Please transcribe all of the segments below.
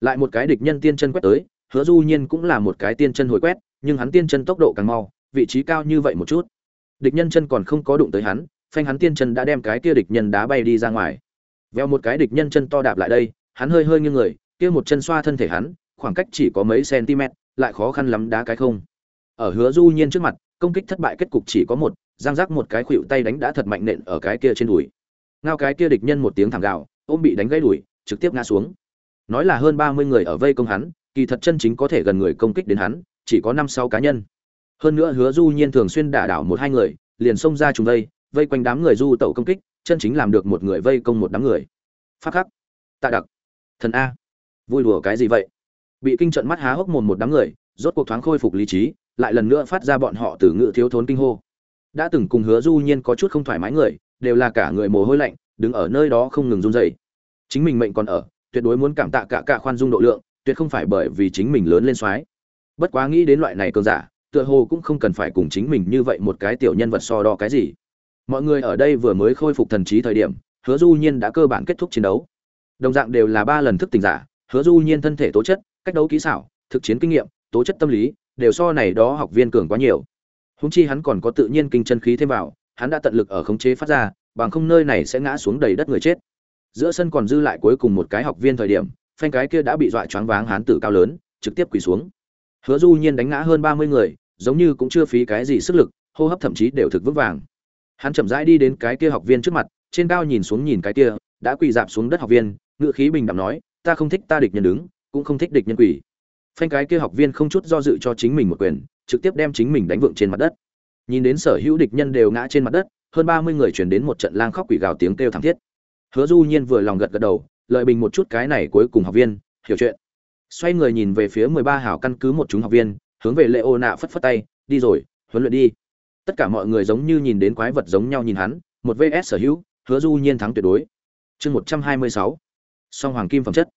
lại một cái địch nhân tiên chân quét tới, hứa du nhiên cũng là một cái tiên chân hồi quét, nhưng hắn tiên chân tốc độ càng mau, vị trí cao như vậy một chút. Địch nhân chân còn không có đụng tới hắn, phanh hắn tiên chân đã đem cái kia địch nhân đá bay đi ra ngoài. Veo một cái địch nhân chân to đạp lại đây, hắn hơi hơi nghiêng người, kia một chân xoa thân thể hắn, khoảng cách chỉ có mấy cm lại khó khăn lắm đá cái không. Ở hứa du nhiên trước mặt, công kích thất bại kết cục chỉ có một, giang giác một cái khuỵu tay đánh đã thật mạnh nện ở cái kia trên đùi. Ngao cái kia địch nhân một tiếng thảm gạo ôm bị đánh gãy đùi, trực tiếp ngã xuống nói là hơn ba mươi người ở vây công hắn, kỳ thật chân chính có thể gần người công kích đến hắn, chỉ có năm sáu cá nhân. Hơn nữa hứa du nhiên thường xuyên đả đảo một hai người, liền xông ra trùng vây vây quanh đám người du tẩu công kích, chân chính làm được một người vây công một đám người. Phát khắc. Tạ đặc. Thần a. Vui đùa cái gì vậy? Bị kinh trận mắt há hốc mồm một đám người, rốt cuộc thoáng khôi phục lý trí, lại lần nữa phát ra bọn họ từ ngự thiếu thốn kinh hô. Đã từng cùng hứa du nhiên có chút không thoải mái người, đều là cả người mồ hôi lạnh, đứng ở nơi đó không ngừng run rẩy. Chính mình mệnh còn ở tuyệt đối muốn cảm tạ cả cả khoan dung độ lượng, tuyệt không phải bởi vì chính mình lớn lên soái. Bất quá nghĩ đến loại này cường giả, tựa hồ cũng không cần phải cùng chính mình như vậy một cái tiểu nhân vật so đo cái gì. Mọi người ở đây vừa mới khôi phục thần trí thời điểm, hứa du nhiên đã cơ bản kết thúc chiến đấu. Đồng dạng đều là ba lần thức tỉnh giả, hứa du nhiên thân thể tố chất, cách đấu kỹ xảo, thực chiến kinh nghiệm, tố chất tâm lý, đều so này đó học viên cường quá nhiều. Húng chi hắn còn có tự nhiên kinh chân khí thêm vào, hắn đã tận lực ở khống chế phát ra, bằng không nơi này sẽ ngã xuống đầy đất người chết giữa sân còn dư lại cuối cùng một cái học viên thời điểm, phanh cái kia đã bị dọa choáng váng hán tử cao lớn, trực tiếp quỳ xuống. Hứa du nhiên đánh ngã hơn ba mươi người, giống như cũng chưa phí cái gì sức lực, hô hấp thậm chí đều thực vững vàng. Hắn chậm rãi đi đến cái kia học viên trước mặt, trên cao nhìn xuống nhìn cái kia, đã quỳ dạp xuống đất học viên ngự khí bình đẳng nói, ta không thích ta địch nhân đứng, cũng không thích địch nhân quỳ. Phanh cái kia học viên không chút do dự cho chính mình một quyền, trực tiếp đem chính mình đánh vượng trên mặt đất. Nhìn đến sở hữu địch nhân đều ngã trên mặt đất, hơn ba mươi người chuyển đến một trận lang khóc quỷ gào tiếng kêu thảm thiết hứa du nhiên vừa lòng gật gật đầu, lợi bình một chút cái này cuối cùng học viên, hiểu chuyện. Xoay người nhìn về phía mười ba hảo căn cứ một chúng học viên, hướng về lệ ô nạ phất phất tay, đi rồi, huấn luyện đi. Tất cả mọi người giống như nhìn đến quái vật giống nhau nhìn hắn, một vs sở hữu, hứa du nhiên thắng tuyệt đối. Chương một trăm hai mươi sáu. Song hoàng kim phẩm chất.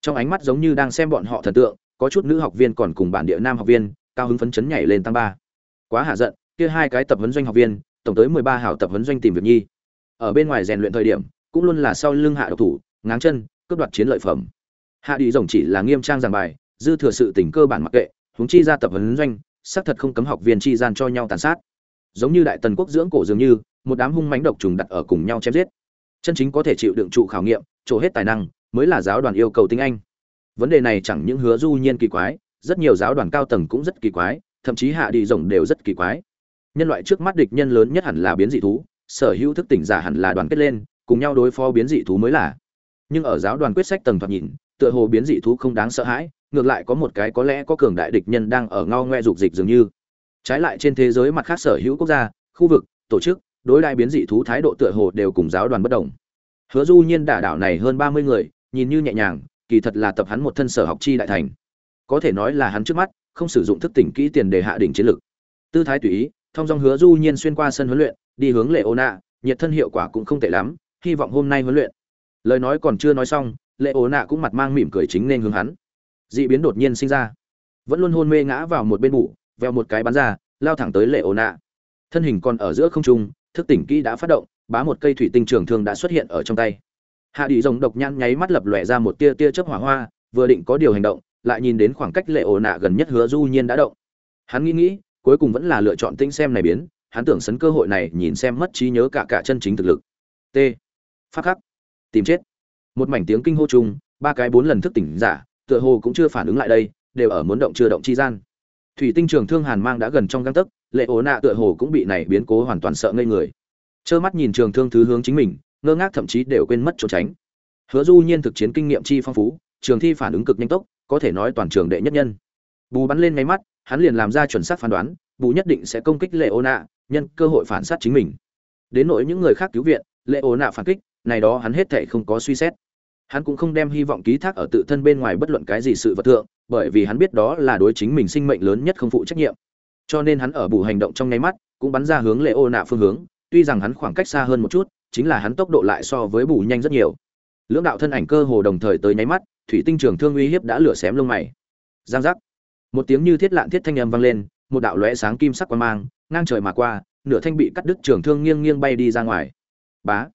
Trong ánh mắt giống như đang xem bọn họ thần tượng, có chút nữ học viên còn cùng bản địa nam học viên, cao hứng phấn chấn nhảy lên tăng ba. Quá hạ giận, kia hai cái tập huấn doanh học viên, tổng tới mười ba hảo tập huấn doanh tìm việc nhi. Ở bên ngoài rèn luyện thời điểm cũng luôn là sau lưng hạ độc thủ, ngáng chân, cướp đoạt chiến lợi phẩm. Hạ đi rồng chỉ là nghiêm trang giảng bài, dư thừa sự tình cơ bản mặc kệ, huống chi ra tập huấn doanh, xác thật không cấm học viên chi gian cho nhau tàn sát. Giống như đại tần quốc dưỡng cổ dường như, một đám hung mãnh độc trùng đặt ở cùng nhau chém giết. Chân chính có thể chịu đựng trụ khảo nghiệm trổ hết tài năng, mới là giáo đoàn yêu cầu tinh anh. Vấn đề này chẳng những hứa du nhiên kỳ quái, rất nhiều giáo đoàn cao tầng cũng rất kỳ quái, thậm chí hạ đi rồng đều rất kỳ quái. Nhân loại trước mắt địch nhân lớn nhất hẳn là biến dị thú, sở hữu thức tỉnh giả hẳn là đoàn kết lên cùng nhau đối phó biến dị thú mới là. Nhưng ở giáo đoàn quyết sách tầng thoạt nhìn, tựa hồ biến dị thú không đáng sợ hãi, ngược lại có một cái có lẽ có cường đại địch nhân đang ở ngao ngoe dục dịch dường như. Trái lại trên thế giới mặt khác sở hữu quốc gia, khu vực, tổ chức, đối đại biến dị thú thái độ tựa hồ đều cùng giáo đoàn bất đồng. Hứa du nhiên đả đảo này hơn ba mươi người, nhìn như nhẹ nhàng, kỳ thật là tập hắn một thân sở học chi đại thành. Có thể nói là hắn trước mắt, không sử dụng thức tỉnh kỹ tiền để hạ đỉnh chiến lực. Tư thái tùy ý, thông dong hứa du nhiên xuyên qua sân huấn luyện, đi hướng lệ ô nạ nhiệt thân hiệu quả cũng không tệ lắm hy vọng hôm nay huấn luyện. Lời nói còn chưa nói xong, lệ ố nạ cũng mặt mang mỉm cười chính nên hướng hắn. D ị biến đột nhiên sinh ra. Vẫn luôn hôn mê ngã vào một bên bụ veo một cái bắn ra, lao thẳng tới lệ ố nạ. Thân hình còn ở giữa không trung, thức tỉnh kỹ đã phát động, bá một cây thủy tinh trường thương đã xuất hiện ở trong tay. Hạ đi rồng độc nhăn nháy mắt lập lòe ra một tia tia chớp hỏa hoa, vừa định có điều hành động, lại nhìn đến khoảng cách lệ ổ nạ gần nhất hứa du nhiên đã động. Hắn nghĩ nghĩ, cuối cùng vẫn là lựa chọn tinh xem này biến, hắn tưởng sấn cơ hội này nhìn xem mất trí nhớ cả cả chân chính thực lực. T phát khắc. Tìm chết. Một mảnh tiếng kinh hô chung, ba cái bốn lần thức tỉnh giả, tựa hồ cũng chưa phản ứng lại đây, đều ở muốn động chưa động chi gian. Thủy tinh trường thương hàn mang đã gần trong găng tấc, lệ ố nạ tựa hồ cũng bị này biến cố hoàn toàn sợ ngây người. Trơ mắt nhìn trường thương thứ hướng chính mình, ngơ ngác thậm chí đều quên mất trốn tránh. Hứa du nhiên thực chiến kinh nghiệm chi phong phú, trường thi phản ứng cực nhanh tốc, có thể nói toàn trường đệ nhất nhân. Bù bắn lên ngay mắt, hắn liền làm ra chuẩn xác phán đoán, bù nhất định sẽ công kích lệ ô nạ, nhân cơ hội phản sát chính mình. Đến nỗi những người khác cứu viện, lệ ô nạ phản kích này đó hắn hết thảy không có suy xét. Hắn cũng không đem hy vọng ký thác ở tự thân bên ngoài bất luận cái gì sự vật thượng, bởi vì hắn biết đó là đối chính mình sinh mệnh lớn nhất không phụ trách nhiệm. Cho nên hắn ở bù hành động trong nháy mắt, cũng bắn ra hướng Lệ Ô nạ phương hướng, tuy rằng hắn khoảng cách xa hơn một chút, chính là hắn tốc độ lại so với bù nhanh rất nhiều. Lưỡng đạo thân ảnh cơ hồ đồng thời tới nháy mắt, thủy tinh trường thương uy hiếp đã lửa xém lông mày. Giang giác. Một tiếng như thiết lạn thiết thanh âm vang lên, một đạo lóe sáng kim sắc quang mang, ngang trời mà qua, nửa thanh bị cắt đứt trường thương nghiêng nghiêng bay đi ra ngoài. Bá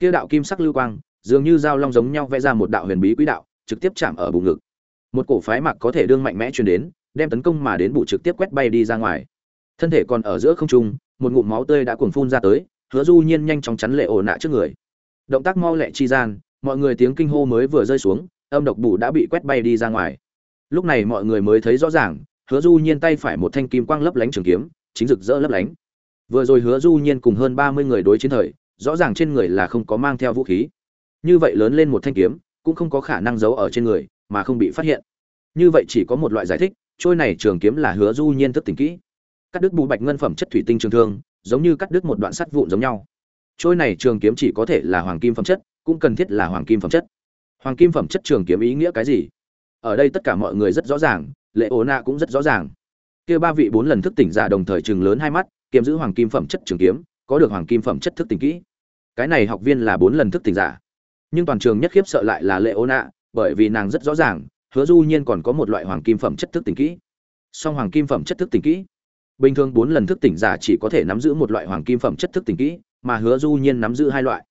kia đạo kim sắc lưu quang, dường như dao long giống nhau vẽ ra một đạo huyền bí quỹ đạo, trực tiếp chạm ở bụng ngực. Một cổ phái mặc có thể đương mạnh mẽ truyền đến, đem tấn công mà đến bụ trực tiếp quét bay đi ra ngoài. Thân thể còn ở giữa không trung, một ngụm máu tươi đã cuồng phun ra tới, hứa du nhiên nhanh chóng chắn lệ ổ nạ trước người. Động tác mau lẹ chi gian, mọi người tiếng kinh hô mới vừa rơi xuống, âm độc bụ đã bị quét bay đi ra ngoài. Lúc này mọi người mới thấy rõ ràng, hứa du nhiên tay phải một thanh kim quang lấp lánh trường kiếm, chính rực rỡ lấp lánh. Vừa rồi hứa du nhiên cùng hơn ba mươi người đối chiến thời rõ ràng trên người là không có mang theo vũ khí. Như vậy lớn lên một thanh kiếm, cũng không có khả năng giấu ở trên người, mà không bị phát hiện. Như vậy chỉ có một loại giải thích, trôi này trường kiếm là hứa du nhiên thức tỉnh kỹ. Cắt đứt bù bạch ngân phẩm chất thủy tinh trường thương, giống như cắt đứt một đoạn sắt vụn giống nhau. Trôi này trường kiếm chỉ có thể là hoàng kim phẩm chất, cũng cần thiết là hoàng kim phẩm chất. Hoàng kim phẩm chất trường kiếm ý nghĩa cái gì? Ở đây tất cả mọi người rất rõ ràng, lệ ố nạ cũng rất rõ ràng. Kia ba vị bốn lần thức tỉnh giả đồng thời chừng lớn hai mắt kiếm giữ hoàng kim phẩm chất trường kiếm có được hoàng kim phẩm chất thức tỉnh kỹ. Cái này học viên là bốn lần thức tỉnh giả. Nhưng toàn trường nhất khiếp sợ lại là lệ ôn nạ bởi vì nàng rất rõ ràng, hứa du nhiên còn có một loại hoàng kim phẩm chất thức tỉnh kỹ. Song hoàng kim phẩm chất thức tỉnh kỹ. Bình thường bốn lần thức tỉnh giả chỉ có thể nắm giữ một loại hoàng kim phẩm chất thức tỉnh kỹ, mà hứa du nhiên nắm giữ hai loại.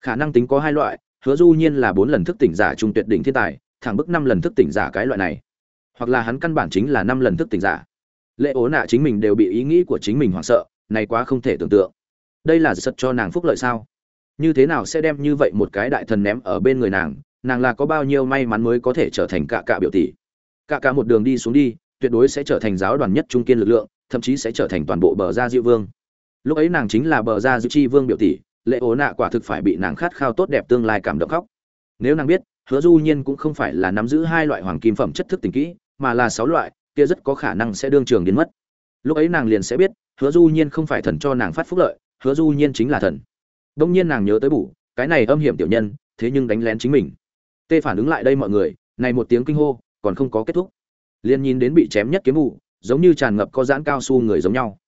Khả năng tính có hai loại, hứa du nhiên là bốn lần thức tỉnh giả trung tuyệt đỉnh thiên tài, thẳng bức năm lần thức tỉnh giả cái loại này. Hoặc là hắn căn bản chính là năm lần thức tỉnh giả. Lệ ố nạ chính mình đều bị ý nghĩ của chính mình hoảng sợ, này quá không thể tưởng tượng đây là giật cho nàng phúc lợi sao? Như thế nào sẽ đem như vậy một cái đại thần ném ở bên người nàng? Nàng là có bao nhiêu may mắn mới có thể trở thành cạ cạ biểu tỷ? Cạ cạ một đường đi xuống đi, tuyệt đối sẽ trở thành giáo đoàn nhất trung kiên lực lượng, thậm chí sẽ trở thành toàn bộ bờ gia diệu vương. Lúc ấy nàng chính là bờ gia diệu chi vương biểu tỷ, lệ ố nạ quả thực phải bị nàng khát khao tốt đẹp tương lai cảm động khóc. Nếu nàng biết, hứa du nhiên cũng không phải là nắm giữ hai loại hoàng kim phẩm chất thức tình kỹ, mà là sáu loại, kia rất có khả năng sẽ đương trường đến mất. Lúc ấy nàng liền sẽ biết, hứa du nhiên không phải thần cho nàng phát phúc lợi hứa du nhiên chính là thần. Đông nhiên nàng nhớ tới bủ, cái này âm hiểm tiểu nhân, thế nhưng đánh lén chính mình. Tê phản ứng lại đây mọi người, này một tiếng kinh hô, còn không có kết thúc. Liền nhìn đến bị chém nhất kiếm vụ giống như tràn ngập có giãn cao su người giống nhau.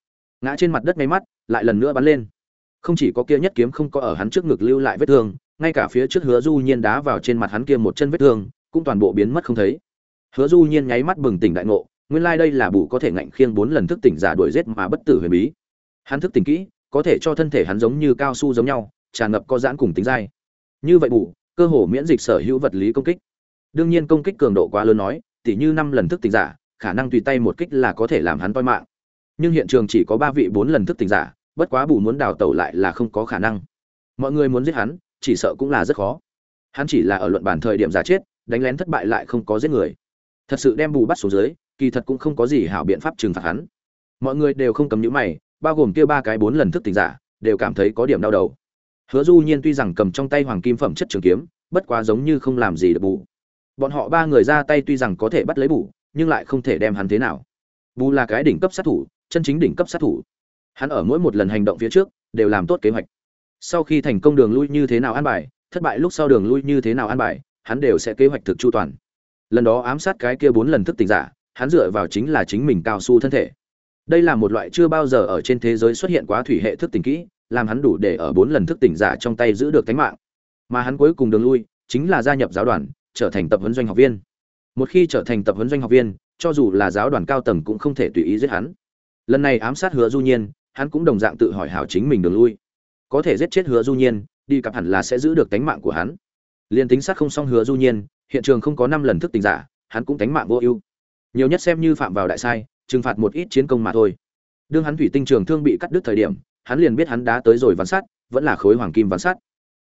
Ngã trên mặt đất ngay mắt, lại lần nữa bắn lên. Không chỉ có kia nhất kiếm không có ở hắn trước ngực lưu lại vết thương, ngay cả phía trước hứa du nhiên đá vào trên mặt hắn kia một chân vết thương, cũng toàn bộ biến mất không thấy. Hứa du nhiên nháy mắt bừng tỉnh đại ngộ, nguyên lai like đây là bù có thể ngạnh khiêng bốn lần thức tỉnh giả đuổi giết mà bất tử huyền bí. Hắn thức tỉnh kỹ có thể cho thân thể hắn giống như cao su giống nhau, tràn ngập có giãn cùng tính dai. Như vậy bù, cơ hồ miễn dịch sở hữu vật lý công kích. Đương nhiên công kích cường độ quá lớn nói, tỉ như năm lần thức tỉnh giả, khả năng tùy tay một kích là có thể làm hắn toi mạng. Nhưng hiện trường chỉ có ba vị bốn lần thức tỉnh giả, bất quá bù muốn đào tẩu lại là không có khả năng. Mọi người muốn giết hắn, chỉ sợ cũng là rất khó. Hắn chỉ là ở luận bản thời điểm giả chết, đánh lén thất bại lại không có giết người. Thật sự đem bù bắt xuống dưới, kỳ thật cũng không có gì hảo biện pháp trừng phạt hắn. Mọi người đều không cầm nhữ mày bao gồm kia ba cái bốn lần thức tỉnh giả, đều cảm thấy có điểm đau đầu. Hứa du nhiên tuy rằng cầm trong tay hoàng kim phẩm chất trường kiếm, bất quá giống như không làm gì được bù. Bọn họ ba người ra tay tuy rằng có thể bắt lấy bù, nhưng lại không thể đem hắn thế nào. Bù là cái đỉnh cấp sát thủ, chân chính đỉnh cấp sát thủ. Hắn ở mỗi một lần hành động phía trước, đều làm tốt kế hoạch. Sau khi thành công đường lui như thế nào an bài, thất bại lúc sau đường lui như thế nào an bài, hắn đều sẽ kế hoạch thực chu toàn. Lần đó ám sát cái kia bốn lần thức tỉnh giả, hắn dựa vào chính là chính mình cao su thân thể đây là một loại chưa bao giờ ở trên thế giới xuất hiện quá thủy hệ thức tỉnh kỹ, làm hắn đủ để ở bốn lần thức tỉnh giả trong tay giữ được tính mạng. Mà hắn cuối cùng đường lui, chính là gia nhập giáo đoàn, trở thành tập huấn doanh học viên. Một khi trở thành tập huấn doanh học viên, cho dù là giáo đoàn cao tầng cũng không thể tùy ý giết hắn. Lần này ám sát hứa du nhiên, hắn cũng đồng dạng tự hỏi hảo chính mình đường lui. Có thể giết chết hứa du nhiên, đi cặp hẳn là sẽ giữ được tính mạng của hắn. Liên tính sát không xong hứa du nhiên, hiện trường không có năm lần thức tỉnh giả, hắn cũng tính mạng vô ưu. Nhiều nhất xem như phạm vào đại sai trừng phạt một ít chiến công mà thôi. Đương hắn thủy tinh trường thương bị cắt đứt thời điểm hắn liền biết hắn đã tới rồi ván sắt, vẫn là khối hoàng kim ván sắt.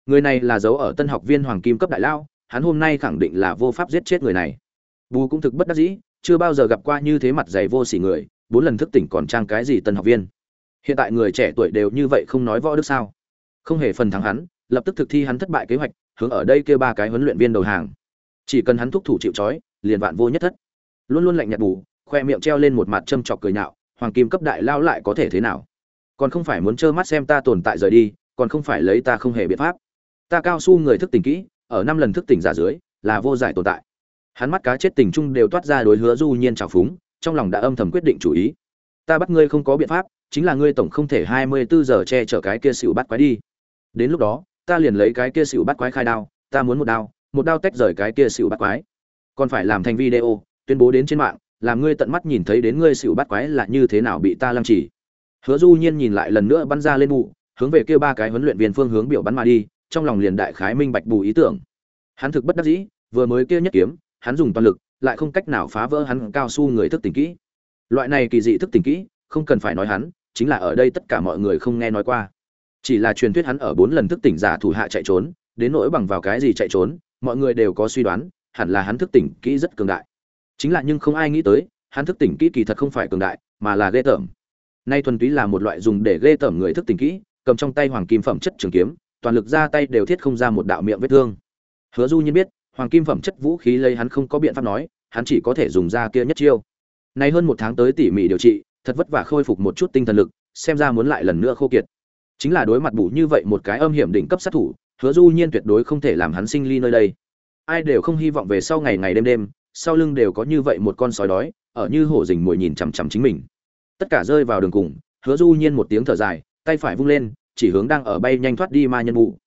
người này là dấu ở tân học viên hoàng kim cấp đại lao hắn hôm nay khẳng định là vô pháp giết chết người này. Bù cũng thực bất đắc dĩ chưa bao giờ gặp qua như thế mặt dày vô sỉ người bốn lần thức tỉnh còn trang cái gì tân học viên. Hiện tại người trẻ tuổi đều như vậy không nói võ đức sao? Không hề phần thắng hắn lập tức thực thi hắn thất bại kế hoạch hướng ở đây kêu ba cái huấn luyện viên đầu hàng. Chỉ cần hắn thúc thủ chịu trói liền vạn vô nhất thất. Luôn luôn lạnh nhạt bù khoe miệng treo lên một mặt châm chọc cười nhạo, hoàng kim cấp đại lao lại có thể thế nào? Còn không phải muốn trơ mắt xem ta tồn tại rời đi, còn không phải lấy ta không hề biện pháp. Ta cao su người thức tỉnh kỹ, ở năm lần thức tỉnh giả dưới, là vô giải tồn tại. Hắn mắt cá chết tình trung đều toát ra đối hứa du nhiên trào phúng, trong lòng đã âm thầm quyết định chủ ý. Ta bắt ngươi không có biện pháp, chính là ngươi tổng không thể hai mươi bốn giờ che chở cái kia xỉu bắt quái đi. Đến lúc đó, ta liền lấy cái kia xỉu bắt quái khai đao, ta muốn một đao một đao tách rời cái kia xỉu bắt quái. Còn phải làm thành video, tuyên bố đến trên mạng làm ngươi tận mắt nhìn thấy đến ngươi xỉu bắt quái là như thế nào bị ta lăng trì. Hứa du nhiên nhìn lại lần nữa bắn ra lên bù hướng về kia ba cái huấn luyện viên phương hướng biểu bắn mà đi, trong lòng liền đại khái minh bạch bù ý tưởng. Hắn thực bất đắc dĩ, vừa mới kia nhất kiếm, hắn dùng toàn lực, lại không cách nào phá vỡ hắn cao su người thức tỉnh kỹ. Loại này kỳ dị thức tỉnh kỹ, không cần phải nói hắn, chính là ở đây tất cả mọi người không nghe nói qua. Chỉ là truyền thuyết hắn ở bốn lần thức tỉnh giả thủ hạ chạy trốn, đến nỗi bằng vào cái gì chạy trốn, mọi người đều có suy đoán, hẳn là hắn thức tỉnh kỹ rất cường đại chính là nhưng không ai nghĩ tới, hắn thức tỉnh kỹ kỳ thật không phải cường đại, mà là ghê tởm. Nay thuần túy là một loại dùng để ghê tởm người thức tỉnh kỹ, cầm trong tay hoàng kim phẩm chất trường kiếm, toàn lực ra tay đều thiết không ra một đạo miệng vết thương. Hứa du nhiên biết, hoàng kim phẩm chất vũ khí lấy hắn không có biện pháp nói, hắn chỉ có thể dùng ra kia nhất chiêu. Nay hơn một tháng tới tỉ mỉ điều trị, thật vất vả khôi phục một chút tinh thần lực, xem ra muốn lại lần nữa khô kiệt. Chính là đối mặt bù như vậy một cái âm hiểm đỉnh cấp sát thủ, hứa du nhiên tuyệt đối không thể làm hắn sinh ly nơi đây. Ai đều không hy vọng về sau ngày ngày đêm đêm sau lưng đều có như vậy một con sói đói, ở như hổ rình mồi nhìn chằm chằm chính mình. Tất cả rơi vào đường cùng, hứa du nhiên một tiếng thở dài, tay phải vung lên, chỉ hướng đang ở bay nhanh thoát đi ma nhân mụ.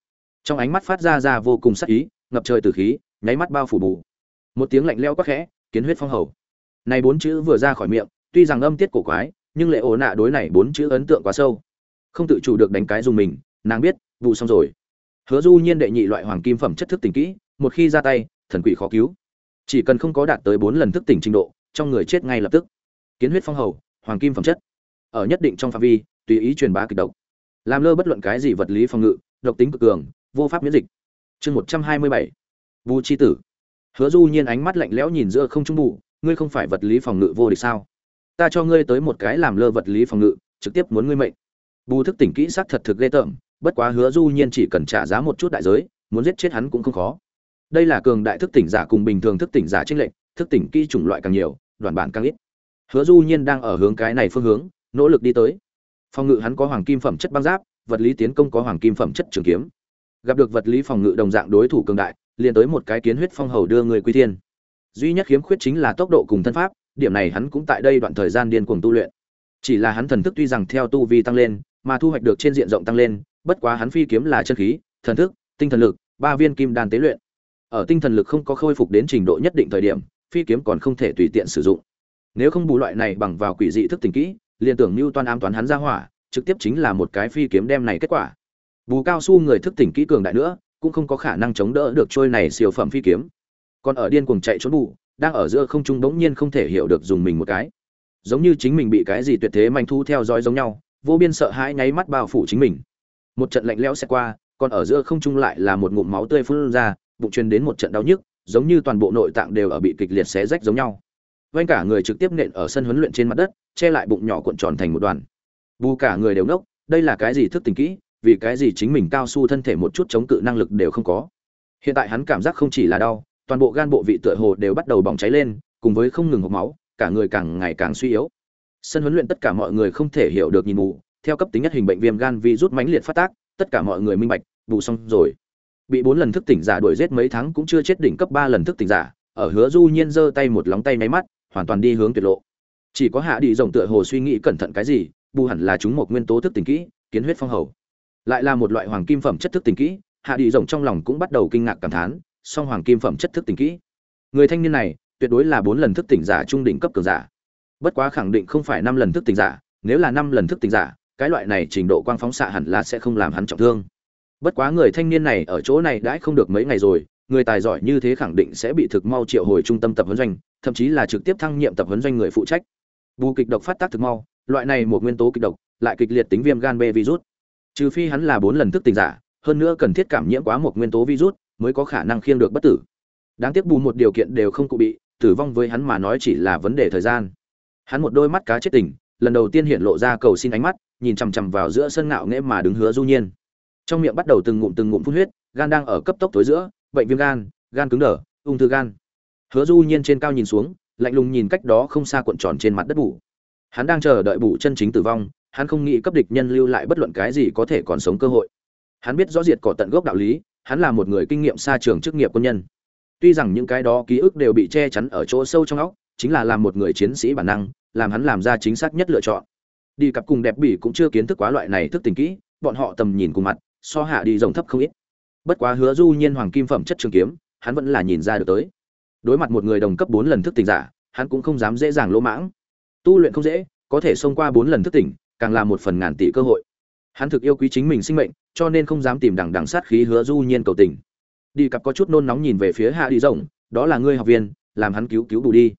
Trong ánh mắt phát ra ra vô cùng sắc ý, ngập trời từ khí, nháy mắt bao phủ bù một tiếng lạnh lẽo quắc khẽ, kiến huyết phong hầu. Này bốn chữ vừa ra khỏi miệng, tuy rằng âm tiết cổ quái, nhưng lệ ổ nạ đối này bốn chữ ấn tượng quá sâu. Không tự chủ được đánh cái dùng mình, nàng biết, vụ xong rồi. Hứa du nhiên đệ nhị loại hoàng kim phẩm chất thức tình kỹ, một khi ra tay, thần quỷ khó cứu chỉ cần không có đạt tới bốn lần thức tỉnh trình độ, trong người chết ngay lập tức. Kiến huyết phong hầu, hoàng kim phẩm chất. Ở nhất định trong phạm vi, tùy ý truyền bá kịch độc. Làm lơ bất luận cái gì vật lý phòng ngự, độc tính cực cường, vô pháp miễn dịch. Chương một trăm hai mươi bảy. Vu chi tử. Hứa du nhiên ánh mắt lạnh lẽo nhìn giữa không trung bụ ngươi không phải vật lý phòng ngự vô địch sao? Ta cho ngươi tới một cái làm lơ vật lý phòng ngự, trực tiếp muốn ngươi mệnh. Bù thức tỉnh kỹ sắc thật thực ghê tởm, bất quá hứa du nhiên chỉ cần trả giá một chút đại giới, muốn giết chết hắn cũng không khó đây là cường đại thức tỉnh giả cùng bình thường thức tỉnh giả trinh lệnh thức tỉnh kỹ chủng loại càng nhiều, đoàn bản càng ít. Hứa du nhiên đang ở hướng cái này phương hướng, nỗ lực đi tới. Phòng ngự hắn có hoàng kim phẩm chất băng giáp, vật lý tiến công có hoàng kim phẩm chất trường kiếm. Gặp được vật lý phòng ngự đồng dạng đối thủ cường đại, liền tới một cái kiến huyết phong hầu đưa người quy thiên. Duy nhất khiếm khuyết chính là tốc độ cùng thân pháp, điểm này hắn cũng tại đây đoạn thời gian điên cuồng tu luyện. Chỉ là hắn thần thức tuy rằng theo tu vi tăng lên, mà thu hoạch được trên diện rộng tăng lên, bất quá hắn phi kiếm là chân khí, thần thức, tinh thần lực, ba viên kim đan tế luyện ở tinh thần lực không có khôi phục đến trình độ nhất định thời điểm, phi kiếm còn không thể tùy tiện sử dụng. Nếu không bù loại này bằng vào quỷ dị thức tình kỹ, liền tưởng như toan ám toán hắn ra hỏa, trực tiếp chính là một cái phi kiếm đem này kết quả. Bù cao su người thức tỉnh kỹ cường đại nữa, cũng không có khả năng chống đỡ được trôi này siêu phẩm phi kiếm. Còn ở điên cuồng chạy trốn bù, đang ở giữa không trung bỗng nhiên không thể hiểu được dùng mình một cái. Giống như chính mình bị cái gì tuyệt thế manh thu theo dõi giống nhau, vô biên sợ hãi nháy mắt bao phủ chính mình. Một trận lạnh lẽo sẽ qua, còn ở giữa không trung lại là một ngụm máu tươi phun ra bụng truyền đến một trận đau nhức, giống như toàn bộ nội tạng đều ở bị kịch liệt xé rách giống nhau. Vanh cả người trực tiếp nện ở sân huấn luyện trên mặt đất, che lại bụng nhỏ cuộn tròn thành một đoàn. Bu cả người đều nốc đây là cái gì thức tình kỹ, vì cái gì chính mình cao su thân thể một chút chống cự năng lực đều không có. Hiện tại hắn cảm giác không chỉ là đau, toàn bộ gan bộ vị tựa hồ đều bắt đầu bỏng cháy lên, cùng với không ngừng hộc máu, cả người càng ngày càng suy yếu. Sân huấn luyện tất cả mọi người không thể hiểu được nhìn mù, theo cấp tính nhất hình bệnh viêm gan virus mãnh liệt phát tác, tất cả mọi người minh bạch, bù xong rồi bị bốn lần thức tỉnh giả đuổi giết mấy tháng cũng chưa chết đỉnh cấp ba lần thức tỉnh giả, ở hứa du nhiên giơ tay một lóng tay máy mắt, hoàn toàn đi hướng tuyệt lộ. Chỉ có hạ đi rồng tựa hồ suy nghĩ cẩn thận cái gì, bù hẳn là chúng một nguyên tố thức tỉnh kỹ, kiến huyết phong hầu. Lại là một loại hoàng kim phẩm chất thức tỉnh kỹ, hạ đi rồng trong lòng cũng bắt đầu kinh ngạc cảm thán, song hoàng kim phẩm chất thức tỉnh kỹ. Người thanh niên này, tuyệt đối là bốn lần thức tỉnh giả trung đỉnh cấp cường giả. Bất quá khẳng định không phải năm lần thức tỉnh giả, nếu là năm lần thức tỉnh giả, cái loại này trình độ quang phóng xạ hẳn là sẽ không làm hắn trọng thương bất quá người thanh niên này ở chỗ này đãi không được mấy ngày rồi, người tài giỏi như thế khẳng định sẽ bị thực mau triệu hồi trung tâm tập huấn doanh, thậm chí là trực tiếp thăng nhiệm tập huấn doanh người phụ trách. Bù kịch độc phát tác thực mau, loại này một nguyên tố kịch độc, lại kịch liệt tính viêm gan b virus. Trừ phi hắn là bốn lần thức tỉnh giả, hơn nữa cần thiết cảm nhiễm quá một nguyên tố virus mới có khả năng khiêng được bất tử. Đáng tiếc bù một điều kiện đều không cụ bị, tử vong với hắn mà nói chỉ là vấn đề thời gian. Hắn một đôi mắt cá chết tỉnh, lần đầu tiên hiện lộ ra cầu xin ánh mắt, nhìn chằm chằm vào giữa sân ngạo nghễ mà đứng hứa du nhiên trong miệng bắt đầu từng ngụm từng ngụm phun huyết, gan đang ở cấp tốc tối giữa, bệnh viêm gan gan cứng đờ, ung thư gan. Hứa du nhiên trên cao nhìn xuống, lạnh lùng nhìn cách đó không xa cuộn tròn trên mặt đất bù. Hắn đang chờ đợi bù chân chính tử vong, hắn không nghĩ cấp địch nhân lưu lại bất luận cái gì có thể còn sống cơ hội. Hắn biết rõ diệt cỏ tận gốc đạo lý, hắn là một người kinh nghiệm xa trường chức nghiệp quân nhân. Tuy rằng những cái đó ký ức đều bị che chắn ở chỗ sâu trong óc, chính là làm một người chiến sĩ bản năng, làm hắn làm ra chính xác nhất lựa chọn. Đi cặp cùng đẹp bỉ cũng chưa kiến thức quá loại này thức tình kỹ, bọn họ tầm nhìn cùng mặt so hạ đi rồng thấp không ít. Bất quá hứa du nhiên hoàng kim phẩm chất trường kiếm, hắn vẫn là nhìn ra được tới. Đối mặt một người đồng cấp bốn lần thức tỉnh giả, hắn cũng không dám dễ dàng lỗ mãng. Tu luyện không dễ, có thể xông qua bốn lần thức tỉnh, càng là một phần ngàn tỷ cơ hội. Hắn thực yêu quý chính mình sinh mệnh, cho nên không dám tìm đằng đằng sát khí hứa du nhiên cầu tình. Đi cặp có chút nôn nóng nhìn về phía hạ đi rồng, đó là ngươi học viên, làm hắn cứu cứu bù đi.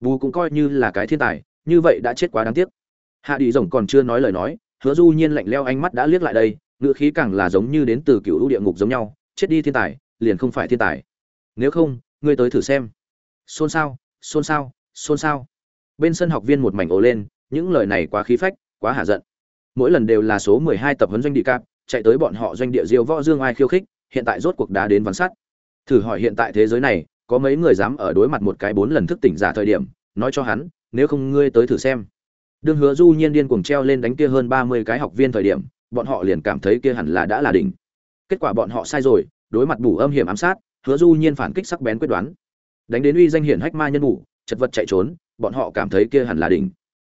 Bù cũng coi như là cái thiên tài, như vậy đã chết quá đáng tiếc. Hạ đi rồng còn chưa nói lời nói, hứa du nhiên lạnh leo ánh mắt đã liếc lại đây ngữ khí càng là giống như đến từ cựu lũ địa ngục giống nhau, chết đi thiên tài, liền không phải thiên tài. Nếu không, ngươi tới thử xem. Xôn xao xôn xao xôn xao. Bên sân học viên một mảnh ồ lên, những lời này quá khí phách, quá hả giận. Mỗi lần đều là số mười hai tập huấn doanh địa cạp chạy tới bọn họ doanh địa diêu võ dương ai khiêu khích, hiện tại rốt cuộc đá đến ván sắt. Thử hỏi hiện tại thế giới này, có mấy người dám ở đối mặt một cái bốn lần thức tỉnh giả thời điểm, nói cho hắn, nếu không ngươi tới thử xem. Đương hứa du nhiên điên cuồng treo lên đánh kia hơn ba mươi cái học viên thời điểm bọn họ liền cảm thấy kia hẳn là đã là đỉnh. Kết quả bọn họ sai rồi, đối mặt bù âm hiểm ám sát, hứa du nhiên phản kích sắc bén quyết đoán. Đánh đến uy danh hiển hách ma nhân bù, chật vật chạy trốn, bọn họ cảm thấy kia hẳn là đỉnh.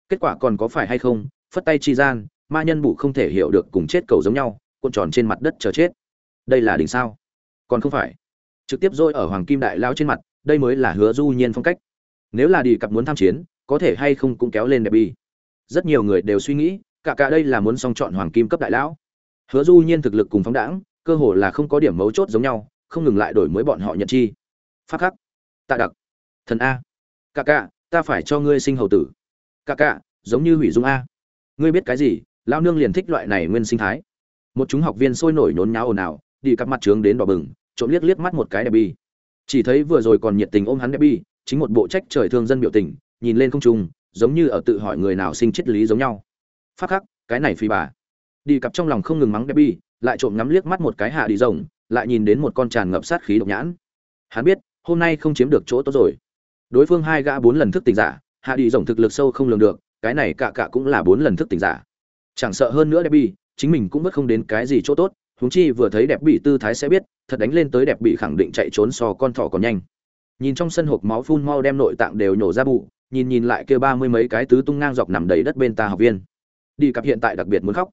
Kết quả còn có phải hay không, phất tay chi gian, ma nhân bù không thể hiểu được cùng chết cầu giống nhau, cuộn tròn trên mặt đất chờ chết. Đây là đỉnh sao? Còn không phải. Trực tiếp rơi ở hoàng kim đại lao trên mặt, đây mới là hứa du nhiên phong cách. Nếu là đi cặp muốn tham chiến, có thể hay không cũng kéo lên đẹp bi. Rất nhiều người đều suy nghĩ cả cả đây là muốn song chọn hoàng kim cấp đại lão. Hứa du nhiên thực lực cùng phóng đãng, cơ hồ là không có điểm mấu chốt giống nhau, không ngừng lại đổi mới bọn họ nhận chi. Phát khắc. Tạ đặc. Thần a. Cả cả, ta phải cho ngươi sinh hầu tử. Cả cả, giống như hủy dung a. Ngươi biết cái gì lao nương liền thích loại này nguyên sinh thái. Một chúng học viên sôi nổi nhốn nháo ồn ào, đi cặp mặt trướng đến đỏ bừng, trộm liếc liếc mắt một cái đẹp bi. Chỉ thấy vừa rồi còn nhiệt tình ôm hắn đẹp bi, chính một bộ trách trời thương dân biểu tình, nhìn lên không trung, giống như ở tự hỏi người nào sinh triết lý giống nhau phát khắc, cái này phi bà. Đi cặp trong lòng không ngừng mắng đẹp bi lại trộm ngắm liếc mắt một cái hạ đi rồng, lại nhìn đến một con tràn ngập sát khí độc nhãn. Hắn biết, hôm nay không chiếm được chỗ tốt rồi. Đối phương hai gã bốn lần thức tỉnh giả, hạ đi rồng thực lực sâu không lường được, cái này cả cả cũng là bốn lần thức tỉnh giả. Chẳng sợ hơn nữa đẹp bi chính mình cũng mất không đến cái gì chỗ tốt, huống chi vừa thấy đẹp bị tư thái sẽ biết, thật đánh lên tới đẹp bị khẳng định chạy trốn so con thỏ còn nhanh. Nhìn trong sân hộp máu phun mau đem nội tạng đều nhổ ra bụ, nhìn nhìn lại kia ba mươi mấy cái tứ tung ngang dọc nằm đầy đất bên ta học viên đi cặp hiện tại đặc biệt muốn khóc.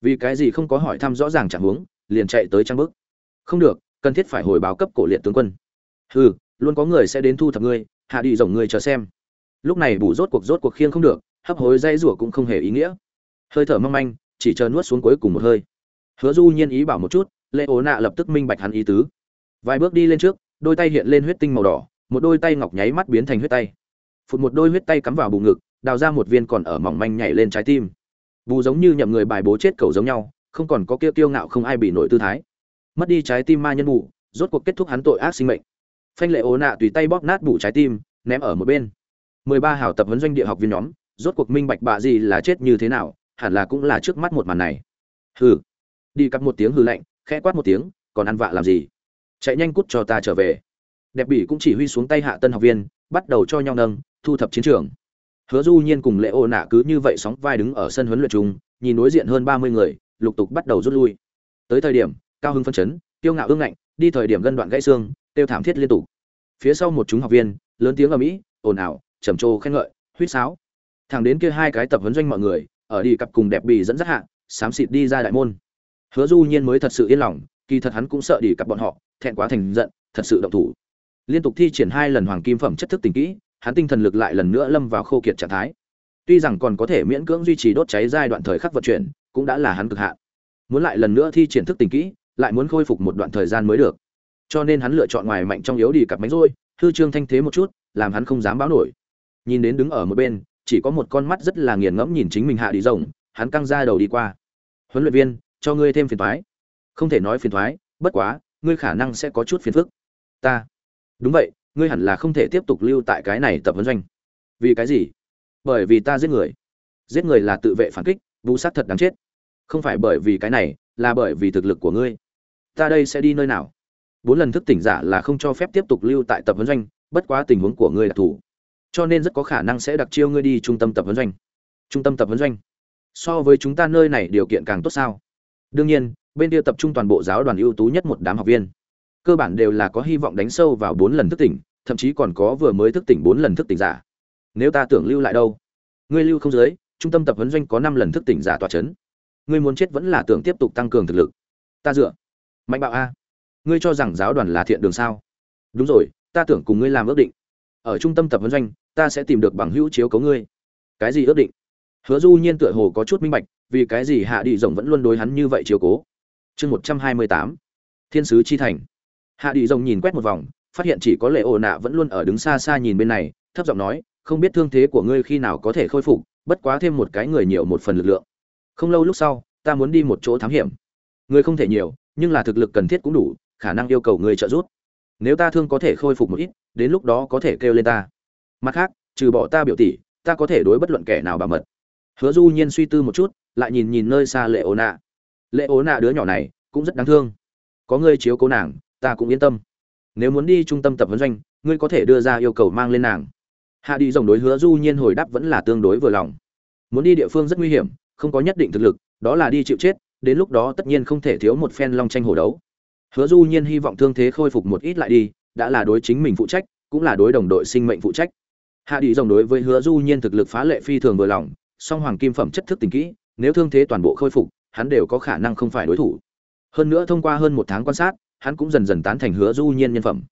Vì cái gì không có hỏi thăm rõ ràng chẳng huống, liền chạy tới trang bức. Không được, cần thiết phải hồi báo cấp cổ liệt tướng quân. Hừ, luôn có người sẽ đến thu thập ngươi, hạ đi rồng ngươi chờ xem. Lúc này bù rốt cuộc rốt cuộc khiêng không được, hấp hối dây rủa cũng không hề ý nghĩa. Hơi thở mong manh, chỉ chờ nuốt xuống cuối cùng một hơi. Hứa du nhiên ý bảo một chút, lệ ố nạ lập tức minh bạch hắn ý tứ. Vài bước đi lên trước, đôi tay hiện lên huyết tinh màu đỏ, một đôi tay ngọc nháy mắt biến thành huyết tay. Phụt một đôi huyết tay cắm vào bụng ngực, đào ra một viên còn ở mỏng manh nhảy lên trái tim bù giống như nhậm người bài bố chết cầu giống nhau, không còn có kia kiêu ngạo không ai bị nổi tư thái. Mất đi trái tim ma nhân bù, rốt cuộc kết thúc hắn tội ác sinh mệnh. Phanh lệ ố nạ tùy tay bóp nát bù trái tim, ném ở một bên. Mười ba hảo tập huấn doanh địa học viên nhóm, rốt cuộc minh bạch bạ gì là chết như thế nào, hẳn là cũng là trước mắt một màn này. Hừ. Đi cặp một tiếng hư lạnh, khẽ quát một tiếng, còn ăn vạ làm gì? Chạy nhanh cút cho ta trở về. Đẹp bỉ cũng chỉ huy xuống tay hạ tân học viên, bắt đầu cho nhau nâng, thu thập chiến trường hứa du nhiên cùng lệ ô nạ cứ như vậy sóng vai đứng ở sân huấn luyện chung, nhìn đối diện hơn ba mươi người, lục tục bắt đầu rút lui. Tới thời điểm, cao hưng phân chấn tiêu ngạo ương ngạnh, đi thời điểm gân đoạn gãy xương, tiêu thảm thiết liên tục. Phía sau một chúng học viên, lớn tiếng ở mỹ ồn ào, trầm trồ khen ngợi, huýt sáo. Thẳng đến kia hai cái tập huấn doanh mọi người, ở đi cặp cùng đẹp bì dẫn dắt hạ, xám xịt đi ra đại môn. Hứa du nhiên mới thật sự yên lòng, kỳ thật hắn cũng sợ đi cặp bọn họ, thẹn quá thành giận, thật sự động thủ. Liên tục thi triển hai lần hoàng kim phẩm chất thức tình kỹ hắn tinh thần lực lại lần nữa lâm vào khô kiệt trạng thái. Tuy rằng còn có thể miễn cưỡng duy trì đốt cháy giai đoạn thời khắc vận chuyển, cũng đã là hắn cực hạn. Muốn lại lần nữa thi triển thức tình kỹ, lại muốn khôi phục một đoạn thời gian mới được. Cho nên hắn lựa chọn ngoài mạnh trong yếu đi cặp mánh rôi, hư trương thanh thế một chút, làm hắn không dám báo nổi. Nhìn đến đứng ở một bên, chỉ có một con mắt rất là nghiền ngẫm nhìn chính mình hạ đi rồng, hắn căng ra đầu đi qua. Huấn luyện viên, cho ngươi thêm phiền thoái không thể nói phiền thoái bất quá, ngươi khả năng sẽ có chút phiền phức. Ta. Đúng vậy ngươi hẳn là không thể tiếp tục lưu tại cái này tập huấn doanh. Vì cái gì? Bởi vì ta giết người. Giết người là tự vệ phản kích vũ sát thật đáng chết. Không phải bởi vì cái này, là bởi vì thực lực của ngươi. Ta đây sẽ đi nơi nào? Bốn lần thức tỉnh giả là không cho phép tiếp tục lưu tại tập huấn doanh, bất quá tình huống của ngươi là thủ. Cho nên rất có khả năng sẽ đặc chiêu ngươi đi trung tâm tập huấn doanh. Trung tâm tập huấn doanh. So với chúng ta nơi này điều kiện càng tốt sao? Đương nhiên, bên kia tập trung toàn bộ giáo đoàn ưu tú nhất một đám học viên cơ bản đều là có hy vọng đánh sâu vào bốn lần thức tỉnh, thậm chí còn có vừa mới thức tỉnh bốn lần thức tỉnh giả. Nếu ta tưởng lưu lại đâu? Ngươi lưu không dưới, trung tâm tập huấn doanh có năm lần thức tỉnh giả tòa c h ấ n ngươi muốn chết vẫn là tưởng tiếp tục tăng cường thực lực. Ta dựa. Mạnh bạo a. Ngươi cho rằng giáo đoàn là thiện đường sao? Đúng rồi, ta tưởng cùng ngươi làm ước định. Ở trung tâm tập huấn doanh, ta sẽ tìm được bằng hữu chiếu cấu ngươi. Cái gì ước định? Hứa du nhiên tựa hồ có chút minh bạch, vì cái gì hạ đi rồng vẫn luôn đối hắn như vậy chiếu cố. Chương một trăm hai mươi tám. Thiên sứ chi thành hạ đi rồng nhìn quét một vòng, phát hiện chỉ có lệ ổ nạ vẫn luôn ở đứng xa xa nhìn bên này, thấp giọng nói, không biết thương thế của ngươi khi nào có thể khôi phục, bất quá thêm một cái người nhiều một phần lực lượng. Không lâu lúc sau, ta muốn đi một chỗ thám hiểm. Người không thể nhiều, nhưng là thực lực cần thiết cũng đủ, khả năng yêu cầu người trợ giúp. Nếu ta thương có thể khôi phục một ít, đến lúc đó có thể kêu lên ta. Mặt khác, trừ bỏ ta biểu tỷ, ta có thể đối bất luận kẻ nào bảo mật. Hứa du nhiên suy tư một chút, lại nhìn nhìn nơi xa lệ ố nạ. Lệ ố nạ đứa nhỏ này cũng rất đáng thương. Có ngươi chiếu cố nàng ta cũng yên tâm. Nếu muốn đi trung tâm tập huấn doanh, ngươi có thể đưa ra yêu cầu mang lên nàng. Hạ đi dòng đối hứa du nhiên hồi đáp vẫn là tương đối vừa lòng. Muốn đi địa phương rất nguy hiểm, không có nhất định thực lực, đó là đi chịu chết, đến lúc đó tất nhiên không thể thiếu một phen long tranh hổ đấu. Hứa du nhiên hy vọng thương thế khôi phục một ít lại đi, đã là đối chính mình phụ trách, cũng là đối đồng đội sinh mệnh phụ trách. Hạ đi dòng đối với hứa du nhiên thực lực phá lệ phi thường vừa lòng, song hoàng kim phẩm chất thức tình kỹ, nếu thương thế toàn bộ khôi phục, hắn đều có khả năng không phải đối thủ. Hơn nữa thông qua hơn một tháng quan sát hắn cũng dần dần tán thành hứa du nhiên nhân phẩm.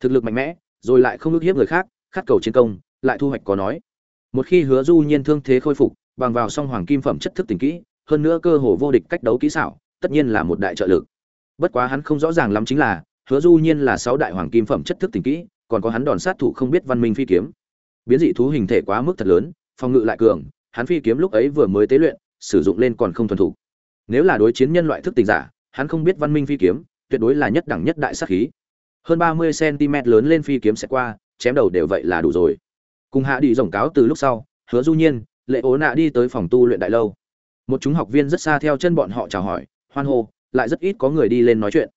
Thực lực mạnh mẽ, rồi lại không ước hiếp người khác, khát cầu chiến công, lại thu hoạch có nói. Một khi hứa du nhiên thương thế khôi phục, bằng vào song hoàng kim phẩm chất thức tình kỹ, hơn nữa cơ hồ vô địch cách đấu kỹ xảo, tất nhiên là một đại trợ lực. Bất quá hắn không rõ ràng lắm chính là, hứa du nhiên là sáu đại hoàng kim phẩm chất thức tình kỹ, còn có hắn đòn sát thủ không biết văn minh phi kiếm. Biến dị thú hình thể quá mức thật lớn, phòng ngự lại cường, hắn phi kiếm lúc ấy vừa mới tế luyện, sử dụng lên còn không thuần thủ nếu là đối chiến nhân loại thức tình giả, hắn không biết văn minh phi kiếm tuyệt đối là nhất đẳng nhất đại sát khí. Hơn ba mươi cm lớn lên phi kiếm sẽ qua, chém đầu đều vậy là đủ rồi. Cùng hạ đi rồng cáo từ lúc sau, hứa du nhiên, lệ ố nạ đi tới phòng tu luyện đại lâu. Một chúng học viên rất xa theo chân bọn họ chào hỏi, hoan hô, lại rất ít có người đi lên nói chuyện.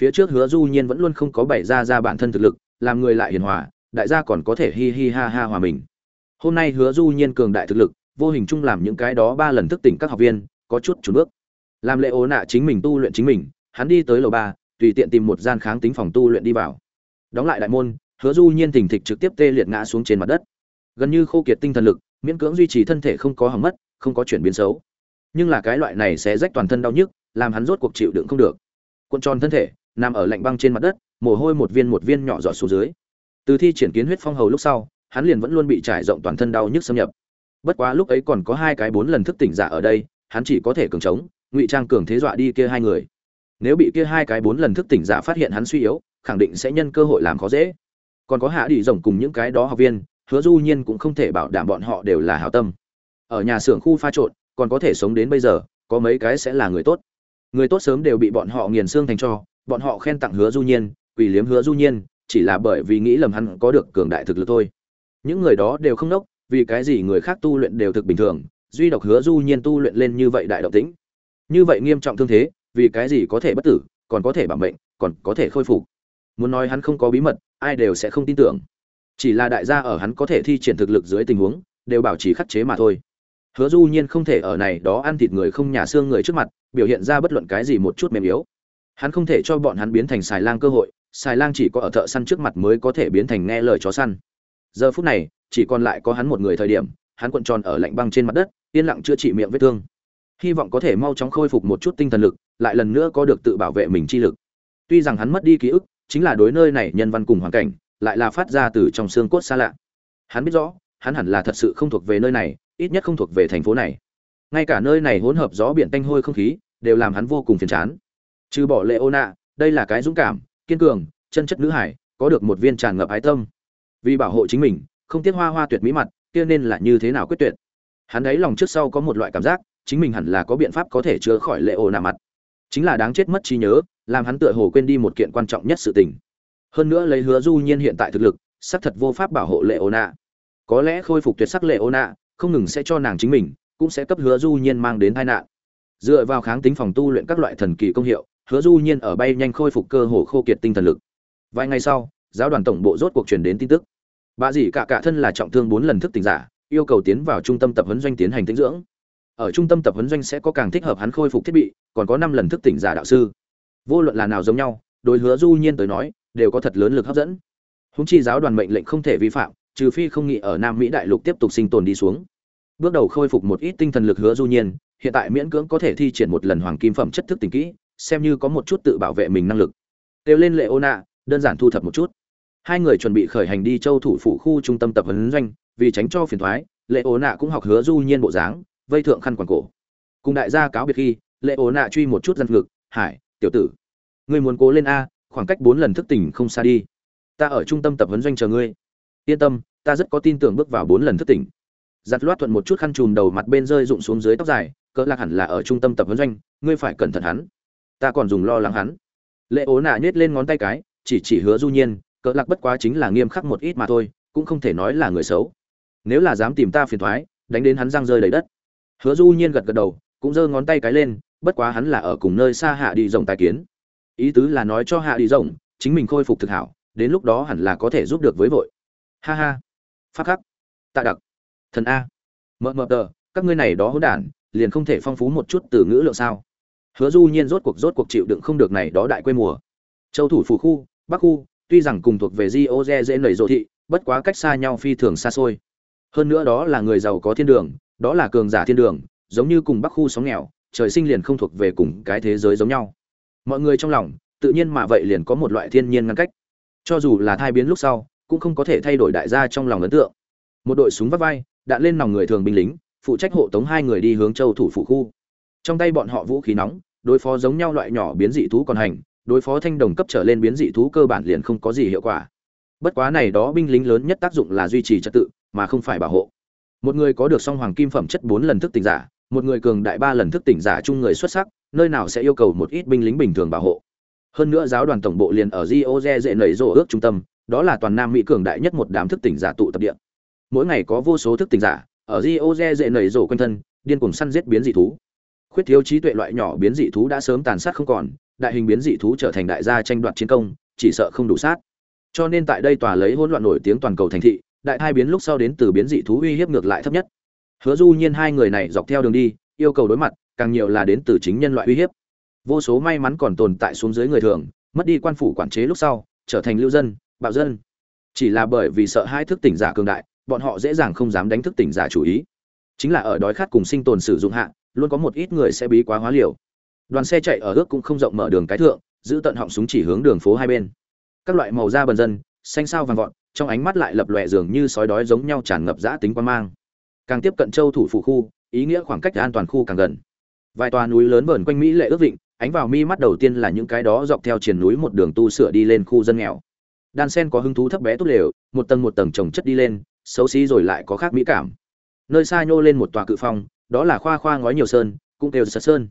Phía trước hứa du nhiên vẫn luôn không có bày ra ra bản thân thực lực, làm người lại hiền hòa, đại gia còn có thể hi hi ha ha hòa mình. Hôm nay hứa du nhiên cường đại thực lực, vô hình chung làm những cái đó ba lần thức tỉnh các học viên, có chút chủ bước. Làm lệ ố nạ chính mình tu luyện chính mình hắn đi tới lầu ba, tùy tiện tìm một gian kháng tính phòng tu luyện đi vào. Đóng lại đại môn, hứa du nhiên thình thịch trực tiếp tê liệt ngã xuống trên mặt đất. Gần như khô kiệt tinh thần lực, miễn cưỡng duy trì thân thể không có hỏng mất, không có chuyển biến xấu. Nhưng là cái loại này sẽ rách toàn thân đau nhức, làm hắn rốt cuộc chịu đựng không được. Cuộn tròn thân thể, nằm ở lạnh băng trên mặt đất, mồ hôi một viên một viên nhỏ giọt xuống dưới. Từ thi triển kiến huyết phong hầu lúc sau, hắn liền vẫn luôn bị trải rộng toàn thân đau nhức xâm nhập. Bất quá lúc ấy còn có hai cái bốn lần thức tỉnh giả ở đây, hắn chỉ có thể cường trống ngụy trang cường thế dọa đi kia hai người nếu bị kia hai cái bốn lần thức tỉnh giả phát hiện hắn suy yếu, khẳng định sẽ nhân cơ hội làm khó dễ. Còn có hạ đi rồng cùng những cái đó học viên, hứa du nhiên cũng không thể bảo đảm bọn họ đều là hảo tâm. Ở nhà xưởng khu pha trộn, còn có thể sống đến bây giờ, có mấy cái sẽ là người tốt. Người tốt sớm đều bị bọn họ nghiền xương thành cho, bọn họ khen tặng hứa du nhiên quỷ liếm hứa du nhiên, chỉ là bởi vì nghĩ lầm hắn có được cường đại thực lực thôi. Những người đó đều không nốc, vì cái gì người khác tu luyện đều thực bình thường, duy độc hứa du nhiên tu luyện lên như vậy đại động tĩnh. Như vậy nghiêm trọng thương thế vì cái gì có thể bất tử, còn có thể bảo mệnh, còn có thể khôi phục. Muốn nói hắn không có bí mật, ai đều sẽ không tin tưởng. Chỉ là đại gia ở hắn có thể thi triển thực lực dưới tình huống, đều bảo trì khắc chế mà thôi. Hứa du nhiên không thể ở này đó ăn thịt người không nhà xương người trước mặt, biểu hiện ra bất luận cái gì một chút mềm yếu. Hắn không thể cho bọn hắn biến thành xài lang cơ hội, xài lang chỉ có ở thợ săn trước mặt mới có thể biến thành nghe lời chó săn. Giờ phút này, chỉ còn lại có hắn một người thời điểm, hắn cuộn tròn ở lạnh băng trên mặt đất, yên lặng chữa trị miệng vết thương. Hy vọng có thể mau chóng khôi phục một chút tinh thần lực lại lần nữa có được tự bảo vệ mình chi lực. Tuy rằng hắn mất đi ký ức, chính là đối nơi này nhân văn cùng hoàn cảnh, lại là phát ra từ trong xương cốt xa lạ. Hắn biết rõ, hắn hẳn là thật sự không thuộc về nơi này, ít nhất không thuộc về thành phố này. Ngay cả nơi này hỗn hợp gió biển tanh hôi không khí, đều làm hắn vô cùng phiền chán. Trừ bỏ lệ ô nạ đây là cái dũng cảm, kiên cường, chân chất nữ hải, có được một viên tràn ngập ái tâm. Vì bảo hộ chính mình, không tiếc hoa hoa tuyệt mỹ mặt, kia nên là như thế nào quyết tuyệt? Hắn ấy lòng trước sau có một loại cảm giác, chính mình hẳn là có biện pháp có thể chữa khỏi lệ ô nạ mặt chính là đáng chết mất trí nhớ, làm hắn tựa hồ quên đi một kiện quan trọng nhất sự tình. Hơn nữa lấy hứa du nhiên hiện tại thực lực, xác thật vô pháp bảo hộ lệ ô nạ có lẽ khôi phục tuyệt sắc lệ ô nạ không ngừng sẽ cho nàng chính mình, cũng sẽ cấp hứa du nhiên mang đến tai nạn. Dựa vào kháng tính phòng tu luyện các loại thần kỳ công hiệu, hứa du nhiên ở bay nhanh khôi phục cơ hồ khô kiệt tinh thần lực. Vài ngày sau, giáo đoàn tổng bộ rốt cuộc truyền đến tin tức. Bà dì cả cả thân là trọng thương bốn lần thức tỉnh giả, yêu cầu tiến vào trung tâm tập huấn doanh tiến hành tĩnh dưỡng ở trung tâm tập huấn doanh sẽ có càng thích hợp hắn khôi phục thiết bị, còn có năm lần thức tỉnh giả đạo sư. Vô luận là nào giống nhau, đối hứa du nhiên tới nói, đều có thật lớn lực hấp dẫn. Húng chi giáo đoàn mệnh lệnh không thể vi phạm, trừ phi không nghĩ ở nam mỹ đại lục tiếp tục sinh tồn đi xuống. Bước đầu khôi phục một ít tinh thần lực hứa du nhiên, hiện tại miễn cưỡng có thể thi triển một lần hoàng kim phẩm chất thức tình kỹ, xem như có một chút tự bảo vệ mình năng lực. Kêu lên lệ ô nạ đơn giản thu thập một chút. Hai người chuẩn bị khởi hành đi châu thủ phủ khu trung tâm tập huấn doanh, vì tránh cho phiền thoái lệ ô nạ cũng học hứa du nhiên bộ dáng vây thượng khăn quàng cổ. Cùng đại gia cáo biệt khi, lệ ô nạ truy một chút dân ngực, hải, tiểu tử, ngươi muốn cố lên a, khoảng cách bốn lần thức tỉnh không xa đi. Ta ở trung tâm tập huấn doanh chờ ngươi. Yên tâm, ta rất có tin tưởng bước vào bốn lần thức tỉnh. Giặt loát thuận một chút khăn chùm đầu mặt bên rơi rụng xuống dưới tóc dài, cỡ lạc hẳn là ở trung tâm tập huấn doanh, ngươi phải cẩn thận hắn. Ta còn dùng lo lắng hắn. Lệ ố nạ nhét lên ngón tay cái, chỉ chỉ hứa du nhiên, cỡ lạc bất quá chính là nghiêm khắc một ít mà thôi, cũng không thể nói là người xấu. Nếu là dám tìm ta phiền thoái, đánh đến hắn răng rơi đầy đất hứa du nhiên gật gật đầu, cũng giơ ngón tay cái lên, bất quá hắn là ở cùng nơi xa hạ đi rồng tài kiến. Ý tứ là nói cho hạ đi rồng, chính mình khôi phục thực hảo, đến lúc đó hẳn là có thể giúp được với vội. Ha ha. Phát khắc. Tạ đặc. Thần a. Mờ mờ tờ, các ngươi này đó hỗn đản, liền không thể phong phú một chút từ ngữ lượng sao? Hứa du nhiên rốt cuộc rốt cuộc chịu đựng không được này đó đại quê mùa. Châu thủ phủ khu, bắc khu, tuy rằng cùng thuộc về di ô dê dễ nảy rộ thị, bất quá cách xa nhau phi thường xa xôi. Hơn nữa đó là người giàu có thiên đường đó là cường giả thiên đường, giống như cùng bắc khu sóng nghèo, trời sinh liền không thuộc về cùng cái thế giới giống nhau. Mọi người trong lòng, tự nhiên mà vậy liền có một loại thiên nhiên ngăn cách. Cho dù là thai biến lúc sau, cũng không có thể thay đổi đại gia trong lòng ấn tượng. Một đội súng vắt vai, đạn lên nòng người thường binh lính, phụ trách hộ tống hai người đi hướng châu thủ phủ khu. Trong tay bọn họ vũ khí nóng, đối phó giống nhau loại nhỏ biến dị thú còn hành, đối phó thanh đồng cấp trở lên biến dị thú cơ bản liền không có gì hiệu quả. Bất quá này đó binh lính lớn nhất tác dụng là duy trì trật tự, mà không phải bảo hộ một người có được song hoàng kim phẩm chất bốn lần thức tỉnh giả, một người cường đại ba lần thức tỉnh giả chung người xuất sắc, nơi nào sẽ yêu cầu một ít binh lính bình thường bảo hộ. Hơn nữa giáo đoàn tổng bộ liền ở rio dễ nảy rộ ước trung tâm, đó là toàn nam mỹ cường đại nhất một đám thức tỉnh giả tụ tập địa. Mỗi ngày có vô số thức tỉnh giả, ở rio dễ nảy rộ quanh thân, điên cuồng săn giết biến dị thú. Khuyết thiếu trí tuệ loại nhỏ biến dị thú đã sớm tàn sát không còn, đại hình biến dị thú trở thành đại gia tranh đoạt chiến công, chỉ sợ không đủ sát. Cho nên tại đây tòa lấy hỗn loạn nổi tiếng toàn cầu thành thị đại hai biến lúc sau đến từ biến dị thú uy hiếp ngược lại thấp nhất. Hứa du nhiên hai người này dọc theo đường đi, yêu cầu đối mặt, càng nhiều là đến từ chính nhân loại uy hiếp. Vô số may mắn còn tồn tại xuống dưới người thường, mất đi quan phủ quản chế lúc sau, trở thành lưu dân, bạo dân. Chỉ là bởi vì sợ hai thức tỉnh giả cường đại, bọn họ dễ dàng không dám đánh thức tỉnh giả chủ ý. Chính là ở đói khát cùng sinh tồn sử dụng hạ, luôn có một ít người sẽ bí quá hóa liều. Đoàn xe chạy ở ước cũng không rộng mở đường cái thượng, giữ tận họng súng chỉ hướng đường phố hai bên. Các loại màu da bần dân, xanh sao vàng vọt trong ánh mắt lại lập lòe dường như sói đói giống nhau tràn ngập dã tính quan mang. Càng tiếp cận châu thủ phủ khu, ý nghĩa khoảng cách an toàn khu càng gần. Vài tòa núi lớn vờn quanh mỹ lệ ước vịnh, ánh vào mi mắt đầu tiên là những cái đó dọc theo triền núi một đường tu sửa đi lên khu dân nghèo. Đan sen có hứng thú thấp bé tốt lều, một tầng một tầng trồng chất đi lên, xấu xí rồi lại có khác mỹ cảm. Nơi xa nhô lên một tòa cự phong, đó là khoa khoa ngói nhiều sơn, cũng đều sật sơn.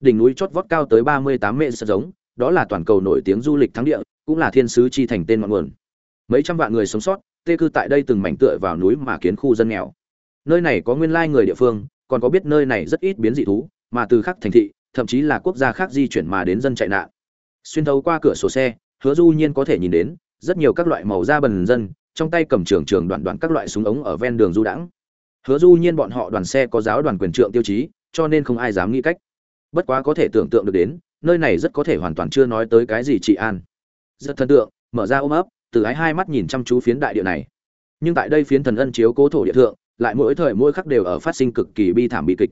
Đỉnh núi chót vót cao tới ba mươi tám mệ sật giống, đó là toàn cầu nổi tiếng du lịch thắng địa, cũng là thiên sứ chi thành tên ngọn nguồn mấy trăm vạn người sống sót, tê cư tại đây từng mảnh tựa vào núi mà kiến khu dân nghèo. Nơi này có nguyên lai người địa phương, còn có biết nơi này rất ít biến dị thú, mà từ khắc thành thị, thậm chí là quốc gia khác di chuyển mà đến dân chạy nạn. Xuyên thấu qua cửa sổ xe, hứa du nhiên có thể nhìn đến rất nhiều các loại màu da bần dân, trong tay cầm trường trường đoạn đoạn các loại súng ống ở ven đường du đãng. Hứa du nhiên bọn họ đoàn xe có giáo đoàn quyền trượng tiêu chí, cho nên không ai dám nghĩ cách. Bất quá có thể tưởng tượng được đến, nơi này rất có thể hoàn toàn chưa nói tới cái gì trị an. Rất thần tượng, mở ra ôm ấp từ ái hai mắt nhìn chăm chú phiến đại địa này. Nhưng tại đây phiến thần ân chiếu cố thổ địa thượng, lại mỗi thời mỗi khắc đều ở phát sinh cực kỳ bi thảm bi kịch.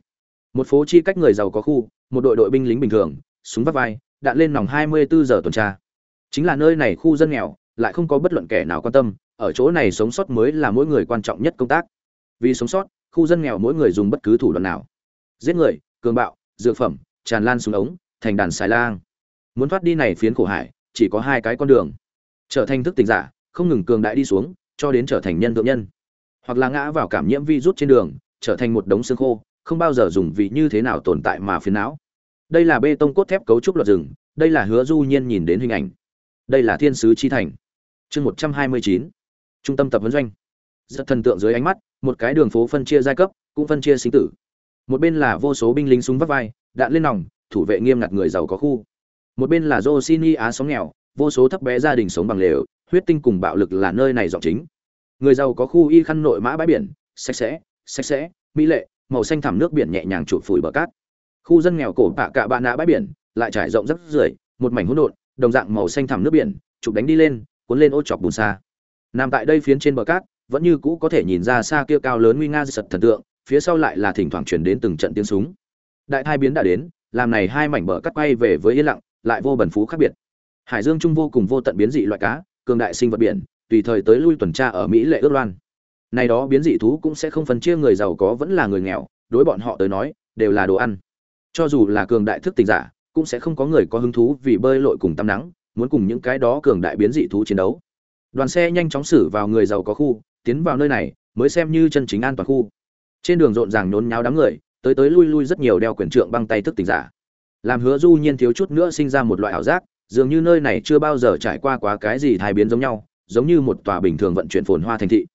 Một phố chi cách người giàu có khu, một đội đội binh lính bình thường, súng vắt vai, đạn lên nòng 24 giờ tuần tra. Chính là nơi này khu dân nghèo, lại không có bất luận kẻ nào quan tâm, ở chỗ này sống sót mới là mỗi người quan trọng nhất công tác. Vì sống sót, khu dân nghèo mỗi người dùng bất cứ thủ đoạn nào. Giết người, cường bạo, dược phẩm, tràn lan xuống ống, thành đàn xài lang. Muốn thoát đi này phiến khổ hải, chỉ có hai cái con đường trở thành thức tỉnh giả, không ngừng cường đại đi xuống, cho đến trở thành nhân thượng nhân. Hoặc là ngã vào cảm nhiễm virus trên đường, trở thành một đống xương khô, không bao giờ dùng vị như thế nào tồn tại mà phiền não. Đây là bê tông cốt thép cấu trúc luật rừng, đây là hứa du nhiên nhìn đến hình ảnh. Đây là thiên sứ chi thành. Chương một trăm hai mươi chín, trung tâm tập vấn doanh. Rất thần tượng dưới ánh mắt, một cái đường phố phân chia giai cấp, cũng phân chia sinh tử. Một bên là vô số binh lính súng vắt vai, đạn lên nòng, thủ vệ nghiêm ngặt người giàu có khu. Một bên là Josini á sống nghèo vô số thấp bé gia đình sống bằng lều, huyết tinh cùng bạo lực là nơi này dọn chính. Người giàu có khu y khăn nội mã bãi biển, sạch sẽ sạch sẽ, mỹ lệ, màu xanh thẳm nước biển nhẹ nhàng chụp phủi bờ cát. Khu dân nghèo cổ bạ cạ bạ nạ bãi biển, lại trải rộng rất rưởi, một mảnh hỗn độn, đồng dạng màu xanh thẳm nước biển, chụp đánh đi lên, cuốn lên ô chọc bùn xa. Nằm tại đây phiến trên bờ cát, vẫn như cũ có thể nhìn ra xa kia cao lớn nguy nga sật thần tượng, phía sau lại là thỉnh thoảng truyền đến từng trận tiếng súng. Đại thai biến đã đến, làm này hai mảnh bờ cắt quay về với yên lặng, lại vô bần phú khác biệt hải dương trung vô cùng vô tận biến dị loại cá, cường đại sinh vật biển, tùy thời tới lui tuần tra ở mỹ lệ ước loan. Này đó biến dị thú cũng sẽ không phân chia người giàu có vẫn là người nghèo, đối bọn họ tới nói, đều là đồ ăn. Cho dù là cường đại thức tình giả, cũng sẽ không có người có hứng thú vì bơi lội cùng tắm nắng, muốn cùng những cái đó cường đại biến dị thú chiến đấu. Đoàn xe nhanh chóng xử vào người giàu có khu, tiến vào nơi này, mới xem như chân chính an toàn khu. Trên đường rộn ràng nhốn nháo đám người, tới tới lui lui rất nhiều đeo quyền trượng băng tay thức tình giả. Làm hứa du nhiên thiếu chút nữa sinh ra một loại ảo giác dường như nơi này chưa bao giờ trải qua quá cái gì thai biến giống nhau, giống như một tòa bình thường vận chuyển phồn hoa thành thị.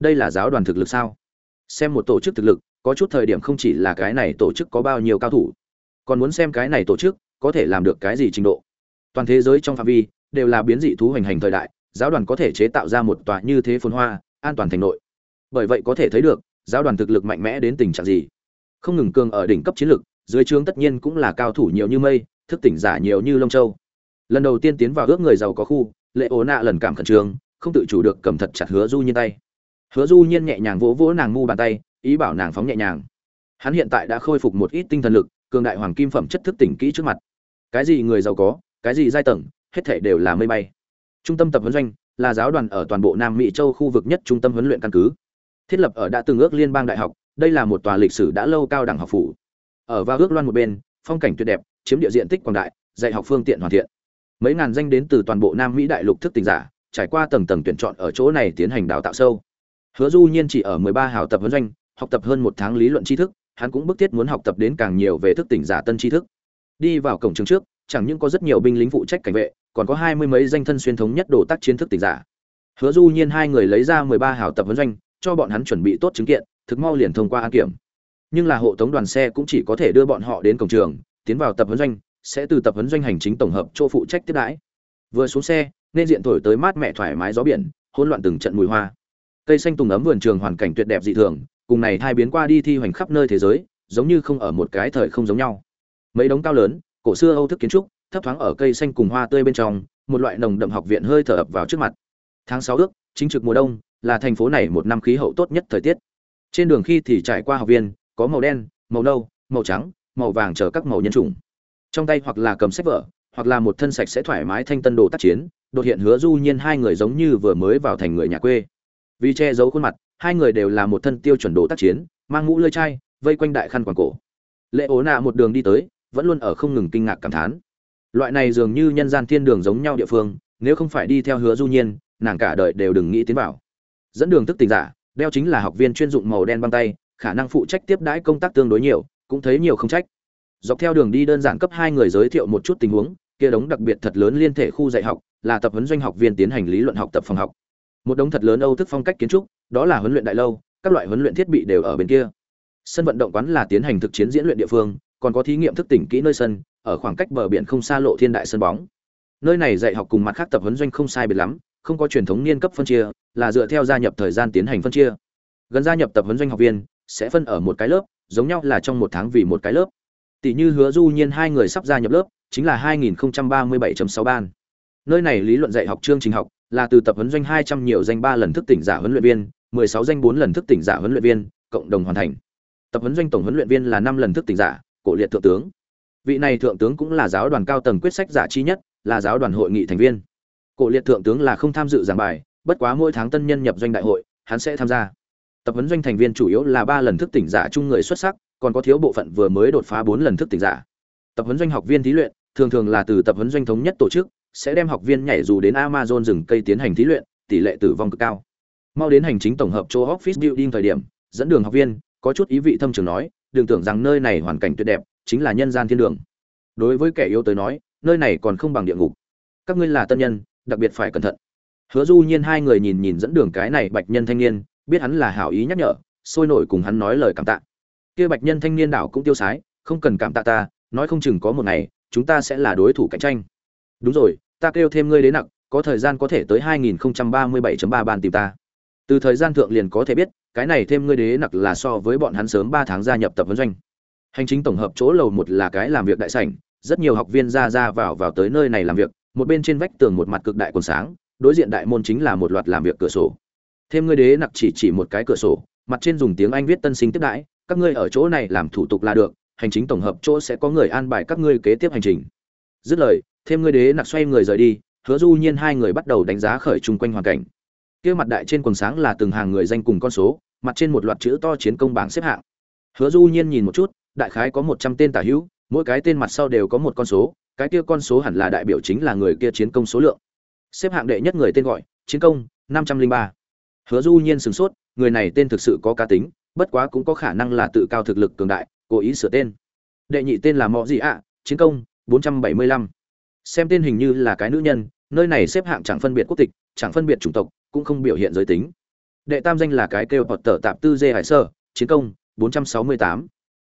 Đây là giáo đoàn thực lực sao? Xem một tổ chức thực lực, có chút thời điểm không chỉ là cái này tổ chức có bao nhiêu cao thủ, còn muốn xem cái này tổ chức có thể làm được cái gì trình độ. Toàn thế giới trong phạm vi đều là biến dị thú hành hành thời đại, giáo đoàn có thể chế tạo ra một tòa như thế phồn hoa, an toàn thành nội. Bởi vậy có thể thấy được, giáo đoàn thực lực mạnh mẽ đến tình trạng gì. Không ngừng cường ở đỉnh cấp chiến lực, dưới trướng tất nhiên cũng là cao thủ nhiều như mây, thức tỉnh giả nhiều như lông châu lần đầu tiên tiến vào ước người giàu có khu, lệ ố nạ lần cảm khẩn trương, không tự chủ được cầm thật chặt hứa du nhiên tay. Hứa du nhiên nhẹ nhàng vỗ vỗ nàng mu bàn tay, ý bảo nàng phóng nhẹ nhàng. Hắn hiện tại đã khôi phục một ít tinh thần lực, cường đại hoàng kim phẩm chất thức tỉnh kỹ trước mặt. Cái gì người giàu có, cái gì giai tầng, hết thể đều là mây bay. Trung tâm tập huấn doanh là giáo đoàn ở toàn bộ nam mỹ châu khu vực nhất trung tâm huấn luyện căn cứ. Thiết lập ở đã từng ước liên bang đại học, đây là một tòa lịch sử đã lâu cao đẳng học phủ. Ở vào ước loan một bên, phong cảnh tuyệt đẹp, chiếm địa diện tích quảng đại, dạy học phương tiện hoàn thiện mấy ngàn danh đến từ toàn bộ nam mỹ đại lục thức tỉnh giả, trải qua tầng tầng tuyển chọn ở chỗ này tiến hành đào tạo sâu. Hứa du nhiên chỉ ở 13 hào tập huấn doanh, học tập hơn một tháng lý luận tri thức, hắn cũng bức thiết muốn học tập đến càng nhiều về thức tỉnh giả tân tri thức. Đi vào cổng trường trước, chẳng những có rất nhiều binh lính phụ trách cảnh vệ, còn có hai mươi mấy danh thân xuyên thống nhất đồ tác chiến thức tỉnh giả. Hứa du nhiên hai người lấy ra 13 hào tập huấn doanh, cho bọn hắn chuẩn bị tốt chứng kiện, thực mau liền thông qua an kiểm. Nhưng là hộ tống đoàn xe cũng chỉ có thể đưa bọn họ đến cổng trường, tiến vào tập huấn doanh sẽ từ tập huấn doanh hành chính tổng hợp chỗ phụ trách tiếp đãi. Vừa xuống xe, nên diện thổi tới mát mẻ thoải mái gió biển, hỗn loạn từng trận mùi hoa. Cây xanh tùng ấm vườn trường hoàn cảnh tuyệt đẹp dị thường, cùng này hai biến qua đi thi hoành khắp nơi thế giới, giống như không ở một cái thời không giống nhau. Mấy đống cao lớn, cổ xưa âu thức kiến trúc, thấp thoáng ở cây xanh cùng hoa tươi bên trong, một loại nồng đậm học viện hơi thở ập vào trước mặt. Tháng sáu ước, chính trực mùa đông, là thành phố này một năm khí hậu tốt nhất thời tiết. Trên đường khi thì trải qua học viên, có màu đen, màu nâu, màu trắng, màu vàng chờ các màu nhân chủng trong tay hoặc là cầm sách vở, hoặc là một thân sạch sẽ thoải mái thanh tân đồ tác chiến, đột hiện hứa du nhiên hai người giống như vừa mới vào thành người nhà quê. Vì che giấu khuôn mặt, hai người đều là một thân tiêu chuẩn đồ tác chiến, mang mũ lơi chai, vây quanh đại khăn quàng cổ. Lệ ố nạ một đường đi tới, vẫn luôn ở không ngừng kinh ngạc cảm thán. Loại này dường như nhân gian thiên đường giống nhau địa phương, nếu không phải đi theo hứa du nhiên, nàng cả đời đều đừng nghĩ tiến vào. Dẫn đường tức tình giả, đeo chính là học viên chuyên dụng màu đen băng tay, khả năng phụ trách tiếp đãi công tác tương đối nhiều, cũng thấy nhiều không trách dọc theo đường đi đơn giản cấp hai người giới thiệu một chút tình huống, kia đống đặc biệt thật lớn liên thể khu dạy học, là tập huấn doanh học viên tiến hành lý luận học tập phòng học. Một đống thật lớn âu thức phong cách kiến trúc, đó là huấn luyện đại lâu, các loại huấn luyện thiết bị đều ở bên kia. Sân vận động quán là tiến hành thực chiến diễn luyện địa phương, còn có thí nghiệm thức tỉnh kỹ nơi sân, ở khoảng cách bờ biển không xa lộ thiên đại sân bóng. Nơi này dạy học cùng mặt khác tập huấn doanh không sai biệt lắm, không có truyền thống niên cấp phân chia, là dựa theo gia nhập thời gian tiến hành phân chia. Gần gia nhập tập huấn doanh học viên, sẽ phân ở một cái lớp, giống nhau là trong một tháng vì một cái lớp tỷ như hứa du nhiên hai người sắp gia nhập lớp, chính là 2037.6 ban. Nơi này lý luận dạy học chương trình học là từ tập huấn doanh 200 nhiều danh ba lần thức tỉnh giả huấn luyện viên 16 danh 4 lần thức tỉnh giả huấn luyện viên, cộng đồng hoàn thành. Tập huấn doanh tổng huấn luyện viên là 5 lần thức tỉnh giả, cổ liệt thượng tướng. Vị này thượng tướng cũng là giáo đoàn cao tầng quyết sách giả chi nhất, là giáo đoàn hội nghị thành viên. Cổ liệt thượng tướng là không tham dự giảng bài, bất quá mỗi tháng tân nhân nhập doanh đại hội, hắn sẽ tham gia. Tập huấn doanh thành viên chủ yếu là ba lần thức tỉnh giả chung người xuất sắc còn có thiếu bộ phận vừa mới đột phá bốn lần thức tỉnh giả. Tập huấn doanh học viên thí luyện, thường thường là từ tập huấn doanh thống nhất tổ chức, sẽ đem học viên nhảy dù đến amazon rừng cây tiến hành thí luyện, tỷ lệ tử vong cực cao. Mau đến hành chính tổng hợp chỗ office building thời điểm, dẫn đường học viên, có chút ý vị thâm trường nói, đừng tưởng rằng nơi này hoàn cảnh tuyệt đẹp, chính là nhân gian thiên đường. Đối với kẻ yếu tới nói, nơi này còn không bằng địa ngục. Các ngươi là tân nhân, đặc biệt phải cẩn thận. Hứa du nhiên hai người nhìn nhìn dẫn đường cái này bạch nhân thanh niên, biết hắn là hảo ý nhắc nhở, sôi nổi cùng hắn nói lời cảm tạ kia bạch nhân thanh niên đảo cũng tiêu sái, không cần cảm tạ ta, nói không chừng có một ngày, chúng ta sẽ là đối thủ cạnh tranh. Đúng rồi, ta kêu thêm ngươi đến nặng, có thời gian có thể tới 2037.3 ban tìm ta. Từ thời gian thượng liền có thể biết, cái này thêm ngươi đế nặc là so với bọn hắn sớm ba tháng gia nhập tập huấn doanh. Hành chính tổng hợp chỗ lầu một là cái làm việc đại sảnh, rất nhiều học viên ra ra vào vào tới nơi này làm việc, một bên trên vách tường một mặt cực đại còn sáng, đối diện đại môn chính là một loạt làm việc cửa sổ. Thêm ngươi đế nặc chỉ chỉ một cái cửa sổ, mặt trên dùng tiếng anh viết tân sinh tiếp đãi các ngươi ở chỗ này làm thủ tục là được, hành chính tổng hợp chỗ sẽ có người an bài các ngươi kế tiếp hành trình. Dứt lời, thêm ngươi đế nặc xoay người rời đi, hứa du nhiên hai người bắt đầu đánh giá khởi chung quanh hoàn cảnh. Kia mặt đại trên quần sáng là từng hàng người danh cùng con số, mặt trên một loạt chữ to chiến công bảng xếp hạng. Hứa du nhiên nhìn một chút, đại khái có một trăm tên tả hữu, mỗi cái tên mặt sau đều có một con số, cái kia con số hẳn là đại biểu chính là người kia chiến công số lượng. Xếp hạng đệ nhất người tên gọi, chiến công, năm trăm linh ba. Hứa du nhiên sửng sốt, người này tên thực sự có cá tính bất quá cũng có khả năng là tự cao thực lực cường đại, cố ý sửa tên. Đệ nhị tên là mọ gì ạ, chiến công, bốn trăm bảy mươi lăm. Xem tên hình như là cái nữ nhân, nơi này xếp hạng chẳng phân biệt quốc tịch, chẳng phân biệt chủng tộc, cũng không biểu hiện giới tính. Đệ tam danh là cái kêu hoặc tờ tạp tư dê hải sơ, chiến công 468.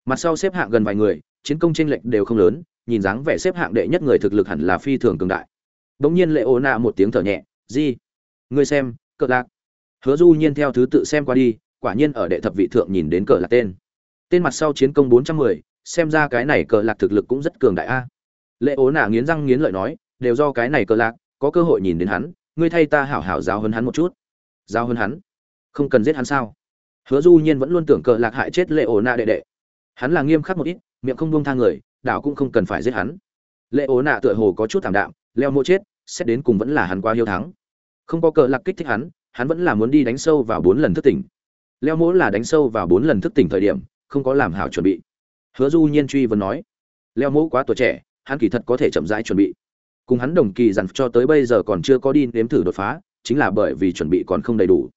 mặt sau xếp hạng gần vài người, chiến công tranh lệch đều không lớn, nhìn dáng vẻ xếp hạng đệ nhất người thực lực hẳn là phi thường cường đại. Bỗng nhiên lệ ô nạ một tiếng thở nhẹ gì ngươi xem cợt lạc. Hứa du nhiên theo thứ tự xem qua đi quả nhiên ở đệ thập vị thượng nhìn đến cờ lạc tên. Tên mặt sau chiến công 410, xem ra cái này cờ lạc thực lực cũng rất cường đại a. Lệ ố nạ nghiến răng nghiến lợi nói đều do cái này cờ lạc có cơ hội nhìn đến hắn ngươi thay ta hảo hảo giáo hơn hắn một chút. Giáo hơn hắn? Không cần giết hắn sao? Hứa du nhiên vẫn luôn tưởng cờ lạc hại chết lệ ố nạ đệ đệ. Hắn là nghiêm khắc một ít miệng không buông tha người đảo cũng không cần phải giết hắn. Lệ ố nạ tựa hồ có chút thảm đạm leo mộ chết xét đến cùng vẫn là hắn qua hiếu thắng. Không có cờ lạc kích thích hắn hắn vẫn là muốn đi đánh sâu vào bốn lần thất tỉnh leo mỗ là đánh sâu vào bốn lần thức tỉnh thời điểm, không có làm hảo chuẩn bị. Hứa du nhiên truy vấn nói, leo mỗ quá tuổi trẻ, hắn kỳ thật có thể chậm rãi chuẩn bị. Cùng hắn đồng kỳ dặn cho tới bây giờ còn chưa có đi nếm thử đột phá, chính là bởi vì chuẩn bị còn không đầy đủ.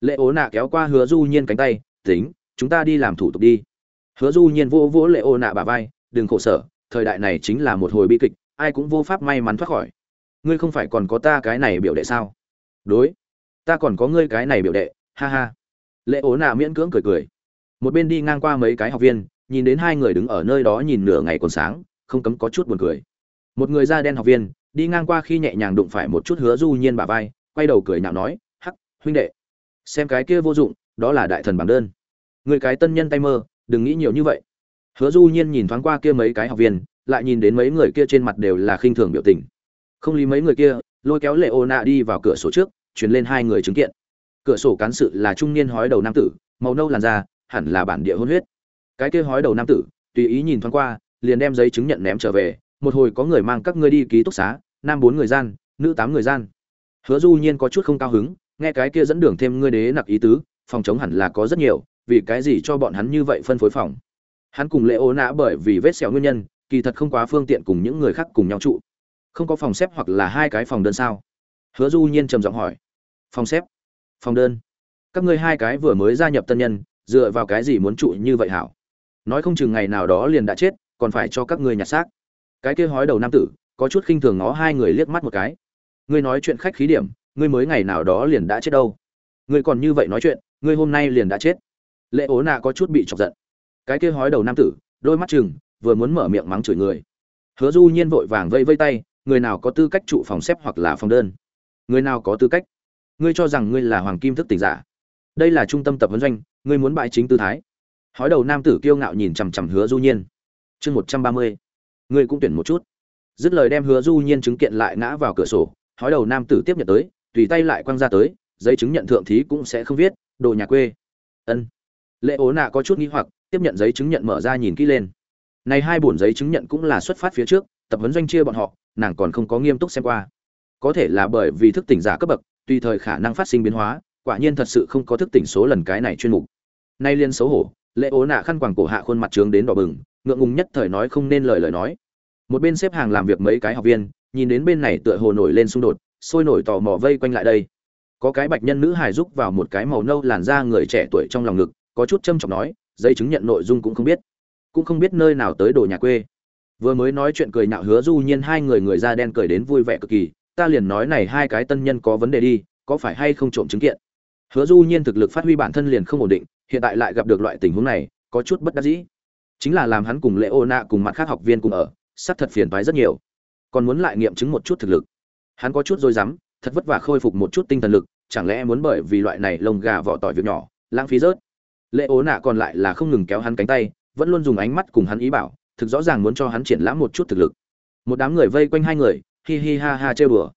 Lệ ố nạ kéo qua hứa du nhiên cánh tay, tính, chúng ta đi làm thủ tục đi. Hứa du nhiên vô vỗ lệ ô nạ bà vai, đừng khổ sở, thời đại này chính là một hồi bi kịch, ai cũng vô pháp may mắn thoát khỏi. Ngươi không phải còn có ta cái này biểu đệ sao? Đối, ta còn có ngươi cái này biểu đệ, ha ha lệ ố nạ miễn cưỡng cười cười. Một bên đi ngang qua mấy cái học viên, nhìn đến hai người đứng ở nơi đó nhìn nửa ngày còn sáng, không cấm có chút buồn cười. Một người da đen học viên, đi ngang qua khi nhẹ nhàng đụng phải một chút hứa du nhiên bà vai, quay đầu cười nhạo nói, hắc, huynh đệ, xem cái kia vô dụng, đó là đại thần bảng đơn. Người cái tân nhân tay mơ, đừng nghĩ nhiều như vậy. Hứa du nhiên nhìn thoáng qua kia mấy cái học viên, lại nhìn đến mấy người kia trên mặt đều là khinh thường biểu tình. Không lý mấy người kia, lôi kéo lệ ô nạ đi vào cửa sổ trước chuyển lên hai người chứng kiện cửa sổ cán sự là trung niên hói đầu nam tử, màu nâu làn da, hẳn là bản địa hôn huyết. Cái kia hói đầu nam tử, tùy ý nhìn thoáng qua, liền đem giấy chứng nhận ném trở về, một hồi có người mang các ngươi đi ký túc xá, nam bốn người gian, nữ tám người gian. Hứa du nhiên có chút không cao hứng, nghe cái kia dẫn đường thêm ngươi đế nặc ý tứ, phòng chống hẳn là có rất nhiều, vì cái gì cho bọn hắn như vậy phân phối phòng? Hắn cùng lệ ô nã bởi vì vết sẹo nguyên nhân, kỳ thật không quá phương tiện cùng những người khác cùng nhau trụ. Không có phòng xếp hoặc là hai cái phòng đơn sao? Hứa du nhiên trầm giọng hỏi. Phòng xếp? Phòng đơn, các ngươi hai cái vừa mới gia nhập tân nhân, dựa vào cái gì muốn trụ như vậy hảo? Nói không chừng ngày nào đó liền đã chết, còn phải cho các ngươi nhặt xác. Cái kia hói đầu nam tử, có chút khinh thường ngó hai người liếc mắt một cái. Ngươi nói chuyện khách khí điểm, ngươi mới ngày nào đó liền đã chết đâu. Ngươi còn như vậy nói chuyện, ngươi hôm nay liền đã chết. Lệ ố nạ có chút bị chọc giận. Cái kia hói đầu nam tử, đôi mắt chừng vừa muốn mở miệng mắng chửi người. Hứa du nhiên vội vàng vây vây tay, người nào có tư cách trụ phòng xếp hoặc là phòng đơn? Người nào có tư cách? Ngươi cho rằng ngươi là hoàng kim thức tỉnh giả. Đây là trung tâm tập huấn doanh, ngươi muốn bại chính tư thái. Hói đầu nam tử kiêu ngạo nhìn chằm chằm hứa du nhiên. Chương một trăm ba mươi. Ngươi cũng tuyển một chút. Dứt lời đem hứa du nhiên chứng kiện lại ngã vào cửa sổ, hói đầu nam tử tiếp nhận tới, tùy tay lại quăng ra tới, giấy chứng nhận thượng thí cũng sẽ không viết, đồ nhà quê. Ân. Lệ ố nạ có chút nghi hoặc, tiếp nhận giấy chứng nhận mở ra nhìn kỹ lên. Này hai bổn giấy chứng nhận cũng là xuất phát phía trước, tập huấn doanh chia bọn họ, nàng còn không có nghiêm túc xem qua. Có thể là bởi vì thức tỉnh giả cấp bậc tùy thời khả năng phát sinh biến hóa, quả nhiên thật sự không có thức tỉnh số lần cái này chuyên mục. Nay liên xấu hổ, lệ ố nạ khăn quàng cổ hạ khuôn mặt trướng đến đỏ bừng, ngượng ngùng nhất thời nói không nên lời lời nói. Một bên xếp hàng làm việc mấy cái học viên, nhìn đến bên này tựa hồ nổi lên xung đột, sôi nổi tò mò vây quanh lại đây. Có cái bạch nhân nữ hài giúp vào một cái màu nâu làn da người trẻ tuổi trong lòng ngực, có chút châm trọng nói, giấy chứng nhận nội dung cũng không biết. Cũng không biết nơi nào tới đồ nhà quê. Vừa mới nói chuyện cười nhạo hứa du nhiên hai người người da đen cười đến vui vẻ cực kỳ ta liền nói này hai cái tân nhân có vấn đề đi, có phải hay không trộm chứng kiện? Hứa du nhiên thực lực phát huy bản thân liền không ổn định, hiện tại lại gặp được loại tình huống này, có chút bất đắc dĩ. Chính là làm hắn cùng lệ ô nạ cùng mặt khác học viên cùng ở sắp thật phiền toái rất nhiều. Còn muốn lại nghiệm chứng một chút thực lực. Hắn có chút dối rắm, thật vất vả khôi phục một chút tinh thần lực, chẳng lẽ muốn bởi vì loại này lông gà vỏ tỏi việc nhỏ, lãng phí rớt? Lệ ố nạ còn lại là không ngừng kéo hắn cánh tay, vẫn luôn dùng ánh mắt cùng hắn ý bảo, thực rõ ràng muốn cho hắn triển lãm một chút thực lực. Một đám người vây quanh hai người hi hi ha ha chơi bừa.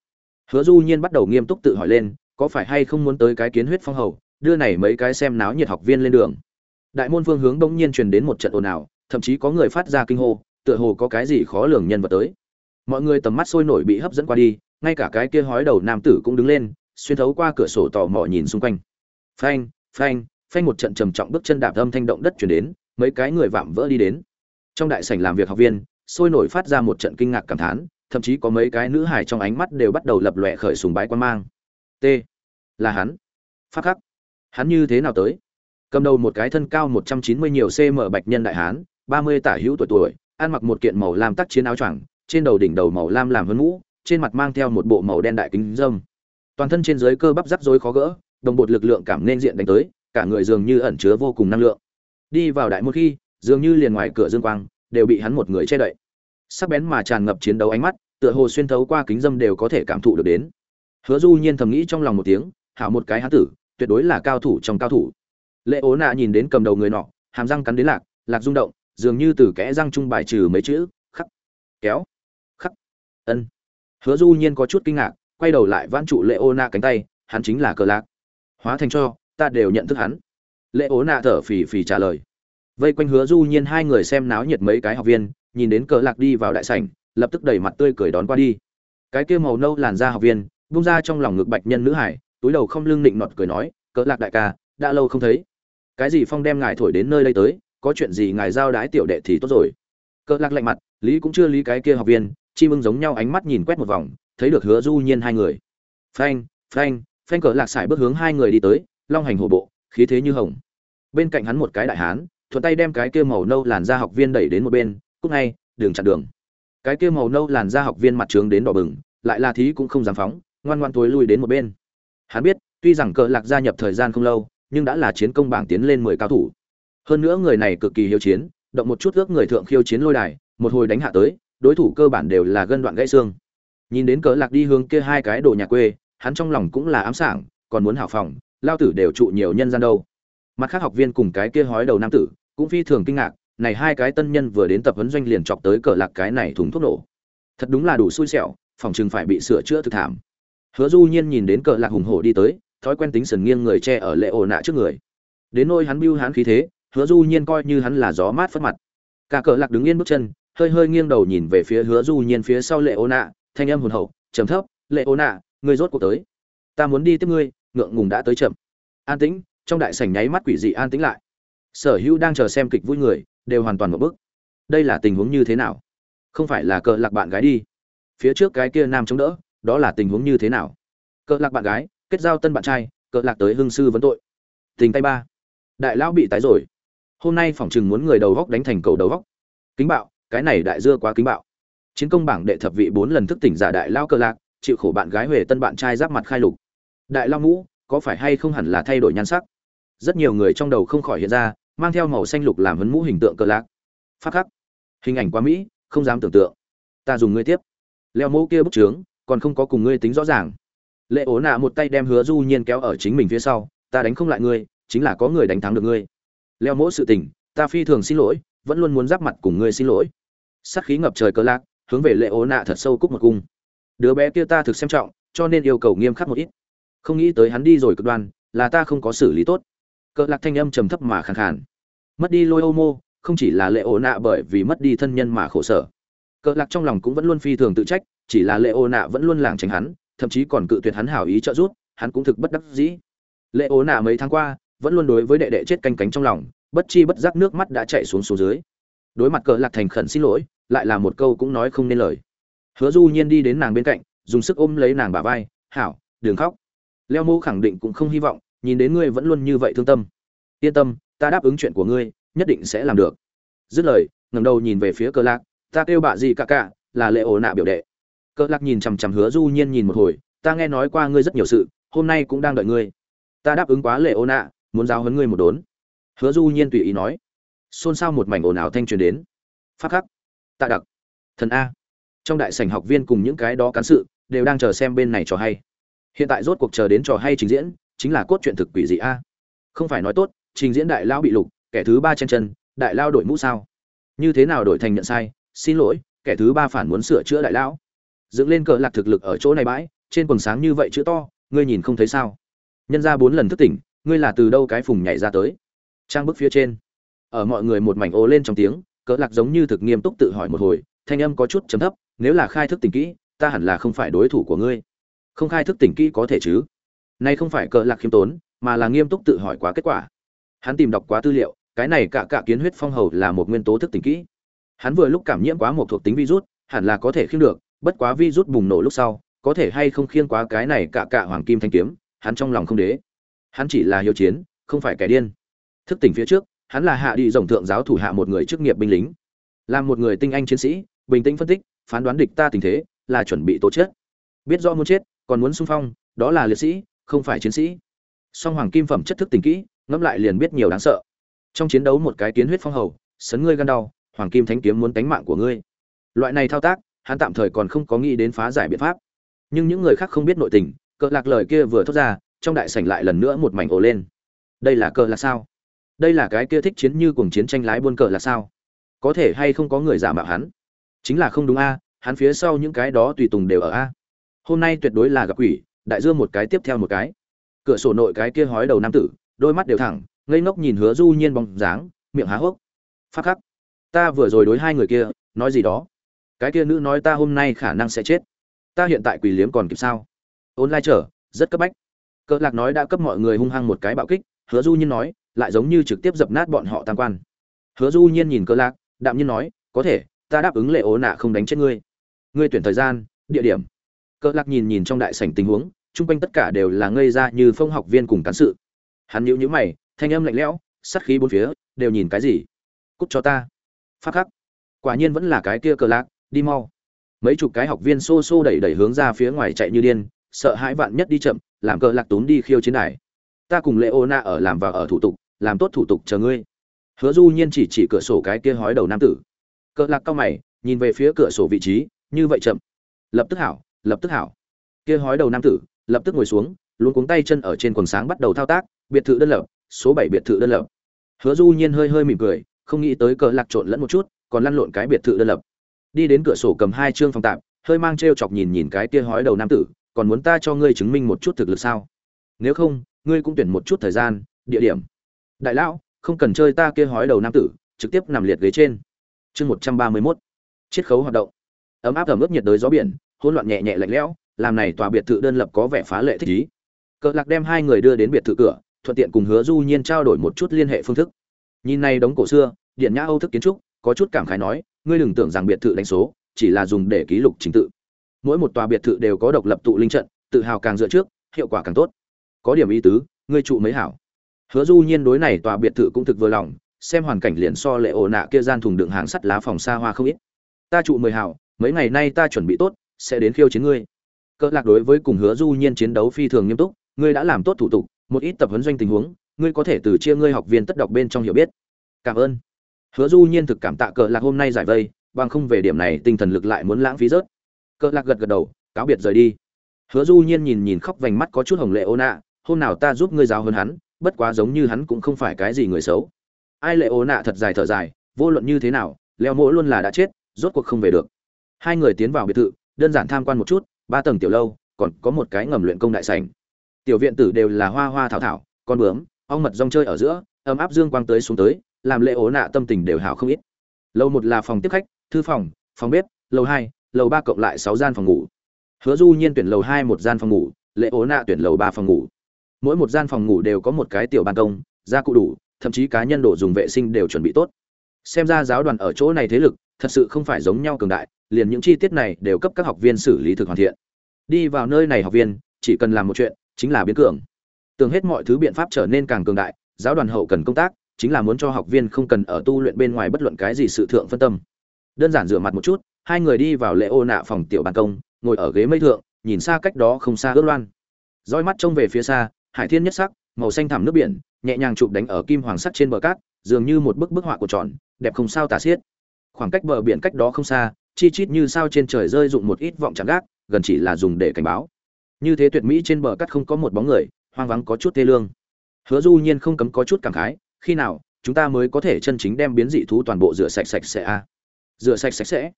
hứa du nhiên bắt đầu nghiêm túc tự hỏi lên, có phải hay không muốn tới cái kiến huyết phong hầu, đưa này mấy cái xem náo nhiệt học viên lên đường. Đại môn phương hướng bỗng nhiên truyền đến một trận ồn ào, thậm chí có người phát ra kinh hô, tựa hồ có cái gì khó lường nhân vật tới. Mọi người tầm mắt sôi nổi bị hấp dẫn qua đi, ngay cả cái kia hói đầu nam tử cũng đứng lên, xuyên thấu qua cửa sổ tò mò nhìn xung quanh. Phanh phanh phanh một trận trầm trọng bước chân đạp âm thanh động đất chuyển đến, mấy cái người vạm vỡ đi đến. Trong đại sảnh làm việc học viên, sôi nổi phát ra một trận kinh ngạc cảm thán thậm chí có mấy cái nữ hải trong ánh mắt đều bắt đầu lập lòe khởi sùng bái quan mang. T. Là hắn. Phát khắc. Hắn như thế nào tới? Cầm đầu một cái thân cao một trăm chín mươi nhiều cm bạch nhân đại hán, ba mươi tả hữu tuổi tuổi, ăn mặc một kiện màu lam tắc chiến áo choàng, trên đầu đỉnh đầu màu lam làm hơn mũ, trên mặt mang theo một bộ màu đen đại kính dâm toàn thân trên dưới cơ bắp rắc rối khó gỡ, đồng bột lực lượng cảm nên diện đánh tới, cả người dường như ẩn chứa vô cùng năng lượng. Đi vào đại một khi, dường như liền ngoài cửa dương quang, đều bị hắn một người che đậy sắc bén mà tràn ngập chiến đấu ánh mắt, tựa hồ xuyên thấu qua kính dâm đều có thể cảm thụ được đến. Hứa du nhiên thầm nghĩ trong lòng một tiếng, hảo một cái hán tử, tuyệt đối là cao thủ trong cao thủ. Lệ ố nạ nhìn đến cầm đầu người nọ, hàm răng cắn đến lạc lạc rung động, dường như từ kẽ răng trung bài trừ mấy chữ, khắc, kéo, khắc, ân. Hứa du nhiên có chút kinh ngạc, quay đầu lại vãn trụ lệ ô nạ cánh tay, hắn chính là cờ lạc. Hóa thành cho, ta đều nhận thức hắn. Lệ ố nạ thở phì phì trả lời. Vây quanh hứa du nhiên hai người xem náo nhiệt mấy cái học viên nhìn đến cờ lạc đi vào đại sảnh, lập tức đẩy mặt tươi cười đón qua đi. Cái kia màu nâu làn da học viên, bung ra trong lòng ngực bạch nhân nữ hải, túi đầu không lưng nịnh nọt cười nói cỡ lạc đại ca, đã lâu không thấy. Cái gì phong đem ngài thổi đến nơi đây tới, có chuyện gì ngài giao đái tiểu đệ thì tốt rồi. Cỡ lạc lạnh mặt, lý cũng chưa lý cái kia học viên chi mưng giống nhau ánh mắt nhìn quét một vòng, thấy được hứa du nhiên hai người. Phanh phanh phanh cỡ lạc xài bước hướng hai người đi tới, long hành hổ bộ, khí thế như hồng. Bên cạnh hắn một cái đại hán, thuận tay đem cái kia màu nâu làn da học viên đẩy đến một bên cúc ngay, đường chặn đường. Cái kia màu nâu làn da học viên mặt trướng đến đỏ bừng, lại là thí cũng không dám phóng, ngoan ngoan tối lui đến một bên. Hắn biết, tuy rằng cờ lạc gia nhập thời gian không lâu, nhưng đã là chiến công bảng tiến lên mười cao thủ. Hơn nữa người này cực kỳ hiếu chiến, động một chút ước người thượng khiêu chiến lôi đài, một hồi đánh hạ tới, đối thủ cơ bản đều là gân đoạn gãy xương. Nhìn đến cờ lạc đi hướng kia hai cái đồ nhà quê, hắn trong lòng cũng là ám sảng, còn muốn hảo phòng lao tử đều trụ nhiều nhân gian đâu. Mặt khác học viên cùng cái kia hói đầu nam tử, cũng phi thường kinh ngạc này hai cái tân nhân vừa đến tập huấn doanh liền chọc tới cờ lạc cái này thùng thuốc nổ. Thật đúng là đủ xui xẻo, phòng chừng phải bị sửa chữa thực thảm. Hứa du nhiên nhìn đến cờ lạc hùng hổ đi tới, thói quen tính sần nghiêng người che ở lệ ổ nạ trước người. Đến nôi hắn bưu hắn khí thế, hứa du nhiên coi như hắn là gió mát phất mặt. Cả cờ lạc đứng yên bước chân, hơi hơi nghiêng đầu nhìn về phía hứa du nhiên phía sau lệ ổ nạ, thanh âm hồn hậu, trầm thấp, lệ ổ nạ, ngươi rốt cuộc tới. Ta muốn đi tiếp ngươi, ngượng ngùng đã tới chậm. An tĩnh, trong đại sảnh nháy mắt quỷ dị an tĩnh lại sở hữu đang chờ xem kịch vui người, đều hoàn toàn một bức đây là tình huống như thế nào? Không phải là cờ lạc bạn gái đi. Phía trước cái kia nam chống đỡ, đó là tình huống như thế nào? Cờ lạc bạn gái, kết giao tân bạn trai, cờ lạc tới hương sư vấn tội. Tình tay ba. Đại lão bị tái rồi. Hôm nay phỏng chừng muốn người đầu góc đánh thành cầu đầu góc. Kính bạo, cái này đại dưa quá kính bạo. Chiến công bảng đệ thập vị bốn lần thức tỉnh giả đại lao cờ lạc, chịu khổ bạn gái huệ tân bạn trai giáp mặt khai lục. Đại lao ngũ, có phải hay không hẳn là thay đổi nhan sắc? Rất nhiều người trong đầu không khỏi hiện ra mang theo màu xanh lục làm vấn mũ hình tượng cờ lạc. Phát khắc. Hình ảnh quá mỹ, không dám tưởng tượng. Ta dùng ngươi tiếp. Leo mẫu kia bức trướng, còn không có cùng ngươi tính rõ ràng. Lệ ố nạ một tay đem hứa du nhiên kéo ở chính mình phía sau, ta đánh không lại ngươi, chính là có người đánh thắng được ngươi. Leo mẫu sự tình, ta phi thường xin lỗi, vẫn luôn muốn giáp mặt cùng ngươi xin lỗi. Sắc khí ngập trời cờ lạc, hướng về lệ ố nạ thật sâu cúc một cung. Đứa bé kia ta thực xem trọng, cho nên yêu cầu nghiêm khắc một ít. Không nghĩ tới hắn đi rồi cực đoan, là ta không có xử lý tốt cờ lạc thanh âm trầm thấp mà khàn khàn. Mất đi lôi ô mô, không chỉ là lệ ô nạ bởi vì mất đi thân nhân mà khổ sở. Cờ lạc trong lòng cũng vẫn luôn phi thường tự trách, chỉ là lệ ô nạ vẫn luôn làng tránh hắn, thậm chí còn cự tuyệt hắn hảo ý trợ giúp, hắn cũng thực bất đắc dĩ. Lệ ô nạ mấy tháng qua, vẫn luôn đối với đệ đệ chết canh cánh trong lòng, bất chi bất giác nước mắt đã chạy xuống xuống dưới. Đối mặt cờ lạc thành khẩn xin lỗi, lại là một câu cũng nói không nên lời. Hứa du nhiên đi đến nàng bên cạnh, dùng sức ôm lấy nàng bả vai, hảo, đừng khóc. Leo mô khẳng định cũng không hy vọng nhìn đến ngươi vẫn luôn như vậy thương tâm. Yên tâm, ta đáp ứng chuyện của ngươi, nhất định sẽ làm được. Dứt lời, ngẩng đầu nhìn về phía cờ lạc, ta kêu bạ gì cả cả, là lệ ổ nạ biểu đệ. Cờ lạc nhìn chằm chằm hứa du nhiên nhìn một hồi, ta nghe nói qua ngươi rất nhiều sự, hôm nay cũng đang đợi ngươi. Ta đáp ứng quá lệ ổ nạ, muốn giao huấn ngươi một đốn. Hứa du nhiên tùy ý nói. Xôn xao một mảnh ồn ào thanh truyền đến. Phát khắc. Tạ đặc. Thần a. Trong đại sảnh học viên cùng những cái đó cán sự, đều đang chờ xem bên này trò hay. Hiện tại rốt cuộc chờ đến trò hay trình diễn chính là cốt truyện thực quỷ dị a. Không phải nói tốt, trình diễn đại lao bị lục, kẻ thứ ba chen chân, đại lao đổi mũ sao? Như thế nào đổi thành nhận sai? Xin lỗi, kẻ thứ ba phản muốn sửa chữa đại lão dựng lên cờ lạc thực lực ở chỗ này bãi, trên quần sáng như vậy chữ to, ngươi nhìn không thấy sao? Nhân ra bốn lần thức tỉnh, ngươi là từ đâu cái phùng nhảy ra tới? Trang bức phía trên. Ở mọi người một mảnh ô lên trong tiếng cỡ lạc giống như thực nghiêm túc tự hỏi một hồi, thanh âm có chút chấm thấp, nếu là khai thức tỉnh kỹ, ta hẳn là không phải đối thủ của ngươi. Không khai thức tỉnh kỹ có thể chứ? Nay không phải cờ lạc khiêm tốn, mà là nghiêm túc tự hỏi quá kết quả. Hắn tìm đọc quá tư liệu, cái này cả cả kiến huyết phong hầu là một nguyên tố thức tỉnh kỹ. Hắn vừa lúc cảm nhiễm quá một thuộc tính virus, hẳn là có thể khiêng được, bất quá virus bùng nổ lúc sau, có thể hay không khiêng quá cái này cả cả hoàng kim thanh kiếm, hắn trong lòng không đế. Hắn chỉ là hiếu chiến, không phải kẻ điên. Thức tỉnh phía trước, hắn là hạ đi rồng thượng giáo thủ hạ một người chức nghiệp binh lính. Làm một người tinh anh chiến sĩ, bình tĩnh phân tích, phán đoán địch ta tình thế, là chuẩn bị tổ chết. Biết rõ muốn chết, còn muốn xung phong, đó là liệt sĩ không phải chiến sĩ. Song hoàng kim phẩm chất thức tình kỹ, ngẫm lại liền biết nhiều đáng sợ. Trong chiến đấu một cái kiến huyết phong hầu, sấn ngươi gan đau, hoàng kim thánh kiếm muốn tánh mạng của ngươi. Loại này thao tác, hắn tạm thời còn không có nghĩ đến phá giải biện pháp. Nhưng những người khác không biết nội tình cỡ lạc lời kia vừa thốt ra, trong đại sảnh lại lần nữa một mảnh ồ lên. Đây là cờ là sao? Đây là cái kia thích chiến như cùng chiến tranh lái buôn cờ là sao? Có thể hay không có người giả mạo hắn? Chính là không đúng a, hắn phía sau những cái đó tùy tùng đều ở a. Hôm nay tuyệt đối là gặp quỷ đại dương một cái tiếp theo một cái. Cửa sổ nội cái kia hói đầu nam tử, đôi mắt đều thẳng, ngây ngốc nhìn hứa du nhiên bóng dáng, miệng há hốc. Phát khắc, ta vừa rồi đối hai người kia, nói gì đó? Cái kia nữ nói ta hôm nay khả năng sẽ chết. Ta hiện tại quỷ liếm còn kịp sao? Ôn lai trở rất cấp bách. Cỡ lạc nói đã cấp mọi người hung hăng một cái bạo kích, hứa du nhiên nói, lại giống như trực tiếp dập nát bọn họ tam quan. Hứa du nhiên nhìn cỡ lạc, đạm nhiên nói, có thể, ta đáp ứng lệ ố nạ không đánh chết ngươi. Ngươi tuyển thời gian, địa điểm cỡ lạc nhìn nhìn trong đại sảnh tình huống, chung quanh tất cả đều là ngây ra như phong học viên cùng cán sự. Hắn nhíu nhíu mày, thanh âm lạnh lẽo, sát khí bốn phía, đều nhìn cái gì? Cút cho ta. Phát khắc. Quả nhiên vẫn là cái kia cờ lạc đi mau. Mấy chục cái học viên xô xô đẩy đẩy hướng ra phía ngoài chạy như điên, sợ hãi vạn nhất đi chậm, làm cờ lạc tốn đi khiêu chiến đài ta cùng lệ ô na ở làm và ở thủ tục, làm tốt thủ tục chờ ngươi. Hứa du nhiên chỉ chỉ cửa sổ cái kia hói đầu nam tử. Cờ lạc cao mày, nhìn về phía cửa sổ vị trí, như vậy chậm. Lập tức hảo lập tức hảo. Kia hói đầu nam tử, lập tức ngồi xuống luôn cuống tay chân ở trên quần sáng bắt đầu thao tác, biệt thự đơn lập, số bảy biệt thự đơn lập. Hứa du nhiên hơi hơi mỉm cười, không nghĩ tới cờ lạc trộn lẫn một chút, còn lăn lộn cái biệt thự đơn lập. Đi đến cửa sổ cầm hai chương phòng tạm hơi mang trêu chọc nhìn nhìn cái kia hói đầu nam tử, còn muốn ta cho ngươi chứng minh một chút thực lực sao? Nếu không, ngươi cũng tuyển một chút thời gian, địa điểm. Đại lão, không cần chơi ta kia hói đầu nam tử, trực tiếp nằm liệt ghế trên. Chương một trăm ba mươi mốt. Chiết khấu hoạt động. Ấm áp ẩm ướt nhiệt đới gió biển hỗn loạn nhẹ nhẹ lạnh lẽo, làm này tòa biệt thự đơn lập có vẻ phá lệ thích ý. Cỡ lạc đem hai người đưa đến biệt thự cửa, thuận tiện cùng hứa du nhiên trao đổi một chút liên hệ phương thức. Nhìn này đống cổ xưa, điện nhã âu thức kiến trúc, có chút cảm khái nói, ngươi đừng tưởng rằng biệt thự đánh số, chỉ là dùng để ký lục trình tự. Mỗi một tòa biệt thự đều có độc lập tụ linh trận, tự hào càng dựa trước, hiệu quả càng tốt. Có điểm ý tứ, ngươi trụ mấy hảo. Hứa du nhiên đối này tòa biệt thự cũng thực vừa lòng, xem hoàn cảnh liền so lệ ổ nạ kia gian thùng đựng hàng sắt lá phòng xa hoa không ít. Ta trụ mười hảo, mấy ngày nay ta chuẩn bị tốt sẽ đến khiêu chiến ngươi. Cỡ lạc đối với cùng hứa du nhiên chiến đấu phi thường nghiêm túc, ngươi đã làm tốt thủ tục, một ít tập huấn doanh tình huống, ngươi có thể từ chia ngươi học viên tất đọc bên trong hiểu biết. Cảm ơn. Hứa du nhiên thực cảm tạ cỡ lạc hôm nay giải vây, bằng không về điểm này tinh thần lực lại muốn lãng phí rớt. Cỡ lạc gật gật đầu, cáo biệt rời đi. Hứa du nhiên nhìn nhìn khóc vành mắt có chút hồng lệ ô nạ, hôm nào ta giúp ngươi giáo hơn hắn, bất quá giống như hắn cũng không phải cái gì người xấu. Ai lệ ô nạ thật dài thở dài, vô luận như thế nào, leo mỗ luôn là đã chết, rốt cuộc không về được. Hai người tiến vào biệt thự đơn giản tham quan một chút, ba tầng tiểu lâu, còn có một cái ngầm luyện công đại sảnh. Tiểu viện tử đều là hoa hoa thảo thảo, con bướm, ong mật rong chơi ở giữa, ấm áp dương quang tới xuống tới, làm lễ ố nạ tâm tình đều hảo không ít. Lầu một là phòng tiếp khách, thư phòng phòng bếp, lầu hai, lầu ba cộng lại sáu gian phòng ngủ. Hứa du nhiên tuyển lầu hai một gian phòng ngủ, lễ ố nạ tuyển lầu ba phòng ngủ. Mỗi một gian phòng ngủ đều có một cái tiểu ban công, gia cụ đủ, thậm chí cá nhân đồ dùng vệ sinh đều chuẩn bị tốt. Xem ra giáo đoàn ở chỗ này thế lực, thật sự không phải giống nhau cường đại liền những chi tiết này đều cấp các học viên xử lý thực hoàn thiện. Đi vào nơi này học viên, chỉ cần làm một chuyện, chính là biến cường. Tưởng hết mọi thứ biện pháp trở nên càng cường đại, giáo đoàn hậu cần công tác, chính là muốn cho học viên không cần ở tu luyện bên ngoài bất luận cái gì sự thượng phân tâm. Đơn giản rửa mặt một chút, hai người đi vào lễ ô nạ phòng tiểu ban công, ngồi ở ghế mây thượng, nhìn xa cách đó không xa ước loan. Roi mắt trông về phía xa, hải thiên nhất sắc, màu xanh thẳm nước biển, nhẹ nhàng chụp đánh ở kim hoàng sắc trên bờ cát, dường như một bức bức họa của tròn, đẹp không sao tả xiết. Khoảng cách bờ biển cách đó không xa chi chít như sao trên trời rơi dụng một ít vọng chạm gác, gần chỉ là dùng để cảnh báo. Như thế tuyệt mỹ trên bờ cắt không có một bóng người, hoang vắng có chút tê lương. Hứa du nhiên không cấm có chút cảm khái, khi nào, chúng ta mới có thể chân chính đem biến dị thú toàn bộ rửa sạch sạch sẽ a rửa sạch sạch sẽ.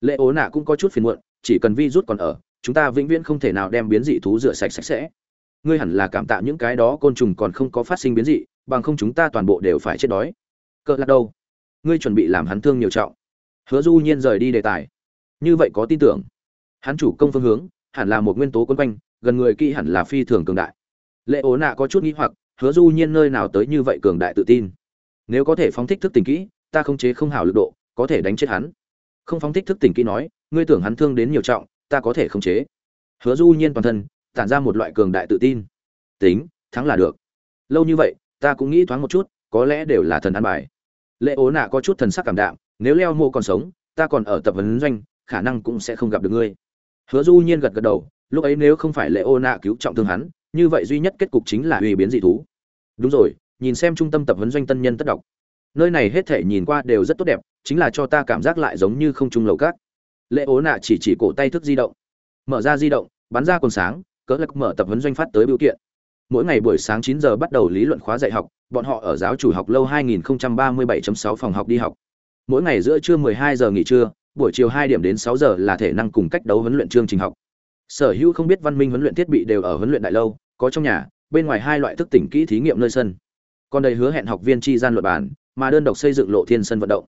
Lệ ố nạ cũng có chút phiền muộn, chỉ cần vi rút còn ở, chúng ta vĩnh viễn không thể nào đem biến dị thú rửa sạch sạch sẽ. Ngươi hẳn là cảm tạ những cái đó côn trùng còn không có phát sinh biến dị, bằng không chúng ta toàn bộ đều phải chết đói. Cỡ lạc đâu ngươi chuẩn bị làm hắn thương nhiều trọng hứa du nhiên rời đi đề tài. Như vậy có tin tưởng. Hắn chủ công phương hướng, hẳn là một nguyên tố quân quanh, gần người kỹ hẳn là phi thường cường đại. Lệ ố nạ có chút nghĩ hoặc, hứa du nhiên nơi nào tới như vậy cường đại tự tin? Nếu có thể phóng thích thức tỉnh kỹ, ta không chế không hảo lực độ, có thể đánh chết hắn. Không phóng thích thức tỉnh kỹ nói, ngươi tưởng hắn thương đến nhiều trọng, ta có thể không chế. Hứa du nhiên toàn thân, tản ra một loại cường đại tự tin. Tính, thắng là được. Lâu như vậy, ta cũng nghĩ thoáng một chút, có lẽ đều là thần ăn bài. Lệ ố nạ có chút thần sắc cảm đạm nếu leo mô còn sống, ta còn ở tập vấn doanh, khả năng cũng sẽ không gặp được ngươi. Hứa du nhiên gật gật đầu, lúc ấy nếu không phải lệ ô nạ cứu trọng thương hắn, như vậy duy nhất kết cục chính là uy biến dị thú. Đúng rồi, nhìn xem trung tâm tập vấn doanh tân nhân tất đọc nơi này hết thể nhìn qua đều rất tốt đẹp, chính là cho ta cảm giác lại giống như không trung lầu cát. Lệ ố nạ chỉ chỉ cổ tay thức di động. Mở ra di động, bắn ra quần sáng cỡ lực mở tập vấn doanh phát tới biểu kiện. Mỗi ngày buổi sáng 9 giờ bắt đầu lý luận khóa dạy học, bọn họ ở giáo chủ học lâu 2037.6 phòng học đi học mỗi ngày giữa trưa 12 giờ nghỉ trưa buổi chiều 2 điểm đến 6 giờ là thể năng cùng cách đấu huấn luyện chương trình học. Sở hữu không biết văn minh huấn luyện thiết bị đều ở huấn luyện đại lâu có trong nhà bên ngoài hai loại thức tỉnh kỹ thí nghiệm nơi sân. Còn đây hứa hẹn học viên chi gian luận bàn, mà đơn độc xây dựng lộ thiên sân vận động.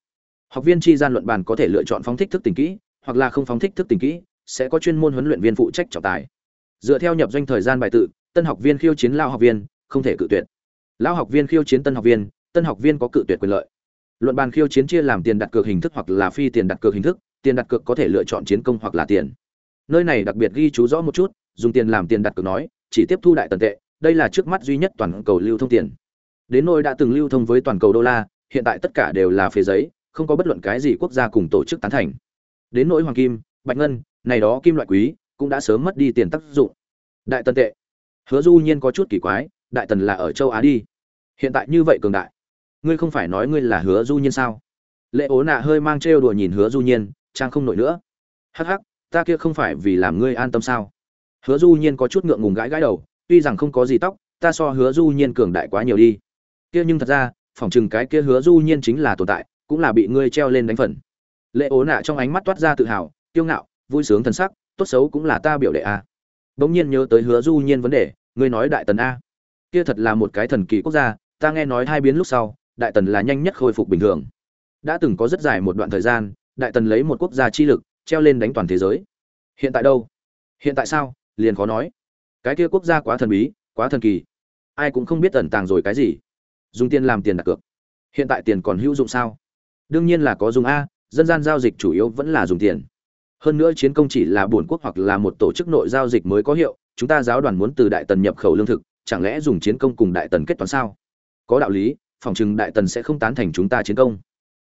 Học viên chi gian luận bàn có thể lựa chọn phóng thích thức tỉnh kỹ hoặc là không phóng thích thức tỉnh kỹ sẽ có chuyên môn huấn luyện viên phụ trách trọng tài. Dựa theo nhập doanh thời gian bài tự tân học viên khiêu chiến lao học viên không thể cự tuyệt. Lao học viên khiêu chiến tân học viên tân học viên có cự tuyệt quyền lợi luận bàn khiêu chiến chia làm tiền đặt cược hình thức hoặc là phi tiền đặt cược hình thức, tiền đặt cược có thể lựa chọn chiến công hoặc là tiền. Nơi này đặc biệt ghi chú rõ một chút, dùng tiền làm tiền đặt cược nói, chỉ tiếp thu đại tần tệ, đây là trước mắt duy nhất toàn cầu lưu thông tiền. Đến nỗi đã từng lưu thông với toàn cầu đô la, hiện tại tất cả đều là phế giấy, không có bất luận cái gì quốc gia cùng tổ chức tán thành. Đến nỗi hoàng kim, bạch ngân, này đó kim loại quý, cũng đã sớm mất đi tiền tác dụng. Đại tần tệ. Hứa du nhiên có chút kỳ quái, đại tần là ở châu á đi. Hiện tại như vậy cường đại ngươi không phải nói ngươi là hứa du nhiên sao? Lệ ố nạ hơi mang trêu đùa nhìn hứa du nhiên, trang không nổi nữa. Hắc hắc, ta kia không phải vì làm ngươi an tâm sao? Hứa du nhiên có chút ngượng ngùng gãi gãi đầu, tuy rằng không có gì tóc, ta so hứa du nhiên cường đại quá nhiều đi. Kia nhưng thật ra, phỏng chừng cái kia hứa du nhiên chính là tồn tại, cũng là bị ngươi treo lên đánh phần. Lệ ố nạ trong ánh mắt toát ra tự hào, kiêu ngạo, vui sướng thần sắc, tốt xấu cũng là ta biểu đệ a. Bỗng nhiên nhớ tới hứa du nhiên vấn đề, ngươi nói đại tần a. Kia thật là một cái thần kỳ quốc gia, ta nghe nói hai biến lúc sau đại tần là nhanh nhất khôi phục bình thường. Đã từng có rất dài một đoạn thời gian, đại tần lấy một quốc gia chi lực, treo lên đánh toàn thế giới. Hiện tại đâu? Hiện tại sao? Liền khó nói. Cái kia quốc gia quá thần bí, quá thần kỳ. Ai cũng không biết ẩn tàng rồi cái gì. Dùng tiền làm tiền đặt cược. Hiện tại tiền còn hữu dụng sao? Đương nhiên là có dùng a, dân gian giao dịch chủ yếu vẫn là dùng tiền. Hơn nữa chiến công chỉ là bổn quốc hoặc là một tổ chức nội giao dịch mới có hiệu, chúng ta giáo đoàn muốn từ đại tần nhập khẩu lương thực, chẳng lẽ dùng chiến công cùng đại tần kết toán sao? Có đạo lý phòng chừng đại tần sẽ không tán thành chúng ta chiến công.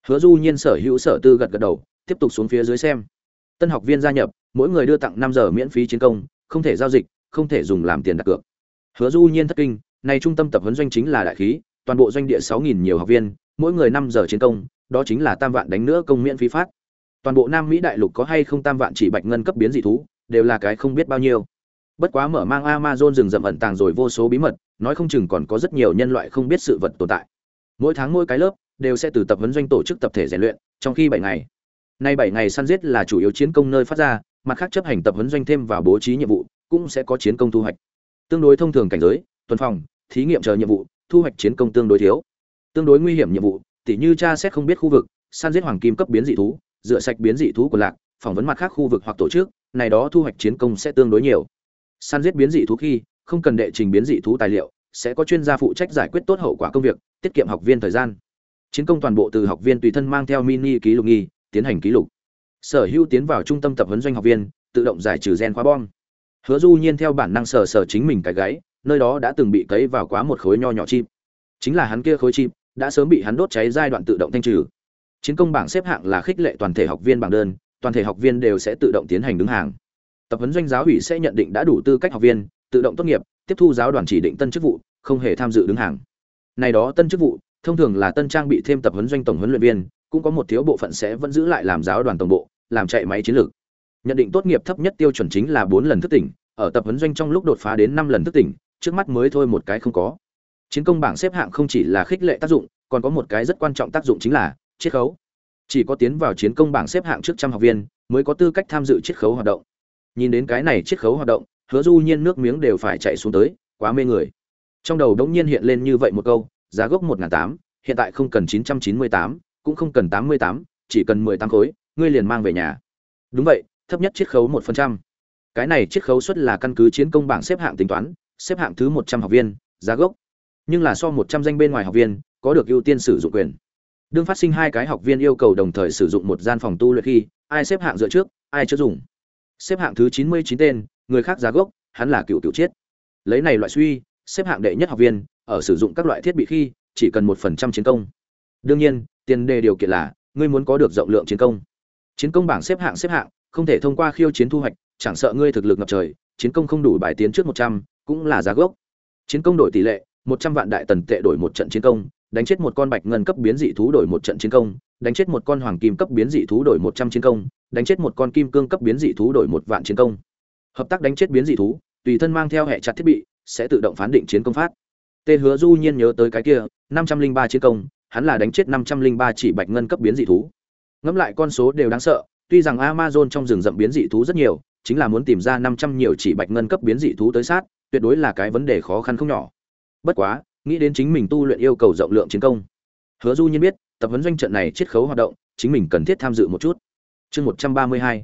Hứa du nhiên sở hữu sở tư gật gật đầu, tiếp tục xuống phía dưới xem. Tân học viên gia nhập, mỗi người đưa tặng năm giờ miễn phí chiến công, không thể giao dịch, không thể dùng làm tiền đặt cược. Hứa du nhiên thất kinh, này trung tâm tập huấn doanh chính là đại khí, toàn bộ doanh địa sáu nghìn nhiều học viên, mỗi người năm giờ chiến công, đó chính là tam vạn đánh nữa công miễn phí phát. Toàn bộ nam mỹ đại lục có hay không tam vạn chỉ bạch ngân cấp biến dị thú, đều là cái không biết bao nhiêu. Bất quá mở mang amazon rừng rậm ẩn tàng rồi vô số bí mật, nói không chừng còn có rất nhiều nhân loại không biết sự vật tồn tại mỗi tháng mỗi cái lớp đều sẽ từ tập huấn doanh tổ chức tập thể rèn luyện trong khi bảy ngày. Nay bảy ngày săn giết là chủ yếu chiến công nơi phát ra, mặt khác chấp hành tập huấn doanh thêm vào bố trí nhiệm vụ cũng sẽ có chiến công thu hoạch. Tương đối thông thường cảnh giới, tuần phòng, thí nghiệm chờ nhiệm vụ, thu hoạch chiến công tương đối thiếu. Tương đối nguy hiểm nhiệm vụ, tỉ như tra xét không biết khu vực, săn giết hoàng kim cấp biến dị thú, rửa sạch biến dị thú của lạc, phỏng vấn mặt khác khu vực hoặc tổ chức, này đó thu hoạch chiến công sẽ tương đối nhiều. Săn giết biến dị thú khi không cần đệ trình biến dị thú tài liệu sẽ có chuyên gia phụ trách giải quyết tốt hậu quả công việc, tiết kiệm học viên thời gian. Chiến công toàn bộ từ học viên tùy thân mang theo mini ký lục nghi, tiến hành ký lục. Sở hữu tiến vào trung tâm tập huấn doanh học viên, tự động giải trừ gen khóa bom. Hứa du nhiên theo bản năng sở sở chính mình cái gáy, nơi đó đã từng bị cấy vào quá một khối nho nhỏ chim chính là hắn kia khối chim đã sớm bị hắn đốt cháy giai đoạn tự động thanh trừ. Chiến công bảng xếp hạng là khích lệ toàn thể học viên bảng đơn, toàn thể học viên đều sẽ tự động tiến hành đứng hàng. Tập huấn doanh giáo ủy sẽ nhận định đã đủ tư cách học viên tự động tốt nghiệp, tiếp thu giáo đoàn chỉ định tân chức vụ, không hề tham dự đứng hàng. Này đó tân chức vụ, thông thường là tân trang bị thêm tập huấn doanh tổng huấn luyện viên, cũng có một thiếu bộ phận sẽ vẫn giữ lại làm giáo đoàn tổng bộ, làm chạy máy chiến lược. Nhận định tốt nghiệp thấp nhất tiêu chuẩn chính là bốn lần thức tỉnh, ở tập huấn doanh trong lúc đột phá đến năm lần thức tỉnh, trước mắt mới thôi một cái không có. Chiến công bảng xếp hạng không chỉ là khích lệ tác dụng, còn có một cái rất quan trọng tác dụng chính là chiết khấu. Chỉ có tiến vào chiến công bảng xếp hạng trước trăm học viên, mới có tư cách tham dự chiết khấu hoạt động. Nhìn đến cái này chiết khấu hoạt động hứa du nhiên nước miếng đều phải chạy xuống tới, quá mê người. Trong đầu đống nhiên hiện lên như vậy một câu, giá gốc một tám, hiện tại không cần chín trăm chín mươi tám, cũng không cần tám mươi tám, chỉ cần mười tám khối, ngươi liền mang về nhà. Đúng vậy, thấp nhất chiết khấu một phần trăm. Cái này chiết khấu suất là căn cứ chiến công bảng xếp hạng tính toán, xếp hạng thứ một trăm học viên, giá gốc. Nhưng là so một trăm danh bên ngoài học viên, có được ưu tiên sử dụng quyền. Đương phát sinh hai cái học viên yêu cầu đồng thời sử dụng một gian phòng tu luyện khi, ai xếp hạng dựa trước, ai chưa dùng. Xếp hạng thứ chín mươi chín tên người khác giá gốc, hắn là cựu cựu chết. Lấy này loại suy, xếp hạng đệ nhất học viên, ở sử dụng các loại thiết bị khi, chỉ cần một phần trăm chiến công. Đương nhiên, tiền đề điều kiện là, ngươi muốn có được rộng lượng chiến công. Chiến công bảng xếp hạng xếp hạng, không thể thông qua khiêu chiến thu hoạch, chẳng sợ ngươi thực lực ngập trời, chiến công không đủ bài tiến trước một trăm, cũng là giá gốc. Chiến công đổi tỷ lệ, một trăm vạn đại tần tệ đổi một trận chiến công, đánh chết một con bạch ngân cấp biến dị thú đổi một trận chiến công, đánh chết một con hoàng kim cấp biến dị thú đổi một trăm chiến công, đánh chết một con kim cương cấp biến dị thú đổi một vạn chiến công hợp tác đánh chết biến dị thú, tùy thân mang theo hệ chặt thiết bị, sẽ tự động phán định chiến công phát. Tê hứa du nhiên nhớ tới cái kia, năm trăm linh ba chiến công, hắn là đánh chết năm trăm linh ba chỉ bạch ngân cấp biến dị thú. Ngẫm lại con số đều đáng sợ, tuy rằng amazon trong rừng rậm biến dị thú rất nhiều, chính là muốn tìm ra năm trăm nhiều chỉ bạch ngân cấp biến dị thú tới sát, tuyệt đối là cái vấn đề khó khăn không nhỏ. Bất quá, nghĩ đến chính mình tu luyện yêu cầu rộng lượng chiến công, hứa du nhiên biết, tập huấn doanh trận này chiết khấu hoạt động, chính mình cần thiết tham dự một chút. Chương một trăm ba mươi hai,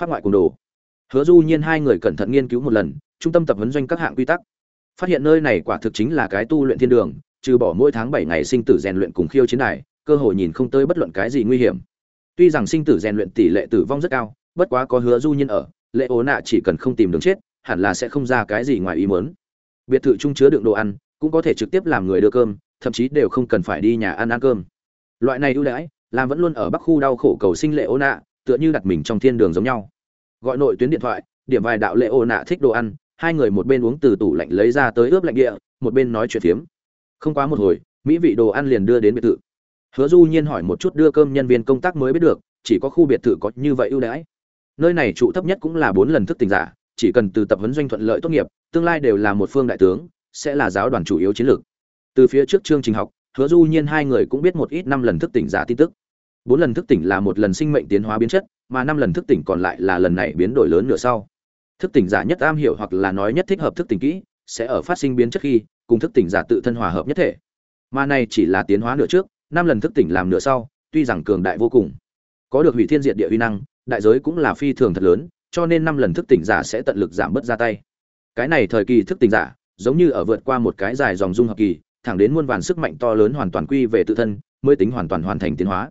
phát ngoại cùng đồ hứa du nhiên hai người cẩn thận nghiên cứu một lần, trung tâm tập huấn doanh các hạng quy tắc. Phát hiện nơi này quả thực chính là cái tu luyện thiên đường, trừ bỏ mỗi tháng bảy ngày sinh tử rèn luyện cùng khiêu chiến này cơ hội nhìn không tới bất luận cái gì nguy hiểm. Tuy rằng sinh tử rèn luyện tỷ lệ tử vong rất cao, bất quá có hứa du nhiên ở, lệ ố nạ chỉ cần không tìm đường chết, hẳn là sẽ không ra cái gì ngoài ý muốn. Biệt thự trung chứa đựng đồ ăn, cũng có thể trực tiếp làm người đưa cơm, thậm chí đều không cần phải đi nhà ăn ăn cơm. Loại này ưu đãi, làm vẫn luôn ở bắc khu đau khổ cầu sinh lệ ố nạ, tựa như đặt mình trong thiên đường giống nhau gọi nội tuyến điện thoại, điểm vài đạo lệ ô nạ thích đồ ăn, hai người một bên uống từ tủ lạnh lấy ra tới ướp lạnh địa, một bên nói chuyện phiếm. Không quá một hồi, mỹ vị đồ ăn liền đưa đến biệt thự. Hứa du nhiên hỏi một chút đưa cơm nhân viên công tác mới biết được, chỉ có khu biệt thự có như vậy ưu đãi. Nơi này trụ thấp nhất cũng là bốn lần thức tỉnh giả, chỉ cần từ tập huấn doanh thuận lợi tốt nghiệp, tương lai đều là một phương đại tướng, sẽ là giáo đoàn chủ yếu chiến lược. Từ phía trước chương trình học, hứa du nhiên hai người cũng biết một ít năm lần thức tỉnh giả tin tức. Bốn lần thức tỉnh là một lần sinh mệnh tiến hóa biến chất mà năm lần thức tỉnh còn lại là lần này biến đổi lớn nửa sau. Thức tỉnh giả nhất am hiểu hoặc là nói nhất thích hợp thức tỉnh kỹ, sẽ ở phát sinh biến trước khi, cùng thức tỉnh giả tự thân hòa hợp nhất thể. Mà này chỉ là tiến hóa nửa trước, năm lần thức tỉnh làm nửa sau, tuy rằng cường đại vô cùng. Có được hủy thiên diệt địa uy năng, đại giới cũng là phi thường thật lớn, cho nên năm lần thức tỉnh giả sẽ tận lực giảm bớt ra tay. Cái này thời kỳ thức tỉnh giả, giống như ở vượt qua một cái dài dòng dung hợp kỳ, thẳng đến muôn vàn sức mạnh to lớn hoàn toàn quy về tự thân, mới tính hoàn toàn hoàn thành tiến hóa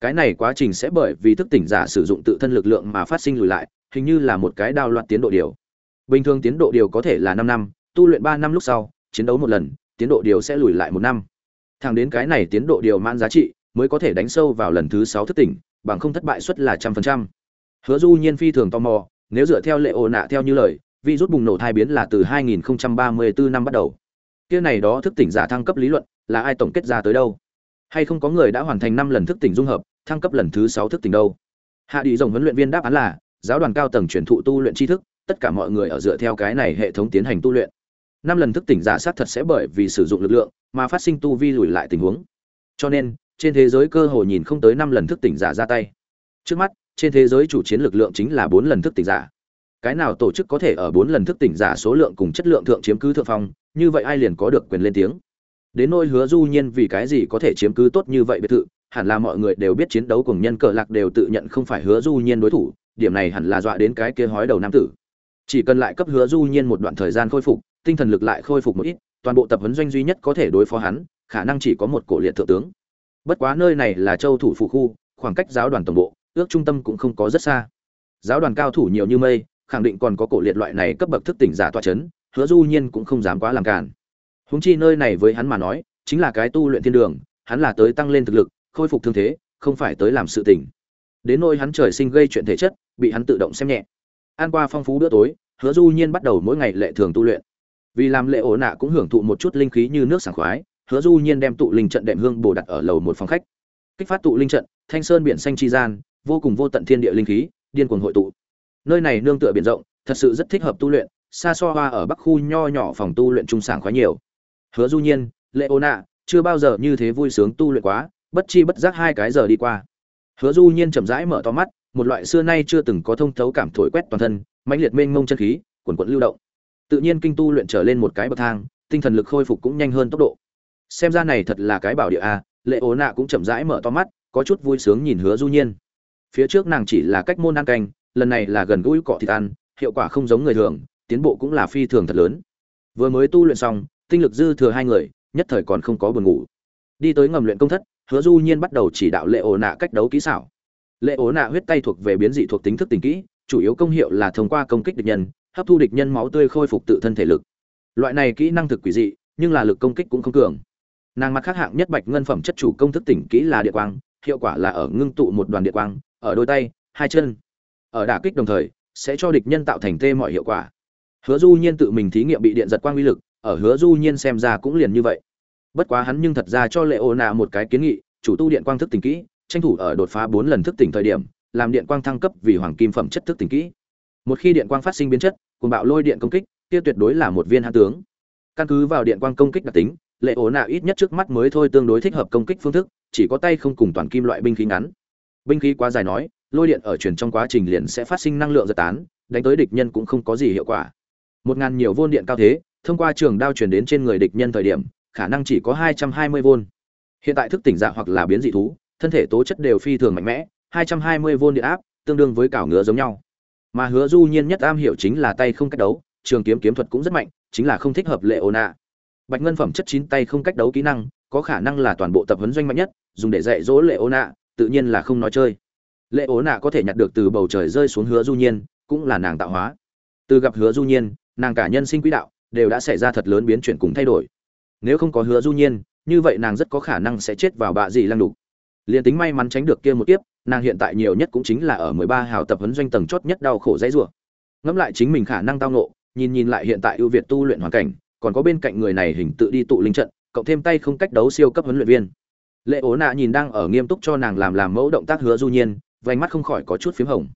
cái này quá trình sẽ bởi vì thức tỉnh giả sử dụng tự thân lực lượng mà phát sinh lùi lại, hình như là một cái đao loạn tiến độ điều. Bình thường tiến độ điều có thể là năm năm, tu luyện ba năm lúc sau, chiến đấu một lần, tiến độ điều sẽ lùi lại một năm. Thẳng đến cái này tiến độ điều mang giá trị, mới có thể đánh sâu vào lần thứ sáu thức tỉnh, bằng không thất bại suất là trăm phần trăm. Hứa du nhiên phi thường tò mò, nếu dựa theo lệ ồ nạ theo như lời virus bùng nổ thai biến là từ 2034 năm bắt đầu. Kia này đó thức tỉnh giả thăng cấp lý luận, là ai tổng kết ra tới đâu? Hay không có người đã hoàn thành năm lần thức tỉnh dung hợp, thăng cấp lần thứ sáu thức tỉnh đâu? Hạ đi rồng huấn luyện viên đáp án là, giáo đoàn cao tầng truyền thụ tu luyện tri thức, tất cả mọi người ở dựa theo cái này hệ thống tiến hành tu luyện. Năm lần thức tỉnh giả sát thật sẽ bởi vì sử dụng lực lượng mà phát sinh tu vi lùi lại tình huống. Cho nên, trên thế giới cơ hội nhìn không tới năm lần thức tỉnh giả ra tay. Trước mắt, trên thế giới chủ chiến lực lượng chính là bốn lần thức tỉnh giả. Cái nào tổ chức có thể ở bốn lần thức tỉnh giả số lượng cùng chất lượng thượng chiếm cứ thượng phong, như vậy ai liền có được quyền lên tiếng đến nôi hứa du nhiên vì cái gì có thể chiếm cứ tốt như vậy biệt thự, hẳn là mọi người đều biết chiến đấu cùng nhân cờ lạc đều tự nhận không phải hứa du nhiên đối thủ, điểm này hẳn là dọa đến cái kia hói đầu nam tử. Chỉ cần lại cấp hứa du nhiên một đoạn thời gian khôi phục, tinh thần lực lại khôi phục một ít, toàn bộ tập huấn doanh duy nhất có thể đối phó hắn, khả năng chỉ có một cổ liệt thượng tướng. Bất quá nơi này là châu thủ phụ khu, khoảng cách giáo đoàn tổng bộ, ước trung tâm cũng không có rất xa. Giáo đoàn cao thủ nhiều như mây, khẳng định còn có cổ liệt loại này cấp bậc thức tỉnh giả tọa chấn, hứa du nhiên cũng không dám quá làm cản Huống chi nơi này với hắn mà nói, chính là cái tu luyện thiên đường, hắn là tới tăng lên thực lực, khôi phục thương thế, không phải tới làm sự tình. Đến nỗi hắn trời sinh gây chuyện thể chất, bị hắn tự động xem nhẹ. Ăn qua phong phú bữa tối, hứa du nhiên bắt đầu mỗi ngày lệ thường tu luyện. Vì làm lệ ổ nạ cũng hưởng thụ một chút linh khí như nước sảng khoái, hứa du nhiên đem tụ linh trận đệm hương bổ đặt ở lầu một phòng khách. Kích phát tụ linh trận, thanh sơn biển xanh chi gian, vô cùng vô tận thiên địa linh khí, điên cuồng hội tụ. Nơi này nương tựa biển rộng, thật sự rất thích hợp tu luyện, xa so hoa ở bắc khu nho nhỏ phòng tu luyện trung sảng khoái nhiều hứa du nhiên lệ ổ nạ chưa bao giờ như thế vui sướng tu luyện quá, bất chi bất giác hai cái giờ đi qua. Hứa du nhiên chậm rãi mở to mắt, một loại xưa nay chưa từng có thông thấu cảm thổi quét toàn thân, mãnh liệt mênh mông chân khí, quần quận lưu động. Tự nhiên kinh tu luyện trở lên một cái bậc thang, tinh thần lực khôi phục cũng nhanh hơn tốc độ. Xem ra này thật là cái bảo địa a lệ ố nạ cũng chậm rãi mở to mắt, có chút vui sướng nhìn hứa du nhiên. Phía trước nàng chỉ là cách môn ăn canh, lần này là gần gũi cọ thịt ăn, hiệu quả không giống người thường, tiến bộ cũng là phi thường thật lớn. Vừa mới tu luyện xong tinh lực dư thừa hai người, nhất thời còn không có buồn ngủ. Đi tới ngầm luyện công thất, hứa du nhiên bắt đầu chỉ đạo lệ ổ nạ cách đấu kỹ xảo. Lệ ổ nạ huyết tay thuộc về biến dị thuộc tính thức tình kỹ, chủ yếu công hiệu là thông qua công kích địch nhân, hấp thu địch nhân máu tươi khôi phục tự thân thể lực. Loại này kỹ năng thực quỷ dị, nhưng là lực công kích cũng không cường. Nàng mặt khác hạng nhất bạch ngân phẩm chất chủ công thức tỉnh kỹ là địa quang, hiệu quả là ở ngưng tụ một đoàn địa quang, ở đôi tay, hai chân. Ở đả kích đồng thời, sẽ cho địch nhân tạo thành tê mọi hiệu quả. Hứa du nhiên tự mình thí nghiệm bị điện giật quang uy lực ở hứa du nhiên xem ra cũng liền như vậy. Bất quá hắn nhưng thật ra cho lệ ô nạ một cái kiến nghị, chủ tu điện quang thức tỉnh kỹ, tranh thủ ở đột phá bốn lần thức tỉnh thời điểm, làm điện quang thăng cấp vì hoàng kim phẩm chất thức tỉnh kỹ. Một khi điện quang phát sinh biến chất cùng bạo lôi điện công kích, kia tuyệt đối là một viên hạ tướng. Căn cứ vào điện quang công kích đặc tính, lệ ổ nạ ít nhất trước mắt mới thôi tương đối thích hợp công kích phương thức, chỉ có tay không cùng toàn kim loại binh khí ngắn. Binh khí quá dài nói, lôi điện ở truyền trong quá trình liền sẽ phát sinh năng lượng giật tán, đánh tới địch nhân cũng không có gì hiệu quả. Một ngàn nhiều vôn điện cao thế thông qua trường đao truyền đến trên người địch nhân thời điểm, khả năng chỉ có hai trăm hai mươi vôn. Hiện tại thức tỉnh dạ hoặc là biến dị thú, thân thể tố chất đều phi thường mạnh mẽ, hai trăm hai mươi vôn điện áp, tương đương với cảo ngựa giống nhau. Mà hứa du nhiên nhất am hiểu chính là tay không cách đấu, trường kiếm kiếm thuật cũng rất mạnh, chính là không thích hợp lệ ô nạ bạch ngân phẩm chất chín tay không cách đấu kỹ năng, có khả năng là toàn bộ tập huấn doanh mạnh nhất, dùng để dạy dỗ lệ ố nạ tự nhiên là không nói chơi. Lệ ố nạ có thể nhặt được từ bầu trời rơi xuống hứa du nhiên, cũng là nàng tạo hóa. Từ gặp hứa du nhiên, nàng cả nhân sinh quỹ đạo đều đã xảy ra thật lớn biến chuyển cùng thay đổi. Nếu không có hứa du nhiên, như vậy nàng rất có khả năng sẽ chết vào bạ gì lăng đục. Liền tính may mắn tránh được kia một kiếp, nàng hiện tại nhiều nhất cũng chính là ở 13 hào tập huấn doanh tầng chót nhất đau khổ dãy rủa. Ngẫm lại chính mình khả năng tao nộ nhìn nhìn lại hiện tại ưu việt tu luyện hoàn cảnh, còn có bên cạnh người này hình tự đi tụ linh trận, cộng thêm tay không cách đấu siêu cấp huấn luyện viên. Lệ ố nạ nhìn đang ở nghiêm túc cho nàng làm làm mẫu động tác hứa du nhiên, vành mắt không khỏi có chút phím hồng.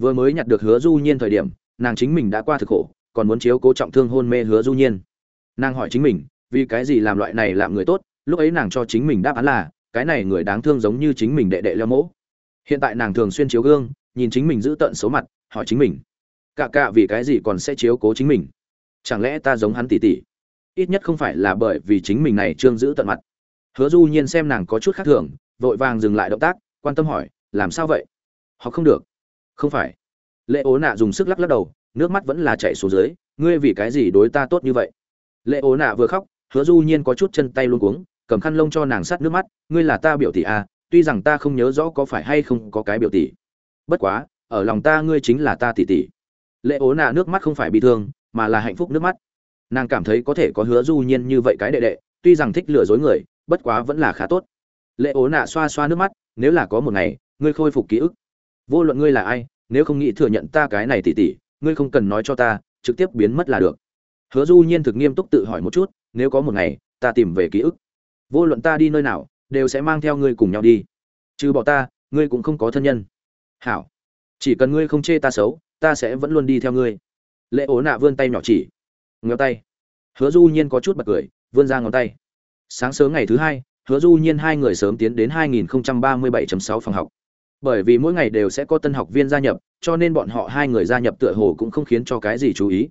Vừa mới nhặt được hứa du nhiên thời điểm, nàng chính mình đã qua thực khổ còn muốn chiếu cố trọng thương hôn mê hứa du nhiên. Nàng hỏi chính mình, vì cái gì làm loại này làm người tốt, lúc ấy nàng cho chính mình đáp án là, cái này người đáng thương giống như chính mình đệ đệ leo mỗ. Hiện tại nàng thường xuyên chiếu gương, nhìn chính mình giữ tận số mặt, hỏi chính mình cả cả vì cái gì còn sẽ chiếu cố chính mình? Chẳng lẽ ta giống hắn tỷ tỷ ít nhất không phải là bởi vì chính mình này trương giữ tận mặt. Hứa du nhiên xem nàng có chút khác thường, vội vàng dừng lại động tác, quan tâm hỏi, làm sao vậy? Họ không được? Không phải. Lệ ố nạ dùng sức lắc lắc đầu nước mắt vẫn là chảy xuống dưới, ngươi vì cái gì đối ta tốt như vậy? Lệ ố nạ vừa khóc, hứa du nhiên có chút chân tay luôn cuống, cầm khăn lông cho nàng sát nước mắt, ngươi là ta biểu tỷ à tuy rằng ta không nhớ rõ có phải hay không có cái biểu tỷ. Bất quá, ở lòng ta ngươi chính là ta tỷ tỷ. Lệ ố nạ nước mắt không phải bị thương, mà là hạnh phúc nước mắt. Nàng cảm thấy có thể có hứa du nhiên như vậy cái đệ đệ, tuy rằng thích lừa dối người, bất quá vẫn là khá tốt. Lệ ố nạ xoa xoa nước mắt, nếu là có một ngày, ngươi khôi phục ký ức, vô luận ngươi là ai, nếu không nghĩ thừa nhận ta cái này tỉ tỉ ngươi không cần nói cho ta, trực tiếp biến mất là được. Hứa du nhiên thực nghiêm túc tự hỏi một chút, nếu có một ngày, ta tìm về ký ức. Vô luận ta đi nơi nào, đều sẽ mang theo ngươi cùng nhau đi. Trừ bỏ ta, ngươi cũng không có thân nhân. Hảo. Chỉ cần ngươi không chê ta xấu, ta sẽ vẫn luôn đi theo ngươi. Lệ ố nạ vươn tay nhỏ chỉ. Ngheo tay. Hứa du nhiên có chút bật cười, vươn ra ngón tay. Sáng sớm ngày thứ hai, hứa du nhiên hai người sớm tiến đến 2037.6 phòng học bởi vì mỗi ngày đều sẽ có tân học viên gia nhập, cho nên bọn họ hai người gia nhập tựa hồ cũng không khiến cho cái gì chú ý.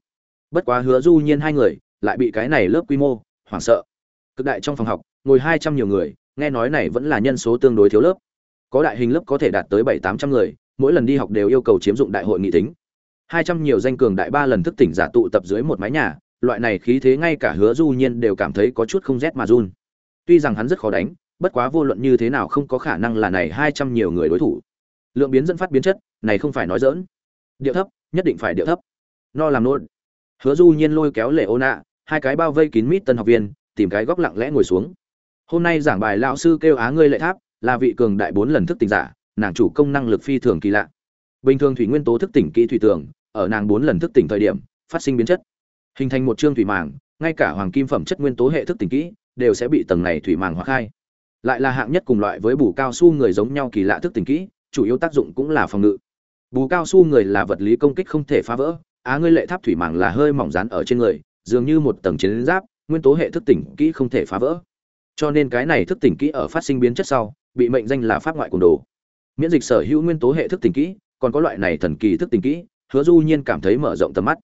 Bất quá hứa du nhiên hai người lại bị cái này lớp quy mô hoảng sợ. Cực đại trong phòng học, ngồi hai trăm nhiều người, nghe nói này vẫn là nhân số tương đối thiếu lớp. Có đại hình lớp có thể đạt tới bảy, tám trăm người, mỗi lần đi học đều yêu cầu chiếm dụng đại hội nghị tính. Hai trăm nhiều danh cường đại ba lần thức tỉnh giả tụ tập dưới một mái nhà, loại này khí thế ngay cả hứa du nhiên đều cảm thấy có chút không rét mà run. Tuy rằng hắn rất khó đánh bất quá vô luận như thế nào không có khả năng là này hai trăm nhiều người đối thủ. Lượng biến dẫn phát biến chất, này không phải nói dỡn điệu thấp, nhất định phải điệu thấp. No làm nôn. hứa du nhiên lôi kéo lệ ô nạ, hai cái bao vây kín mít tân học viên, tìm cái góc lặng lẽ ngồi xuống. Hôm nay giảng bài lão sư kêu á ngươi lệ tháp, là vị cường đại bốn lần thức tỉnh giả, nàng chủ công năng lực phi thường kỳ lạ. Bình thường thủy nguyên tố thức tỉnh kỹ thủy tường, ở nàng bốn lần thức tỉnh thời điểm, phát sinh biến chất. Hình thành một chương thủy màng, ngay cả hoàng kim phẩm chất nguyên tố hệ thức tỉnh kỹ, đều sẽ bị tầng này thủy màng hóa khai lại là hạng nhất cùng loại với bù cao su người giống nhau kỳ lạ thức tỉnh kỹ, chủ yếu tác dụng cũng là phòng ngự. Bù cao su người là vật lý công kích không thể phá vỡ, á ngươi lệ tháp thủy màng là hơi mỏng rán ở trên người, dường như một tầng chiến giáp, nguyên tố hệ thức tỉnh kỹ không thể phá vỡ. Cho nên cái này thức tỉnh kỹ ở phát sinh biến chất sau, bị mệnh danh là pháp ngoại cồn đồ. Miễn dịch sở hữu nguyên tố hệ thức tỉnh kỹ, còn có loại này thần kỳ thức tỉnh kỹ, hứa du nhiên cảm thấy mở rộng tầm mắt.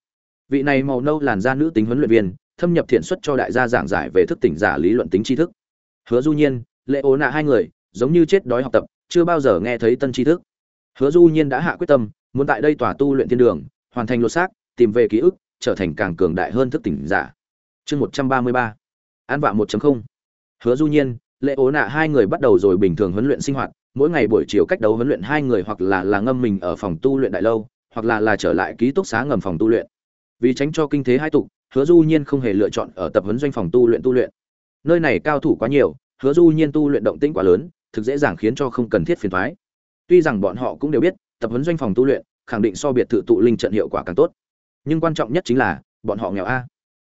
Vị này màu nâu làn da nữ tính huấn luyện viên, thâm nhập thiện xuất cho đại gia giảng giải về thức tỉnh giả lý luận tính tri thức. Hứa du nhiên lệ ố nạ hai người, giống như chết đói học tập, chưa bao giờ nghe thấy tân tri thức. Hứa du nhiên đã hạ quyết tâm, muốn tại đây tòa tu luyện thiên đường, hoàn thành lột xác, tìm về ký ức, trở thành càng cường đại hơn thức tỉnh giả. Chương một trăm ba mươi ba. An vạ một hứa du nhiên, lệ ố nạ hai người bắt đầu rồi bình thường huấn luyện sinh hoạt, mỗi ngày buổi chiều cách đấu huấn luyện hai người hoặc là là ngâm mình ở phòng tu luyện đại lâu, hoặc là là trở lại ký túc xá ngầm phòng tu luyện. Vì tránh cho kinh thế hai tục, hứa du nhiên không hề lựa chọn ở tập huấn doanh phòng tu luyện tu luyện. Nơi này cao thủ quá nhiều hứa du nhiên tu luyện động tĩnh quá lớn, thực dễ dàng khiến cho không cần thiết phiền thoái tuy rằng bọn họ cũng đều biết, tập huấn doanh phòng tu luyện, khẳng định so biệt thự tụ linh trận hiệu quả càng tốt. Nhưng quan trọng nhất chính là, bọn họ nghèo a.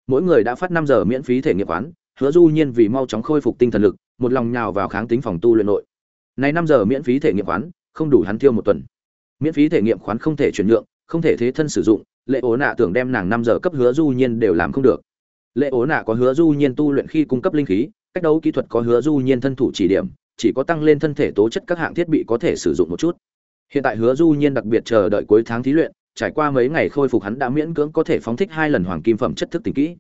Mỗi người đã phát năm giờ miễn phí thể nghiệm quán, hứa du nhiên vì mau chóng khôi phục tinh thần lực, một lòng nhào vào kháng tính phòng tu luyện nội. Này năm giờ miễn phí thể nghiệm quán, không đủ hắn tiêu một tuần. Miễn phí thể nghiệm khoán không thể chuyển nhượng, không thể thế thân sử dụng, lệ ố nạ tưởng đem nàng năm giờ cấp hứa du nhiên đều làm không được. Lệ ố nạ có hứa du nhiên tu luyện khi cung cấp linh khí cách đấu kỹ thuật có hứa du nhiên thân thủ chỉ điểm, chỉ có tăng lên thân thể tố chất các hạng thiết bị có thể sử dụng một chút. Hiện tại hứa du nhiên đặc biệt chờ đợi cuối tháng thí luyện, trải qua mấy ngày khôi phục hắn đã miễn cưỡng có thể phóng thích hai lần hoàng kim phẩm chất thức tỉnh kỹ.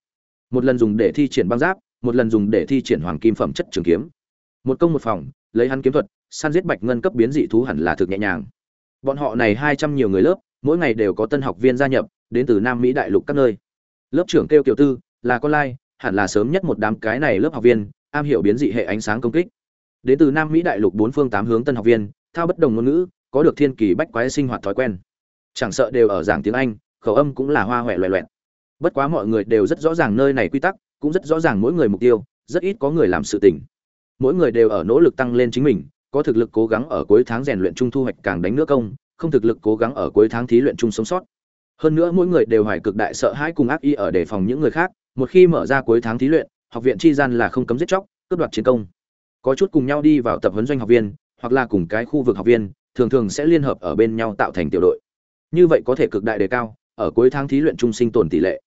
Một lần dùng để thi triển băng giáp, một lần dùng để thi triển hoàng kim phẩm chất trường kiếm. Một công một phòng, lấy hắn kiếm thuật, săn giết bạch ngân cấp biến dị thú hẳn là thực nhẹ nhàng. Bọn họ này hai trăm nhiều người lớp, mỗi ngày đều có tân học viên gia nhập, đến từ nam mỹ đại lục các nơi. Lớp trưởng kêu kiều tư, là con lai, hẳn là sớm nhất một đám cái này lớp học viên am hiểu biến dị hệ ánh sáng công kích. Đến từ nam mỹ đại lục bốn phương tám hướng tân học viên, thao bất đồng ngôn ngữ, có được thiên kỳ bách quái sinh hoạt thói quen. Chẳng sợ đều ở giảng tiếng anh, khẩu âm cũng là hoa huệ loẹ loẹt. Bất quá mọi người đều rất rõ ràng nơi này quy tắc, cũng rất rõ ràng mỗi người mục tiêu, rất ít có người làm sự tình. Mỗi người đều ở nỗ lực tăng lên chính mình, có thực lực cố gắng ở cuối tháng rèn luyện chung thu hoạch càng đánh nước công, không thực lực cố gắng ở cuối tháng thí luyện chung sống sót. Hơn nữa mỗi người đều hoài cực đại sợ hãi cùng ác ý ở đề phòng những người khác, một khi mở ra cuối tháng thí luyện học viện chi gian là không cấm giết chóc, cướp đoạt chiến công. Có chút cùng nhau đi vào tập huấn doanh học viên, hoặc là cùng cái khu vực học viên, thường thường sẽ liên hợp ở bên nhau tạo thành tiểu đội. Như vậy có thể cực đại đề cao, ở cuối tháng thí luyện trung sinh tồn tỷ lệ.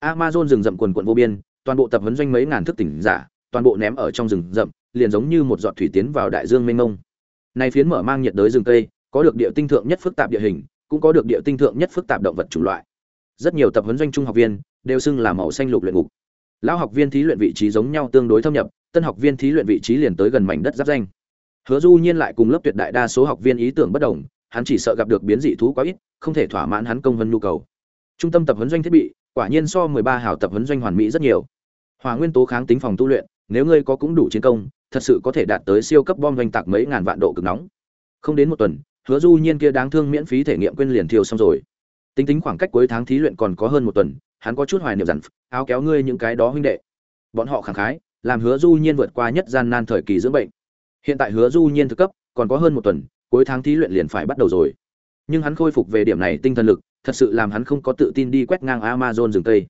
Amazon rừng rậm quần quận vô biên, toàn bộ tập huấn doanh mấy ngàn thức tỉnh giả, toàn bộ ném ở trong rừng rậm, liền giống như một giọt thủy tiến vào đại dương mênh mông. Này phiến mở mang nhiệt đới rừng cây, có được địa tinh thượng nhất phức tạp địa hình, cũng có được địa tinh thượng nhất phức tạp động vật chủng loại. Rất nhiều tập huấn doanh trung học viên, đều xưng là màu xanh lục luyện ngục lão học viên thí luyện vị trí giống nhau tương đối thâm nhập, tân học viên thí luyện vị trí liền tới gần mảnh đất giáp danh. Hứa du nhiên lại cùng lớp tuyệt đại đa số học viên ý tưởng bất đồng, hắn chỉ sợ gặp được biến dị thú quá ít, không thể thỏa mãn hắn công vân nhu cầu. Trung tâm tập huấn doanh thiết bị, quả nhiên so 13 hào tập huấn doanh hoàn mỹ rất nhiều. Hỏa nguyên tố kháng tính phòng tu luyện, nếu ngươi có cũng đủ chiến công, thật sự có thể đạt tới siêu cấp bom doanh tạc mấy ngàn vạn độ cực nóng. Không đến một tuần, hứa du nhiên kia đáng thương miễn phí thể nghiệm quên liền thiêu xong rồi tính tính khoảng cách cuối tháng thí luyện còn có hơn một tuần, hắn có chút hoài niệm rằng áo kéo ngươi những cái đó huynh đệ. Bọn họ khẳng khái, làm hứa du nhiên vượt qua nhất gian nan thời kỳ dưỡng bệnh. Hiện tại hứa du nhiên thực cấp, còn có hơn một tuần, cuối tháng thí luyện liền phải bắt đầu rồi. Nhưng hắn khôi phục về điểm này tinh thần lực, thật sự làm hắn không có tự tin đi quét ngang amazon rừng tây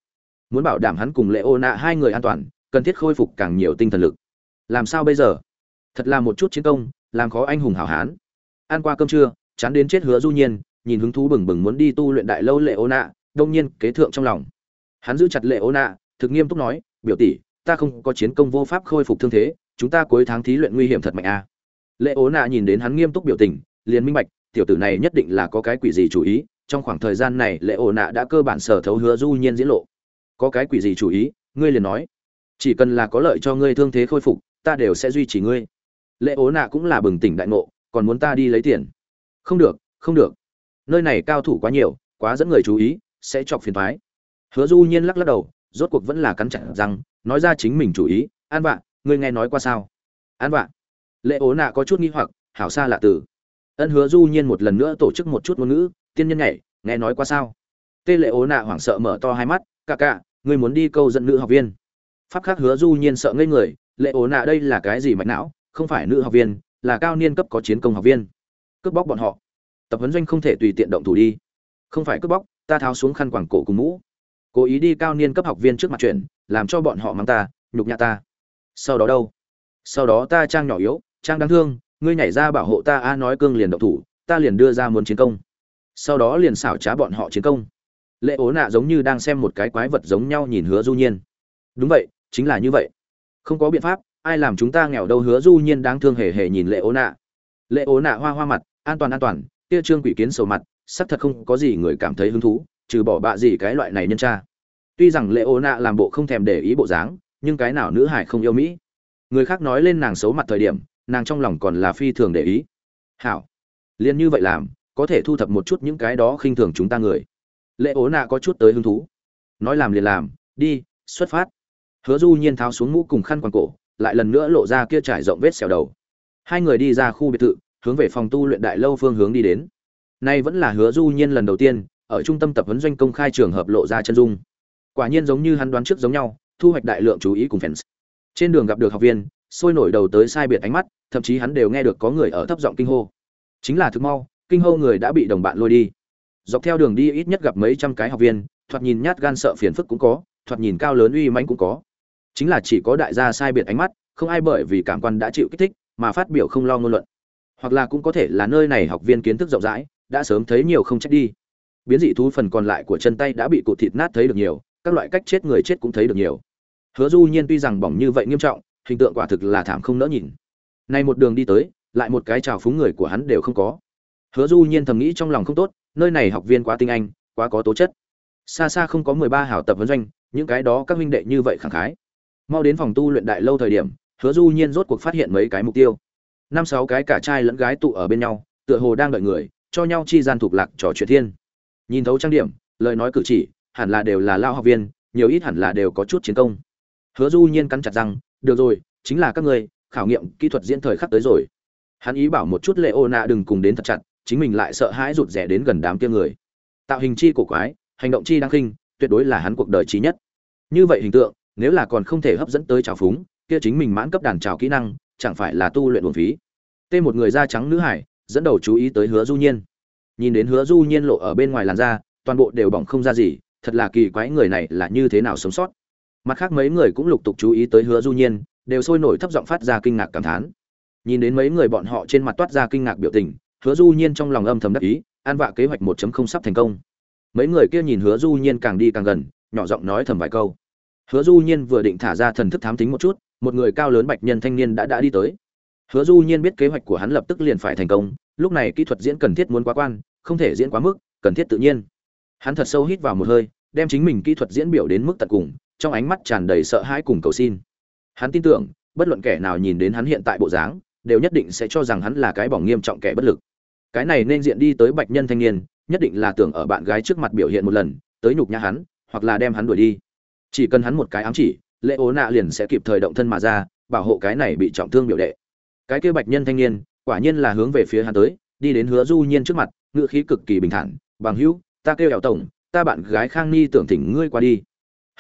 muốn bảo đảm hắn cùng lệ ô nạ hai người an toàn, cần thiết khôi phục càng nhiều tinh thần lực. Làm sao bây giờ? Thật là một chút chiến công, làm khó anh hùng hảo hán. Ăn qua cơm trưa, chán đến chết hứa du nhiên nhìn hứng thú bừng bừng muốn đi tu luyện đại lâu lệ ô nạ, đông nhiên kế thượng trong lòng. Hắn giữ chặt lệ ô nạ, thực nghiêm túc nói, biểu tỷ, ta không có chiến công vô pháp khôi phục thương thế, chúng ta cuối tháng thí luyện nguy hiểm thật mạnh a. À. lệ ô nạ nhìn đến hắn nghiêm túc biểu tình, liền minh bạch, tiểu tử này nhất định là có cái quỷ gì chủ ý, trong khoảng thời gian này lệ ô nạ đã cơ bản sở thấu hứa du nhiên diễn lộ. Có cái quỷ gì chủ ý? Ngươi liền nói. Chỉ cần là có lợi cho ngươi thương thế khôi phục, ta đều sẽ duy trì ngươi. Lệ ố nạ cũng là bừng tỉnh đại ngộ, còn muốn ta đi lấy tiền? Không được không được nơi này cao thủ quá nhiều, quá dẫn người chú ý, sẽ chọc phiền thoái hứa du nhiên lắc lắc đầu, rốt cuộc vẫn là cắn chặt răng, nói ra chính mình chủ ý, an vạ, ngươi nghe nói qua sao? An vạ. Lệ ố nạ có chút nghi hoặc, hảo xa lạ từ ân hứa du nhiên một lần nữa tổ chức một chút ngôn ngữ, tiên nhân nhảy, nghe nói qua sao? Tê lệ ố nạ hoảng sợ mở to hai mắt ca ca ngươi muốn đi câu dẫn nữ học viên. Pháp khác hứa du nhiên sợ ngây người, lệ ố nạ đây là cái gì mạch não? Không phải nữ học viên, là cao niên cấp có chiến công học viên. Cướp bóc bọn họ tập huấn doanh không thể tùy tiện động thủ đi. Không phải cướp bóc, ta tháo xuống khăn quảng cổ cùng mũ. Cố ý đi cao niên cấp học viên trước mặt chuyện làm cho bọn họ mang ta, nhục nhã ta. Sau đó đâu? Sau đó ta trang nhỏ yếu, trang đáng thương, ngươi nhảy ra bảo hộ ta, a, nói cương liền động thủ, ta liền đưa ra muốn chiến công. Sau đó liền xảo trá bọn họ chiến công. Lệ ố nạ giống như đang xem một cái quái vật giống nhau nhìn hứa du nhiên. Đúng vậy, chính là như vậy. Không có biện pháp, ai làm chúng ta nghèo đâu, hứa du nhiên đáng thương hề hề nhìn lệ ố nạ. Lệ ố nạ hoa hoa mặt, an toàn an toàn kia trương quỷ kiến sầu mặt sắc thật không có gì người cảm thấy hứng thú, trừ bỏ bạ gì cái loại này nhân tra tuy rằng lệ ô nạ làm bộ không thèm để ý bộ dáng, nhưng cái nào nữ hải không yêu mỹ. Người khác nói lên nàng xấu mặt thời điểm, nàng trong lòng còn là phi thường để ý. Hảo. Liền như vậy làm, có thể thu thập một chút những cái đó khinh thường chúng ta người. Lệ ố nạ có chút tới hứng thú. Nói làm liền làm, đi, xuất phát. Hứa du nhiên tháo xuống mũ cùng khăn quàng cổ, lại lần nữa lộ ra kia trải rộng vết xẻo đầu. Hai người đi ra khu biệt thự hướng về phòng tu luyện đại lâu phương hướng đi đến. Nay vẫn là hứa du nhiên lần đầu tiên, ở trung tâm tập huấn doanh công khai trường hợp lộ ra chân dung. Quả nhiên giống như hắn đoán trước giống nhau, thu hoạch đại lượng chú ý cùng fans. Trên đường gặp được học viên, sôi nổi đầu tới sai biệt ánh mắt, thậm chí hắn đều nghe được có người ở thấp giọng kinh hô. Chính là thực mau, kinh hô người đã bị đồng bạn lôi đi. Dọc theo đường đi ít nhất gặp mấy trăm cái học viên, thoạt nhìn nhát gan sợ phiền phức cũng có, thoạt nhìn cao lớn uy mãnh cũng có. Chính là chỉ có đại gia sai biệt ánh mắt, không ai bởi vì cảm quan đã chịu kích thích, mà phát biểu không lo ngôn luận hoặc là cũng có thể là nơi này học viên kiến thức rộng rãi, đã sớm thấy nhiều không trách đi. Biến dị thú phần còn lại của chân tay đã bị cụt thịt nát thấy được nhiều, các loại cách chết người chết cũng thấy được nhiều. Hứa du nhiên tuy rằng bỏng như vậy nghiêm trọng, hình tượng quả thực là thảm không nỡ nhìn. Nay một đường đi tới, lại một cái chào phúng người của hắn đều không có. Hứa du nhiên thầm nghĩ trong lòng không tốt, nơi này học viên quá tinh anh, quá có tố chất. Xa xa không có mười ba hảo tập vấn doanh, những cái đó các huynh đệ như vậy khẳng khái. Mau đến phòng tu luyện đại lâu thời điểm, hứa du nhiên rốt cuộc phát hiện mấy cái mục tiêu năm sáu cái cả trai lẫn gái tụ ở bên nhau tựa hồ đang đợi người cho nhau chi gian thuộc lạc trò chuyện thiên. Nhìn thấu trang điểm lời nói cử chỉ hẳn là đều là lao học viên nhiều ít hẳn là đều có chút chiến công. Hứa du nhiên cắn chặt rằng, được rồi chính là các ngươi khảo nghiệm kỹ thuật diễn thời khắc tới rồi. Hắn ý bảo một chút lệ ô nạ đừng cùng đến thật chặt chính mình lại sợ hãi rụt rẻ đến gần đám kia người. Tạo hình chi cổ quái hành động chi đang khinh tuyệt đối là hắn cuộc đời trí nhất. Như vậy hình tượng nếu là còn không thể hấp dẫn tới trào phúng kia chính mình mãn cấp đàn trào kỹ năng chẳng phải là tu luyện uổng phí. Tê một người da trắng nữ hải, dẫn đầu chú ý tới hứa du nhiên. Nhìn đến hứa du nhiên lộ ở bên ngoài làn da, toàn bộ đều bỏng không ra gì, thật là kỳ quái người này là như thế nào sống sót. Mặt khác mấy người cũng lục tục chú ý tới hứa du nhiên, đều sôi nổi thấp giọng phát ra kinh ngạc cảm thán. Nhìn đến mấy người bọn họ trên mặt toát ra kinh ngạc biểu tình, hứa du nhiên trong lòng âm thầm đắc ý, an vạ kế hoạch 1.0 sắp thành công. Mấy người kia nhìn hứa du nhiên càng đi càng gần, nhỏ giọng nói thầm vài câu hứa du nhiên vừa định thả ra thần thức thám tính một chút, một người cao lớn bạch nhân thanh niên đã đã đi tới. Hứa du nhiên biết kế hoạch của hắn lập tức liền phải thành công, lúc này kỹ thuật diễn cần thiết muốn quá quan, không thể diễn quá mức, cần thiết tự nhiên. Hắn thật sâu hít vào một hơi, đem chính mình kỹ thuật diễn biểu đến mức tận cùng, trong ánh mắt tràn đầy sợ hãi cùng cầu xin. Hắn tin tưởng, bất luận kẻ nào nhìn đến hắn hiện tại bộ dáng, đều nhất định sẽ cho rằng hắn là cái bỏng nghiêm trọng kẻ bất lực. Cái này nên diện đi tới bạch nhân thanh niên, nhất định là tưởng ở bạn gái trước mặt biểu hiện một lần, tới nhục nhã hắn, hoặc là đem hắn đuổi đi chỉ cần hắn một cái ám chỉ, lệ ố nạ liền sẽ kịp thời động thân mà ra, bảo hộ cái này bị trọng thương biểu đệ. Cái kia bạch nhân thanh niên, quả nhiên là hướng về phía hắn tới, đi đến hứa du nhiên trước mặt ngựa khí cực kỳ bình thản, bằng hữu, ta kêu hẻo tổng, ta bạn gái khang ni tưởng thỉnh ngươi qua đi.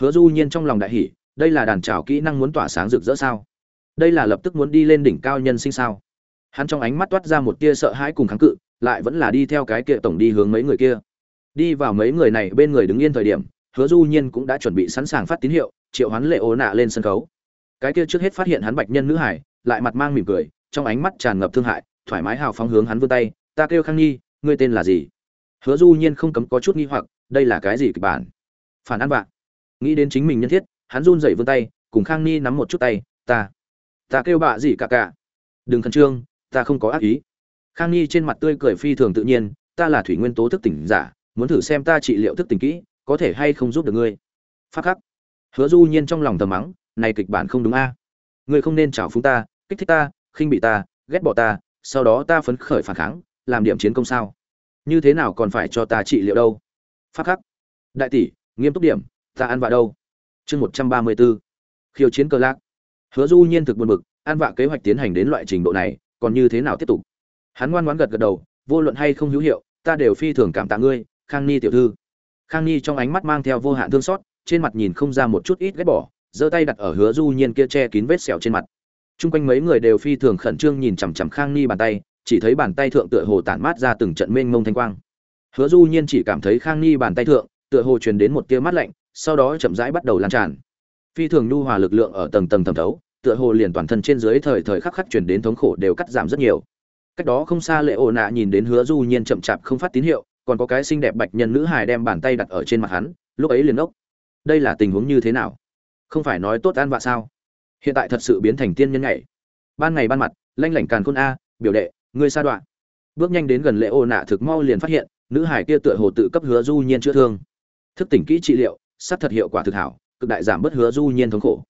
Hứa du nhiên trong lòng đại hỉ, đây là đàn trào kỹ năng muốn tỏa sáng rực rỡ sao? Đây là lập tức muốn đi lên đỉnh cao nhân sinh sao? Hắn trong ánh mắt toát ra một tia sợ hãi cùng kháng cự, lại vẫn là đi theo cái kia tổng đi hướng mấy người kia. Đi vào mấy người này bên người đứng yên thời điểm hứa du nhiên cũng đã chuẩn bị sẵn sàng phát tín hiệu, triệu hoán lệ ố nạ lên sân khấu. Cái kia trước hết phát hiện hắn bạch nhân nữ hải, lại mặt mang mỉm cười, trong ánh mắt tràn ngập thương hại, thoải mái hào phóng hướng hắn vươn tay, ta kêu khang nhi, ngươi tên là gì? Hứa du nhiên không cấm có chút nghi hoặc, đây là cái gì kịch bản? Phản ăn bạn nghĩ đến chính mình nhân thiết, hắn run rẩy vươn tay, cùng khang Nhi nắm một chút tay, ta ta kêu bạ gì cả cả. Đừng khẩn trương, ta không có ác ý. Khang Nhi trên mặt tươi cười phi thường tự nhiên, ta là thủy nguyên tố thức tỉnh giả, muốn thử xem ta trị liệu thức tỉnh kỹ có thể hay không giúp được ngươi? Phát khắc. Hứa du nhiên trong lòng thầm mắng, này kịch bản không đúng a. Ngươi không nên chào phúng ta, kích thích ta, khinh bị ta, ghét bỏ ta, sau đó ta phấn khởi phản kháng, làm điểm chiến công sao? Như thế nào còn phải cho ta trị liệu đâu? Phát khắc. Đại tỷ, nghiêm túc điểm, ta ăn vạ đâu? Chương một trăm ba mươi b ố khiêu chiến cơ lạc. Hứa du nhiên thực buồn bực, ăn vạ kế hoạch tiến hành đến loại trình độ này, còn như thế nào tiếp tục? Hắn ngoan ngoãn gật gật đầu, vô luận hay không hữu hiệu, ta đều phi thường cảm tạ ngươi, khang ni tiểu thư khang ni trong ánh mắt mang theo vô hạn thương xót, trên mặt nhìn không ra một chút ít ghét bỏ, giơ tay đặt ở hứa du nhiên kia che kín vết sẹo trên mặt. Chung quanh mấy người đều phi thường khẩn trương nhìn chằm chằm khang ni bàn tay, chỉ thấy bàn tay thượng tựa hồ tản mát ra từng trận mênh mông thanh quang. Hứa du nhiên chỉ cảm thấy khang ni bàn tay thượng, tựa hồ truyền đến một tia mát lạnh, sau đó chậm rãi bắt đầu lan tràn. Phi thường nhu hòa lực lượng ở tầng tầng thẩm thấu, tựa hồ liền toàn thân trên dưới thời thời khắc khắc truyền đến thống khổ đều cắt giảm rất nhiều. Cách đó không xa lệ ổ nạ nhìn đến hứa du nhiên chậm chạp không phát tín hiệu còn có cái xinh đẹp bạch nhân nữ hài đem bàn tay đặt ở trên mặt hắn, lúc ấy liền ốc. Đây là tình huống như thế nào? Không phải nói tốt an vạ sao? Hiện tại thật sự biến thành tiên nhân nhảy. Ban ngày ban mặt, lanh lảnh càn khôn a, biểu đệ, ngươi sa đoạn bước nhanh đến gần lệ ô nạ thực mau liền phát hiện, nữ hải kia tựa hồ tự cấp hứa du nhiên chữa thương. Thức tỉnh kỹ trị liệu sát thật hiệu quả thực hảo, cực đại giảm bớt hứa du nhiên thống khổ.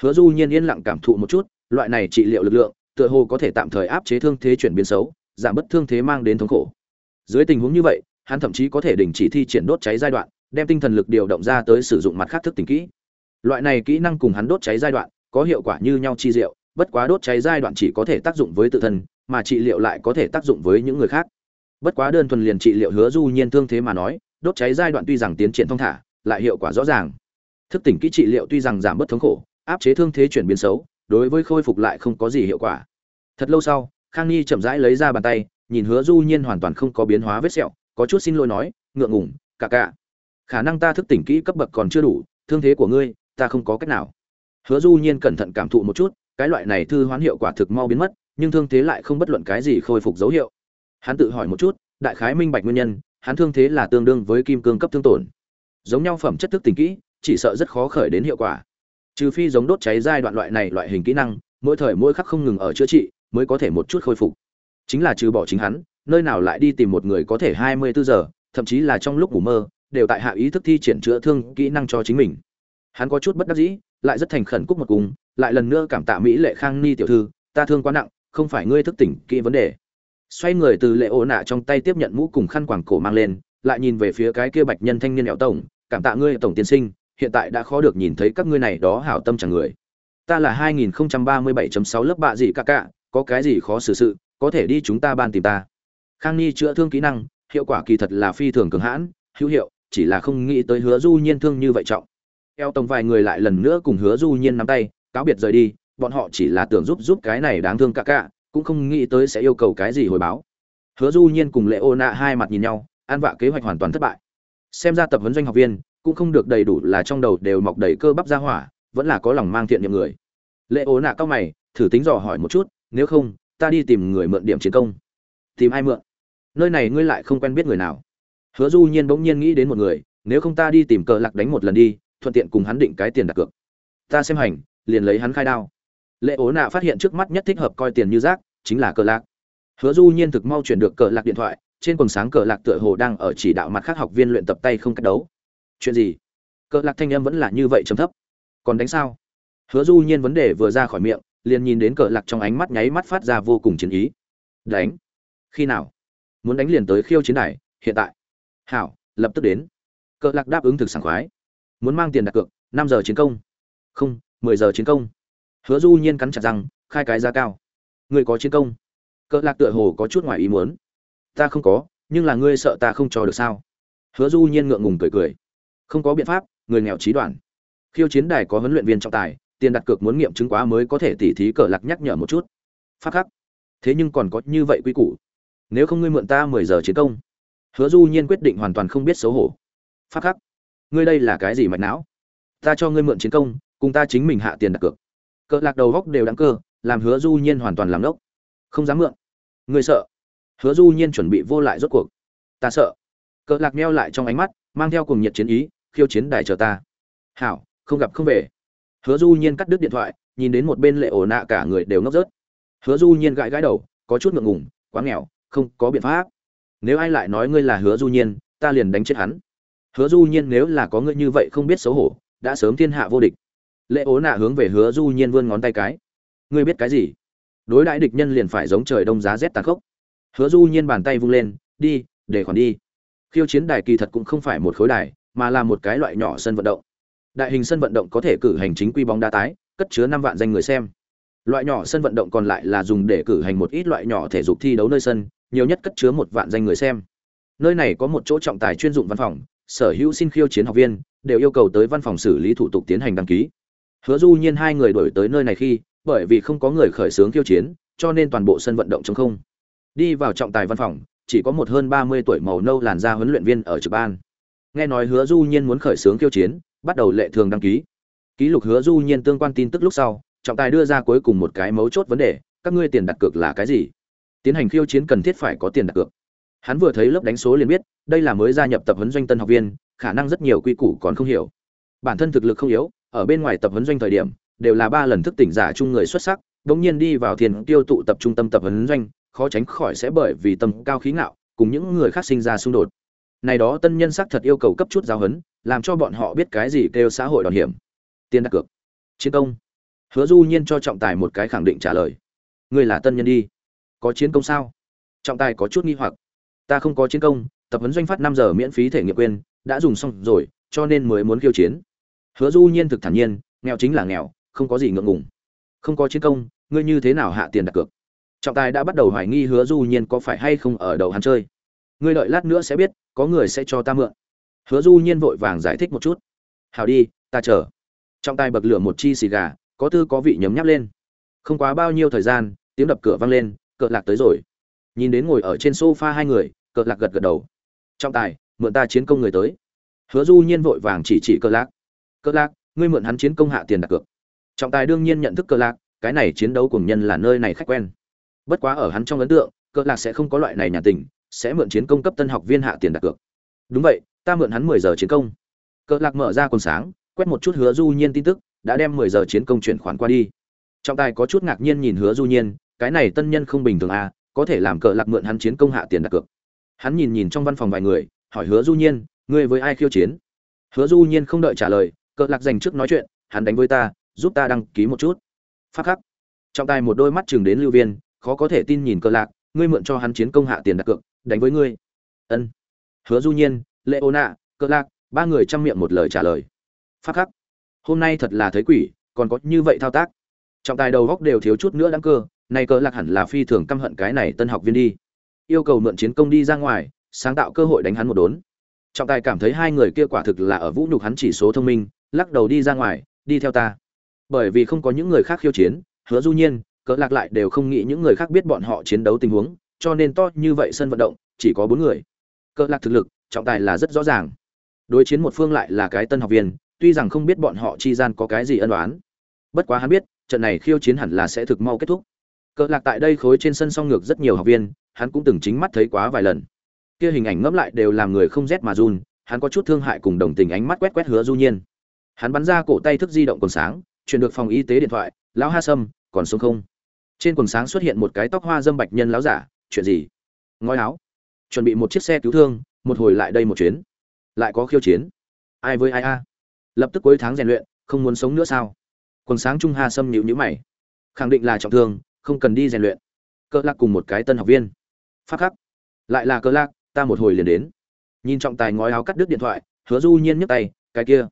Hứa du nhiên yên lặng cảm thụ một chút, loại này trị liệu lực lượng, tựa hồ có thể tạm thời áp chế thương thế chuyển biến xấu, giảm bớt thương thế mang đến thống khổ. Dưới tình huống như vậy hắn thậm chí có thể đình chỉ thi triển đốt cháy giai đoạn, đem tinh thần lực điều động ra tới sử dụng mặt khác thức tỉnh kỹ. Loại này kỹ năng cùng hắn đốt cháy giai đoạn có hiệu quả như nhau chi diệu, bất quá đốt cháy giai đoạn chỉ có thể tác dụng với tự thân, mà trị liệu lại có thể tác dụng với những người khác. Bất quá đơn thuần liền trị liệu hứa du nhiên thương thế mà nói, đốt cháy giai đoạn tuy rằng tiến triển thông thả, lại hiệu quả rõ ràng. Thức tỉnh kỹ trị liệu tuy rằng giảm bớt thống khổ, áp chế thương thế chuyển biến xấu, đối với khôi phục lại không có gì hiệu quả. Thật lâu sau, khang nhi chậm rãi lấy ra bàn tay, nhìn hứa du nhiên hoàn toàn không có biến hóa vết sẹo có chút xin lỗi nói, ngượng ngùng, cả cả. Khả năng ta thức tỉnh kỹ cấp bậc còn chưa đủ, thương thế của ngươi, ta không có cách nào. Hứa du nhiên cẩn thận cảm thụ một chút, cái loại này thư hoán hiệu quả thực mau biến mất, nhưng thương thế lại không bất luận cái gì khôi phục dấu hiệu. Hắn tự hỏi một chút, đại khái minh bạch nguyên nhân, hắn thương thế là tương đương với kim cương cấp thương tổn. Giống nhau phẩm chất thức tỉnh kỹ, chỉ sợ rất khó khởi đến hiệu quả. Trừ phi giống đốt cháy giai đoạn loại này loại hình kỹ năng, mỗi thời mỗi khắc không ngừng ở chữa trị, mới có thể một chút khôi phục. Chính là trừ bỏ chính hắn nơi nào lại đi tìm một người có thể hai mươi bốn giờ, thậm chí là trong lúc ngủ mơ, đều tại hạ ý thức thi triển chữa thương kỹ năng cho chính mình. Hắn có chút bất đắc dĩ, lại rất thành khẩn cúc một cùng, lại lần nữa cảm tạ mỹ lệ khang ni tiểu thư, ta thương quá nặng, không phải ngươi thức tỉnh kỹ vấn đề. Xoay người từ lệ Ô nạ trong tay tiếp nhận mũ cùng khăn quàng cổ mang lên, lại nhìn về phía cái kia bạch nhân thanh niên lão tổng, cảm tạ ngươi, tổng tiên sinh, hiện tại đã khó được nhìn thấy các ngươi này đó hảo tâm chẳng người. Ta là 2037.6 lớp bạ gì cả cả, có cái gì khó xử sự, có thể đi chúng ta ban tìm ta khang ni chữa thương kỹ năng, hiệu quả kỳ thật là phi thường cường hãn, hữu hiệu, chỉ là không nghĩ tới hứa du nhiên thương như vậy trọng. Eo tổng vài người lại lần nữa cùng hứa du nhiên nắm tay, cáo biệt rời đi, bọn họ chỉ là tưởng giúp giúp cái này đáng thương cả cả, cũng không nghĩ tới sẽ yêu cầu cái gì hồi báo. Hứa du nhiên cùng lệ ô nạ hai mặt nhìn nhau, an vạ kế hoạch hoàn toàn thất bại. Xem ra tập huấn doanh học viên, cũng không được đầy đủ là trong đầu đều mọc đầy cơ bắp ra hỏa, vẫn là có lòng mang thiện niệm người. Lệ ô nạ cao mày, thử tính dò hỏi một chút, nếu không, ta đi tìm người mượn điểm chiến công. Tìm ai mượn? Nơi này ngươi lại không quen biết người nào. Hứa du nhiên bỗng nhiên nghĩ đến một người, nếu không ta đi tìm cờ lạc đánh một lần đi, thuận tiện cùng hắn định cái tiền đặt cược. Ta xem hành, liền lấy hắn khai đao. Lệ ố nạ phát hiện trước mắt nhất thích hợp coi tiền như rác, chính là cờ lạc. Hứa du nhiên thực mau chuyển được cờ lạc điện thoại, trên quần sáng cờ lạc tựa hồ đang ở chỉ đạo mặt khác học viên luyện tập tay không cách đấu. Chuyện gì? Cờ lạc thanh âm vẫn là như vậy trầm thấp. Còn đánh sao? Hứa du nhiên vấn đề vừa ra khỏi miệng, liền nhìn đến cờ lạc trong ánh mắt nháy mắt phát ra vô cùng chiến ý. Đánh? Khi nào? Muốn đánh liền tới khiêu chiến đài, hiện tại. Hảo, lập tức đến. Cờ lạc đáp ứng thực sảng khoái. Muốn mang tiền đặt cược, năm giờ chiến công. Không, mười giờ chiến công. Hứa du nhiên cắn chặt rằng khai cái giá cao. Người có chiến công. Cờ lạc tựa hồ có chút ngoài ý muốn. Ta không có, nhưng là ngươi sợ ta không cho được sao? Hứa du nhiên ngượng ngùng cười cười. Không có biện pháp, người nghèo trí đoàn khiêu chiến đài có huấn luyện viên trọng tài, tiền đặt cược muốn nghiệm chứng quá mới có thể tỉ thí cờ lạc nhắc nhở một chút. Phát khắc. Thế nhưng còn có như vậy quy củ nếu không ngươi mượn ta mười giờ chiến công. Hứa du nhiên quyết định hoàn toàn không biết xấu hổ. Phát khắc, ngươi đây là cái gì mạch não? Ta cho ngươi mượn chiến công, cùng ta chính mình hạ tiền đặt cược. Cờ lạc đầu góc đều đáng cơ, làm hứa du nhiên hoàn toàn làm lốc không dám mượn. Ngươi sợ. Hứa du nhiên chuẩn bị vô lại rốt cuộc. Ta sợ. Cờ lạc meo lại trong ánh mắt, mang theo cùng nhiệt chiến ý, khiêu chiến đài chờ ta. Hảo, không gặp không về. Hứa du nhiên cắt đứt điện thoại, nhìn đến một bên lệ ổ nạ cả người đều ngốc rớt. Hứa du nhiên gãi gãi đầu, có chút ngượng ngùng, quá nghèo không có biện pháp. Nếu ai lại nói ngươi là hứa du nhiên, ta liền đánh chết hắn. Hứa du nhiên nếu là có ngươi như vậy không biết xấu hổ, đã sớm thiên hạ vô địch. Lệ ố nạ hướng về hứa du nhiên vươn ngón tay cái. Ngươi biết cái gì? Đối đãi địch nhân liền phải giống trời đông giá rét tàn khốc. Hứa du nhiên bàn tay vung lên, đi, để khoản đi. Khiêu chiến đài kỳ thật cũng không phải một khối đài, mà là một cái loại nhỏ sân vận động. Đại hình sân vận động có thể cử hành chính quy bóng đá tái, cất chứa năm vạn danh người xem. Loại nhỏ sân vận động còn lại là dùng để cử hành một ít loại nhỏ thể dục thi đấu nơi sân nhiều nhất cất chứa một vạn danh người xem. Nơi này có một chỗ trọng tài chuyên dụng văn phòng, sở hữu xin khiêu chiến học viên, đều yêu cầu tới văn phòng xử lý thủ tục tiến hành đăng ký. Hứa du nhiên hai người đổi tới nơi này khi, bởi vì không có người khởi xướng khiêu chiến, cho nên toàn bộ sân vận động trống không. Đi vào trọng tài văn phòng, chỉ có một hơn ba mươi tuổi màu nâu làn da huấn luyện viên ở trực ban. Nghe nói hứa du nhiên muốn khởi xướng khiêu chiến, bắt đầu lệ thường đăng ký. Ký lục hứa du nhiên tương quan tin tức lúc sau, trọng tài đưa ra cuối cùng một cái mấu chốt vấn đề, các ngươi tiền đặt cược là cái gì? Tiến hành khiêu chiến cần thiết phải có tiền đặt cược. Hắn vừa thấy lớp đánh số liền biết, đây là mới gia nhập tập huấn doanh tân học viên, khả năng rất nhiều quy củ còn không hiểu. Bản thân thực lực không yếu, ở bên ngoài tập huấn doanh thời điểm, đều là ba lần thức tỉnh giả chung người xuất sắc, đống nhiên đi vào thiền tiêu tụ tập trung tâm tập huấn doanh, khó tránh khỏi sẽ bởi vì tâm cao khí ngạo, cùng những người khác sinh ra xung đột. Này đó tân nhân sắc thật yêu cầu cấp chút giáo huấn, làm cho bọn họ biết cái gì kêu xã hội đòn hiểm. Tiền đặt cược. Chiến công. Hứa du nhiên cho trọng tài một cái khẳng định trả lời. Ngươi là tân nhân đi có chiến công sao? Trọng tài có chút nghi hoặc. Ta không có chiến công, tập huấn doanh phát năm giờ miễn phí thể nghiệm quyền đã dùng xong rồi, cho nên mới muốn khiêu chiến. Hứa du nhiên thực thản nhiên, nghèo chính là nghèo, không có gì ngượng ngùng. Không có chiến công, ngươi như thế nào hạ tiền đặt cược? Trọng tài đã bắt đầu hoài nghi hứa du nhiên có phải hay không ở đầu hắn chơi. Ngươi đợi lát nữa sẽ biết, có người sẽ cho ta mượn. Hứa du nhiên vội vàng giải thích một chút. Hào đi, ta chờ. Trọng tài bật lửa một chi xì gà, có tư có vị nhấm nháp lên. Không quá bao nhiêu thời gian, tiếng đập cửa vang lên cờ lạc tới rồi. Nhìn đến ngồi ở trên sofa hai người, cờ lạc gật gật đầu. Trọng tài, mượn ta chiến công người tới. Hứa du nhiên vội vàng chỉ chỉ cờ lạc. Cờ lạc, ngươi mượn hắn chiến công hạ tiền đặt cược. Trọng tài đương nhiên nhận thức cờ lạc, cái này chiến đấu cùng nhân là nơi này khách quen. Bất quá ở hắn trong ấn tượng, cờ lạc sẽ không có loại này nhà tình, sẽ mượn chiến công cấp tân học viên hạ tiền đặt cược. Đúng vậy, ta mượn hắn mười giờ chiến công. Cờ lạc mở ra quần sáng, quét một chút hứa du nhiên tin tức, đã đem mười giờ chiến công chuyển khoản qua đi. Trọng tài có chút ngạc nhiên nhìn hứa du nhiên cái này tân nhân không bình thường à có thể làm cờ lạc mượn hắn chiến công hạ tiền đặt cược. Hắn nhìn nhìn trong văn phòng vài người, hỏi hứa du nhiên, ngươi với ai khiêu chiến? Hứa du nhiên không đợi trả lời, cờ lạc dành trước nói chuyện, hắn đánh với ta, giúp ta đăng ký một chút. Phát khắc. Trọng tài một đôi mắt chừng đến lưu viên, khó có thể tin nhìn cờ lạc, ngươi mượn cho hắn chiến công hạ tiền đặt cược, đánh với ngươi. Ân. Hứa du nhiên lệ ô nạ cờ lạc. Ba người chăm miệng một lời trả lời. Phát khắc. Hôm nay thật là thấy quỷ, còn có như vậy thao tác. Trọng tài đầu góc đều thiếu chút nữa đáng cơ nay cỡ lạc hẳn là phi thường căm hận cái này tân học viên đi. Yêu cầu mượn chiến công đi ra ngoài, sáng tạo cơ hội đánh hắn một đốn. Trọng tài cảm thấy hai người kia quả thực là ở vũ nhục hắn chỉ số thông minh, lắc đầu đi ra ngoài, đi theo ta. Bởi vì không có những người khác khiêu chiến, hứa du nhiên, cỡ lạc lại đều không nghĩ những người khác biết bọn họ chiến đấu tình huống, cho nên to như vậy sân vận động, chỉ có bốn người. Cỡ lạc thực lực, trọng tài là rất rõ ràng. Đối chiến một phương lại là cái tân học viên, tuy rằng không biết bọn họ chi gian có cái gì ân oán. Bất quá hắn biết, trận này khiêu chiến hẳn là sẽ thực mau kết thúc cỡ lạc tại đây khối trên sân song ngược rất nhiều học viên, hắn cũng từng chính mắt thấy quá vài lần. Kia hình ảnh ngẫm lại đều làm người không rét mà run, hắn có chút thương hại cùng đồng tình ánh mắt quét quét hứa du nhiên. Hắn bắn ra cổ tay thức di động còn sáng, chuyển được phòng y tế điện thoại, lão ha sâm, còn sống không? Trên quần sáng xuất hiện một cái tóc hoa dâm bạch nhân lão giả, chuyện gì? Ngói áo. Chuẩn bị một chiếc xe cứu thương, một hồi lại đây một chuyến. Lại có khiêu chiến. Ai với ai a? Lập tức cuối tháng rèn luyện, không muốn sống nữa sao? Quần sáng trung ha sâm nhịu nhữ mày. Khẳng định là trọng thương không cần đi rèn luyện. Cơ lạc cùng một cái tân học viên. Phát khắc. Lại là cơ lạc, ta một hồi liền đến. Nhìn trọng tài ngói áo cắt đứt điện thoại, hứa du nhiên nhấc tay, cái kia,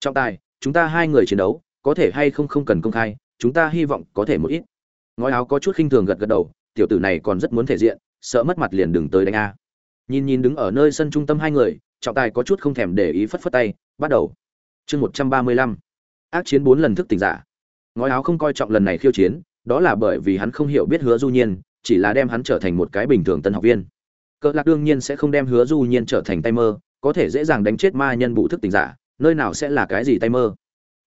trọng tài, chúng ta hai người chiến đấu, có thể hay không không cần công khai, chúng ta hy vọng có thể một ít. Ngói áo có chút khinh thường gật gật đầu, tiểu tử này còn rất muốn thể diện, sợ mất mặt liền đừng tới đánh a. Nhìn nhìn đứng ở nơi sân trung tâm hai người, trọng tài có chút không thèm để ý phất phất tay, bắt đầu. Chương một trăm ba mươi lăm. Ác chiến bốn lần thức tỉnh giả. Ngói áo không coi trọng lần này khiêu chiến đó là bởi vì hắn không hiểu biết hứa du nhiên, chỉ là đem hắn trở thành một cái bình thường tân học viên. Cỡ lạc đương nhiên sẽ không đem hứa du nhiên trở thành tay mơ, có thể dễ dàng đánh chết ma nhân bụ thức tỉnh giả, nơi nào sẽ là cái gì tay mơ.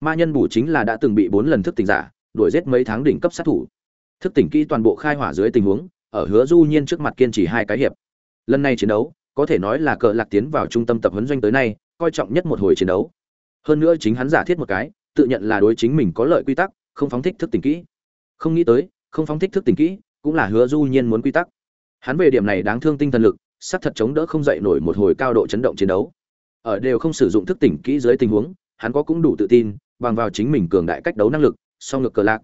Ma nhân bù chính là đã từng bị bốn lần thức tỉnh giả, đuổi giết mấy tháng đỉnh cấp sát thủ. Thức tỉnh kỹ toàn bộ khai hỏa dưới tình huống, ở hứa du nhiên trước mặt kiên trì hai cái hiệp. Lần này chiến đấu, có thể nói là cờ lạc tiến vào trung tâm tập huấn doanh tới nay, coi trọng nhất một hồi chiến đấu. Hơn nữa chính hắn giả thiết một cái, tự nhận là đối chính mình có lợi quy tắc, không phóng thích thức tỉnh kỹ không nghĩ tới, không phóng thích thức tỉnh kỹ, cũng là hứa du nhiên muốn quy tắc. Hắn về điểm này đáng thương tinh thần lực sắc thật chống đỡ không dậy nổi một hồi cao độ chấn động chiến đấu. Ở đều không sử dụng thức tỉnh kỹ dưới tình huống, hắn có cũng đủ tự tin, bằng vào chính mình cường đại cách đấu năng lực, song ngược cờ lạc.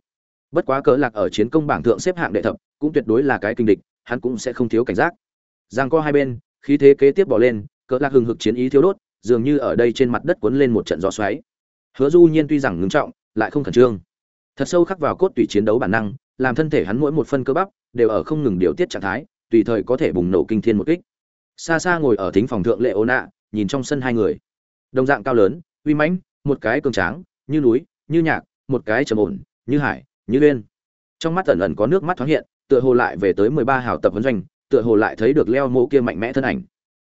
Bất quá cờ lạc ở chiến công bảng thượng xếp hạng đệ thập, cũng tuyệt đối là cái kinh địch, hắn cũng sẽ không thiếu cảnh giác. Giang co hai bên, khí thế kế tiếp bỏ lên, cờ lạc hừng hực chiến ý thiếu đốt, dường như ở đây trên mặt đất cuốn lên một trận gió xoáy. Hứa du nhiên tuy rằng ngưng trọng, lại không khẩn trương thật sâu khắc vào cốt tủy chiến đấu bản năng, làm thân thể hắn mỗi một phân cơ bắp đều ở không ngừng điều tiết trạng thái, tùy thời có thể bùng nổ kinh thiên một kích. Xa xa ngồi ở thính phòng thượng lệ ô nạ nhìn trong sân hai người. Đồng dạng cao lớn, uy mãnh, một cái cường tráng, như núi, như nhạc, một cái trầm ổn, như hải, như lên trong mắt ẩn ẩn có nước mắt thoáng hiện, tựa hồ lại về tới mười ba hào tập huấn doanh, tựa hồ lại thấy được leo mộ kia mạnh mẽ thân ảnh.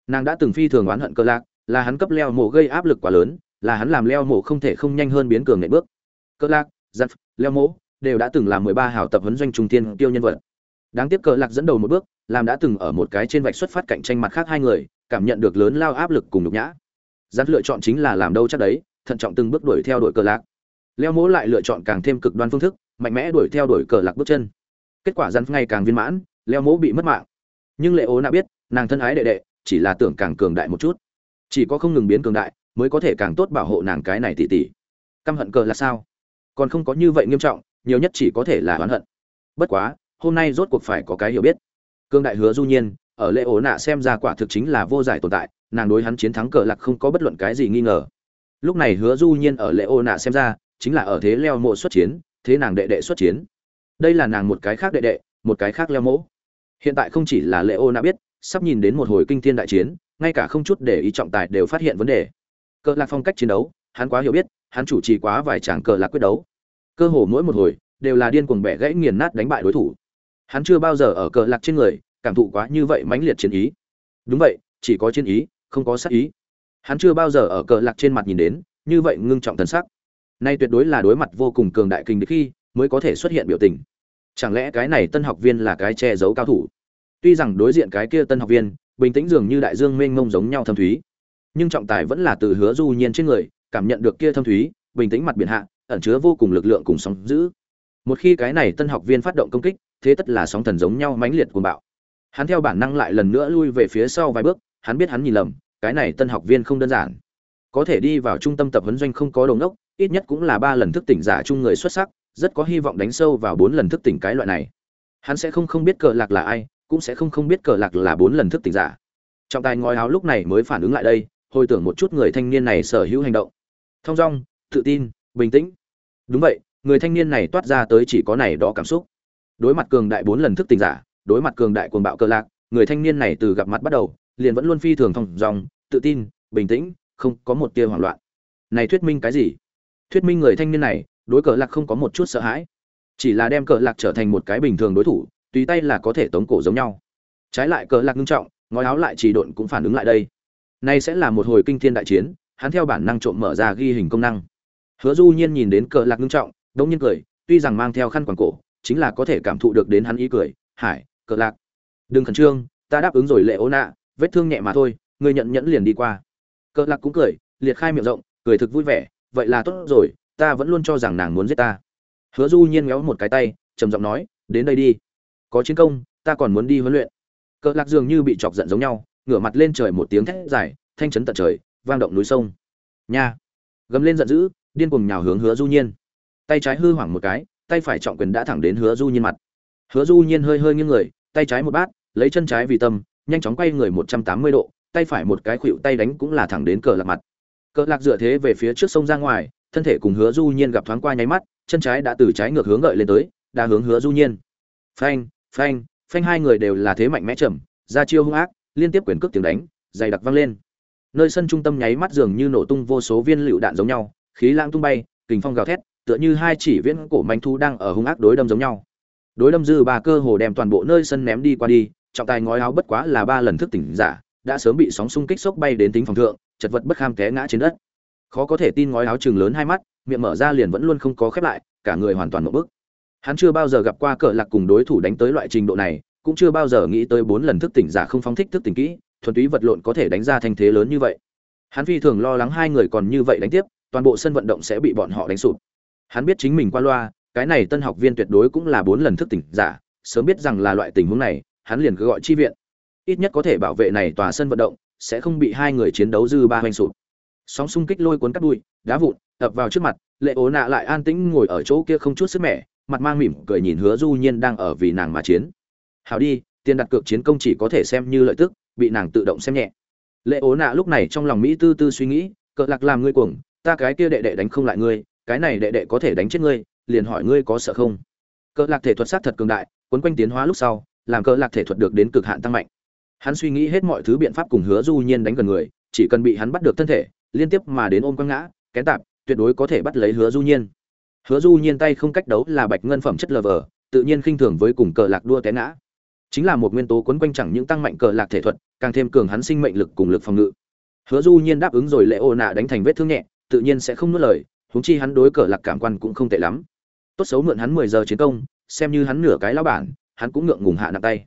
Nàng đã từng phi thường oán hận cơ lạc, là hắn cấp leo mộ gây áp lực quá lớn, là hắn làm leo mộ không thể không nhanh hơn biến cường nệ bước. Cơ lạc giặt leo Mỗ đều đã từng là mười ba hào tập huấn doanh trung tiên tiêu nhân vật. Đáng tiếc cơ lạc dẫn đầu một bước, làm đã từng ở một cái trên vạch xuất phát cạnh tranh mặt khác hai người, cảm nhận được lớn lao áp lực cùng nhục nhã. Gián lựa chọn chính là làm đâu chắc đấy, thận trọng từng bước đuổi theo đuổi cờ lạc. Leo mỗ lại lựa chọn càng thêm cực đoan phương thức, mạnh mẽ đuổi theo đuổi cờ lạc bước chân. Kết quả rắn ngày càng viên mãn, leo mỗ bị mất mạng. Nhưng lệ ố đã biết, nàng thân ái đệ đệ, chỉ là tưởng càng cường đại một chút. Chỉ có không ngừng biến cường đại, mới có thể càng tốt bảo hộ nàng cái này tỉ tỉ. Căm hận cờ là sao? Còn không có như vậy nghiêm trọng, nhiều nhất chỉ có thể là oán hận. Bất quá, hôm nay rốt cuộc phải có cái hiểu biết. Cương đại hứa du nhiên, ở lễ ố nạ xem ra quả thực chính là vô giải tồn tại, nàng đối hắn chiến thắng cờ lạc không có bất luận cái gì nghi ngờ. Lúc này hứa du nhiên ở lễ ô nạ xem ra, chính là ở thế leo mộ xuất chiến, thế nàng đệ đệ xuất chiến. Đây là nàng một cái khác đệ đệ, một cái khác leo mộ. Hiện tại không chỉ là lễ ô nạ biết, sắp nhìn đến một hồi kinh thiên đại chiến, ngay cả không chút để ý trọng tài đều phát hiện vấn đề. Cờ lạc phong cách chiến đấu, hắn quá hiểu biết hắn chủ trì quá vài tràng cờ lạc quyết đấu. Cơ hồ mỗi một hồi, đều là điên cuồng bẻ gãy nghiền nát đánh bại đối thủ. Hắn chưa bao giờ ở cờ lạc trên người, cảm thụ quá như vậy mãnh liệt chiến ý. Đúng vậy, chỉ có chiến ý, không có sát ý. Hắn chưa bao giờ ở cờ lạc trên mặt nhìn đến, như vậy ngưng trọng thần sắc. Nay tuyệt đối là đối mặt vô cùng cường đại kinh địch khi, mới có thể xuất hiện biểu tình. Chẳng lẽ cái này tân học viên là cái che giấu cao thủ? Tuy rằng đối diện cái kia tân học viên, bình tĩnh dường như đại dương mênh mông giống nhau thâm thúy, nhưng trọng tài vẫn là từ hứa du nhiên trên người cảm nhận được kia thâm thúy, bình tĩnh mặt biển hạ, ẩn chứa vô cùng lực lượng cùng sóng giữ một khi cái này tân học viên phát động công kích, thế tất là sóng thần giống nhau mãnh liệt cuồng bạo. Hắn theo bản năng lại lần nữa lui về phía sau vài bước, hắn biết hắn nhìn lầm, cái này tân học viên không đơn giản. Có thể đi vào trung tâm tập huấn doanh không có đồng đốc, ít nhất cũng là ba lần thức tỉnh giả chung người xuất sắc, rất có hy vọng đánh sâu vào bốn lần thức tỉnh cái loại này. Hắn sẽ không không biết cờ lạc là ai, cũng sẽ không không biết cờ lạc là bốn lần thức tỉnh giả. Trọng tài ngói áo lúc này mới phản ứng lại đây, hồi tưởng một chút người thanh niên này sở hữu hành động thong dong, tự tin, bình tĩnh. Đúng vậy, người thanh niên này toát ra tới chỉ có này đó cảm xúc. Đối mặt cường đại bốn lần thức tỉnh giả, đối mặt cường đại cuồng bạo cờ lạc, người thanh niên này từ gặp mặt bắt đầu, liền vẫn luôn phi thường thong dong, tự tin, bình tĩnh, không có một tia hoảng loạn. Này thuyết minh cái gì? Thuyết minh người thanh niên này, đối cờ lạc không có một chút sợ hãi. Chỉ là đem cờ lạc trở thành một cái bình thường đối thủ, tùy tay là có thể tống cổ giống nhau. Trái lại cờ lạc ngưng trọng, ngói áo lại chỉ độn cũng phản ứng lại đây. Nay sẽ là một hồi kinh thiên đại chiến hắn theo bản năng trộm mở ra ghi hình công năng. Hứa du nhiên nhìn đến cờ lạc ngưng trọng, đống nhiên cười, tuy rằng mang theo khăn quàng cổ, chính là có thể cảm thụ được đến hắn ý cười. Hải, cờ lạc. Đừng khẩn trương, ta đáp ứng rồi lệ ố nạ vết thương nhẹ mà thôi ngươi nhận nhẫn liền đi qua. Cờ lạc cũng cười, liệt khai miệng rộng, cười thực vui vẻ, vậy là tốt rồi, ta vẫn luôn cho rằng nàng muốn giết ta. Hứa du nhiên méo một cái tay, trầm giọng nói, đến đây đi. Có chiến công, ta còn muốn đi huấn luyện. Cờ lạc dường như bị chọc giận giống nhau, ngửa mặt lên trời một tiếng thét dài, thanh chấn tận trời vang động núi sông. Nha. Gầm lên giận dữ, điên cuồng nhào hướng hứa du nhiên. Tay trái hư hoảng một cái, tay phải trọng quyền đã thẳng đến hứa du nhiên mặt. Hứa du nhiên hơi hơi nghiêng người, tay trái một bát, lấy chân trái vì tâm, nhanh chóng quay người một trăm tám mươi độ, tay phải một cái khuỵu tay đánh cũng là thẳng đến cờ lạc mặt. Cờ lạc dựa thế về phía trước sông ra ngoài, thân thể cùng hứa du nhiên gặp thoáng qua nháy mắt, chân trái đã từ trái ngược hướng gợi lên tới, đã hướng hứa du nhiên. Phanh phanh phanh hai người đều là thế mạnh mẽ chậm, ra chiêu hung ác, liên tiếp quyền cước tiếng đánh, dày đặc vang lên nơi sân trung tâm nháy mắt dường như nổ tung vô số viên lựu đạn giống nhau, khí lãng tung bay, kình phong gào thét, tựa như hai chỉ viễn cổ manh thu đang ở hung ác đối đâm giống nhau. Đối đâm dư ba cơ hồ đem toàn bộ nơi sân ném đi qua đi, trọng tài ngói áo bất quá là ba lần thức tỉnh giả, đã sớm bị sóng xung kích sốc bay đến tính phòng thượng, chật vật bất kham té ngã trên đất. Khó có thể tin ngói áo chừng lớn hai mắt, miệng mở ra liền vẫn luôn không có khép lại, cả người hoàn toàn một bức. Hắn chưa bao giờ gặp qua cờ lạc cùng đối thủ đánh tới loại trình độ này, cũng chưa bao giờ nghĩ tới bốn lần thức tỉnh giả không phóng thích thức tỉnh kỹ thuần túy vật lộn có thể đánh ra thành thế lớn như vậy. Hắn phi thường lo lắng hai người còn như vậy đánh tiếp, toàn bộ sân vận động sẽ bị bọn họ đánh sụp. Hắn biết chính mình qua loa, cái này tân học viên tuyệt đối cũng là bốn lần thức tỉnh giả, sớm biết rằng là loại tình huống này, hắn liền cứ gọi chi viện. Ít nhất có thể bảo vệ này tòa sân vận động, sẽ không bị hai người chiến đấu dư ba hoành sụp. Sóng xung kích lôi cuốn cắt bụi, đá vụn, ập vào trước mặt, lệ ố nạ lại an tĩnh ngồi ở chỗ kia không chút sức mẻ, mặt mang mỉm cười nhìn hứa du nhiên đang ở vì nàng mà chiến. Hào đi, tiền đặt cược chiến công chỉ có thể xem như lợi tức bị nàng tự động xem nhẹ. Lệ ố nạ lúc này trong lòng mỹ tư tư suy nghĩ cỡ lạc làm ngươi cuồng, ta cái kia đệ đệ đánh không lại ngươi, cái này đệ đệ có thể đánh chết ngươi, liền hỏi ngươi có sợ không? Cỡ lạc thể thuật sát thật cường đại quấn quanh tiến hóa lúc sau, làm cỡ lạc thể thuật được đến cực hạn tăng mạnh. Hắn suy nghĩ hết mọi thứ biện pháp cùng hứa du nhiên đánh gần người, chỉ cần bị hắn bắt được thân thể, liên tiếp mà đến ôm quăng ngã, kén tạp, tuyệt đối có thể bắt lấy hứa du nhiên. Hứa du nhiên tay không cách đấu là bạch ngân phẩm chất lờ vờ, tự nhiên khinh thường với cùng cờ lạc đua té ngã chính là một nguyên tố quấn quanh chẳng những tăng mạnh cờ lạc thể thuật, càng thêm cường hắn sinh mệnh lực cùng lực phòng ngự. Hứa du nhiên đáp ứng rồi lệ ô nạ đánh thành vết thương nhẹ, tự nhiên sẽ không nuốt lời, huống chi hắn đối cờ lạc cảm quan cũng không tệ lắm. Tốt xấu mượn hắn mười giờ chiến công, xem như hắn nửa cái lão bản, hắn cũng ngượng ngùng hạ nặng tay.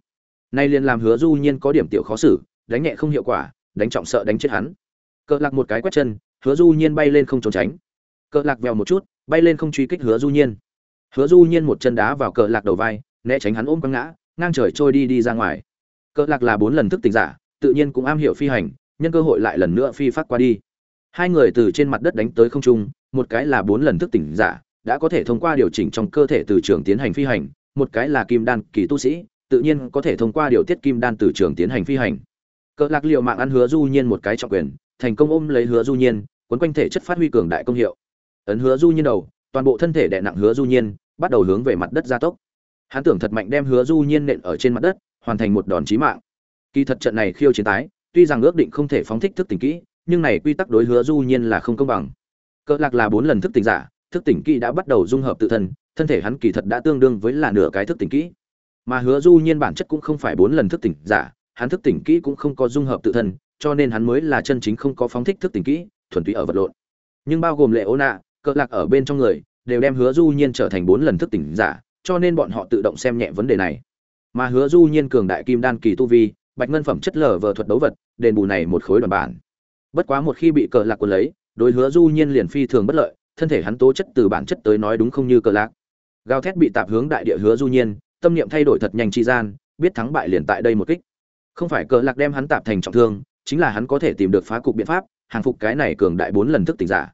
Nay liền làm hứa du nhiên có điểm tiểu khó xử, đánh nhẹ không hiệu quả, đánh trọng sợ đánh chết hắn. Cờ lạc một cái quét chân, hứa du nhiên bay lên không trốn tránh. Cờ lạc vèo một chút, bay lên không truy kích hứa du nhiên. Hứa du nhiên một chân đá vào cờ lạc đầu vai, né tránh hắn ôm quăng ngã ngang trời trôi đi đi ra ngoài. Cờ lạc là bốn lần thức tỉnh giả, tự nhiên cũng am hiểu phi hành, nhân cơ hội lại lần nữa phi phát qua đi. Hai người từ trên mặt đất đánh tới không trung, một cái là bốn lần thức tỉnh giả, đã có thể thông qua điều chỉnh trong cơ thể từ trường tiến hành phi hành, một cái là kim đan kỳ tu sĩ, tự nhiên có thể thông qua điều tiết kim đan từ trường tiến hành phi hành. Cờ lạc liệu mạng ăn hứa du nhiên một cái trọng quyền, thành công ôm lấy hứa du nhiên quấn quanh thể chất phát huy cường đại công hiệu. Ấn hứa du nhiên đầu, toàn bộ thân thể đè nặng hứa du nhiên, bắt đầu hướng về mặt đất gia tốc hắn tưởng thật mạnh đem hứa du nhiên nện ở trên mặt đất, hoàn thành một đòn chí mạng. Kỳ thật trận này khiêu chiến tái, tuy rằng ước định không thể phóng thích thức tỉnh kỹ, nhưng này quy tắc đối hứa du nhiên là không công bằng. Cỡ lạc là bốn lần thức tỉnh giả, thức tỉnh kỹ đã bắt đầu dung hợp tự thân thân thể hắn kỳ thật đã tương đương với là nửa cái thức tỉnh kỹ. Mà hứa du nhiên bản chất cũng không phải bốn lần thức tỉnh giả, hắn thức tỉnh kỹ cũng không có dung hợp tự thân, cho nên hắn mới là chân chính không có phóng thích thức tỉnh kỹ, thuần túy ở vật lộn. Nhưng bao gồm lệ ô nạ cỡ lạc ở bên trong người, đều đem hứa du nhiên trở thành bốn lần thức tỉnh giả cho nên bọn họ tự động xem nhẹ vấn đề này. Mà hứa du nhiên cường đại kim đan kỳ tu vi, bạch ngân phẩm chất lở vờ thuật đấu vật, đền bù này một khối đoàn bản. Bất quá một khi bị cờ lạc quân lấy, đối hứa du nhiên liền phi thường bất lợi, thân thể hắn tố chất từ bản chất tới nói đúng không như cờ lạc. Gào thét bị tạp hướng đại địa hứa du nhiên, tâm niệm thay đổi thật nhanh chi gian, biết thắng bại liền tại đây một kích. Không phải cờ lạc đem hắn tạp thành trọng thương, chính là hắn có thể tìm được phá cục biện pháp, hàng phục cái này cường đại bốn lần thức tỉnh giả.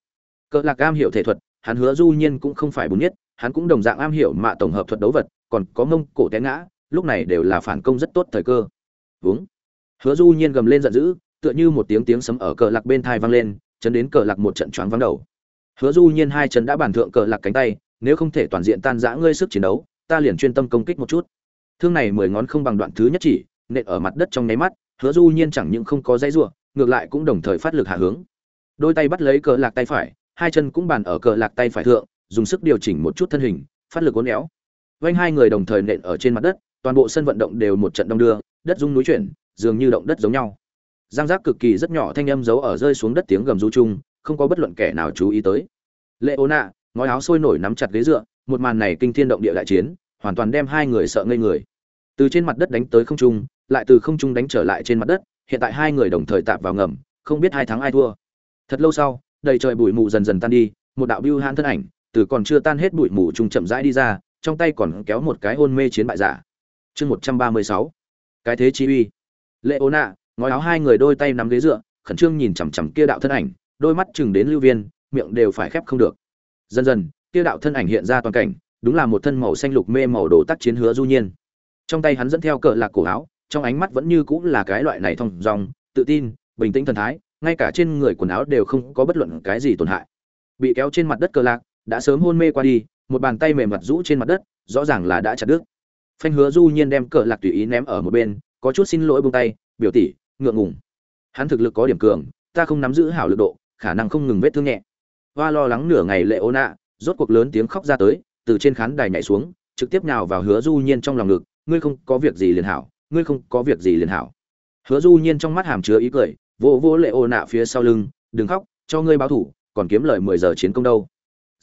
Cờ lạc cam hiểu thể thuật, hắn hứa du nhiên cũng không phải bốn nhất hắn cũng đồng dạng am hiểu mạ tổng hợp thuật đấu vật, còn có mông cổ té ngã, lúc này đều là phản công rất tốt thời cơ. Uống hứa du nhiên gầm lên giận dữ, tựa như một tiếng tiếng sấm ở cờ lạc bên thai vang lên, chấn đến cờ lạc một trận choáng vắng đầu. Hứa du nhiên hai chân đã bàn thượng cờ lạc cánh tay, nếu không thể toàn diện tan rã ngươi sức chiến đấu, ta liền chuyên tâm công kích một chút. Thương này mười ngón không bằng đoạn thứ nhất chỉ, nện ở mặt đất trong nháy mắt, hứa du nhiên chẳng những không có dãy rủa, ngược lại cũng đồng thời phát lực hạ hướng. Đôi tay bắt lấy cờ lạc tay phải, hai chân cũng bàn ở cờ lạc tay phải thượng dùng sức điều chỉnh một chút thân hình, phát lực uốn éo. Vanh hai người đồng thời nện ở trên mặt đất, toàn bộ sân vận động đều một trận đông đưa, đất rung núi chuyển, dường như động đất giống nhau. Giang giác cực kỳ rất nhỏ thanh âm giấu ở rơi xuống đất tiếng gầm rú chung, không có bất luận kẻ nào chú ý tới. Lệ ố nạ ngói áo sôi nổi nắm chặt ghế dựa, một màn này kinh thiên động địa đại chiến, hoàn toàn đem hai người sợ ngây người. Từ trên mặt đất đánh tới không trung, lại từ không trung đánh trở lại trên mặt đất, hiện tại hai người đồng thời tạp vào ngầm, không biết hai thắng ai thua. Thật lâu sau, đầy trời bụi mù dần dần tan đi, một đạo bưu hãn thân ảnh từ còn chưa tan hết bụi mù trung chậm rãi đi ra, trong tay còn kéo một cái hôn mê chiến bại giả. Chương một trăm ba mươi sáu. Cái thế chi uy. Lệ ố nạ ngói áo hai người đôi tay nắm ghế dựa, khẩn trương nhìn chằm chằm kia đạo thân ảnh, đôi mắt chừng đến lưu viên, miệng đều phải khép không được. Dần dần, kia đạo thân ảnh hiện ra toàn cảnh, đúng là một thân màu xanh lục mê màu đồ tác chiến hứa du nhiên. Trong tay hắn dẫn theo cờ lạc cổ áo, trong ánh mắt vẫn như cũng là cái loại này thông dòng tự tin, bình tĩnh thần thái, ngay cả trên người quần áo đều không có bất luận cái gì tổn hại. Bị kéo trên mặt đất cờ lạc đã sớm hôn mê qua đi, một bàn tay mềm mặt rũ trên mặt đất, rõ ràng là đã chặt đứt. Phanh hứa du nhiên đem cờ lạc tùy ý ném ở một bên, có chút xin lỗi buông tay, biểu tỷ, ngượng ngùng. Hắn thực lực có điểm cường, ta không nắm giữ hảo lực độ, khả năng không ngừng vết thương nhẹ. Hoa lo lắng nửa ngày lệ ô nạ, rốt cuộc lớn tiếng khóc ra tới, từ trên khán đài nhảy xuống, trực tiếp nào vào hứa du nhiên trong lòng ngực, ngươi không có việc gì liền hảo, ngươi không có việc gì liền hảo. Hứa du nhiên trong mắt hàm chứa ý cười, vỗ vỗ lệ ô nạ phía sau lưng, đừng khóc, cho ngươi báo thủ, còn kiếm lời mười giờ chiến công đâu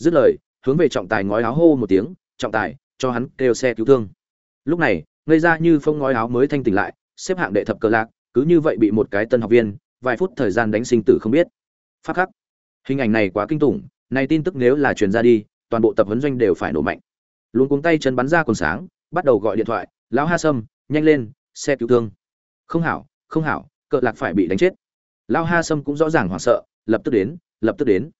dứt lời, hướng về trọng tài ngói áo hô một tiếng, trọng tài, cho hắn kêu xe cứu thương. Lúc này, ngây ra như phong ngói áo mới thanh tỉnh lại, xếp hạng đệ thập cờ lạc, cứ như vậy bị một cái tân học viên, vài phút thời gian đánh sinh tử không biết. Phát khắc. Hình ảnh này quá kinh tủng, này tin tức nếu là truyền ra đi, toàn bộ tập huấn doanh đều phải nổ mạnh. Luôn cuống tay chân bắn ra còn sáng, bắt đầu gọi điện thoại, lão ha sâm, nhanh lên, xe cứu thương. Không hảo không hảo, cờ lạc phải bị đánh chết. Lão ha sâm cũng rõ ràng hoảng sợ, lập tức đến, lập tức đến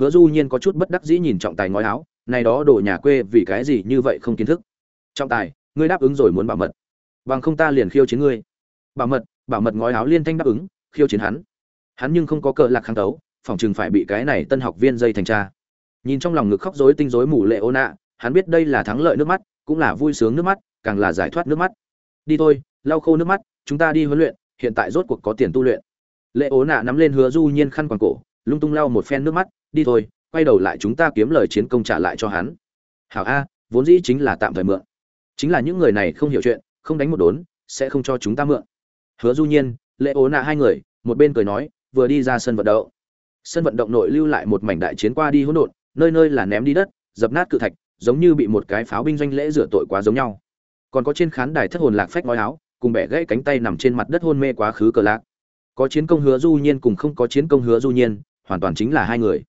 hứa du nhiên có chút bất đắc dĩ nhìn trọng tài ngói áo, này đó đồ nhà quê vì cái gì như vậy không kiến thức? Trọng tài, ngươi đáp ứng rồi muốn bảo mật. Bằng không ta liền khiêu chiến ngươi. Bảo mật bảo mật ngói áo liên thanh đáp ứng, khiêu chiến hắn. Hắn nhưng không có cờ lạc kháng tấu, phòng chừng phải bị cái này tân học viên dây thành tra. Nhìn trong lòng ngực khóc rối tinh rối mù lệ ô nạ, hắn biết đây là thắng lợi nước mắt, cũng là vui sướng nước mắt, càng là giải thoát nước mắt. Đi thôi, lau khô nước mắt, chúng ta đi huấn luyện, hiện tại rốt cuộc có tiền tu luyện. Lệ ố nạ nắm lên hứa du nhiên khăn quàng cổ, lung tung lau một phen nước mắt đi thôi, quay đầu lại chúng ta kiếm lời chiến công trả lại cho hắn. Hảo a, vốn dĩ chính là tạm thời mượn. Chính là những người này không hiểu chuyện, không đánh một đốn, sẽ không cho chúng ta mượn. Hứa du nhiên, lệ ố nạ hai người, một bên cười nói, vừa đi ra sân vận động. Sân vận động nội lưu lại một mảnh đại chiến qua đi hỗn độn, nơi nơi là ném đi đất, dập nát cự thạch, giống như bị một cái pháo binh doanh lễ rửa tội quá giống nhau. Còn có trên khán đài thất hồn lạc phách nói áo, cùng bẻ gãy cánh tay nằm trên mặt đất hôn mê quá khứ cờ lạc. Có chiến công hứa du nhiên cùng không có chiến công hứa du nhiên, hoàn toàn chính là hai người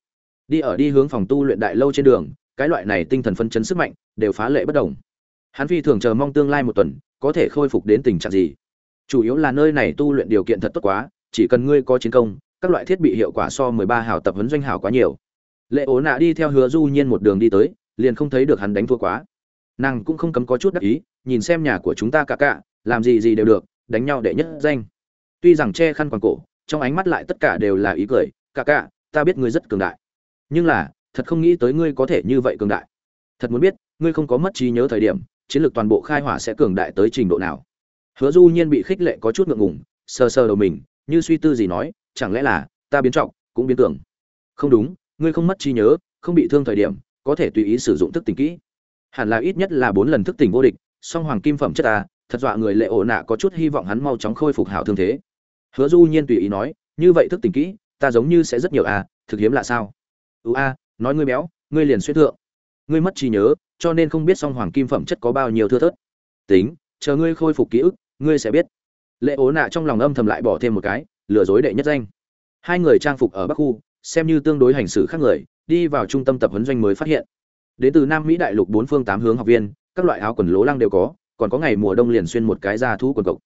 đi ở đi hướng phòng tu luyện đại lâu trên đường, cái loại này tinh thần phân chấn sức mạnh đều phá lệ bất đồng. Hắn phi thường chờ mong tương lai một tuần, có thể khôi phục đến tình trạng gì. Chủ yếu là nơi này tu luyện điều kiện thật tốt quá, chỉ cần ngươi có chiến công, các loại thiết bị hiệu quả so 13 hào tập huấn doanh hào quá nhiều. Lệ ố nạ đi theo hứa du nhiên một đường đi tới, liền không thấy được hắn đánh thua quá. Nàng cũng không cấm có chút đắc ý, nhìn xem nhà của chúng ta cả cả, làm gì gì đều được, đánh nhau đệ nhất danh. Tuy rằng che khăn quàng cổ, trong ánh mắt lại tất cả đều là ý cười, cả cả, ta biết ngươi rất cường đại nhưng là, thật không nghĩ tới ngươi có thể như vậy cường đại. Thật muốn biết, ngươi không có mất trí nhớ thời điểm, chiến lược toàn bộ khai hỏa sẽ cường đại tới trình độ nào. Hứa du nhiên bị khích lệ có chút ngượng ngùng, sờ sờ đầu mình, như suy tư gì nói, chẳng lẽ là, ta biến trọng, cũng biến tưởng không đúng, ngươi không mất trí nhớ, không bị thương thời điểm, có thể tùy ý sử dụng thức tỉnh kỹ. Hẳn là ít nhất là bốn lần thức tỉnh vô địch, song hoàng kim phẩm chất ta, thật dọa người lệ ổ nạ có chút hy vọng hắn mau chóng khôi phục hảo thương thế. Hứa du nhiên tùy ý nói, như vậy thức tỉnh kỹ, ta giống như sẽ rất nhiều à thực hiếm là sao? Ưu a, nói ngươi béo, ngươi liền suy thượng. Ngươi mất trí nhớ, cho nên không biết song hoàng kim phẩm chất có bao nhiêu thưa thớt. Tính, chờ ngươi khôi phục ký ức, ngươi sẽ biết. Lệ ố nạ trong lòng âm thầm lại bỏ thêm một cái, lừa dối đệ nhất danh. Hai người trang phục ở bắc khu, xem như tương đối hành xử khác người, đi vào trung tâm tập huấn doanh mới phát hiện. Đến từ nam mỹ đại lục bốn phương tám hướng học viên, các loại áo quần lố lăng đều có, còn có ngày mùa đông liền xuyên một cái da thú quần cộc.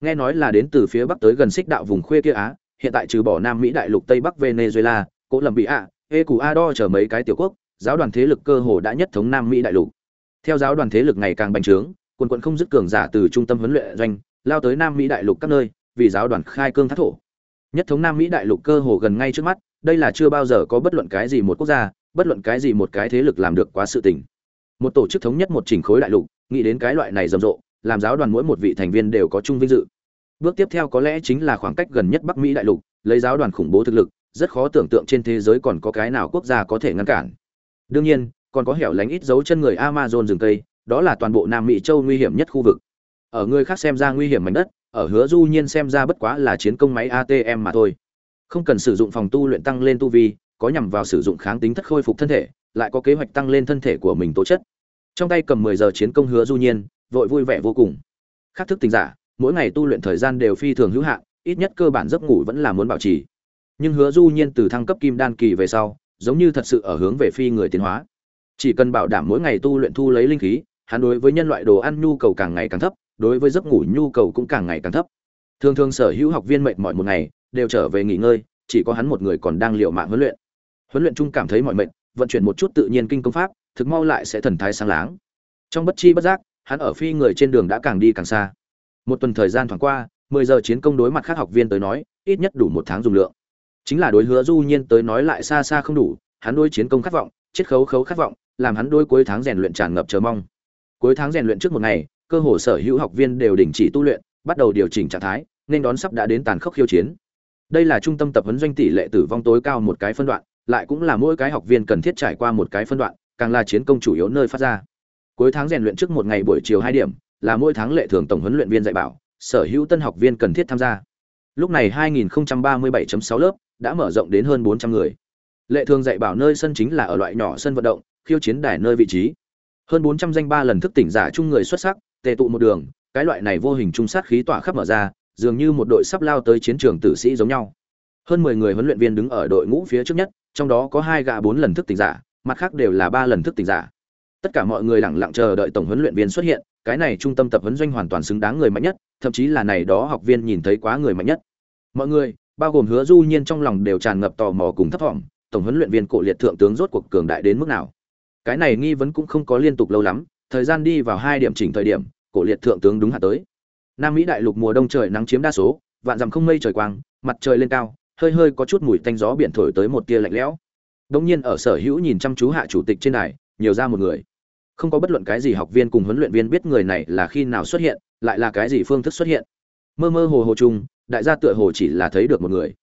Nghe nói là đến từ phía bắc tới gần xích đạo vùng khuya kia á, hiện tại trừ bỏ nam mỹ đại lục tây bắc venezuela cỗ lầm bị ạ ê cù a đo chở mấy cái tiểu quốc, giáo đoàn thế lực cơ hồ đã nhất thống nam mỹ đại lục. Theo giáo đoàn thế lực ngày càng bành trướng, quần quận không dứt cường giả từ trung tâm huấn luyện doanh, lao tới nam mỹ đại lục các nơi, vì giáo đoàn khai cương thác thổ. Nhất thống nam mỹ đại lục cơ hồ gần ngay trước mắt, đây là chưa bao giờ có bất luận cái gì một quốc gia, bất luận cái gì một cái thế lực làm được quá sự tình. Một tổ chức thống nhất một chỉnh khối đại lục, nghĩ đến cái loại này rầm rộ, làm giáo đoàn mỗi một vị thành viên đều có chung vinh dự. Bước tiếp theo có lẽ chính là khoảng cách gần nhất bắc mỹ đại lục, lấy giáo đoàn khủng bố thực lực rất khó tưởng tượng trên thế giới còn có cái nào quốc gia có thể ngăn cản. Đương nhiên, còn có hẻo lánh ít dấu chân người amazon rừng tây đó là toàn bộ nam mỹ châu nguy hiểm nhất khu vực. Ở người khác xem ra nguy hiểm mảnh đất, ở hứa du nhiên xem ra bất quá là chiến công máy atm mà thôi. Không cần sử dụng phòng tu luyện tăng lên tu vi, có nhằm vào sử dụng kháng tính thất khôi phục thân thể, lại có kế hoạch tăng lên thân thể của mình tố chất. Trong tay cầm 10 giờ chiến công hứa du nhiên, vội vui vẻ vô cùng. Khác thức tình giả, mỗi ngày tu luyện thời gian đều phi thường hữu hạn, ít nhất cơ bản giấc ngủ vẫn là muốn bảo trì nhưng hứa du nhiên từ thăng cấp kim đan kỳ về sau, giống như thật sự ở hướng về phi người tiến hóa. Chỉ cần bảo đảm mỗi ngày tu luyện thu lấy linh khí, hắn đối với nhân loại đồ ăn nhu cầu càng ngày càng thấp, đối với giấc ngủ nhu cầu cũng càng ngày càng thấp. Thường thường sở hữu học viên mệt mỏi một ngày, đều trở về nghỉ ngơi, chỉ có hắn một người còn đang liều mạng huấn luyện. Huấn luyện chung cảm thấy mọi mệt, vận chuyển một chút tự nhiên kinh công pháp, thực mau lại sẽ thần thái sáng láng. Trong bất chi bất giác, hắn ở phi người trên đường đã càng đi càng xa. Một tuần thời gian thoáng qua, mười giờ chiến công đối mặt khác học viên tới nói, ít nhất đủ một tháng dùng lượng chính là đối hứa du nhiên tới nói lại xa xa không đủ, hắn đối chiến công khát vọng chiết khấu khấu khát vọng, làm hắn đôi cuối tháng rèn luyện tràn ngập chờ mong. Cuối tháng rèn luyện trước một ngày, cơ hồ sở hữu học viên đều đình chỉ tu luyện, bắt đầu điều chỉnh trạng thái, nên đón sắp đã đến tàn khốc khiêu chiến. Đây là trung tâm tập huấn doanh tỷ lệ tử vong tối cao một cái phân đoạn, lại cũng là mỗi cái học viên cần thiết trải qua một cái phân đoạn, càng là chiến công chủ yếu nơi phát ra. Cuối tháng rèn luyện trước một ngày buổi chiều hai điểm, là mỗi tháng lệ thường tổng huấn luyện viên dạy bảo, sở hữu tân học viên cần thiết tham gia. Lúc này 2037.6 lớp đã mở rộng đến hơn 400 người. Lệ thường dạy bảo nơi sân chính là ở loại nhỏ sân vận động, khiêu chiến đài nơi vị trí. Hơn 400 danh ba lần thức tỉnh giả chung người xuất sắc, tề tụ một đường, cái loại này vô hình trung sát khí tỏa khắp mở ra, dường như một đội sắp lao tới chiến trường tử sĩ giống nhau. Hơn 10 người huấn luyện viên đứng ở đội ngũ phía trước nhất, trong đó có hai gã bốn lần thức tỉnh giả, mặt khác đều là ba lần thức tỉnh giả. Tất cả mọi người lặng lặng chờ đợi tổng huấn luyện viên xuất hiện, cái này trung tâm tập huấn doanh hoàn toàn xứng đáng người mạnh nhất, thậm chí là này đó học viên nhìn thấy quá người mạnh nhất. Mọi người bao gồm hứa du nhiên trong lòng đều tràn ngập tò mò cùng thấp thỏm, tổng huấn luyện viên cổ liệt thượng tướng rốt cuộc cường đại đến mức nào. Cái này nghi vấn cũng không có liên tục lâu lắm, thời gian đi vào hai điểm chỉnh thời điểm, cổ liệt thượng tướng đúng hạ tới. Nam mỹ đại lục mùa đông trời nắng chiếm đa số, vạn dặm không mây trời quang, mặt trời lên cao, hơi hơi có chút mùi tanh gió biển thổi tới một tia lạnh lẽo. Đông nhiên ở sở hữu nhìn chăm chú hạ chủ tịch trên đài, nhiều ra một người. Không có bất luận cái gì học viên cùng huấn luyện viên biết người này là khi nào xuất hiện, lại là cái gì phương thức xuất hiện. Mơ mơ hồ hồ chung đại gia tựa hồ chỉ là thấy được một người.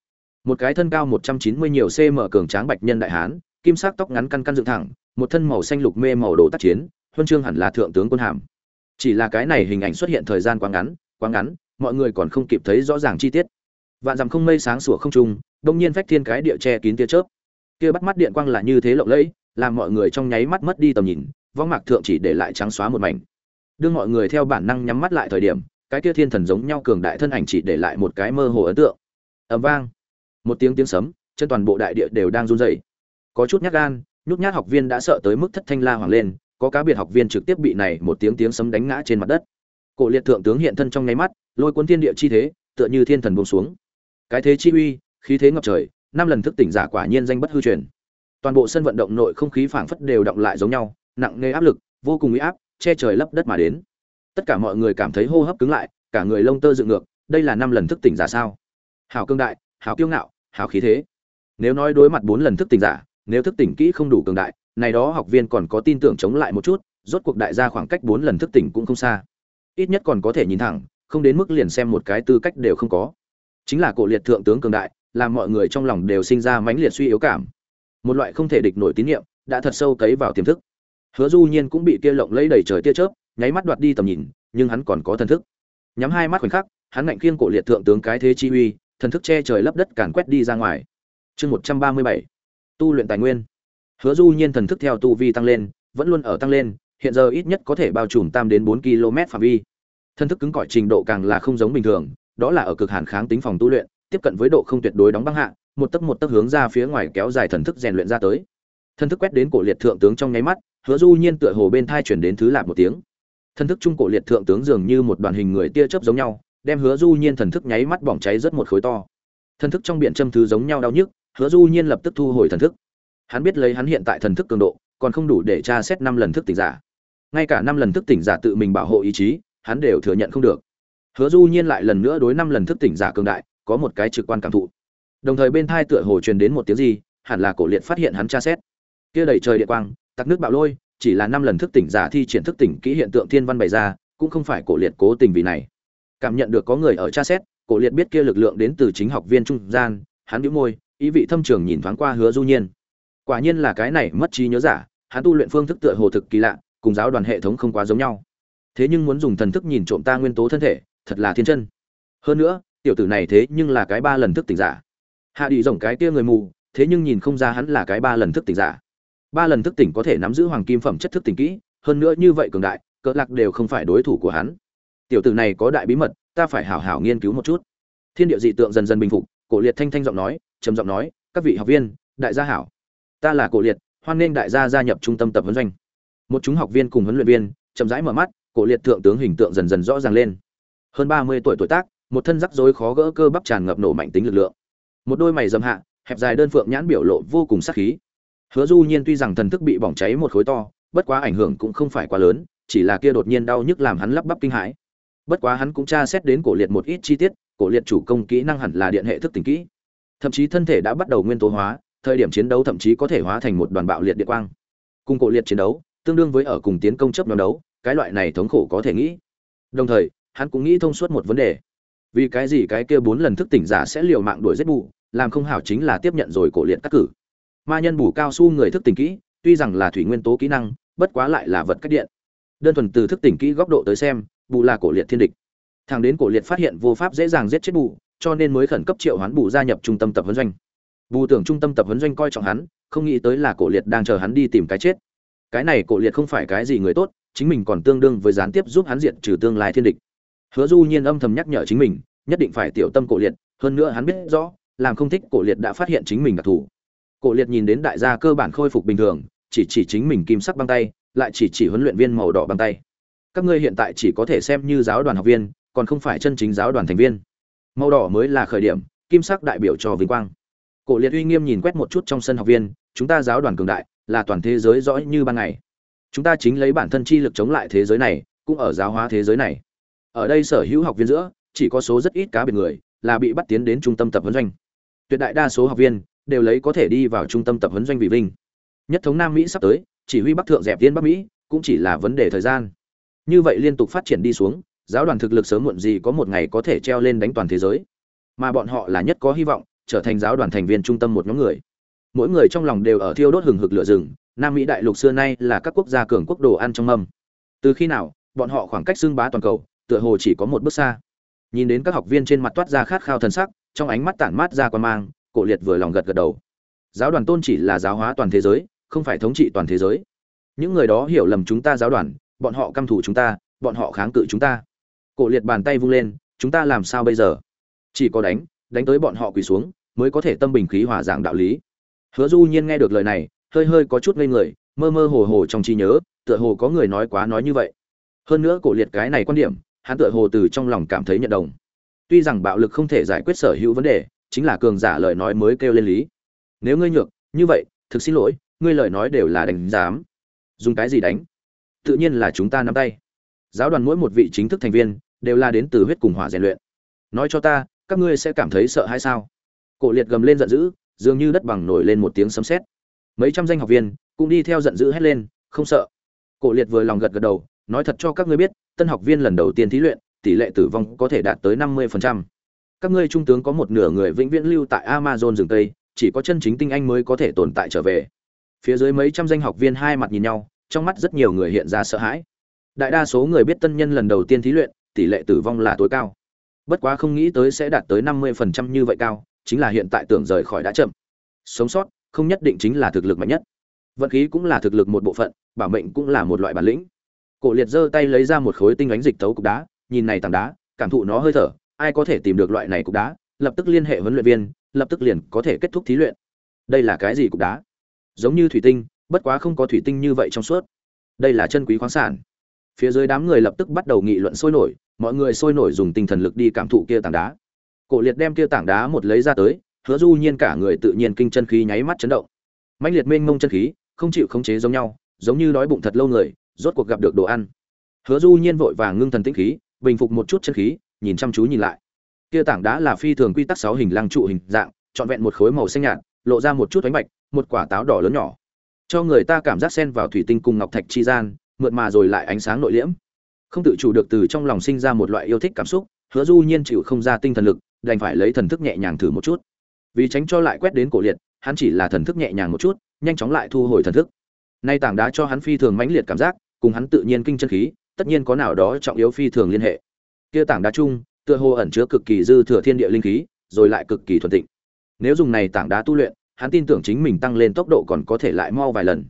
Một cái thân cao một trăm chín mươi nhiều cm cường tráng bạch nhân đại hán, kim sắc tóc ngắn căn căn dựng thẳng, một thân màu xanh lục mê màu đồ tác chiến, huân chương hẳn là thượng tướng quân hàm. Chỉ là cái này hình ảnh xuất hiện thời gian quá ngắn quá ngắn, mọi người còn không kịp thấy rõ ràng chi tiết. Vạn dặm không mây sáng sủa không trung, đông nhiên phách thiên cái địa che kín tia chớp. Kia bắt mắt điện quang là như thế lộng lẫy, làm mọi người trong nháy mắt mất đi tầm nhìn, vong mạc thượng chỉ để lại trắng xóa một mảnh. Đương mọi người theo bản năng nhắm mắt lại thời điểm cái kia thiên thần giống nhau cường đại thân ảnh chỉ để lại một cái mơ hồ ấn tượng. Ầm vang. Một tiếng tiếng sấm, chân toàn bộ đại địa đều đang run rẩy. Có chút nhát gan, nhút nhát học viên đã sợ tới mức thất thanh la hoàng lên, có cá biệt học viên trực tiếp bị này một tiếng tiếng sấm đánh ngã trên mặt đất. Cổ liệt thượng tướng hiện thân trong nháy mắt, lôi cuốn thiên địa chi thế, tựa như thiên thần buông xuống. Cái thế chi uy, khí thế ngập trời, năm lần thức tỉnh giả quả nhiên danh bất hư truyền. Toàn bộ sân vận động nội không khí phảng phất đều động lại giống nhau, nặng nề áp lực, vô cùng uy áp, che trời lấp đất mà đến tất cả mọi người cảm thấy hô hấp cứng lại, cả người lông tơ dựng ngược, đây là năm lần thức tỉnh giả sao? Hào cương đại hào kiêu ngạo hào khí thế. Nếu nói đối mặt bốn lần thức tỉnh giả, nếu thức tỉnh kỹ không đủ cường đại, này đó học viên còn có tin tưởng chống lại một chút, rốt cuộc đại gia khoảng cách bốn lần thức tỉnh cũng không xa. Ít nhất còn có thể nhìn thẳng, không đến mức liền xem một cái tư cách đều không có. Chính là cổ liệt thượng tướng cường đại, làm mọi người trong lòng đều sinh ra mãnh liệt suy yếu cảm. Một loại không thể địch nổi tín nhiệm đã thật sâu cấy vào tiềm thức. Hứa du nhiên cũng bị kia lộng lấy đầy trời tia chớp nháy mắt đoạt đi tầm nhìn, nhưng hắn còn có thần thức. Nhắm hai mắt khoảnh khắc, hắn ngạnh khiêng cổ liệt thượng tướng cái thế chi uy, thần thức che trời lấp đất càn quét đi ra ngoài. Chương một trăm ba mươi bảy, tu luyện tài nguyên. Hứa du nhiên thần thức theo tu vi tăng lên, vẫn luôn ở tăng lên, hiện giờ ít nhất có thể bao trùm tam đến bốn km phạm vi. Thần thức cứng cỏi trình độ càng là không giống bình thường, đó là ở cực hàn kháng tính phòng tu luyện, tiếp cận với độ không tuyệt đối đóng băng hạ, một tấc một tấc hướng ra phía ngoài kéo dài thần thức rèn luyện ra tới. Thần thức quét đến cổ liệt thượng tướng trong nháy mắt, hứa du nhiên tựa hồ bên thai chuyển đến thứ lạp một tiếng. Thần thức trung cổ liệt thượng tướng dường như một đoàn hình người tia chớp giống nhau, đem hứa du nhiên thần thức nháy mắt bỏng cháy rất một khối to. Thần thức trong biển châm thứ giống nhau đau nhức, hứa du nhiên lập tức thu hồi thần thức. Hắn biết lấy hắn hiện tại thần thức cường độ, còn không đủ để tra xét năm lần thức tỉnh giả. Ngay cả năm lần thức tỉnh giả tự mình bảo hộ ý chí, hắn đều thừa nhận không được. Hứa du nhiên lại lần nữa đối năm lần thức tỉnh giả cường đại, có một cái trực quan cảm thụ. Đồng thời bên thai tựa hồ truyền đến một tiếng gì, hẳn là cổ liệt phát hiện hắn tra xét. Kia đầy trời điện quang, tặc nước bạo lôi chỉ là năm lần thức tỉnh giả thi triển thức tỉnh kỹ hiện tượng thiên văn bày ra, cũng không phải cổ liệt cố tình vì này. Cảm nhận được có người ở tra xét, cổ liệt biết kia lực lượng đến từ chính học viên trung gian, hắn nhíu môi, ý vị thâm trường nhìn thoáng qua hứa du nhiên. Quả nhiên là cái này mất trí nhớ giả, hắn tu luyện phương thức tựa hồ thực kỳ lạ, cùng giáo đoàn hệ thống không quá giống nhau. Thế nhưng muốn dùng thần thức nhìn trộm ta nguyên tố thân thể, thật là thiên chân. Hơn nữa, tiểu tử này thế nhưng là cái ba lần thức tỉnh giả. Hạ đi rồng cái kia người mù, thế nhưng nhìn không ra hắn là cái ba lần thức tỉnh giả ba lần thức tỉnh có thể nắm giữ hoàng kim phẩm chất thức tỉnh kỹ, hơn nữa như vậy cường đại, cỡ lạc đều không phải đối thủ của hắn. Tiểu tử này có đại bí mật, ta phải hảo hảo nghiên cứu một chút. Thiên địa dị tượng dần dần bình phục, cổ liệt thanh thanh giọng nói, trầm giọng nói, các vị học viên, đại gia hảo. Ta là cổ liệt, hoan nghênh đại gia gia nhập trung tâm tập huấn doanh. Một chúng học viên cùng huấn luyện viên, chậm rãi mở mắt, cổ liệt thượng tướng hình tượng dần dần rõ ràng lên. Hơn ba mươi tuổi tuổi tác, một thân rắc rối khó gỡ cơ bắp tràn ngập nổ mạnh tính lực lượng. Một đôi mày dầm hạ, hẹp dài đơn phượng nhãn biểu lộ vô cùng sắc khí hứa du nhiên tuy rằng thần thức bị bỏng cháy một khối to, bất quá ảnh hưởng cũng không phải quá lớn, chỉ là kia đột nhiên đau nhức làm hắn lắp bắp kinh hãi. Bất quá hắn cũng tra xét đến cổ liệt một ít chi tiết, cổ liệt chủ công kỹ năng hẳn là điện hệ thức tỉnh kỹ. Thậm chí thân thể đã bắt đầu nguyên tố hóa, thời điểm chiến đấu thậm chí có thể hóa thành một đoàn bạo liệt địa quang. Cùng cổ liệt chiến đấu, tương đương với ở cùng tiến công chấp nhóm đấu, cái loại này thống khổ có thể nghĩ. Đồng thời, hắn cũng nghĩ thông suốt một vấn đề. Vì cái gì cái kia bốn lần thức tỉnh giả sẽ liều mạng đuổi giết bù, làm không hảo chính là tiếp nhận rồi cổ liệt cắt cử ma nhân bù cao su người thức tỉnh kỹ, tuy rằng là thủy nguyên tố kỹ năng, bất quá lại là vật cách điện. Đơn thuần từ thức tỉnh kỹ góc độ tới xem, bù là cổ liệt thiên địch. Thằng đến cổ liệt phát hiện vô pháp dễ dàng giết chết bù, cho nên mới khẩn cấp triệu hoán bù gia nhập trung tâm tập huấn doanh. Bù tưởng trung tâm tập huấn doanh coi trọng hắn, không nghĩ tới là cổ liệt đang chờ hắn đi tìm cái chết. Cái này cổ liệt không phải cái gì người tốt, chính mình còn tương đương với gián tiếp giúp hắn diện trừ tương lai thiên địch. Hứa du nhiên âm thầm nhắc nhở chính mình, nhất định phải tiểu tâm cổ liệt, hơn nữa hắn biết rõ, làm không thích cổ liệt đã phát hiện chính mình đặc thù cổ liệt nhìn đến đại gia cơ bản khôi phục bình thường, chỉ chỉ chính mình kim sắc băng tay, lại chỉ chỉ huấn luyện viên màu đỏ băng tay. Các ngươi hiện tại chỉ có thể xem như giáo đoàn học viên, còn không phải chân chính giáo đoàn thành viên. Màu đỏ mới là khởi điểm, kim sắc đại biểu cho vinh quang. Cổ liệt uy nghiêm nhìn quét một chút trong sân học viên, chúng ta giáo đoàn cường đại, là toàn thế giới rõ như ban ngày. Chúng ta chính lấy bản thân chi lực chống lại thế giới này, cũng ở giáo hóa thế giới này. Ở đây sở hữu học viên giữa, chỉ có số rất ít cá biệt người, là bị bắt tiến đến trung tâm tập huấn doanh. Tuyệt đại đa số học viên đều lấy có thể đi vào trung tâm tập huấn doanh vị vinh. Nhất thống nam mỹ sắp tới, chỉ huy bắc thượng dẹp viên bắc mỹ, cũng chỉ là vấn đề thời gian. Như vậy liên tục phát triển đi xuống, giáo đoàn thực lực sớm muộn gì có một ngày có thể treo lên đánh toàn thế giới. Mà bọn họ là nhất có hy vọng, trở thành giáo đoàn thành viên trung tâm một nhóm người. Mỗi người trong lòng đều ở thiêu đốt hừng hực lửa rừng, nam mỹ đại lục xưa nay là các quốc gia cường quốc đồ ăn trong mâm. Từ khi nào, bọn họ khoảng cách xưng bá toàn cầu, tựa hồ chỉ có một bước xa. Nhìn đến các học viên trên mặt toát ra khát khao thần sắc, trong ánh mắt tản mát ra quan mang cổ liệt vừa lòng gật gật đầu. Giáo đoàn tôn chỉ là giáo hóa toàn thế giới, không phải thống trị toàn thế giới. Những người đó hiểu lầm chúng ta giáo đoàn, bọn họ căm thủ chúng ta, bọn họ kháng cự chúng ta. Cổ liệt bàn tay vung lên, chúng ta làm sao bây giờ? Chỉ có đánh đánh tới bọn họ quỳ xuống, mới có thể tâm bình khí hòa dạng đạo lý. Hứa du nhiên nghe được lời này, hơi hơi có chút ngây người, mơ mơ hồ hồ trong trí nhớ, tựa hồ có người nói quá nói như vậy. Hơn nữa cổ liệt cái này quan điểm, hắn tựa hồ từ trong lòng cảm thấy nhận đồng. Tuy rằng bạo lực không thể giải quyết sở hữu vấn đề chính là cường giả lời nói mới kêu lên lý. Nếu ngươi nhược, như vậy, thực xin lỗi, ngươi lời nói đều là đánh giám. Dùng cái gì đánh? Tự nhiên là chúng ta nắm tay. Giáo đoàn mỗi một vị chính thức thành viên đều là đến từ huyết cùng hỏa rèn luyện. Nói cho ta, các ngươi sẽ cảm thấy sợ hay sao? Cổ liệt gầm lên giận dữ, dường như đất bằng nổi lên một tiếng sấm sét. Mấy trăm danh học viên cũng đi theo giận dữ hét lên, không sợ. Cổ liệt vừa lòng gật gật đầu, nói thật cho các ngươi biết, tân học viên lần đầu tiên thí luyện, tỷ lệ tử vong có thể đạt tới năm mươi phần trăm các ngươi trung tướng có một nửa người vĩnh viễn lưu tại amazon rừng tây, chỉ có chân chính tinh anh mới có thể tồn tại trở về. Phía dưới mấy trăm danh học viên hai mặt nhìn nhau, trong mắt rất nhiều người hiện ra sợ hãi. Đại đa số người biết tân nhân lần đầu tiên thí luyện, tỷ lệ tử vong là tối cao. Bất quá không nghĩ tới sẽ đạt tới năm mươi phần trăm như vậy cao, chính là hiện tại tưởng rời khỏi đã chậm. Sống sót, không nhất định chính là thực lực mạnh nhất. Vận khí cũng là thực lực một bộ phận, bảo mệnh cũng là một loại bản lĩnh. Cổ liệt giơ tay lấy ra một khối tinh ánh dịch tấu cục đá, nhìn này tảng đá, cảm thụ nó hơi thở ai có thể tìm được loại này cục đá, lập tức liên hệ huấn luyện viên, lập tức liền có thể kết thúc thí luyện. Đây là cái gì cục đá? Giống như thủy tinh, bất quá không có thủy tinh như vậy trong suốt. Đây là chân quý khoáng sản. Phía dưới đám người lập tức bắt đầu nghị luận sôi nổi, mọi người sôi nổi dùng tinh thần lực đi cảm thụ kia tảng đá. Cổ liệt đem kia tảng đá một lấy ra tới, hứa du nhiên cả người tự nhiên kinh chân khí nháy mắt chấn động. Mãnh liệt mênh mông chân khí, không chịu khống chế giống nhau, giống như đói bụng thật lâu người, rốt cuộc gặp được đồ ăn. Hứa du nhiên vội vàng ngưng thần tĩnh khí, bình phục một chút chân khí nhìn chăm chú nhìn lại. Kia tảng đá là phi thường quy tắc sáu hình lăng trụ hình dạng, trọn vẹn một khối màu xanh nhạt, lộ ra một chút bánh bạch, một quả táo đỏ lớn nhỏ. Cho người ta cảm giác xen vào thủy tinh cùng ngọc thạch chi gian, mượt mà rồi lại ánh sáng nội liễm. Không tự chủ được từ trong lòng sinh ra một loại yêu thích cảm xúc, hứa du nhiên chịu không ra tinh thần lực, đành phải lấy thần thức nhẹ nhàng thử một chút. Vì tránh cho lại quét đến cổ liệt, hắn chỉ là thần thức nhẹ nhàng một chút, nhanh chóng lại thu hồi thần thức. Nay tảng đá cho hắn phi thường mãnh liệt cảm giác, cùng hắn tự nhiên kinh chân khí, tất nhiên có nào đó trọng yếu phi thường liên hệ kia tảng đá chung, tựa hồ ẩn chứa cực kỳ dư thừa thiên địa linh khí, rồi lại cực kỳ thuần tịnh. Nếu dùng này tảng đá tu luyện, hắn tin tưởng chính mình tăng lên tốc độ còn có thể lại mau vài lần.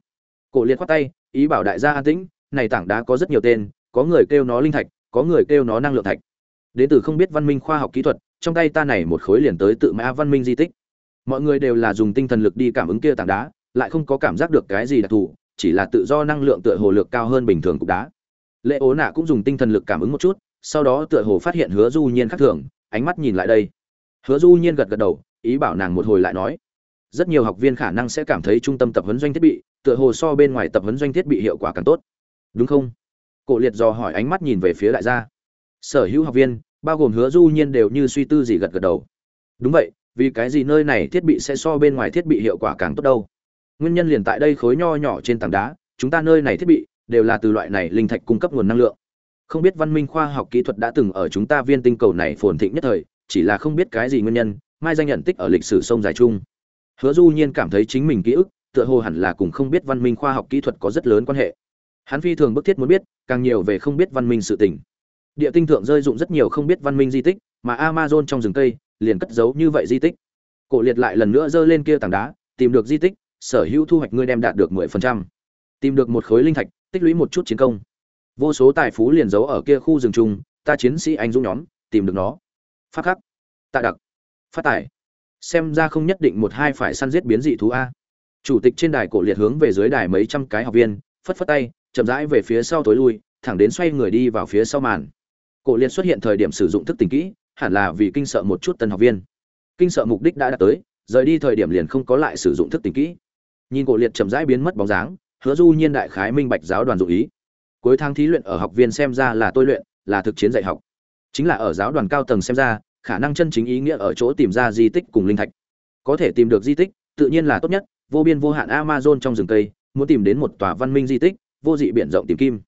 Cổ liệt khoát tay, ý bảo đại gia an tĩnh, này tảng đá có rất nhiều tên, có người kêu nó linh thạch, có người kêu nó năng lượng thạch. Đến từ không biết văn minh khoa học kỹ thuật, trong tay ta này một khối liền tới tự mã văn minh di tích. Mọi người đều là dùng tinh thần lực đi cảm ứng kia tảng đá, lại không có cảm giác được cái gì đặc thù, chỉ là tự do năng lượng tựa hồ lực cao hơn bình thường cục đá. Lệ ố nạ cũng dùng tinh thần lực cảm ứng một chút sau đó tựa hồ phát hiện hứa du nhiên khác thường, ánh mắt nhìn lại đây. Hứa du nhiên gật gật đầu, ý bảo nàng một hồi lại nói. Rất nhiều học viên khả năng sẽ cảm thấy trung tâm tập huấn doanh thiết bị, tựa hồ so bên ngoài tập huấn doanh thiết bị hiệu quả càng tốt. Đúng không? Cổ liệt dò hỏi ánh mắt nhìn về phía đại gia. Sở hữu học viên, bao gồm hứa du nhiên đều như suy tư gì gật gật đầu. Đúng vậy, vì cái gì nơi này thiết bị sẽ so bên ngoài thiết bị hiệu quả càng tốt đâu? Nguyên nhân liền tại đây khối nho nhỏ trên tảng đá, chúng ta nơi này thiết bị đều là từ loại này linh thạch cung cấp nguồn năng lượng không biết văn minh khoa học kỹ thuật đã từng ở chúng ta viên tinh cầu này phồn thịnh nhất thời, chỉ là không biết cái gì nguyên nhân, mai danh nhận tích ở lịch sử sông dài chung. Hứa du nhiên cảm thấy chính mình ký ức, tựa hồ hẳn là cùng không biết văn minh khoa học kỹ thuật có rất lớn quan hệ. Hắn phi thường bức thiết muốn biết, càng nhiều về không biết văn minh sự tình. Địa tinh thượng rơi dụng rất nhiều không biết văn minh di tích, mà amazon trong rừng cây, liền cất giấu như vậy di tích. Cổ liệt lại lần nữa giơ lên kia tảng đá, tìm được di tích, sở hữu thu hoạch ngươi đem đạt được mười phần trăm. Tìm được một khối linh thạch, tích lũy một chút chiến công vô số tài phú liền giấu ở kia khu rừng chung, ta chiến sĩ anh dũng nhóm, tìm được nó. Phát khắc. Tạ đặc. Phát tài. Xem ra không nhất định một hai phải săn giết biến dị thú a. Chủ tịch trên đài cổ liệt hướng về dưới đài mấy trăm cái học viên, phất phất tay, chậm rãi về phía sau tối lui, thẳng đến xoay người đi vào phía sau màn. Cổ liệt xuất hiện thời điểm sử dụng thức tình kỹ, hẳn là vì kinh sợ một chút tân học viên. Kinh sợ mục đích đã đạt tới, rời đi thời điểm liền không có lại sử dụng thức tình kỹ. Nhìn cổ liệt chậm rãi biến mất bóng dáng, hứa du nhiên đại khái minh bạch giáo đoàn dụ ý cuối tháng thí luyện ở học viên xem ra là tôi luyện, là thực chiến dạy học. Chính là ở giáo đoàn cao tầng xem ra, khả năng chân chính ý nghĩa ở chỗ tìm ra di tích cùng linh thạch. Có thể tìm được di tích, tự nhiên là tốt nhất, vô biên vô hạn amazon trong rừng cây, muốn tìm đến một tòa văn minh di tích, vô dị biển rộng tìm kim.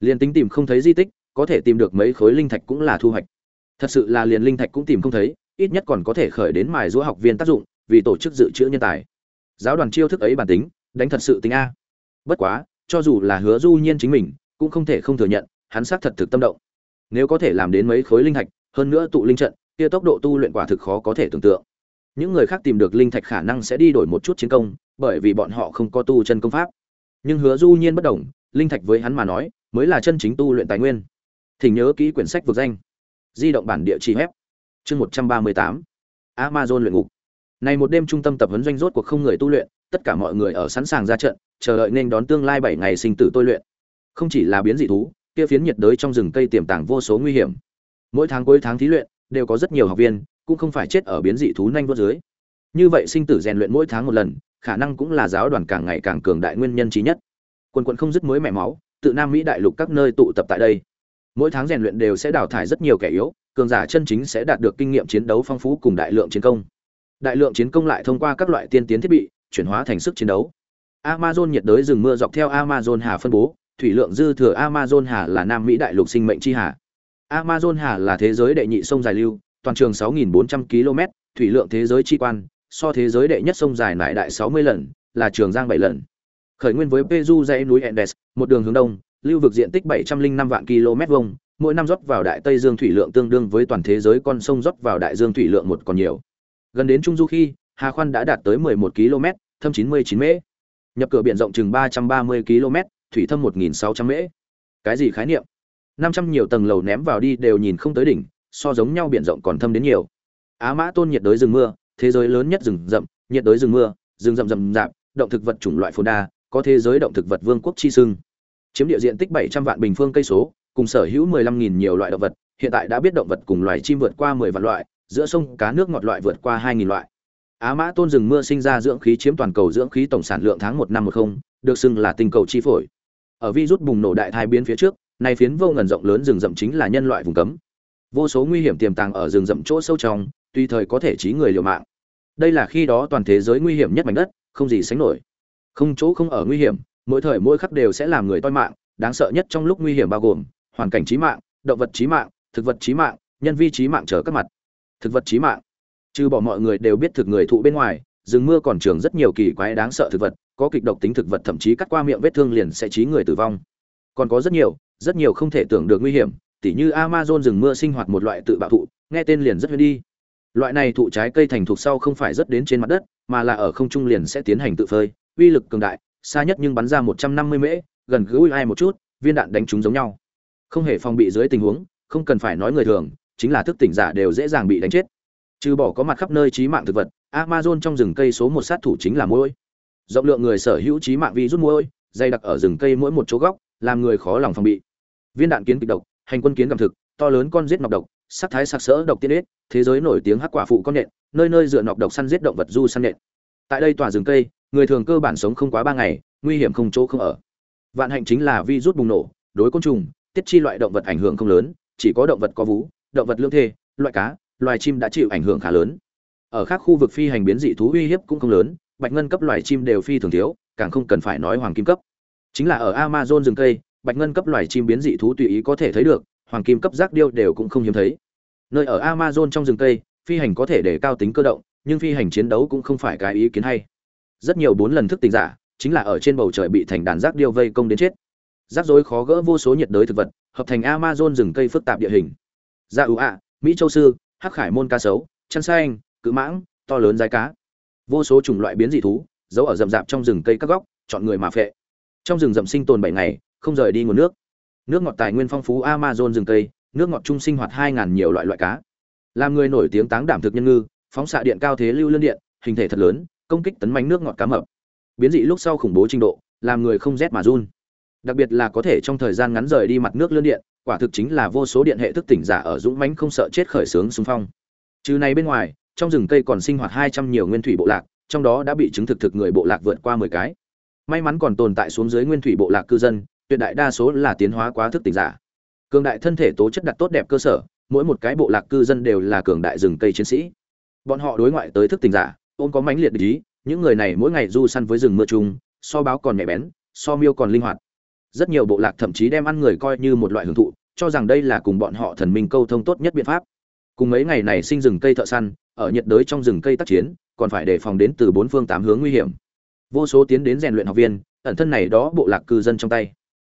Liền tính tìm không thấy di tích, có thể tìm được mấy khối linh thạch cũng là thu hoạch. Thật sự là liền linh thạch cũng tìm không thấy, ít nhất còn có thể khởi đến mài giũa học viên tác dụng, vì tổ chức dự trữ nhân tài. Giáo đoàn chiêu thức ấy bản tính, đánh thật sự tính a. Bất quá, cho dù là hứa du nhiên chính mình cũng không thể không thừa nhận, hắn xác thật thực tâm động. Nếu có thể làm đến mấy khối linh thạch, hơn nữa tụ linh trận, kia tốc độ tu luyện quả thực khó có thể tưởng tượng. Những người khác tìm được linh thạch khả năng sẽ đi đổi một chút chiến công, bởi vì bọn họ không có tu chân công pháp. Nhưng hứa du nhiên bất động linh thạch với hắn mà nói, mới là chân chính tu luyện tài nguyên. Thỉnh nhớ kỹ quyển sách vực danh. Di động bản địa chỉ web. Chương một trăm ba mươi tám. Amazon luyện ngục. Này một đêm trung tâm tập huấn doanh rốt cuộc không người tu luyện, tất cả mọi người ở sẵn sàng ra trận, chờ đợi nên đón tương lai bảy ngày sinh tử tôi luyện không chỉ là biến dị thú, kia phiến nhiệt đới trong rừng cây tiềm tàng vô số nguy hiểm. Mỗi tháng cuối tháng thí luyện, đều có rất nhiều học viên, cũng không phải chết ở biến dị thú nhanh vuốt dưới. Như vậy sinh tử rèn luyện mỗi tháng một lần, khả năng cũng là giáo đoàn càng ngày càng cường đại nguyên nhân trí nhất. Quân quận không dứt mới mẻ máu, tự nam mỹ đại lục các nơi tụ tập tại đây. Mỗi tháng rèn luyện đều sẽ đào thải rất nhiều kẻ yếu, cường giả chân chính sẽ đạt được kinh nghiệm chiến đấu phong phú cùng đại lượng chiến công. Đại lượng chiến công lại thông qua các loại tiên tiến thiết bị, chuyển hóa thành sức chiến đấu. Amazon nhiệt đới rừng mưa dọc theo amazon hà phân bố thủy lượng dư thừa amazon hà là nam mỹ đại lục sinh mệnh chi hà amazon hà là thế giới đệ nhị sông dài lưu toàn trường 6.400 km, thủy lượng thế giới chi quan, so thế giới đệ nhất sông dài lại đại 60 lần, là trường giang 7 lần. Khởi nguyên với Peru dãy núi Andes, một đường hướng đông, lưu vực diện tích 705 vạn km vuông, mỗi năm rót vào đại Tây Dương thủy lượng tương đương với toàn thế giới con sông rót vào đại dương thủy lượng một còn nhiều. Gần đến trung du khi, Hà khoan đã đạt tới 11 km, thâm 99 m. Nhập cửa biển rộng chừng 330 km, thủy thâm 1600 m. Cái gì khái niệm? 500 nhiều tầng lầu ném vào đi đều nhìn không tới đỉnh, so giống nhau biển rộng còn thâm đến nhiều. Á Mã Tôn nhiệt đới rừng mưa, thế giới lớn nhất rừng rậm, nhiệt đới rừng mưa, rừng rậm rậm rạp, động thực vật chủng loại phồn đa, có thế giới động thực vật vương quốc chi sưng. Chiếm địa diện tích 700 vạn bình phương cây số, cùng sở hữu 15.000 nhiều loại động vật, hiện tại đã biết động vật cùng loài chim vượt qua 10 vạn loại, giữa sông cá nước ngọt loại vượt qua 2.000 loại. Á Mã Tôn rừng mưa sinh ra dưỡng khí chiếm toàn cầu dưỡng khí tổng sản lượng tháng 1 năm 10, được xưng là tinh cầu chi phổi. Ở virus bùng nổ đại thai biến phía trước, này phiến vô ngần rộng lớn rừng rậm chính là nhân loại vùng cấm. Vô số nguy hiểm tiềm tàng ở rừng rậm chỗ sâu trong, tùy thời có thể chí người liều mạng. Đây là khi đó toàn thế giới nguy hiểm nhất mảnh đất, không gì sánh nổi. Không chỗ không ở nguy hiểm, mỗi thời mỗi khắc đều sẽ làm người toi mạng, đáng sợ nhất trong lúc nguy hiểm bao gồm hoàn cảnh chí mạng, động vật chí mạng, thực vật chí mạng, nhân vi chí mạng trở các mặt. Thực vật chí mạng. Trừ bỏ mọi người đều biết thực người thụ bên ngoài, rừng mưa còn trường rất nhiều kỳ quái đáng sợ thực vật, có kịch độc tính thực vật thậm chí cắt qua miệng vết thương liền sẽ chí người tử vong. Còn có rất nhiều, rất nhiều không thể tưởng được nguy hiểm, tỉ như Amazon rừng mưa sinh hoạt một loại tự bạo thụ, nghe tên liền rất huyền đi. Loại này thụ trái cây thành thuộc sau không phải rất đến trên mặt đất, mà là ở không trung liền sẽ tiến hành tự phơi, uy lực cường đại, xa nhất nhưng bắn ra 150 mễ, gần gũi ai một chút, viên đạn đánh trúng giống nhau. Không hề phòng bị dưới tình huống, không cần phải nói người thường, chính là thức tỉnh giả đều dễ dàng bị đánh chết. Trừ bỏ có mặt khắp nơi chí mạng thực vật, Amazon trong rừng cây số một sát thủ chính là muỗi. Rộng lượng người sở hữu trí mạng vi rút muối, dày đặc ở rừng cây mỗi một chỗ góc, làm người khó lòng phòng bị. Viên đạn kiến kịch độc, hành quân kiến gặm thực, to lớn con giết nọc độc, sắc thái sắc sỡ độc tiên ếch thế giới nổi tiếng hắc quả phụ con nện, nơi nơi dựa nọc độc săn giết động vật du săn nện. Tại đây tòa rừng cây, người thường cơ bản sống không quá ba ngày, nguy hiểm không chỗ không ở. Vạn hạnh chính là vi rút bùng nổ, đối côn trùng, tiết chi loại động vật ảnh hưởng không lớn, chỉ có động vật có vú, động vật lương thê, loại cá, loài chim đã chịu ảnh hưởng khá lớn. Ở các khu vực phi hành biến dị thú uy hiếp cũng không lớn, bạch ngân cấp loài chim đều phi thường thiếu, càng không cần phải nói hoàng kim cấp. Chính là ở Amazon rừng cây, bạch ngân cấp loài chim biến dị thú tùy ý có thể thấy được, hoàng kim cấp rác điêu đều cũng không hiếm thấy. Nơi ở Amazon trong rừng cây, phi hành có thể để cao tính cơ động, nhưng phi hành chiến đấu cũng không phải cái ý kiến hay. Rất nhiều bốn lần thức tình giả, chính là ở trên bầu trời bị thành đàn rác điêu vây công đến chết. Rác rối khó gỡ vô số nhiệt đới thực vật, hợp thành Amazon rừng cây phức tạp địa hình. Dạ ưu ạ, Mỹ châu sư, hắc khải môn cá sấu, chăn xanh, cự mãng, to lớn dài cá. Vô số chủng loại biến dị thú, giấu ở rậm rạp trong rừng cây các góc, chọn người mà phệ. Trong rừng rậm sinh tồn bảy ngày, không rời đi nguồn nước. Nước ngọt tài nguyên phong phú Amazon rừng cây, nước ngọt chung sinh hoạt hai ngàn nhiều loại loại cá. Làm người nổi tiếng táng đảm thực nhân ngư, phóng xạ điện cao thế lưu lươn điện, hình thể thật lớn, công kích tấn mãnh nước ngọt cá mập. Biến dị lúc sau khủng bố trình độ, làm người không rét mà run. Đặc biệt là có thể trong thời gian ngắn rời đi mặt nước lươn điện, quả thực chính là vô số điện hệ thức tỉnh giả ở dũng mãnh không sợ chết khởi sướng xung phong. Trừ này bên ngoài, trong rừng cây còn sinh hoạt 200 nhiều nguyên thủy bộ lạc, trong đó đã bị chứng thực thực người bộ lạc vượt qua 10 cái. May mắn còn tồn tại xuống dưới nguyên thủy bộ lạc cư dân, tuyệt đại đa số là tiến hóa quá thức tỉnh giả. Cường đại thân thể tố chất đặt tốt đẹp cơ sở, mỗi một cái bộ lạc cư dân đều là cường đại rừng cây chiến sĩ. Bọn họ đối ngoại tới thức tỉnh giả, ôn có mãnh liệt ý, những người này mỗi ngày du săn với rừng mưa trùng, so báo còn nhạy bén, so miêu còn linh hoạt. Rất nhiều bộ lạc thậm chí đem ăn người coi như một loại hưởng thụ, cho rằng đây là cùng bọn họ thần minh câu thông tốt nhất biện pháp. Cùng mấy ngày này sinh rừng cây thợ săn, ở nhiệt đới trong rừng cây tác chiến, còn phải đề phòng đến từ bốn phương tám hướng nguy hiểm. Vô số tiến đến rèn luyện học viên, ẩn thân này đó bộ lạc cư dân trong tay.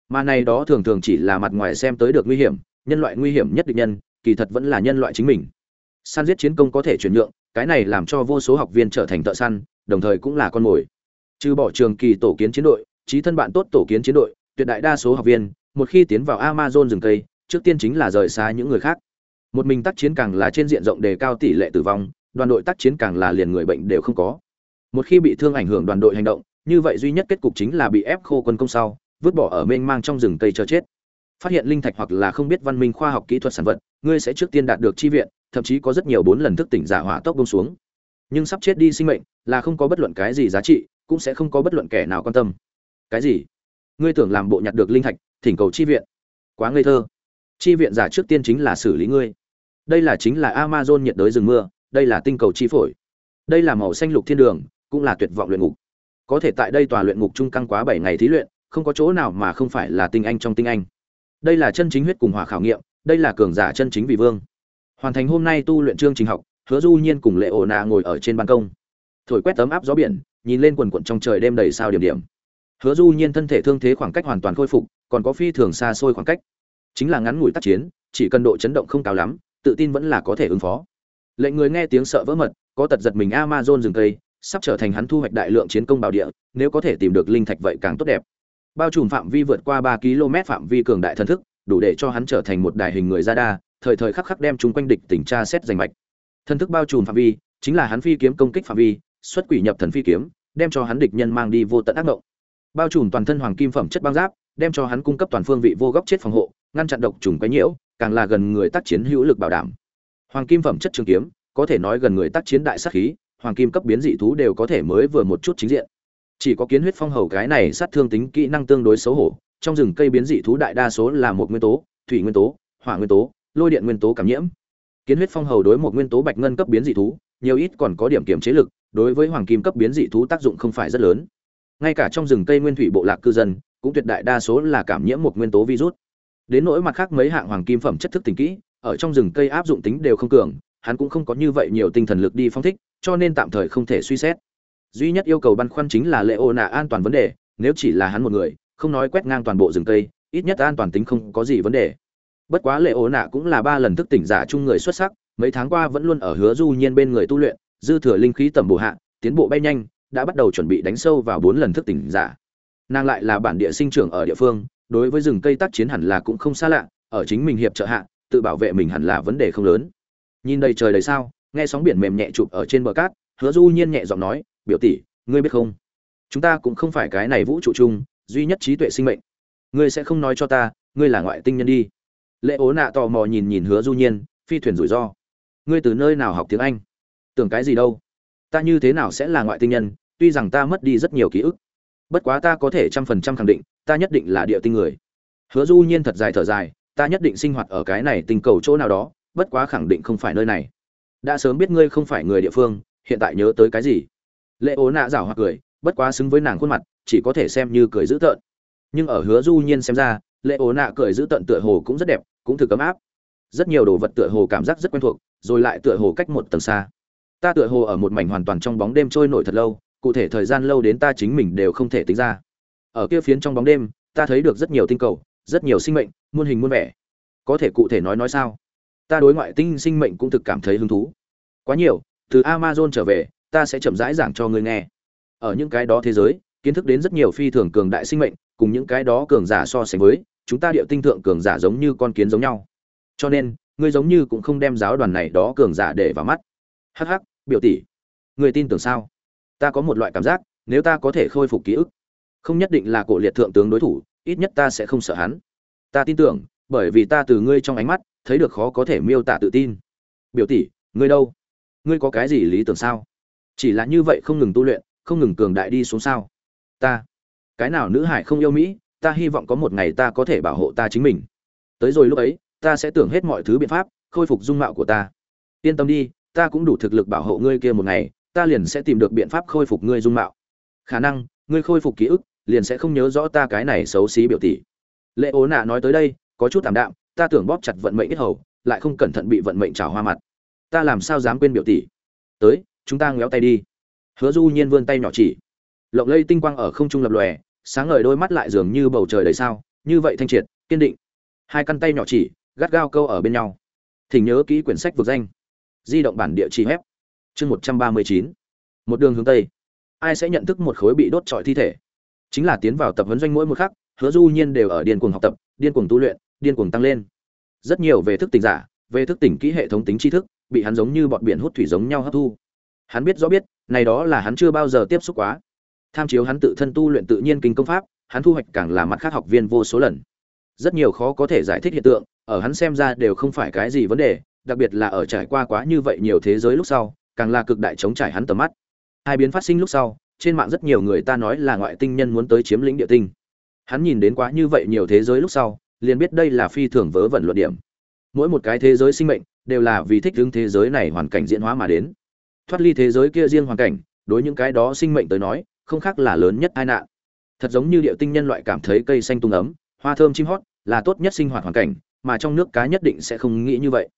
Mà này đó thường thường chỉ là mặt ngoài xem tới được nguy hiểm, nhân loại nguy hiểm nhất định nhân, kỳ thật vẫn là nhân loại chính mình. Săn giết chiến công có thể chuyển nhượng, cái này làm cho vô số học viên trở thành thợ săn, đồng thời cũng là con mồi. Trừ bỏ trường kỳ tổ kiến chiến đội, trí thân bạn tốt tổ kiến chiến đội, tuyệt đại đa số học viên, một khi tiến vào Amazon rừng cây, trước tiên chính là rời xa những người khác. Một mình tác chiến càng là trên diện rộng đề cao tỷ lệ tử vong, đoàn đội tác chiến càng là liền người bệnh đều không có. Một khi bị thương ảnh hưởng đoàn đội hành động, như vậy duy nhất kết cục chính là bị ép khô quân công sau, vứt bỏ ở mênh mang trong rừng cây chờ chết. Phát hiện linh thạch hoặc là không biết văn minh khoa học kỹ thuật sản vật, ngươi sẽ trước tiên đạt được chi viện, thậm chí có rất nhiều bốn lần thức tỉnh giả hỏa tốc bông xuống. Nhưng sắp chết đi sinh mệnh, là không có bất luận cái gì giá trị, cũng sẽ không có bất luận kẻ nào quan tâm. Cái gì? Ngươi tưởng làm bộ nhặt được linh thạch, thỉnh cầu chi viện? Quá ngây thơ. Chi viện giả trước tiên chính là xử lý ngươi. Đây là chính là Amazon nhiệt đới rừng mưa, đây là tinh cầu chi phổi. Đây là màu xanh lục thiên đường, cũng là tuyệt vọng luyện ngục. Có thể tại đây tòa luyện ngục trung căng quá bảy ngày thí luyện, không có chỗ nào mà không phải là tinh anh trong tinh anh. Đây là chân chính huyết cùng hỏa khảo nghiệm đây là cường giả chân chính vị vương. Hoàn thành hôm nay tu luyện chương trình học hứa du nhiên cùng lệ ổ nạ ngồi ở trên ban công. Thổi quét tấm áp gió biển nhìn lên quần quận trong trời đêm đầy sao điểm điểm. Hứa du nhiên thân thể thương thế khoảng cách hoàn toàn khôi phục còn có phi thường xa xôi khoảng cách. Chính là ngắn ngủi tác chiến chỉ cần độ chấn động không cao lắm tự tin vẫn là có thể ứng phó. Lệnh người nghe tiếng sợ vỡ mật, có tật giật mình amazon rừng cây, sắp trở thành hắn thu hoạch đại lượng chiến công bảo địa, nếu có thể tìm được linh thạch vậy càng tốt đẹp. Bao trùm phạm vi vượt qua ba km phạm vi cường đại thần thức, đủ để cho hắn trở thành một đại hình người ra đa thời thời khắc khắc đem chúng quanh địch tỉnh tra xét giành mạch. Thần thức bao trùm phạm vi, chính là hắn phi kiếm công kích phạm vi, xuất quỷ nhập thần phi kiếm, đem cho hắn địch nhân mang đi vô tận ác mộng. Bao trùm toàn thân hoàng kim phẩm chất băng giáp, đem cho hắn cung cấp toàn phương vị vô góc chết phòng hộ, ngăn chặn độc trùng quấy nhiễu càng là gần người tác chiến hữu lực bảo đảm. Hoàng kim phẩm chất trường kiếm, có thể nói gần người tác chiến đại sát khí, hoàng kim cấp biến dị thú đều có thể mới vừa một chút chính diện. Chỉ có kiến huyết phong hầu cái này sát thương tính kỹ năng tương đối xấu hổ, trong rừng cây biến dị thú đại đa số là một nguyên tố, thủy nguyên tố, hỏa nguyên tố, lôi điện nguyên tố cảm nhiễm. Kiến huyết phong hầu đối một nguyên tố bạch ngân cấp biến dị thú, nhiều ít còn có điểm kiểm chế lực, đối với hoàng kim cấp biến dị thú tác dụng không phải rất lớn. Ngay cả trong rừng cây nguyên thủy bộ lạc cư dân, cũng tuyệt đại đa số là cảm nhiễm một nguyên tố virus đến nỗi mặt khác mấy hạng hoàng kim phẩm chất thức tình kỹ, ở trong rừng cây áp dụng tính đều không cường, hắn cũng không có như vậy nhiều tinh thần lực đi phong thích, cho nên tạm thời không thể suy xét. Duy nhất yêu cầu băn khoăn chính là lệ ô nạ an toàn vấn đề, nếu chỉ là hắn một người, không nói quét ngang toàn bộ rừng cây, ít nhất an toàn tính không có gì vấn đề. Bất quá lệ ô nạ cũng là ba lần thức tỉnh giả chung người xuất sắc, mấy tháng qua vẫn luôn ở hứa du nhiên bên người tu luyện, dư thừa linh khí tầm bổ hạ, tiến bộ bay nhanh, đã bắt đầu chuẩn bị đánh sâu vào bốn lần thức tỉnh giả. Nàng lại là bản địa sinh trưởng ở địa phương đối với rừng cây tác chiến hẳn là cũng không xa lạ, ở chính mình hiệp trợ hạ, tự bảo vệ mình hẳn là vấn đề không lớn. Nhìn đầy trời đầy sao, nghe sóng biển mềm nhẹ chụp ở trên bờ cát, hứa du nhiên nhẹ giọng nói, biểu tỷ, ngươi biết không? Chúng ta cũng không phải cái này vũ trụ chung, duy nhất trí tuệ sinh mệnh. Ngươi sẽ không nói cho ta, ngươi là ngoại tinh nhân đi. Lệ ố nạ tò mò nhìn nhìn hứa du nhiên, phi thuyền rủi ro. Ngươi từ nơi nào học tiếng anh? Tưởng cái gì đâu? Ta như thế nào sẽ là ngoại tinh nhân, tuy rằng ta mất đi rất nhiều ký ức, bất quá ta có thể trăm phần trăm khẳng định ta nhất định là địa tinh người. Hứa du nhiên thật dài thở dài, ta nhất định sinh hoạt ở cái này tình cầu chỗ nào đó, bất quá khẳng định không phải nơi này. Đã sớm biết ngươi không phải người địa phương, hiện tại nhớ tới cái gì? Lệ ố nạ rảo hoặc cười, bất quá xứng với nàng khuôn mặt, chỉ có thể xem như cười dữ tợn. Nhưng ở hứa du nhiên xem ra, lệ ố nạ cười dữ tợn tựa hồ cũng rất đẹp, cũng thực cấm áp. Rất nhiều đồ vật tựa hồ cảm giác rất quen thuộc, rồi lại tựa hồ cách một tầng xa. Ta tựa hồ ở một mảnh hoàn toàn trong bóng đêm trôi nổi thật lâu, cụ thể thời gian lâu đến ta chính mình đều không thể tính ra ở kia phiến trong bóng đêm, ta thấy được rất nhiều tinh cầu, rất nhiều sinh mệnh, muôn hình muôn vẻ. Có thể cụ thể nói nói sao? Ta đối ngoại tinh sinh mệnh cũng thực cảm thấy hứng thú. Quá nhiều, từ amazon trở về, ta sẽ chậm rãi giảng cho ngươi nghe. Ở những cái đó thế giới, kiến thức đến rất nhiều phi thường cường đại sinh mệnh, cùng những cái đó cường giả so sánh với, chúng ta địa tinh thượng cường giả giống như con kiến giống nhau. Cho nên, ngươi giống như cũng không đem giáo đoàn này đó cường giả để vào mắt. Hắc hắc, biểu tỷ. Người tin tưởng sao? Ta có một loại cảm giác, nếu ta có thể khôi phục ký ức không nhất định là cổ liệt thượng tướng đối thủ, ít nhất ta sẽ không sợ hắn. Ta tin tưởng, bởi vì ta từ ngươi trong ánh mắt, thấy được khó có thể miêu tả tự tin. Biểu tỷ, ngươi đâu? Ngươi có cái gì lý tưởng sao? Chỉ là như vậy không ngừng tu luyện, không ngừng cường đại đi xuống sao? Ta, cái nào nữ hải không yêu mỹ, ta hy vọng có một ngày ta có thể bảo hộ ta chính mình. Tới rồi lúc ấy, ta sẽ tưởng hết mọi thứ biện pháp, khôi phục dung mạo của ta. Yên tâm đi, ta cũng đủ thực lực bảo hộ ngươi kia một ngày, ta liền sẽ tìm được biện pháp khôi phục ngươi dung mạo. Khả năng, ngươi khôi phục ký ức liền sẽ không nhớ rõ ta cái này xấu xí biểu tỷ. Lệ ố nạ nói tới đây, có chút tạm đạm, ta tưởng bóp chặt vận mệnh ít hầu, lại không cẩn thận bị vận mệnh trào hoa mặt. Ta làm sao dám quên biểu tỷ? Tới, chúng ta ngéo tay đi. Hứa du nhiên vươn tay nhỏ chỉ. Lộng lây tinh quang ở không trung lập lòe, sáng ngời đôi mắt lại dường như bầu trời đầy sao, như vậy thanh triệt, kiên định. Hai căn tay nhỏ chỉ, gắt gao câu ở bên nhau. Thỉnh nhớ kỹ quyển sách vực danh. Di động bản địa chỉ hép chương một trăm ba mươi chín. Một đường hướng tây. Ai sẽ nhận thức một khối bị đốt trọi thi thể? Chính là tiến vào tập huấn doanh mỗi một khắc, hứa du nhiên đều ở điên cuồng học tập, điên cuồng tu luyện, điên cuồng tăng lên. Rất nhiều về thức tỉnh giả, về thức tỉnh kỹ hệ thống tính tri thức, bị hắn giống như bọn biển hút thủy giống nhau hấp thu. Hắn biết rõ biết, này đó là hắn chưa bao giờ tiếp xúc quá. Tham chiếu hắn tự thân tu luyện tự nhiên kinh công pháp, hắn thu hoạch càng là mặt khác học viên vô số lần. Rất nhiều khó có thể giải thích hiện tượng, ở hắn xem ra đều không phải cái gì vấn đề, đặc biệt là ở trải qua quá như vậy nhiều thế giới lúc sau, càng là cực đại chống trải hắn tầm mắt. Hai biến phát sinh lúc sau trên mạng rất nhiều người ta nói là ngoại tinh nhân muốn tới chiếm lĩnh địa tinh. Hắn nhìn đến quá như vậy nhiều thế giới lúc sau, liền biết đây là phi thường vớ vẩn luận điểm. Mỗi một cái thế giới sinh mệnh, đều là vì thích ứng thế giới này hoàn cảnh diễn hóa mà đến. Thoát ly thế giới kia riêng hoàn cảnh, đối những cái đó sinh mệnh tới nói, không khác là lớn nhất tai nạn. Thật giống như địa tinh nhân loại cảm thấy cây xanh tung ấm, hoa thơm chim hót, là tốt nhất sinh hoạt hoàn cảnh, mà trong nước cá nhất định sẽ không nghĩ như vậy.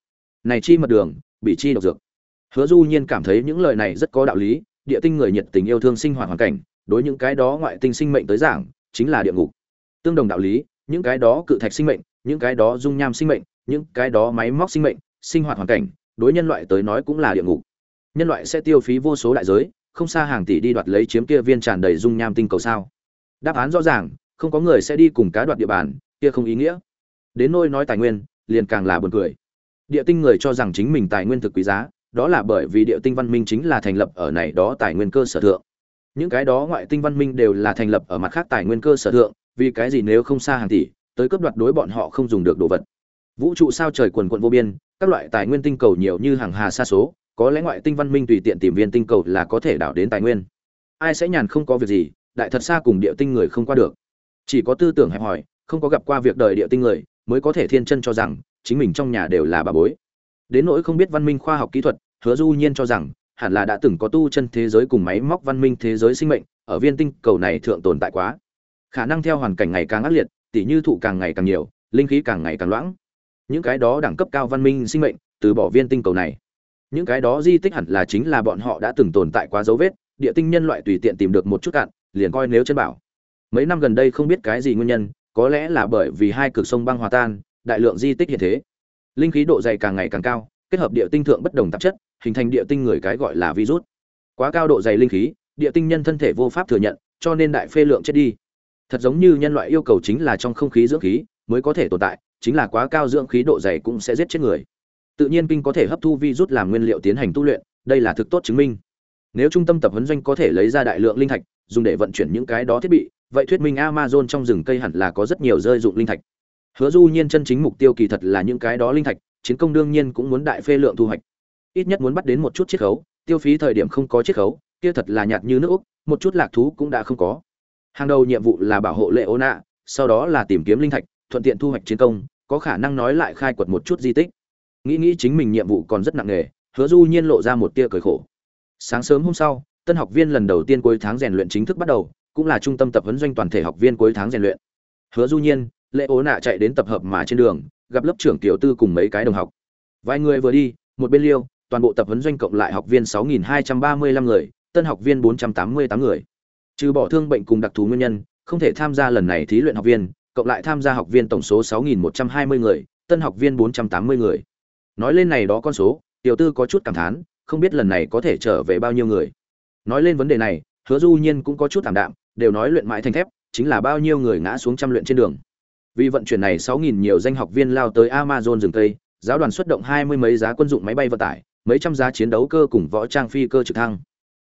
Này chi mật đường, bị chi độc dược. Hứa du nhiên cảm thấy những lời này rất có đạo lý địa tinh người nhiệt tình yêu thương sinh hoạt hoàn cảnh, đối những cái đó ngoại tinh sinh mệnh tới giảng, chính là địa ngục. Tương đồng đạo lý, những cái đó cự thạch sinh mệnh, những cái đó dung nham sinh mệnh, những cái đó máy móc sinh mệnh, sinh hoạt hoàn cảnh, đối nhân loại tới nói cũng là địa ngục. Nhân loại sẽ tiêu phí vô số đại giới, không xa hàng tỷ đi đoạt lấy chiếm kia viên tràn đầy dung nham tinh cầu sao? Đáp án rõ ràng, không có người sẽ đi cùng cá đoạt địa bàn, kia không ý nghĩa. Đến nôi nói tài nguyên, liền càng là buồn cười. Địa tinh người cho rằng chính mình tài nguyên thực quý giá đó là bởi vì địa tinh văn minh chính là thành lập ở này đó tài nguyên cơ sở thượng. Những cái đó ngoại tinh văn minh đều là thành lập ở mặt khác tài nguyên cơ sở thượng, vì cái gì nếu không xa hàng tỷ, tới cướp đoạt đối bọn họ không dùng được đồ vật. Vũ trụ sao trời quần quận vô biên, các loại tài nguyên tinh cầu nhiều như hàng hà xa số, có lẽ ngoại tinh văn minh tùy tiện tìm viên tinh cầu là có thể đảo đến tài nguyên. Ai sẽ nhàn không có việc gì, đại thật xa cùng địa tinh người không qua được. Chỉ có tư tưởng hẹp hòi, không có gặp qua việc đời địa tinh người, mới có thể thiên chân cho rằng, chính mình trong nhà đều là bà bối. Đến nỗi không biết văn minh khoa học kỹ thuật hứa du nhiên cho rằng, hẳn là đã từng có tu chân thế giới cùng máy móc văn minh thế giới sinh mệnh, ở viên tinh cầu này thượng tồn tại quá. Khả năng theo hoàn cảnh ngày càng ác liệt, tỉ như thụ càng ngày càng nhiều, linh khí càng ngày càng loãng. Những cái đó đẳng cấp cao văn minh sinh mệnh, từ bỏ viên tinh cầu này. Những cái đó di tích hẳn là chính là bọn họ đã từng tồn tại quá dấu vết, địa tinh nhân loại tùy tiện tìm được một chút cạn, liền coi nếu chân bảo. Mấy năm gần đây không biết cái gì nguyên nhân, có lẽ là bởi vì hai cực sông băng hòa tan, đại lượng di tích hiện thế. Linh khí độ dày càng ngày càng cao, kết hợp địa tinh thượng bất đồng tạp chất hình thành địa tinh người cái gọi là virus. Quá cao độ dày linh khí, địa tinh nhân thân thể vô pháp thừa nhận, cho nên đại phê lượng chết đi. Thật giống như nhân loại yêu cầu chính là trong không khí dưỡng khí mới có thể tồn tại, chính là quá cao dưỡng khí độ dày cũng sẽ giết chết người. Tự nhiên kinh có thể hấp thu virus làm nguyên liệu tiến hành tu luyện, đây là thực tốt chứng minh. Nếu trung tâm tập huấn doanh có thể lấy ra đại lượng linh thạch, dùng để vận chuyển những cái đó thiết bị, vậy thuyết minh amazon trong rừng cây hẳn là có rất nhiều rơi dụng linh thạch. Hứa du nhiên chân chính mục tiêu kỳ thật là những cái đó linh thạch, chiến công đương nhiên cũng muốn đại phê lượng thu hoạch ít nhất muốn bắt đến một chút chiết khấu, tiêu phí thời điểm không có chiết khấu, kia thật là nhạt như nước úc, một chút lạc thú cũng đã không có. Hàng đầu nhiệm vụ là bảo hộ lệ ô nạ sau đó là tìm kiếm linh thạch, thuận tiện thu hoạch chiến công, có khả năng nói lại khai quật một chút di tích. Nghĩ nghĩ chính mình nhiệm vụ còn rất nặng nề, hứa du nhiên lộ ra một tia cười khổ. Sáng sớm hôm sau, tân học viên lần đầu tiên cuối tháng rèn luyện chính thức bắt đầu, cũng là trung tâm tập huấn doanh toàn thể học viên cuối tháng rèn luyện. Hứa du nhiên lệ ố nạ chạy đến tập hợp mà trên đường, gặp lớp trưởng tiểu tư cùng mấy cái đồng học. Vài người vừa đi, một bên liêu toàn bộ tập huấn doanh cộng lại học viên 6.235 người, tân học viên 488 người. Trừ bỏ thương bệnh cùng đặc thù nguyên nhân, không thể tham gia lần này thí luyện học viên, cộng lại tham gia học viên tổng số 6.120 người, tân học viên 480 người. Nói lên này đó con số, tiểu tư có chút cảm thán, không biết lần này có thể trở về bao nhiêu người. Nói lên vấn đề này, hứa du nhiên cũng có chút thảm đạm, đều nói luyện mãi thành thép, chính là bao nhiêu người ngã xuống trăm luyện trên đường. Vì vận chuyển này 6.000 nhiều danh học viên lao tới amazon rừng tây giáo đoàn xuất động hai mươi mấy giá quân dụng máy bay vận tải mấy trăm giá chiến đấu cơ cùng võ trang phi cơ trực thăng.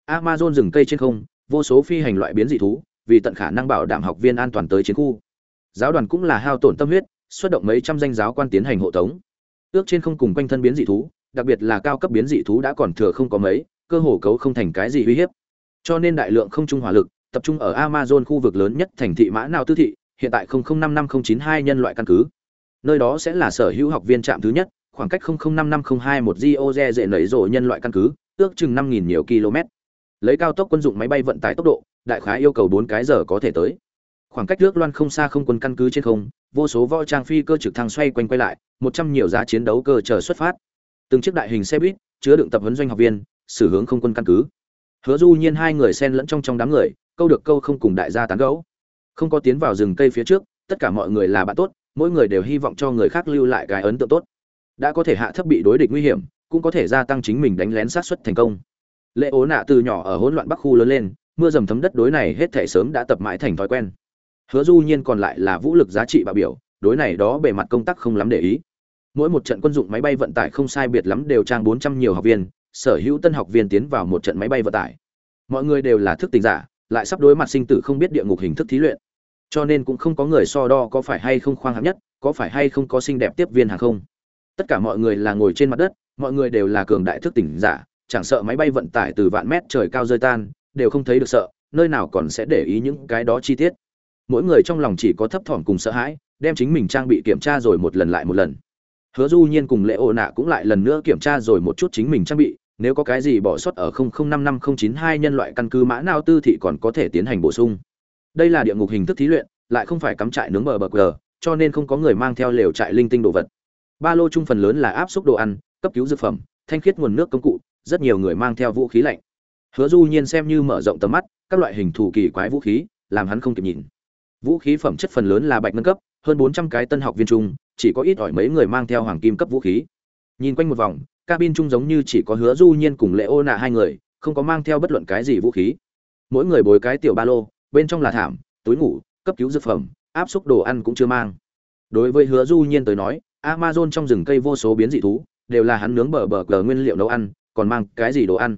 Amazon rừng cây trên không, vô số phi hành loại biến dị thú, vì tận khả năng bảo đảm học viên an toàn tới chiến khu. Giáo đoàn cũng là hao tổn tâm huyết, xuất động mấy trăm danh giáo quan tiến hành hộ tống. Ước trên không cùng quanh thân biến dị thú, đặc biệt là cao cấp biến dị thú đã còn thừa không có mấy, cơ hồ cấu không thành cái gì uy hiếp. Cho nên đại lượng không trung hỏa lực, tập trung ở amazon khu vực lớn nhất thành thị mã nào tư thị, hiện tại 005592 nhân loại căn cứ. Nơi đó sẽ là sở hữu học viên trạm thứ nhất khoảng cách 005502 một Gioze dễ nảy rộ nhân loại căn cứ, ước chừng 5.000 nhiều km. Lấy cao tốc quân dụng máy bay vận tải tốc độ, đại khái yêu cầu 4 cái giờ có thể tới. Khoảng cách nước loan không xa không quân căn cứ trên không, vô số võ trang phi cơ trực thăng xoay quanh quay lại, một trăm nhiều giá chiến đấu cơ chờ xuất phát. Từng chiếc đại hình xe buýt chứa đựng tập huấn doanh học viên, xử hướng không quân căn cứ. Hứa du nhiên hai người xen lẫn trong trong đám người, câu được câu không cùng đại gia tán gẫu. Không có tiến vào rừng cây phía trước, tất cả mọi người là bạn tốt, mỗi người đều hy vọng cho người khác lưu lại cái ấn tượng tốt đã có thể hạ thấp bị đối địch nguy hiểm, cũng có thể gia tăng chính mình đánh lén sát xuất thành công. Lệ ố nạ từ nhỏ ở hỗn loạn bắc khu lớn lên, mưa dầm thấm đất đối này hết thể sớm đã tập mãi thành thói quen. Hứa du nhiên còn lại là vũ lực giá trị bạo biểu, đối này đó bề mặt công tác không lắm để ý. Mỗi một trận quân dụng máy bay vận tải không sai biệt lắm đều trang 400 nhiều học viên, sở hữu tân học viên tiến vào một trận máy bay vận tải. Mọi người đều là thức tỉnh giả, lại sắp đối mặt sinh tử không biết địa ngục hình thức thí luyện. Cho nên cũng không có người so đo có phải hay không khoang hạng nhất, có phải hay không có xinh đẹp tiếp viên hàng không tất cả mọi người là ngồi trên mặt đất, mọi người đều là cường đại thức tỉnh giả, chẳng sợ máy bay vận tải từ vạn mét trời cao rơi tan, đều không thấy được sợ, nơi nào còn sẽ để ý những cái đó chi tiết. Mỗi người trong lòng chỉ có thấp thỏm cùng sợ hãi, đem chính mình trang bị kiểm tra rồi một lần lại một lần. Hứa du nhiên cùng lễ ô nạ cũng lại lần nữa kiểm tra rồi một chút chính mình trang bị, nếu có cái gì bỏ sót ở 005592 nhân loại căn cứ mã nào tư thị còn có thể tiến hành bổ sung. Đây là địa ngục hình thức thí luyện, lại không phải cắm trại nướng bờ bờ cờ cho nên không có người mang theo lều trại linh tinh đồ vật ba lô chung phần lớn là áp xúc đồ ăn, cấp cứu dược phẩm, thanh khiết nguồn nước công cụ, rất nhiều người mang theo vũ khí lạnh. Hứa du nhiên xem như mở rộng tầm mắt, các loại hình thù kỳ quái vũ khí, làm hắn không kịp nhìn. Vũ khí phẩm chất phần lớn là bạch nâng cấp, hơn 400 cái tân học viên trung chỉ có ít ỏi mấy người mang theo hoàng kim cấp vũ khí. Nhìn quanh một vòng, cabin chung giống như chỉ có hứa du nhiên cùng lệ ô nạ hai người, không có mang theo bất luận cái gì vũ khí. Mỗi người bồi cái tiểu ba lô, bên trong là thảm, túi ngủ, cấp cứu dược phẩm, áp xúc đồ ăn cũng chưa mang. Đối với hứa du nhiên tới nói amazon trong rừng cây vô số biến dị thú đều là hắn nướng bờ bờ cờ nguyên liệu nấu ăn còn mang cái gì đồ ăn?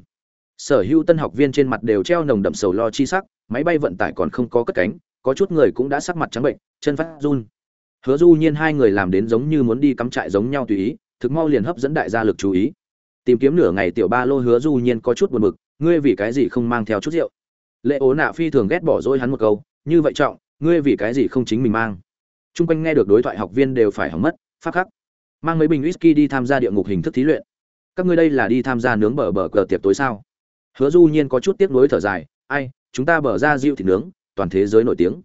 Sở hữu tân học viên trên mặt đều treo nồng đậm sầu lo chi sắc máy bay vận tải còn không có cất cánh có chút người cũng đã sắc mặt trắng bệnh chân phát run. Hứa du nhiên hai người làm đến giống như muốn đi cắm trại giống nhau tùy ý thực mau liền hấp dẫn đại gia lực chú ý. Tìm kiếm nửa ngày tiểu ba lô hứa du nhiên có chút buồn bực ngươi vì cái gì không mang theo chút rượu? Lệ ố nạ phi thường ghét bỏ dối hắn một câu như vậy trọng ngươi vì cái gì không chính mình mang? Trung quanh nghe được đối thoại học viên đều phải hỏng mất, pháp khắc. Mang mấy bình whisky đi tham gia địa ngục hình thức thí luyện. Các ngươi đây là đi tham gia nướng bờ bờ cờ tiệc tối sao? Hứa Du Nhiên có chút tiếc nuối thở dài, ai, chúng ta bờ ra rượu thịt nướng, toàn thế giới nổi tiếng.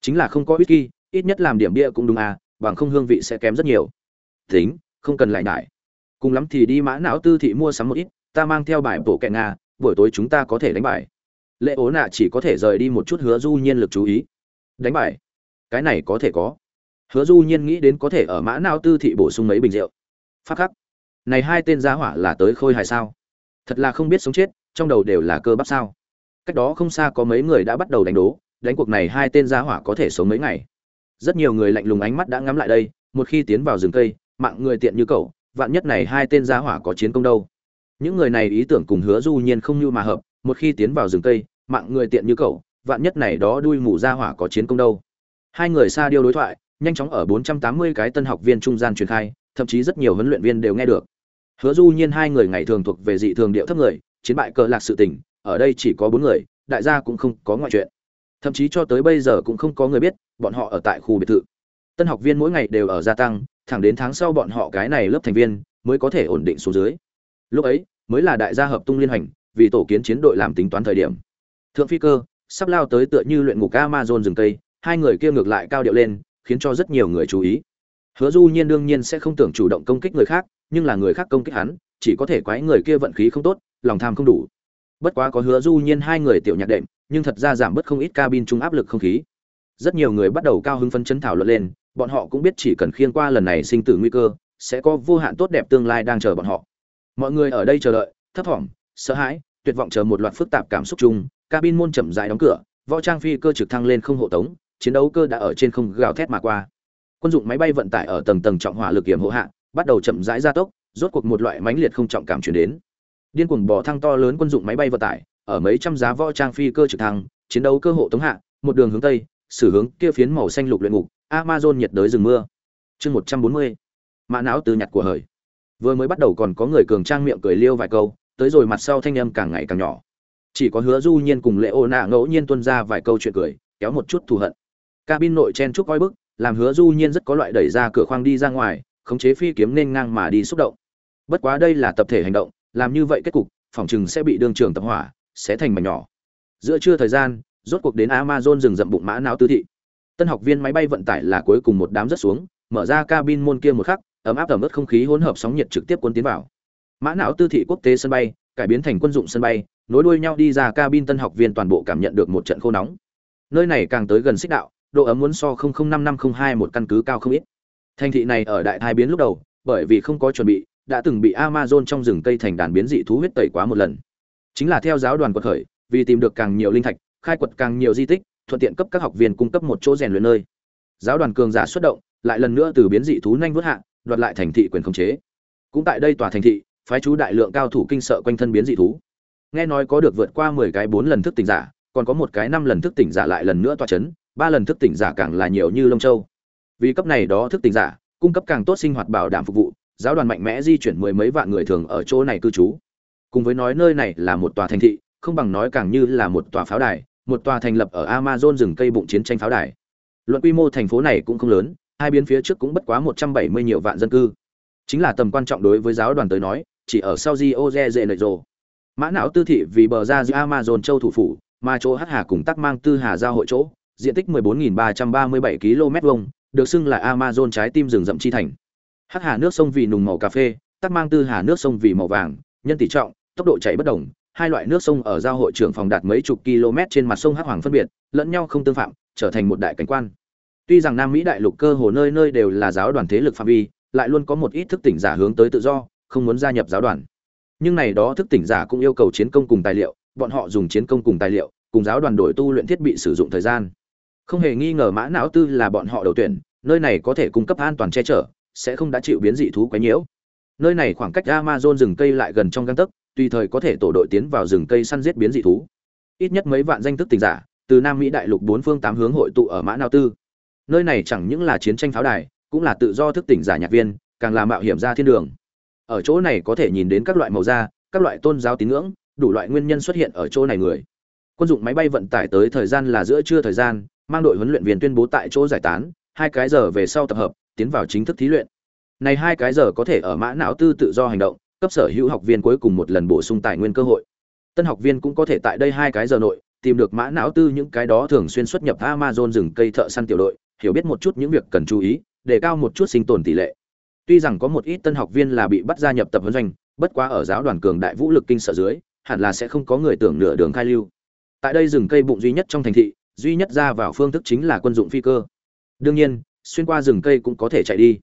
Chính là không có whisky, ít nhất làm điểm bia cũng đúng à, bằng không hương vị sẽ kém rất nhiều. Tính, không cần lại ngại Cùng lắm thì đi mã não tư thị mua sắm một ít, ta mang theo bài bổ kẹ nga, buổi tối chúng ta có thể đánh bài. Lệ ố nạ chỉ có thể rời đi một chút hứa Du Nhiên lực chú ý. Đánh bài? Cái này có thể có hứa du nhiên nghĩ đến có thể ở mã não tư thị bổ sung mấy bình rượu. Phát khắc. Này hai tên giá hỏa là tới khôi hài sao? Thật là không biết sống chết, trong đầu đều là cơ bắp sao? Cách đó không xa có mấy người đã bắt đầu đánh đố, đánh cuộc này hai tên giá hỏa có thể sống mấy ngày. Rất nhiều người lạnh lùng ánh mắt đã ngắm lại đây, một khi tiến vào rừng cây, mạng người tiện như cậu, vạn nhất này hai tên giá hỏa có chiến công đâu. Những người này ý tưởng cùng hứa du nhiên không như mà hợp, một khi tiến vào rừng cây, mạng người tiện như cậu, vạn nhất này đó đuôi mù ra hỏa có chiến công đâu. Hai người xa điêu đối thoại nhanh chóng ở 480 cái tân học viên trung gian truyền khai, thậm chí rất nhiều huấn luyện viên đều nghe được. Hứa Du Nhiên hai người ngày thường thuộc về dị thường điệu thấp người, chiến bại cờ lạc sự tình, ở đây chỉ có bốn người, đại gia cũng không có ngoại chuyện. Thậm chí cho tới bây giờ cũng không có người biết, bọn họ ở tại khu biệt thự. Tân học viên mỗi ngày đều ở gia tăng, thẳng đến tháng sau bọn họ cái này lớp thành viên mới có thể ổn định xuống dưới. Lúc ấy, mới là đại gia hợp tung liên hành, vì tổ kiến chiến đội làm tính toán thời điểm. Thượng phi cơ sắp lao tới tựa như luyện ngục Amazon rừng cây, hai người kia ngược lại cao điệu lên, khiến cho rất nhiều người chú ý. Hứa du nhiên đương nhiên sẽ không tưởng chủ động công kích người khác, nhưng là người khác công kích hắn, chỉ có thể quái người kia vận khí không tốt, lòng tham không đủ. Bất quá có hứa du nhiên hai người tiểu nhạc đệm, nhưng thật ra giảm bớt không ít cabin trung áp lực không khí. Rất nhiều người bắt đầu cao hứng phấn chấn thảo luận lên, bọn họ cũng biết chỉ cần khiên qua lần này sinh tử nguy cơ, sẽ có vô hạn tốt đẹp tương lai đang chờ bọn họ. Mọi người ở đây chờ đợi, thấp thỏm, sợ hãi, tuyệt vọng chờ một loạt phức tạp cảm xúc chung, cabin môn chậm rãi đóng cửa, võ trang phi cơ trực thăng lên không hộ tống chiến đấu cơ đã ở trên không gào thét mà qua. Quân dụng máy bay vận tải ở tầng tầng trọng hỏa lực kiểm hộ hạ, bắt đầu chậm rãi gia tốc, rốt cuộc một loại mãnh liệt không trọng cảm chuyển đến. Điên cuồng bỏ thăng to lớn quân dụng máy bay vận tải, ở mấy trăm giá võ trang phi cơ trực thăng, chiến đấu cơ hộ tống hạ, một đường hướng tây, xử hướng kia phiến màu xanh lục luyện ngục, amazon nhiệt đới rừng mưa. Chương một trăm bốn mươi, mã não từ nhặt của hời. Vừa mới bắt đầu còn có người cường trang miệng cười liêu vài câu, tới rồi mặt sau thanh âm càng ngày càng nhỏ. Chỉ có hứa du nhiên cùng lệ ô nạ ngẫu nhiên tuân ra vài câu chuyện cười, kéo một chút thù hận cabin nội chen chúc coi bức, làm hứa du nhiên rất có loại đẩy ra cửa khoang đi ra ngoài, khống chế phi kiếm nên ngang mà đi xúc động. Bất quá đây là tập thể hành động, làm như vậy kết cục, phòng chừng sẽ bị đương trường tập hỏa, sẽ thành mảnh nhỏ. Giữa trưa thời gian, rốt cuộc đến amazon rừng dậm bụng mã não tư thị. Tân học viên máy bay vận tải là cuối cùng một đám rất xuống, mở ra cabin môn kia một khắc, ấm áp ẩm ướt không khí hỗn hợp sóng nhiệt trực tiếp cuốn tiến vào. Mã não tư thị quốc tế sân bay, cải biến thành quân dụng sân bay, nối đuôi nhau đi ra cabin tân học viên toàn bộ cảm nhận được một trận khô nóng. Nơi này càng tới gần xích đạo độ ấm muốn so 005502 một căn cứ cao không ít. Thành thị này ở đại thai biến lúc đầu, bởi vì không có chuẩn bị, đã từng bị Amazon trong rừng cây thành đàn biến dị thú huyết tẩy quá một lần. Chính là theo giáo đoàn quật khởi, vì tìm được càng nhiều linh thạch, khai quật càng nhiều di tích, thuận tiện cấp các học viên cung cấp một chỗ rèn luyện nơi. Giáo đoàn cường giả xuất động, lại lần nữa từ biến dị thú nhanh vút hạ, đoạt lại thành thị quyền khống chế. Cũng tại đây tòa thành thị, phái chú đại lượng cao thủ kinh sợ quanh thân biến dị thú. Nghe nói có được vượt qua 10 cái 4 lần thức tỉnh giả, còn có một cái 5 lần thức tỉnh giả lại lần nữa tọa chấn, ba lần thức tỉnh giả càng là nhiều như lông châu. Vì cấp này đó thức tỉnh giả, cung cấp càng tốt sinh hoạt bảo đảm phục vụ, giáo đoàn mạnh mẽ di chuyển mười mấy vạn người thường ở chỗ này cư trú. Cùng với nói nơi này là một tòa thành thị, không bằng nói càng như là một tòa pháo đài, một tòa thành lập ở amazon rừng cây bụng chiến tranh pháo đài. Luận quy mô thành phố này cũng không lớn, hai bên phía trước cũng bất quá một trăm bảy mươi nhiều vạn dân cư. Chính là tầm quan trọng đối với giáo đoàn tới nói, chỉ ở sau di oze dễ nợ rồ. Mã não tư thị vì bờ ra giữa amazon châu thủ phủ, mà chỗ hát hà cùng tắc mang tư hà giao hội chỗ diện tích 14.337 km vuông, được xưng là Amazon trái tim rừng rậm chi thành. Hắc hà nước sông vì nùng màu cà phê, tắc mang tư hà nước sông vì màu vàng nhân tỷ trọng tốc độ chảy bất đồng hai loại nước sông ở giao hội trưởng phòng đạt mấy chục km trên mặt sông hắc hoàng phân biệt lẫn nhau không tương phạm trở thành một đại cảnh quan. Tuy rằng nam mỹ đại lục cơ hồ nơi nơi đều là giáo đoàn thế lực phạm vi lại luôn có một ít thức tỉnh giả hướng tới tự do không muốn gia nhập giáo đoàn. Nhưng này đó thức tỉnh giả cũng yêu cầu chiến công cùng tài liệu bọn họ dùng chiến công cùng tài liệu cùng giáo đoàn đổi tu luyện thiết bị sử dụng thời gian không hề nghi ngờ mã não tư là bọn họ đầu tuyển, nơi này có thể cung cấp an toàn che chở, sẽ không đã chịu biến dị thú quấy nhiễu. Nơi này khoảng cách amazon rừng cây lại gần trong găng tấc, tùy thời có thể tổ đội tiến vào rừng cây săn giết biến dị thú. Ít nhất mấy vạn danh thức tình giả, từ nam mỹ đại lục bốn phương tám hướng hội tụ ở mã não tư. Nơi này chẳng những là chiến tranh pháo đài, cũng là tự do thức tỉnh giả nhạc viên, càng là mạo hiểm ra thiên đường. Ở chỗ này có thể nhìn đến các loại màu da, các loại tôn giáo tín ngưỡng, đủ loại nguyên nhân xuất hiện ở chỗ này người. Quân dụng máy bay vận tải tới thời gian là giữa trưa thời gian mang đội huấn luyện viên tuyên bố tại chỗ giải tán, hai cái giờ về sau tập hợp, tiến vào chính thức thí luyện. Này hai cái giờ có thể ở mã não tư tự do hành động, cấp sở hữu học viên cuối cùng một lần bổ sung tài nguyên cơ hội. Tân học viên cũng có thể tại đây hai cái giờ nội, tìm được mã não tư những cái đó thường xuyên xuất nhập amazon rừng cây thợ săn tiểu đội, hiểu biết một chút những việc cần chú ý, để cao một chút sinh tồn tỷ lệ. Tuy rằng có một ít tân học viên là bị bắt gia nhập tập huấn doanh, bất quá ở giáo đoàn cường đại vũ lực kinh sở dưới, hẳn là sẽ không có người tưởng nửa đường khai lưu. Tại đây rừng cây bụng duy nhất trong thành thị duy nhất ra vào phương thức chính là quân dụng phi cơ. Đương nhiên, xuyên qua rừng cây cũng có thể chạy đi.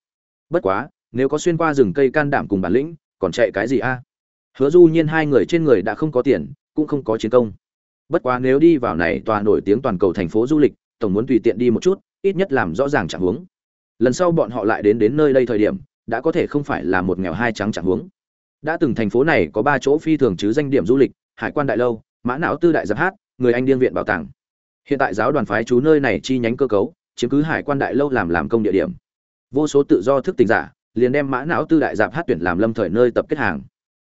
Bất quá, nếu có xuyên qua rừng cây can đảm cùng bản lĩnh, còn chạy cái gì a? Hứa du nhiên hai người trên người đã không có tiền, cũng không có chiến công. Bất quá nếu đi vào này tòa nổi tiếng toàn cầu thành phố du lịch, tổng muốn tùy tiện đi một chút, ít nhất làm rõ ràng trạng huống. Lần sau bọn họ lại đến đến nơi đây thời điểm, đã có thể không phải là một nghèo hai trắng trạng huống. Đã từng thành phố này có ba chỗ phi thường chứ danh điểm du lịch, hải quan đại lâu, mã não tư đại giáp hát, người anh điên viện bảo tàng hiện tại giáo đoàn phái chú nơi này chi nhánh cơ cấu, chiếm cứ hải quan đại lâu làm làm công địa điểm. Vô số tự do thức tỉnh giả, liền đem mã não tư đại dạp hát tuyển làm lâm thời nơi tập kết hàng.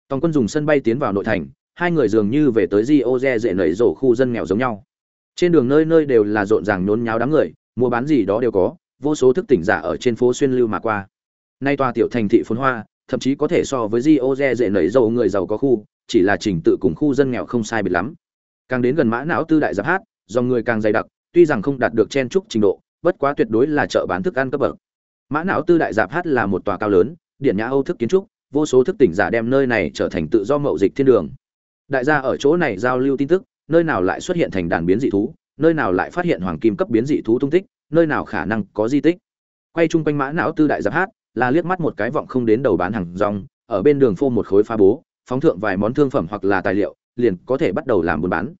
Tòng quân dùng sân bay tiến vào nội thành, hai người dường như về tới di ô dễ nẩy rổ khu dân nghèo giống nhau. Trên đường nơi nơi đều là rộn ràng nhốn nháo đám người, mua bán gì đó đều có, vô số thức tỉnh giả ở trên phố xuyên lưu mà qua. Nay tòa tiểu thành thị phồn hoa, thậm chí có thể so với di ô dễ nẩy rổ người giàu có khu, chỉ là trình tự cùng khu dân nghèo không sai biệt lắm. Càng đến gần mã não tư đại giáp hát dòng người càng dày đặc, tuy rằng không đạt được chen trúc trình độ, bất quá tuyệt đối là chợ bán thức ăn cấp bậc. Mã não tư đại giáp hát là một tòa cao lớn điện nhã âu thức kiến trúc, vô số thức tỉnh giả đem nơi này trở thành tự do mậu dịch thiên đường. Đại gia ở chỗ này giao lưu tin tức, nơi nào lại xuất hiện thành đàn biến dị thú, nơi nào lại phát hiện hoàng kim cấp biến dị thú tung tích, nơi nào khả năng có di tích. Quay chung quanh mã não tư đại giáp hát, là liếc mắt một cái vọng không đến đầu bán hàng rong, ở bên đường phô một khối phá bố, phóng thượng vài món thương phẩm hoặc là tài liệu, liền có thể bắt đầu làm buôn bán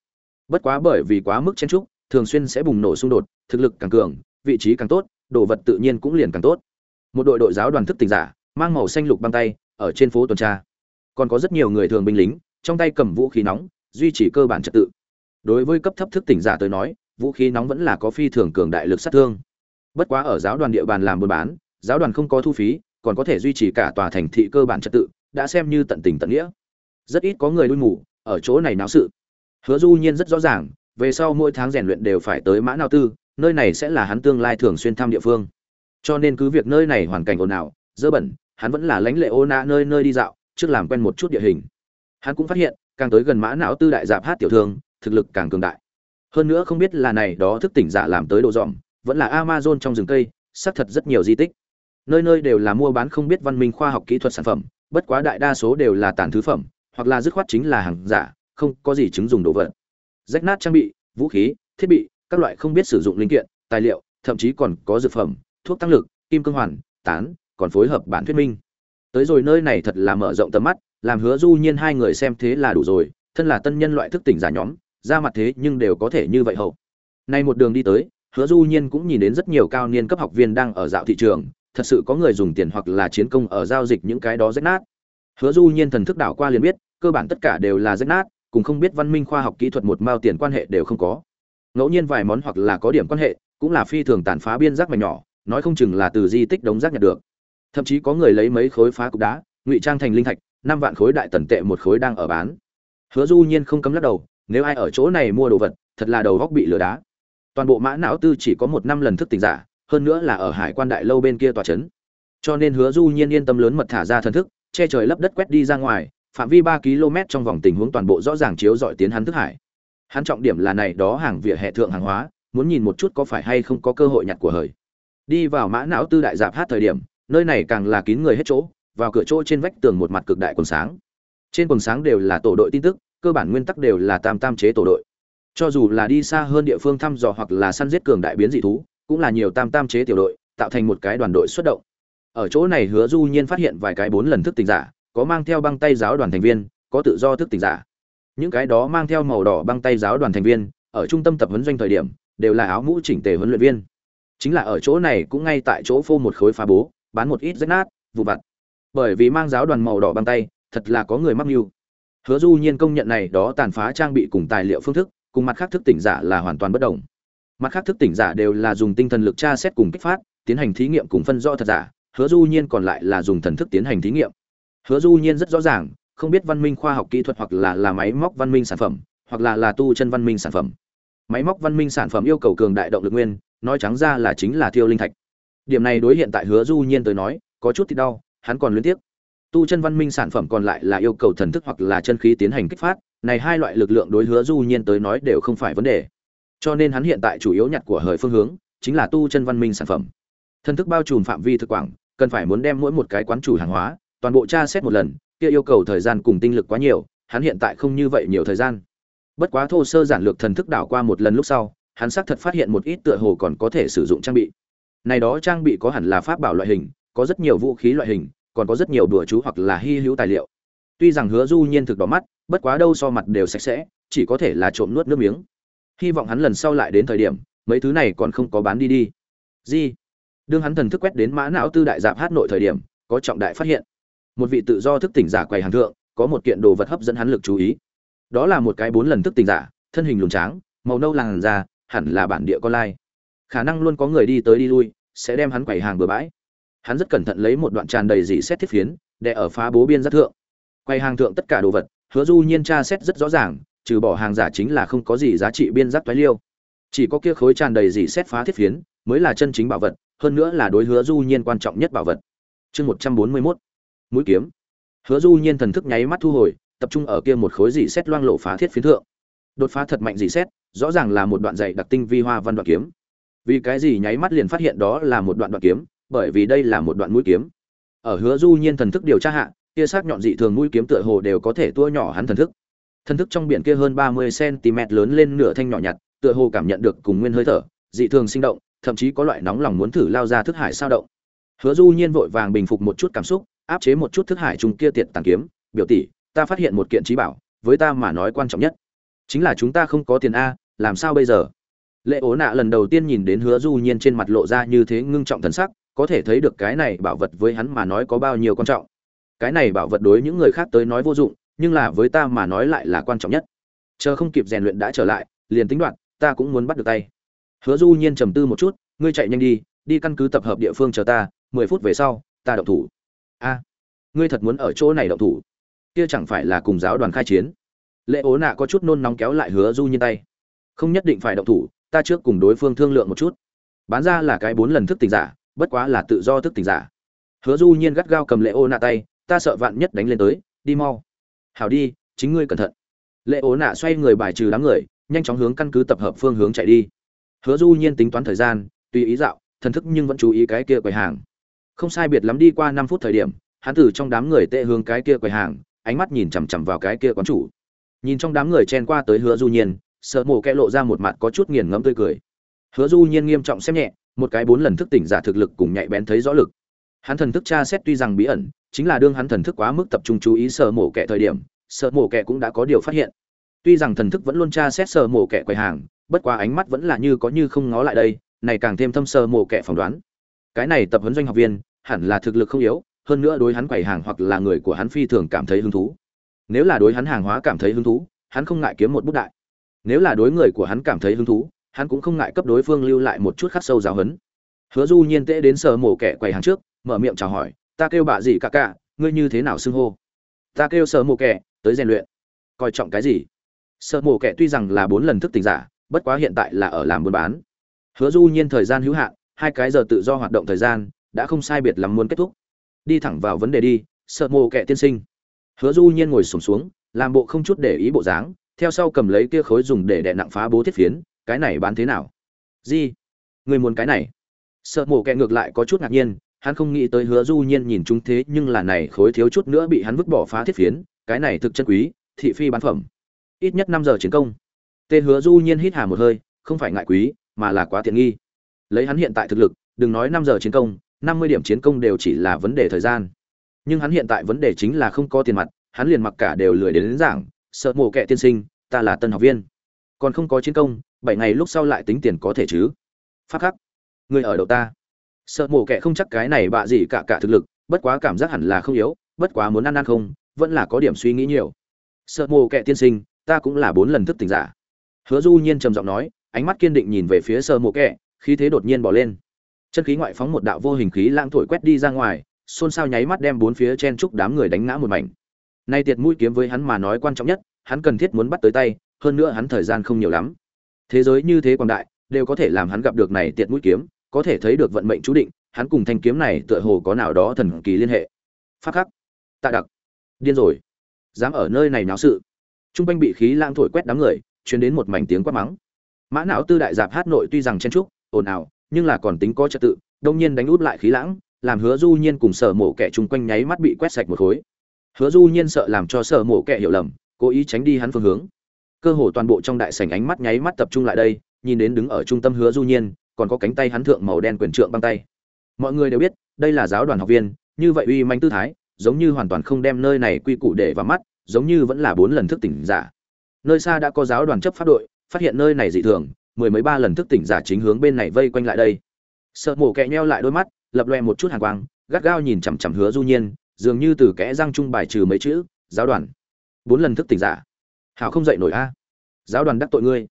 bất quá bởi vì quá mức chen trúc thường xuyên sẽ bùng nổ xung đột, thực lực càng cường, vị trí càng tốt, đồ vật tự nhiên cũng liền càng tốt. Một đội đội giáo đoàn thức tỉnh giả, mang màu xanh lục băng tay, ở trên phố tuần tra. Còn có rất nhiều người thường binh lính, trong tay cầm vũ khí nóng, duy trì cơ bản trật tự. Đối với cấp thấp thức tỉnh giả tới nói, vũ khí nóng vẫn là có phi thường cường đại lực sát thương. Bất quá ở giáo đoàn địa bàn làm buôn bán, giáo đoàn không có thu phí, còn có thể duy trì cả tòa thành thị cơ bản trật tự, đã xem như tận tình tận nghĩa. Rất ít có người đuôi ngủ ở chỗ này náo sự hứa du nhiên rất rõ ràng về sau mỗi tháng rèn luyện đều phải tới mã nào tư nơi này sẽ là hắn tương lai thường xuyên thăm địa phương. Cho nên cứ việc nơi này hoàn cảnh ồn ào dơ bẩn hắn vẫn là lãnh lệ ô nã nơi nơi đi dạo trước làm quen một chút địa hình. Hắn cũng phát hiện càng tới gần mã não tư đại giáp hát tiểu thương thực lực càng cường đại. Hơn nữa không biết là này đó thức tỉnh giả làm tới độ rộng, vẫn là amazon trong rừng cây xác thật rất nhiều di tích. Nơi nơi đều là mua bán không biết văn minh khoa học kỹ thuật sản phẩm bất quá đại đa số đều là tàn thứ phẩm hoặc là dứt khoát chính là hàng giả không có gì chứng dùng đồ vật. Rách nát trang bị, vũ khí, thiết bị, các loại không biết sử dụng linh kiện, tài liệu, thậm chí còn có dược phẩm, thuốc tăng lực, kim cương hoàn, tán, còn phối hợp bản thuyết minh. Tới rồi nơi này thật là mở rộng tầm mắt, làm hứa du nhiên hai người xem thế là đủ rồi, thân là tân nhân loại thức tỉnh giả nhóm, ra mặt thế nhưng đều có thể như vậy hậu. Nay một đường đi tới, hứa du nhiên cũng nhìn đến rất nhiều cao niên cấp học viên đang ở dạo thị trường, thật sự có người dùng tiền hoặc là chiến công ở giao dịch những cái đó rách nát. Hứa du nhiên thần thức đảo qua liền biết, cơ bản tất cả đều là rách nát cùng không biết văn minh khoa học kỹ thuật một mao tiền quan hệ đều không có. Ngẫu nhiên vài món hoặc là có điểm quan hệ, cũng là phi thường tàn phá biên giác mảnh nhỏ, nói không chừng là từ di tích đống rác nhặt được. Thậm chí có người lấy mấy khối phá cục đá, ngụy trang thành linh thạch, năm vạn khối đại tần tệ một khối đang ở bán. Hứa du nhiên không cấm lắc đầu, nếu ai ở chỗ này mua đồ vật, thật là đầu góc bị lừa đá. Toàn bộ mã não tư chỉ có một năm lần thức tỉnh giả, hơn nữa là ở hải quan đại lâu bên kia tòa trấn cho nên hứa du nhiên yên tâm lớn mật thả ra thần thức, che trời lấp đất quét đi ra ngoài phạm vi ba km trong vòng tình huống toàn bộ rõ ràng chiếu dọi tiến hắn thức hải. Hắn trọng điểm là này đó hàng vỉa hè thượng hàng hóa, muốn nhìn một chút có phải hay không có cơ hội nhặt của hời. Đi vào mã não tư đại dạp hát thời điểm, nơi này càng là kín người hết chỗ, vào cửa chỗ trên vách tường một mặt cực đại quần sáng. Trên quần sáng đều là tổ đội tin tức, cơ bản nguyên tắc đều là tam tam chế tổ đội. Cho dù là đi xa hơn địa phương thăm dò hoặc là săn giết cường đại biến dị thú, cũng là nhiều tam tam chế tiểu đội, tạo thành một cái đoàn đội xuất động. Ở chỗ này hứa du nhiên phát hiện vài cái bốn lần thức tỉnh giả có mang theo băng tay giáo đoàn thành viên, có tự do thức tỉnh giả. Những cái đó mang theo màu đỏ băng tay giáo đoàn thành viên, ở trung tâm tập huấn doanh thời điểm, đều là áo mũ chỉnh tề huấn luyện viên. Chính là ở chỗ này cũng ngay tại chỗ phô một khối phá bố, bán một ít rách nát, vụ vặt. Bởi vì mang giáo đoàn màu đỏ băng tay, thật là có người mắc mưu. Hứa du nhiên công nhận này đó tàn phá trang bị cùng tài liệu phương thức, cùng mặt khác thức tỉnh giả là hoàn toàn bất đồng. Mặt khác thức tỉnh giả đều là dùng tinh thần lực tra xét cùng kích phát, tiến hành thí nghiệm cùng phân rõ thật giả, hứa du nhiên còn lại là dùng thần thức tiến hành thí nghiệm hứa du nhiên rất rõ ràng, không biết văn minh khoa học kỹ thuật hoặc là là máy móc văn minh sản phẩm, hoặc là là tu chân văn minh sản phẩm. Máy móc văn minh sản phẩm yêu cầu cường đại động lực nguyên, nói trắng ra là chính là thiêu linh thạch. Điểm này đối hiện tại hứa du nhiên tới nói, có chút thì đau, hắn còn luyến tiếc. Tu chân văn minh sản phẩm còn lại là yêu cầu thần thức hoặc là chân khí tiến hành kích phát, này hai loại lực lượng đối hứa du nhiên tới nói đều không phải vấn đề. Cho nên hắn hiện tại chủ yếu nhặt của hời phương hướng, chính là tu chân văn minh sản phẩm. Thần thức bao trùm phạm vi thực quảng, cần phải muốn đem mỗi một cái quán chủ hàng hóa toàn bộ tra xét một lần, kia yêu cầu thời gian cùng tinh lực quá nhiều, hắn hiện tại không như vậy nhiều thời gian. Bất quá thô sơ giản lược thần thức đảo qua một lần lúc sau, hắn xác thật phát hiện một ít tựa hồ còn có thể sử dụng trang bị. Này đó trang bị có hẳn là pháp bảo loại hình, có rất nhiều vũ khí loại hình, còn có rất nhiều đùa chú hoặc là hy hữu tài liệu. Tuy rằng hứa du nhiên thực đỏ mắt, bất quá đâu so mặt đều sạch sẽ, chỉ có thể là trộm nuốt nước miếng. Hy vọng hắn lần sau lại đến thời điểm, mấy thứ này còn không có bán đi đi. Gì? Đương hắn thần thức quét đến mã não tư đại dạp hát nội thời điểm, có trọng đại phát hiện một vị tự do thức tỉnh giả quầy hàng thượng, có một kiện đồ vật hấp dẫn hắn lực chú ý. Đó là một cái bốn lần thức tỉnh giả, thân hình lùn tráng, màu nâu làn da, hẳn là bản địa con lai. Khả năng luôn có người đi tới đi lui, sẽ đem hắn quầy hàng bừa bãi. Hắn rất cẩn thận lấy một đoạn tràn đầy dỉ xét thiết phiến, để ở phá bố biên giác thượng. Quầy hàng thượng tất cả đồ vật, hứa du nhiên tra xét rất rõ ràng, trừ bỏ hàng giả chính là không có gì giá trị biên giác toái liêu. Chỉ có kia khối tràn đầy dỉ xét phá thiết phiến, mới là chân chính bảo vật, hơn nữa là đối hứa du nhiên quan trọng nhất bảo vật. Chương một trăm bốn mươi 141 mũi kiếm. Hứa du nhiên thần thức nháy mắt thu hồi, tập trung ở kia một khối dị xét loang lộ phá thiết phiến thượng. Đột phá thật mạnh dị xét, rõ ràng là một đoạn dạy đặc tinh vi hoa văn đoạn kiếm. Vì cái gì nháy mắt liền phát hiện đó là một đoạn đoạn kiếm, bởi vì đây là một đoạn mũi kiếm. Ở hứa du nhiên thần thức điều tra hạ, kia sắc nhọn dị thường mũi kiếm tựa hồ đều có thể tua nhỏ hắn thần thức. Thần thức trong biển kia hơn 30 cm lớn lên nửa thanh nhỏ nhặt, tựa hồ cảm nhận được cùng nguyên hơi thở, dị thường sinh động, thậm chí có loại nóng lòng muốn thử lao ra thức hải sao động. Hứa du nhiên vội vàng bình phục một chút cảm xúc áp chế một chút thức hải trùng kia tiệt tàng kiếm, biểu tỷ, ta phát hiện một kiện trí bảo, với ta mà nói quan trọng nhất. Chính là chúng ta không có tiền a, làm sao bây giờ? Lệ ố nạ lần đầu tiên nhìn đến hứa du nhiên trên mặt lộ ra như thế ngưng trọng thần sắc, có thể thấy được cái này bảo vật với hắn mà nói có bao nhiêu quan trọng. Cái này bảo vật đối những người khác tới nói vô dụng, nhưng là với ta mà nói lại là quan trọng nhất. Chờ không kịp rèn luyện đã trở lại, liền tính đoạn, ta cũng muốn bắt được tay. Hứa du nhiên trầm tư một chút, ngươi chạy nhanh đi đi căn cứ tập hợp địa phương chờ ta, mười phút về sau, ta động thủ a, ngươi thật muốn ở chỗ này động thủ? Kia chẳng phải là cùng giáo đoàn khai chiến? Lệ ố nạ có chút nôn nóng kéo lại hứa du nhiên tay. Không nhất định phải động thủ, ta trước cùng đối phương thương lượng một chút. Bán ra là cái bốn lần thức tỉnh giả, bất quá là tự do thức tỉnh giả. Hứa du nhiên gắt gao cầm lệ ô nạ tay, ta sợ vạn nhất đánh lên tới, đi mau. Hảo đi, chính ngươi cẩn thận. Lệ ố nạ xoay người bài trừ đám người, nhanh chóng hướng căn cứ tập hợp phương hướng chạy đi. Hứa du nhiên tính toán thời gian, tùy ý dạo, thần thức nhưng vẫn chú ý cái kia quầy hàng không sai biệt lắm đi qua năm phút thời điểm, hắn từ trong đám người tệ hướng cái kia quầy hàng, ánh mắt nhìn chằm chằm vào cái kia quán chủ. Nhìn trong đám người chen qua tới hứa du nhiên, sợ mổ kẽ lộ ra một mặt có chút nghiền ngẫm tươi cười. Hứa du nhiên nghiêm trọng xem nhẹ, một cái bốn lần thức tỉnh giả thực lực cùng nhạy bén thấy rõ lực. Hắn thần thức tra xét tuy rằng bí ẩn, chính là đương hắn thần thức quá mức tập trung chú ý sợ mổ kẻ thời điểm, sợ mổ kẻ cũng đã có điều phát hiện. Tuy rằng thần thức vẫn luôn tra xét sợ mổ kẻ quầy hàng, bất quá ánh mắt vẫn là như có như không ngó lại đây, này càng thêm thâm sợ mổ kẻ phỏng đoán. Cái này tập huấn doanh học viên hẳn là thực lực không yếu, hơn nữa đối hắn quầy hàng hoặc là người của hắn phi thường cảm thấy hứng thú. Nếu là đối hắn hàng hóa cảm thấy hứng thú, hắn không ngại kiếm một bút đại. Nếu là đối người của hắn cảm thấy hứng thú, hắn cũng không ngại cấp đối phương lưu lại một chút khắc sâu giáo hấn hứa du nhiên tễ đến sở mổ kẻ quầy hàng trước, mở miệng chào hỏi, ta kêu bà gì cả cả, ngươi như thế nào xưng hô? Ta kêu sở mổ kẻ, tới rèn luyện. Coi trọng cái gì? Sở mổ kẻ tuy rằng là bốn lần thức tỉnh giả, bất quá hiện tại là ở làm buôn bán. Hứa du nhiên thời gian hữu hạn, hai cái giờ tự do hoạt động thời gian đã không sai biệt lắm muốn kết thúc. Đi thẳng vào vấn đề đi sợ mồ kệ tiên sinh. Hứa du nhiên ngồi sùng xuống, xuống làm bộ không chút để ý bộ dáng theo sau cầm lấy kia khối dùng để đè nặng phá bố thiết phiến cái này bán thế nào? Gì? Người muốn cái này? Sợ mổ kệ ngược lại có chút ngạc nhiên hắn không nghĩ tới hứa du nhiên nhìn chúng thế nhưng là này khối thiếu chút nữa bị hắn vứt bỏ phá thiết phiến cái này thực chân quý thị phi bán phẩm. Ít nhất năm giờ chiến công. Tên hứa du nhiên hít hà một hơi không phải ngại quý mà là quá tiện nghi. Lấy hắn hiện tại thực lực đừng nói năm giờ chiến công năm mươi điểm chiến công đều chỉ là vấn đề thời gian. Nhưng hắn hiện tại vấn đề chính là không có tiền mặt hắn liền mặc cả đều lười đến, đến giảng sợ mổ kệ tiên sinh ta là tân học viên. Còn không có chiến công bảy ngày lúc sau lại tính tiền có thể chứ? Phát khắc. Người ở đầu ta. Sợ mổ kệ không chắc cái này bạ gì cả cả thực lực bất quá cảm giác hẳn là không yếu bất quá muốn ăn ăn không vẫn là có điểm suy nghĩ nhiều. Sợ mổ kệ tiên sinh ta cũng là bốn lần thức tỉnh giả. Hứa du nhiên trầm giọng nói ánh mắt kiên định nhìn về phía sợ mổ kệ khí thế đột nhiên bỏ lên chân khí ngoại phóng một đạo vô hình khí lãng thổi quét đi ra ngoài, xôn xao nháy mắt đem bốn phía chen trúc đám người đánh ngã một mảnh. Nay tiệt mũi kiếm với hắn mà nói quan trọng nhất, hắn cần thiết muốn bắt tới tay, hơn nữa hắn thời gian không nhiều lắm. Thế giới như thế quảng đại, đều có thể làm hắn gặp được này tiệt mũi kiếm, có thể thấy được vận mệnh chú định, hắn cùng thanh kiếm này tựa hồ có nào đó thần kỳ liên hệ. Phát khắc. Tạ đặc. Điên rồi. Dám ở nơi này náo sự. Trung quanh bị khí lãng thổi quét đám người, truyền đến một mảnh tiếng quát mắng. Mã não tư đại dạp hát nội tuy rằng chen trúc ồn ào nhưng là còn tính có trật tự, đông nhiên đánh út lại khí lãng, làm hứa du nhiên cùng sở mổ kẻ chung quanh nháy mắt bị quét sạch một khối. Hứa du nhiên sợ làm cho sở mổ kẻ hiểu lầm, cố ý tránh đi hắn phương hướng. Cơ hồ toàn bộ trong đại sảnh ánh mắt nháy mắt tập trung lại đây, nhìn đến đứng ở trung tâm hứa du nhiên, còn có cánh tay hắn thượng màu đen quyền trượng băng tay. Mọi người đều biết, đây là giáo đoàn học viên, như vậy uy manh tư thái, giống như hoàn toàn không đem nơi này quy củ để vào mắt, giống như vẫn là bốn lần thức tỉnh giả. Nơi xa đã có giáo đoàn chấp pháp đội, phát hiện nơi này dị thường mười mấy ba lần thức tỉnh giả chính hướng bên này vây quanh lại đây. Sợ mổ kẹ nheo lại đôi mắt, lập loe một chút hàng quang, gắt gao nhìn chằm chằm hứa du nhiên, dường như từ kẽ răng trung bài trừ mấy chữ, giáo đoàn, bốn lần thức tỉnh giả. Hảo không dậy nổi a. Giáo đoàn đắc tội ngươi.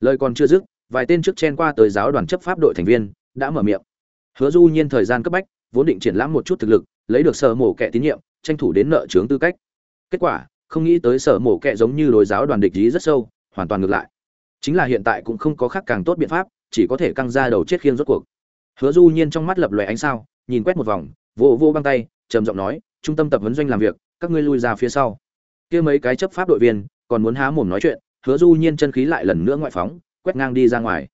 Lời còn chưa dứt, vài tên trước chen qua tới giáo đoàn chấp pháp đội thành viên, đã mở miệng. Hứa du nhiên thời gian cấp bách, vốn định triển lãm một chút thực lực, lấy được sở mổ kẻ tín nhiệm, tranh thủ đến nợ trướng tư cách. Kết quả, không nghĩ tới sở mổ kẹ giống như đối giáo đoàn địch ý rất sâu, hoàn toàn ngược lại chính là hiện tại cũng không có khác càng tốt biện pháp, chỉ có thể căng ra đầu chết khiêng rốt cuộc. Hứa du nhiên trong mắt lập lòe ánh sao, nhìn quét một vòng vô vô băng tay, trầm giọng nói, trung tâm tập huấn doanh làm việc, các ngươi lui ra phía sau. Kia mấy cái chấp pháp đội viên, còn muốn há mồm nói chuyện, hứa du nhiên chân khí lại lần nữa ngoại phóng, quét ngang đi ra ngoài.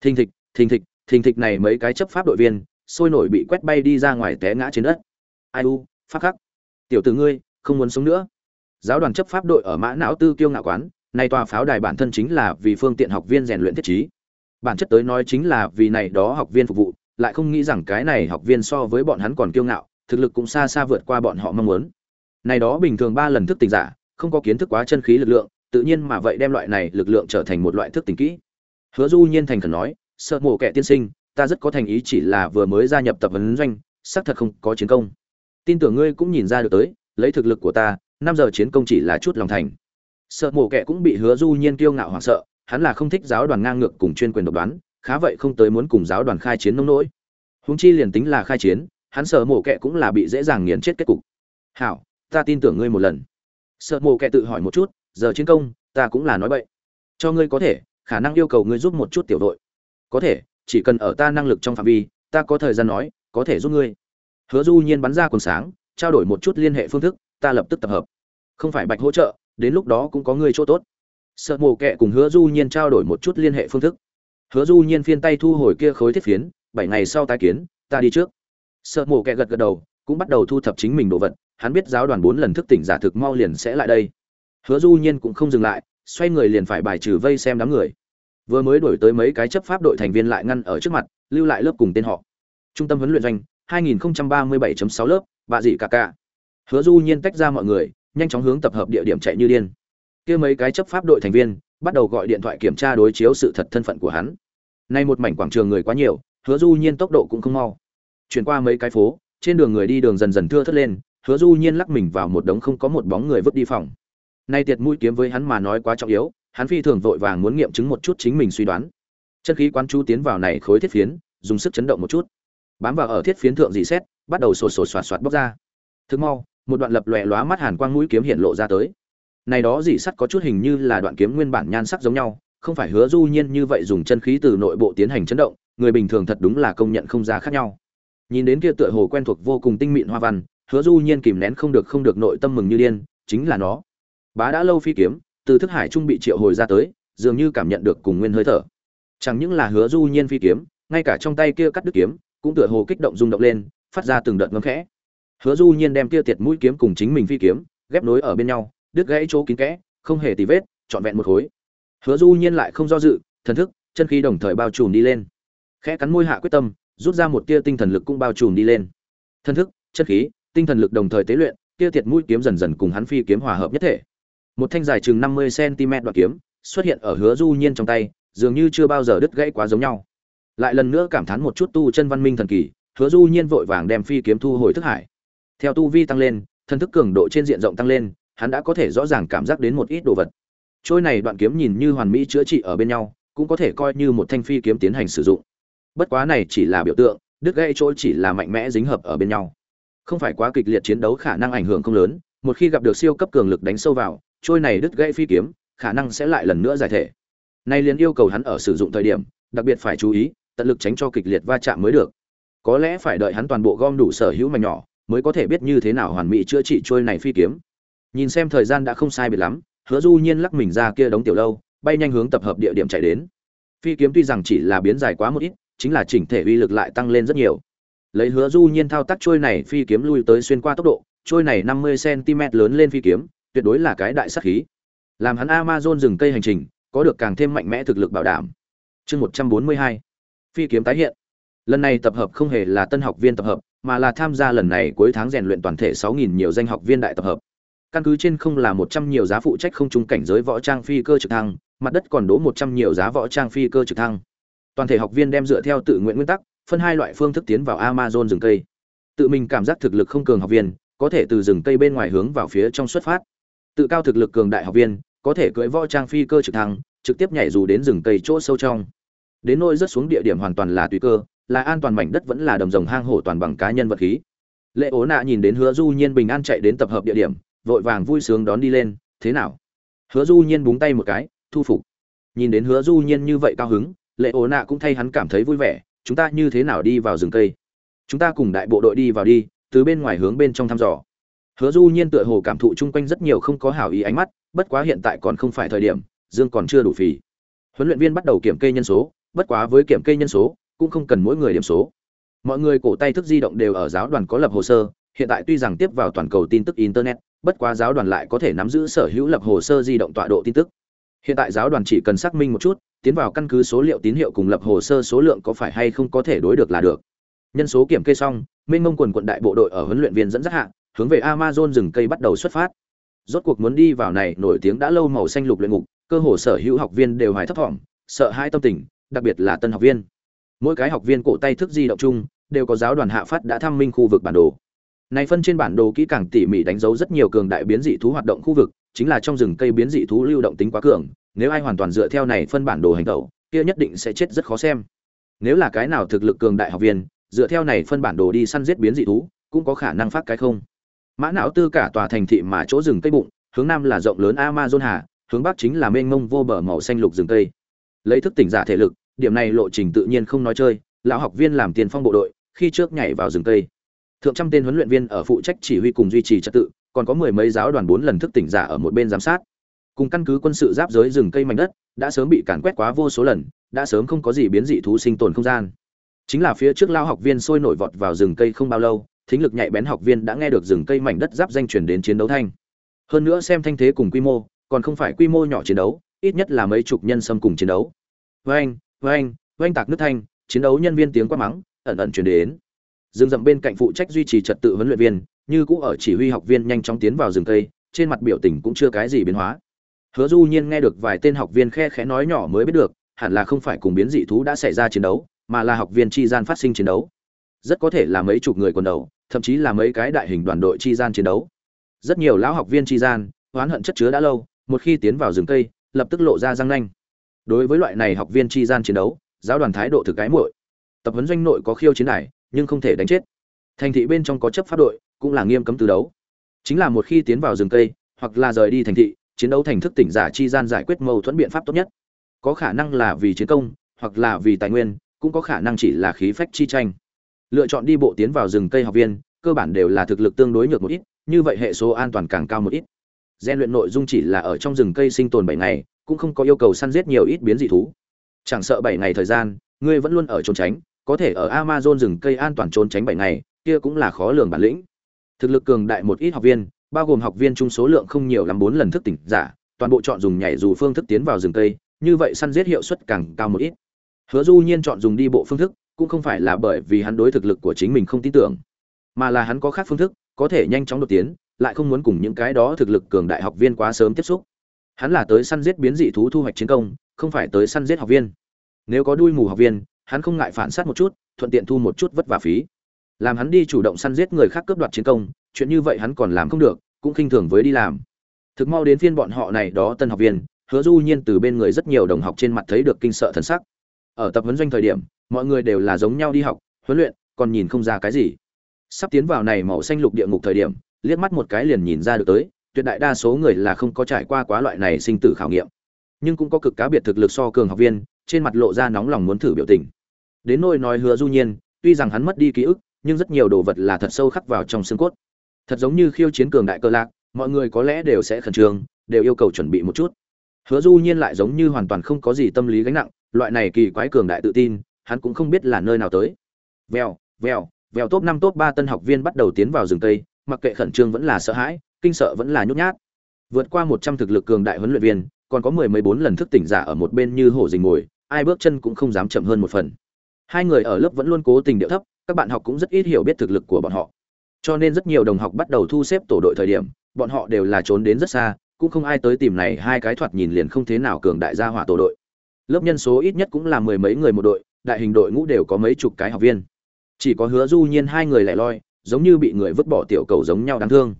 Thình thịch thình thịch thình thịch này mấy cái chấp pháp đội viên, sôi nổi bị quét bay đi ra ngoài té ngã trên đất. Ai u, phát khắc. Tiểu tử ngươi, không muốn sống nữa. Giáo đoàn chấp pháp đội ở mã não tư kiêu ngạo quán nay tòa pháo đài bản thân chính là vì phương tiện học viên rèn luyện thiết trí. Bản chất tới nói chính là vì này đó học viên phục vụ, lại không nghĩ rằng cái này học viên so với bọn hắn còn kiêu ngạo, thực lực cũng xa xa vượt qua bọn họ mong muốn. Này đó bình thường ba lần thức tỉnh giả, không có kiến thức quá chân khí lực lượng, tự nhiên mà vậy đem loại này lực lượng trở thành một loại thức tỉnh kỹ. Hứa du nhiên thành khẩn nói, sợ mộ kẻ tiên sinh, ta rất có thành ý chỉ là vừa mới gia nhập tập vấn doanh, xác thật không có chiến công. Tin tưởng ngươi cũng nhìn ra được tới, lấy thực lực của ta, năm giờ chiến công chỉ là chút lòng thành sợ mổ kẻ cũng bị hứa du nhiên kiêu ngạo hoảng sợ hắn là không thích giáo đoàn ngang ngược cùng chuyên quyền độc đoán khá vậy không tới muốn cùng giáo đoàn khai chiến nông nỗi. Húng chi liền tính là khai chiến hắn sợ mổ kẻ cũng là bị dễ dàng nghiền chết kết cục. Hảo ta tin tưởng ngươi một lần. Sợ mổ kẻ tự hỏi một chút giờ chiến công ta cũng là nói vậy, cho ngươi có thể khả năng yêu cầu ngươi giúp một chút tiểu đội. Có thể chỉ cần ở ta năng lực trong phạm vi ta có thời gian nói có thể giúp ngươi. Hứa du nhiên bắn ra quần sáng trao đổi một chút liên hệ phương thức ta lập tức tập hợp. Không phải bạch hỗ trợ đến lúc đó cũng có người chỗ tốt. Sợ mồ kệ cùng hứa du nhiên trao đổi một chút liên hệ phương thức. Hứa du nhiên phiên tay thu hồi kia khối thiết phiến, bảy ngày sau tái kiến, ta đi trước. Sợ mồ kệ gật gật đầu, cũng bắt đầu thu thập chính mình đồ vật, hắn biết giáo đoàn bốn lần thức tỉnh giả thực mau liền sẽ lại đây. Hứa du nhiên cũng không dừng lại, xoay người liền phải bài trừ vây xem đám người. Vừa mới đổi tới mấy cái chấp pháp đội thành viên lại ngăn ở trước mặt, lưu lại lớp cùng tên họ. Trung tâm huấn luyện doanh 2037.6 lớp bà dị cả cả hứa du nhiên tách ra mọi người nhanh chóng hướng tập hợp địa điểm chạy như điên. Kia mấy cái chấp pháp đội thành viên bắt đầu gọi điện thoại kiểm tra đối chiếu sự thật thân phận của hắn. Nay một mảnh quảng trường người quá nhiều, hứa du nhiên tốc độ cũng không mau. Chuyển qua mấy cái phố, trên đường người đi đường dần dần thưa thớt lên, hứa du nhiên lắc mình vào một đống không có một bóng người vứt đi phòng. Nay tiệt mũi kiếm với hắn mà nói quá trọng yếu, hắn phi thường vội vàng muốn nghiệm chứng một chút chính mình suy đoán. Chân khí quán chú tiến vào này khối thiết phiến, dùng sức chấn động một chút. Bám vào ở thiết phiến thượng dị xét, bắt đầu sột sột soạt soạt bóc ra. Thức mau một đoạn lập lòe lóa mắt hàn quang mũi kiếm hiện lộ ra tới. Này đó dị sắt có chút hình như là đoạn kiếm nguyên bản nhan sắc giống nhau, không phải hứa du nhiên như vậy dùng chân khí từ nội bộ tiến hành chấn động, người bình thường thật đúng là công nhận không ra khác nhau. Nhìn đến kia tựa hồ quen thuộc vô cùng tinh mịn hoa văn, hứa du nhiên kìm nén không được không được nội tâm mừng như điên, chính là nó. Bá đã lâu phi kiếm, từ thức hải trung bị triệu hồi ra tới, dường như cảm nhận được cùng nguyên hơi thở. Chẳng những là hứa du nhiên phi kiếm, ngay cả trong tay kia cắt đứt kiếm, cũng tựa hồ kích động rung động lên, phát ra từng đợt ngâm khẽ hứa du nhiên đem kia tiệt mũi kiếm cùng chính mình phi kiếm, ghép nối ở bên nhau, đứt gãy chỗ kín kẽ, không hề tì vết, trọn vẹn một khối. Hứa du nhiên lại không do dự, thần thức, chân khí đồng thời bao trùm đi lên. Khẽ cắn môi hạ quyết tâm, rút ra một tia tinh thần lực cũng bao trùm đi lên. Thân thức, chân khí, tinh thần lực đồng thời tế luyện tia tiệt mũi kiếm dần dần cùng hắn phi kiếm hòa hợp nhất thể. Một thanh dài chừng năm mươi cm đoạn kiếm, xuất hiện ở hứa du nhiên trong tay, dường như chưa bao giờ đứt gãy quá giống nhau. Lại lần nữa cảm thán một chút tu chân văn minh thần kỳ, hứa du nhiên vội vàng đem phi kiếm thu hồi thức hải theo tu vi tăng lên, thân thức cường độ trên diện rộng tăng lên, hắn đã có thể rõ ràng cảm giác đến một ít đồ vật. Trôi này đoạn kiếm nhìn như hoàn mỹ chữa trị ở bên nhau, cũng có thể coi như một thanh phi kiếm tiến hành sử dụng. Bất quá này chỉ là biểu tượng, đứt gãy chỗ chỉ là mạnh mẽ dính hợp ở bên nhau. Không phải quá kịch liệt chiến đấu khả năng ảnh hưởng không lớn, một khi gặp được siêu cấp cường lực đánh sâu vào, trôi này đứt gãy phi kiếm, khả năng sẽ lại lần nữa giải thể. Nay liền yêu cầu hắn ở sử dụng thời điểm, đặc biệt phải chú ý, tận lực tránh cho kịch liệt va chạm mới được. Có lẽ phải đợi hắn toàn bộ gom đủ sở hữu mảnh nhỏ mới có thể biết như thế nào hoàn mỹ chữa trị trôi này phi kiếm. Nhìn xem thời gian đã không sai biệt lắm, hứa du nhiên lắc mình ra kia đống tiểu lâu, bay nhanh hướng tập hợp địa điểm chạy đến. Phi kiếm tuy rằng chỉ là biến dài quá một ít, chính là chỉnh thể uy lực lại tăng lên rất nhiều. Lấy hứa du nhiên thao tác trôi này phi kiếm lui tới xuyên qua tốc độ, trôi này 50 cm lớn lên phi kiếm, tuyệt đối là cái đại sát khí. Làm hắn amazon dừng cây hành trình, có được càng thêm mạnh mẽ thực lực bảo đảm. Chương 142 phi kiếm tái hiện. Lần này tập hợp không hề là tân học viên tập hợp mà là tham gia lần này cuối tháng rèn luyện toàn thể 6.000 nhiều danh học viên đại tập hợp. Căn cứ trên không là 100 nhiều giá phụ trách không trung cảnh giới võ trang phi cơ trực thăng, mặt đất còn đố 100 nhiều giá võ trang phi cơ trực thăng. Toàn thể học viên đem dựa theo tự nguyện nguyên tắc, phân hai loại phương thức tiến vào amazon rừng cây. Tự mình cảm giác thực lực không cường học viên, có thể từ rừng cây bên ngoài hướng vào phía trong xuất phát. Tự cao thực lực cường đại học viên, có thể cưỡi võ trang phi cơ trực thăng, trực tiếp nhảy dù đến rừng cây chỗ sâu trong. Đến nơi rất xuống địa điểm hoàn toàn là tùy cơ là an toàn mảnh đất vẫn là đầm rồng hang hổ toàn bằng cá nhân vật khí. Lệ ố nạ nhìn đến hứa du nhiên bình an chạy đến tập hợp địa điểm, vội vàng vui sướng đón đi lên, thế nào? Hứa du nhiên búng tay một cái, thu phục. Nhìn đến hứa du nhiên như vậy cao hứng, lệ ố nạ cũng thay hắn cảm thấy vui vẻ, chúng ta như thế nào đi vào rừng cây? Chúng ta cùng đại bộ đội đi vào đi, từ bên ngoài hướng bên trong thăm dò. Hứa du nhiên tựa hồ cảm thụ chung quanh rất nhiều không có hảo ý ánh mắt, bất quá hiện tại còn không phải thời điểm, dương còn chưa đủ phì. Huấn luyện viên bắt đầu kiểm kê nhân số, bất quá với kiểm kê nhân số cũng không cần mỗi người điểm số. Mọi người cổ tay thức di động đều ở giáo đoàn có lập hồ sơ, hiện tại tuy rằng tiếp vào toàn cầu tin tức internet, bất quá giáo đoàn lại có thể nắm giữ sở hữu lập hồ sơ di động tọa độ tin tức. Hiện tại giáo đoàn chỉ cần xác minh một chút, tiến vào căn cứ số liệu tín hiệu cùng lập hồ sơ số lượng có phải hay không có thể đối được là được. Nhân số kiểm kê xong, minh mông quần quận đại bộ đội ở huấn luyện viên dẫn dắt hạ, hướng về amazon rừng cây bắt đầu xuất phát. Rốt cuộc muốn đi vào này, nổi tiếng đã lâu màu xanh lục luyện ngục, cơ hồ sở hữu học viên đều hoài thấp thỏm, sợ hai tâm tình, đặc biệt là tân học viên mỗi cái học viên cổ tay thức di động chung đều có giáo đoàn hạ phát đã thăm minh khu vực bản đồ. Này phân trên bản đồ kỹ càng tỉ mỉ đánh dấu rất nhiều cường đại biến dị thú hoạt động khu vực, chính là trong rừng cây biến dị thú lưu động tính quá cường, nếu ai hoàn toàn dựa theo này phân bản đồ hành tẩu, kia nhất định sẽ chết rất khó xem. Nếu là cái nào thực lực cường đại học viên, dựa theo này phân bản đồ đi săn giết biến dị thú, cũng có khả năng phát cái không. Mã não tư cả tòa thành thị mà chỗ rừng cây bụng, hướng nam là rộng lớn amazon hà, hướng bắc chính là mênh mông vô bờ màu xanh lục rừng cây. Lấy thức tỉnh giả thể lực điểm này lộ trình tự nhiên không nói chơi, lão học viên làm tiền phong bộ đội, khi trước nhảy vào rừng cây. Thượng trăm tên huấn luyện viên ở phụ trách chỉ huy cùng duy trì trật tự, còn có mười mấy giáo đoàn bốn lần thức tỉnh giả ở một bên giám sát. Cùng căn cứ quân sự giáp giới rừng cây mảnh đất, đã sớm bị càn quét quá vô số lần, đã sớm không có gì biến dị thú sinh tồn không gian. Chính là phía trước lao học viên sôi nổi vọt vào rừng cây không bao lâu, thính lực nhạy bén học viên đã nghe được rừng cây mảnh đất giáp danh chuyển đến chiến đấu thanh. Hơn nữa xem thanh thế cùng quy mô, còn không phải quy mô nhỏ chiến đấu, ít nhất là mấy chục nhân xâm cùng chiến đấu. Vâng oanh oanh tạc nước thanh, chiến đấu nhân viên tiếng quát mắng, ẩn ẩn chuyển đến. Rừng rậm bên cạnh phụ trách duy trì trật tự huấn luyện viên, như cũ ở chỉ huy học viên nhanh chóng tiến vào rừng cây, trên mặt biểu tình cũng chưa cái gì biến hóa. Hứa du nhiên nghe được vài tên học viên khe khẽ nói nhỏ mới biết được, hẳn là không phải cùng biến dị thú đã xảy ra chiến đấu, mà là học viên chi gian phát sinh chiến đấu. Rất có thể là mấy chục người quần đầu, thậm chí là mấy cái đại hình đoàn đội chi gian chiến đấu. Rất nhiều lão học viên chi gian, oán hận chất chứa đã lâu, một khi tiến vào rừng cây, lập tức lộ ra răng nanh đối với loại này học viên chi gian chiến đấu, giáo đoàn thái độ thực cái muội. Tập huấn doanh nội có khiêu chiến này nhưng không thể đánh chết. Thành thị bên trong có chấp pháp đội, cũng là nghiêm cấm từ đấu. Chính là một khi tiến vào rừng cây, hoặc là rời đi thành thị, chiến đấu thành thức tỉnh giả chi gian giải quyết mâu thuẫn biện pháp tốt nhất. Có khả năng là vì chiến công, hoặc là vì tài nguyên, cũng có khả năng chỉ là khí phách chi tranh. Lựa chọn đi bộ tiến vào rừng cây học viên, cơ bản đều là thực lực tương đối nhược một ít, như vậy hệ số an toàn càng cao một ít gian luyện nội dung chỉ là ở trong rừng cây sinh tồn bảy ngày, cũng không có yêu cầu săn giết nhiều ít biến dị thú. Chẳng sợ bảy ngày thời gian, ngươi vẫn luôn ở trốn tránh, có thể ở amazon rừng cây an toàn trốn tránh bảy ngày, kia cũng là khó lường bản lĩnh. Thực lực cường đại một ít học viên, bao gồm học viên chung số lượng không nhiều lắm bốn lần thức tỉnh giả, toàn bộ chọn dùng nhảy dù phương thức tiến vào rừng cây, như vậy săn giết hiệu suất càng cao một ít. Hứa du nhiên chọn dùng đi bộ phương thức, cũng không phải là bởi vì hắn đối thực lực của chính mình không tin tưởng, mà là hắn có khác phương thức, có thể nhanh chóng đột tiến lại không muốn cùng những cái đó thực lực cường đại học viên quá sớm tiếp xúc. Hắn là tới săn giết biến dị thú thu hoạch chiến công, không phải tới săn giết học viên. Nếu có đuôi mù học viên, hắn không ngại phản sát một chút, thuận tiện thu một chút vất vả phí. Làm hắn đi chủ động săn giết người khác cướp đoạt chiến công, chuyện như vậy hắn còn làm không được, cũng khinh thường với đi làm. Thực mau đến phiên bọn họ này đó tân học viên, hứa du nhiên từ bên người rất nhiều đồng học trên mặt thấy được kinh sợ thần sắc. Ở tập huấn doanh thời điểm, mọi người đều là giống nhau đi học, huấn luyện, còn nhìn không ra cái gì. Sắp tiến vào này màu xanh lục địa ngục thời điểm liếc mắt một cái liền nhìn ra được tới, tuyệt đại đa số người là không có trải qua quá loại này sinh tử khảo nghiệm. Nhưng cũng có cực cá biệt thực lực so cường học viên, trên mặt lộ ra nóng lòng muốn thử biểu tình. Đến nỗi nói hứa du nhiên, tuy rằng hắn mất đi ký ức, nhưng rất nhiều đồ vật là thật sâu khắc vào trong xương cốt. Thật giống như khiêu chiến cường đại cơ lạc, mọi người có lẽ đều sẽ khẩn trương, đều yêu cầu chuẩn bị một chút. Hứa du nhiên lại giống như hoàn toàn không có gì tâm lý gánh nặng, loại này kỳ quái cường đại tự tin, hắn cũng không biết là nơi nào tới. Vèo vèo vèo, top năm, top ba tân học viên bắt đầu tiến vào rừng tây mặc kệ khẩn trương vẫn là sợ hãi, kinh sợ vẫn là nhút nhát. Vượt qua một trăm thực lực cường đại huấn luyện viên, còn có mười mấy bốn lần thức tỉnh giả ở một bên như hổ rình mồi, ai bước chân cũng không dám chậm hơn một phần. Hai người ở lớp vẫn luôn cố tình điệu thấp, các bạn học cũng rất ít hiểu biết thực lực của bọn họ. Cho nên rất nhiều đồng học bắt đầu thu xếp tổ đội thời điểm, bọn họ đều là trốn đến rất xa, cũng không ai tới tìm này hai cái thoạt nhìn liền không thế nào cường đại gia hỏa tổ đội. Lớp nhân số ít nhất cũng là mười mấy người một đội, đại hình đội ngũ đều có mấy chục cái học viên. Chỉ có hứa du nhiên hai người lẻ loi giống như bị người vứt bỏ tiểu cầu giống nhau đáng thương.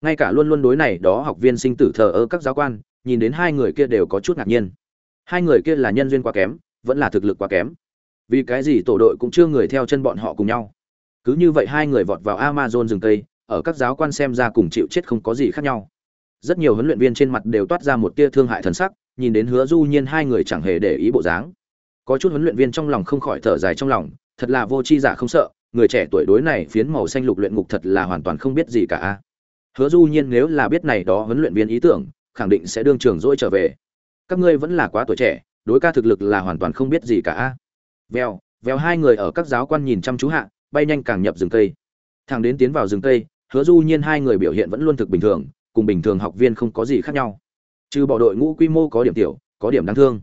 Ngay cả luôn luôn đối này đó học viên sinh tử thờ ơ các giáo quan, nhìn đến hai người kia đều có chút ngạc nhiên. Hai người kia là nhân duyên quá kém, vẫn là thực lực quá kém. Vì cái gì tổ đội cũng chưa người theo chân bọn họ cùng nhau? Cứ như vậy hai người vọt vào amazon rừng tây ở các giáo quan xem ra cùng chịu chết không có gì khác nhau. Rất nhiều huấn luyện viên trên mặt đều toát ra một tia thương hại thần sắc, nhìn đến hứa du nhiên hai người chẳng hề để ý bộ dáng. Có chút huấn luyện viên trong lòng không khỏi thở dài trong lòng, thật là vô tri giả không sợ người trẻ tuổi đối này phiến màu xanh lục luyện ngục thật là hoàn toàn không biết gì cả hứa du nhiên nếu là biết này đó huấn luyện viên ý tưởng, khẳng định sẽ đương trường dỗi trở về. Các ngươi vẫn là quá tuổi trẻ, đối ca thực lực là hoàn toàn không biết gì cả vèo vèo hai người ở các giáo quan nhìn chăm chú hạ, bay nhanh càng nhập rừng cây. Thằng đến tiến vào rừng cây, hứa du nhiên hai người biểu hiện vẫn luôn thực bình thường, cùng bình thường học viên không có gì khác nhau. Trừ bộ đội ngũ quy mô có điểm tiểu, có điểm đáng thương.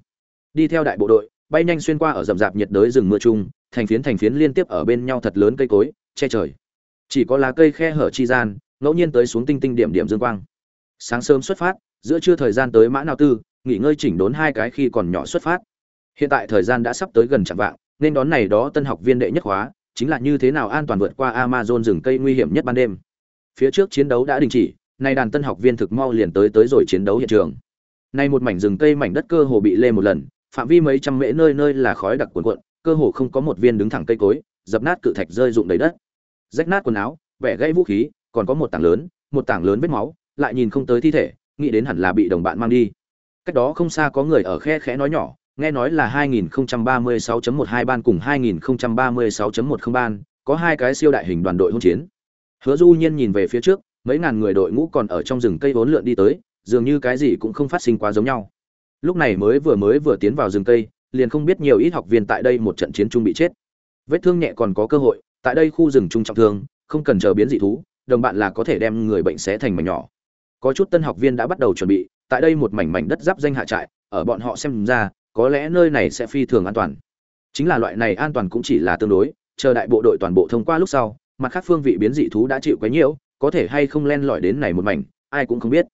Đi theo đại bộ đội, bay nhanh xuyên qua ở rậm rạp nhiệt đới rừng mưa chung thành phiến thành phiến liên tiếp ở bên nhau thật lớn cây cối, che trời. Chỉ có lá cây khe hở chi gian, ngẫu nhiên tới xuống tinh tinh điểm điểm dương quang. Sáng sớm xuất phát, giữa trưa thời gian tới mã nào tư, nghỉ ngơi chỉnh đốn hai cái khi còn nhỏ xuất phát. Hiện tại thời gian đã sắp tới gần chặng vạng, nên đón này đó tân học viên đệ nhất hóa, chính là như thế nào an toàn vượt qua amazon rừng cây nguy hiểm nhất ban đêm. Phía trước chiến đấu đã đình chỉ, nay đàn tân học viên thực mau liền tới tới rồi chiến đấu hiện trường. Nay một mảnh rừng cây mảnh đất cơ hồ bị lê một lần, phạm vi mấy trăm mễ nơi nơi là khói đặc cuồn cuộn cơ hồ không có một viên đứng thẳng cây cối, dập nát cự thạch rơi rụng đầy đất. Rách nát quần áo, vẻ gãy vũ khí, còn có một tảng lớn, một tảng lớn vết máu, lại nhìn không tới thi thể, nghĩ đến hẳn là bị đồng bạn mang đi. Cách đó không xa có người ở khe khẽ nói nhỏ, nghe nói là 2036.12 ban cùng 2036.10 ban, có hai cái siêu đại hình đoàn đội hỗn chiến. Hứa du nhiên nhìn về phía trước, mấy ngàn người đội ngũ còn ở trong rừng cây vốn lượn đi tới, dường như cái gì cũng không phát sinh quá giống nhau. Lúc này mới vừa mới vừa tiến vào rừng cây liền không biết nhiều ít học viên tại đây một trận chiến chung bị chết. Vết thương nhẹ còn có cơ hội, tại đây khu rừng trung trọng thương, không cần chờ biến dị thú, đồng bạn là có thể đem người bệnh xé thành mảnh nhỏ. Có chút tân học viên đã bắt đầu chuẩn bị, tại đây một mảnh mảnh đất giáp danh hạ trại, ở bọn họ xem ra, có lẽ nơi này sẽ phi thường an toàn. Chính là loại này an toàn cũng chỉ là tương đối, chờ đại bộ đội toàn bộ thông qua lúc sau, mặt khác phương vị biến dị thú đã chịu quấy nhiễu có thể hay không len lỏi đến này một mảnh, ai cũng không biết.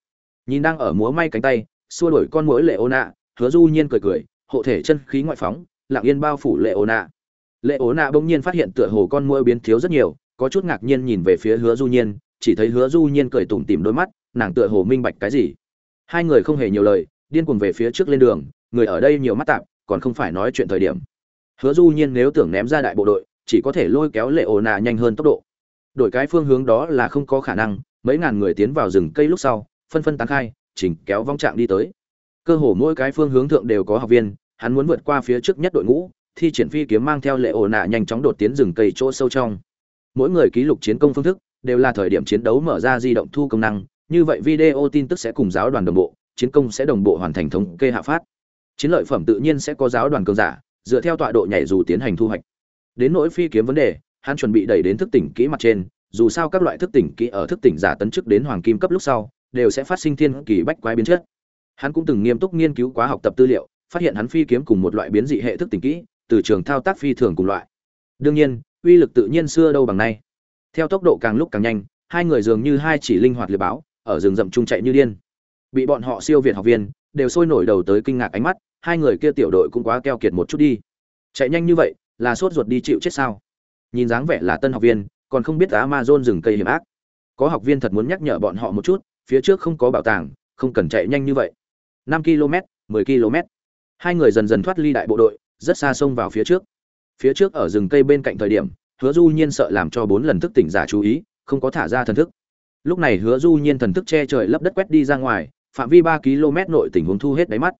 Nhìn đang ở múa may cánh tay, xua đuổi con muỗi lệ ô nạ hứa du nhiên cười cười hộ thể chân khí ngoại phóng, lặng yên bao phủ lệ ố nạ lệ ố nạ bỗng nhiên phát hiện tựa hồ con môi biến thiếu rất nhiều, có chút ngạc nhiên nhìn về phía hứa du nhiên, chỉ thấy hứa du nhiên cười tủm tỉm đôi mắt, nàng tựa hồ minh bạch cái gì. Hai người không hề nhiều lời, điên cuồng về phía trước lên đường, người ở đây nhiều mắt tạp, còn không phải nói chuyện thời điểm. Hứa du nhiên nếu tưởng ném ra đại bộ đội, chỉ có thể lôi kéo lệ ổ nạ nhanh hơn tốc độ. Đổi cái phương hướng đó là không có khả năng, mấy ngàn người tiến vào rừng cây lúc sau, phân phân tán khai, chỉnh kéo vong trạng đi tới cơ hồ mỗi cái phương hướng thượng đều có học viên, hắn muốn vượt qua phía trước nhất đội ngũ, thi triển phi kiếm mang theo lệ ổ nạ nhanh chóng đột tiến rừng cây chỗ sâu trong. Mỗi người ký lục chiến công phương thức, đều là thời điểm chiến đấu mở ra di động thu công năng, như vậy video tin tức sẽ cùng giáo đoàn đồng bộ, chiến công sẽ đồng bộ hoàn thành thống kê hạ phát. Chiến lợi phẩm tự nhiên sẽ có giáo đoàn cường giả, dựa theo tọa độ nhảy dù tiến hành thu hoạch. Đến nỗi phi kiếm vấn đề, hắn chuẩn bị đẩy đến thức tỉnh kỹ mặt trên, dù sao các loại thức tỉnh kỹ ở thức tỉnh giả tấn chức đến hoàng kim cấp lúc sau, đều sẽ phát sinh thiên kỳ bách quái biến chất hắn cũng từng nghiêm túc nghiên cứu quá học tập tư liệu, phát hiện hắn phi kiếm cùng một loại biến dị hệ thức tình kỹ, từ trường thao tác phi thường cùng loại. Đương nhiên, uy lực tự nhiên xưa đâu bằng nay. Theo tốc độ càng lúc càng nhanh, hai người dường như hai chỉ linh hoạt liệt báo, ở rừng rậm trung chạy như điên. Bị bọn họ siêu việt học viên, đều sôi nổi đầu tới kinh ngạc ánh mắt, hai người kia tiểu đội cũng quá keo kiệt một chút đi. Chạy nhanh như vậy, là sốt ruột đi chịu chết sao? Nhìn dáng vẻ là tân học viên, còn không biết amazon rừng cây hiểm ác. Có học viên thật muốn nhắc nhở bọn họ một chút, phía trước không có bảo tàng, không cần chạy nhanh như vậy năm km 10 km. Hai người dần dần thoát ly đại bộ đội rất xa sông vào phía trước. Phía trước ở rừng cây bên cạnh thời điểm hứa du nhiên sợ làm cho bốn lần thức tỉnh giả chú ý không có thả ra thần thức. Lúc này hứa du nhiên thần thức che trời lấp đất quét đi ra ngoài phạm vi ba km nội tình huống thu hết đáy mắt.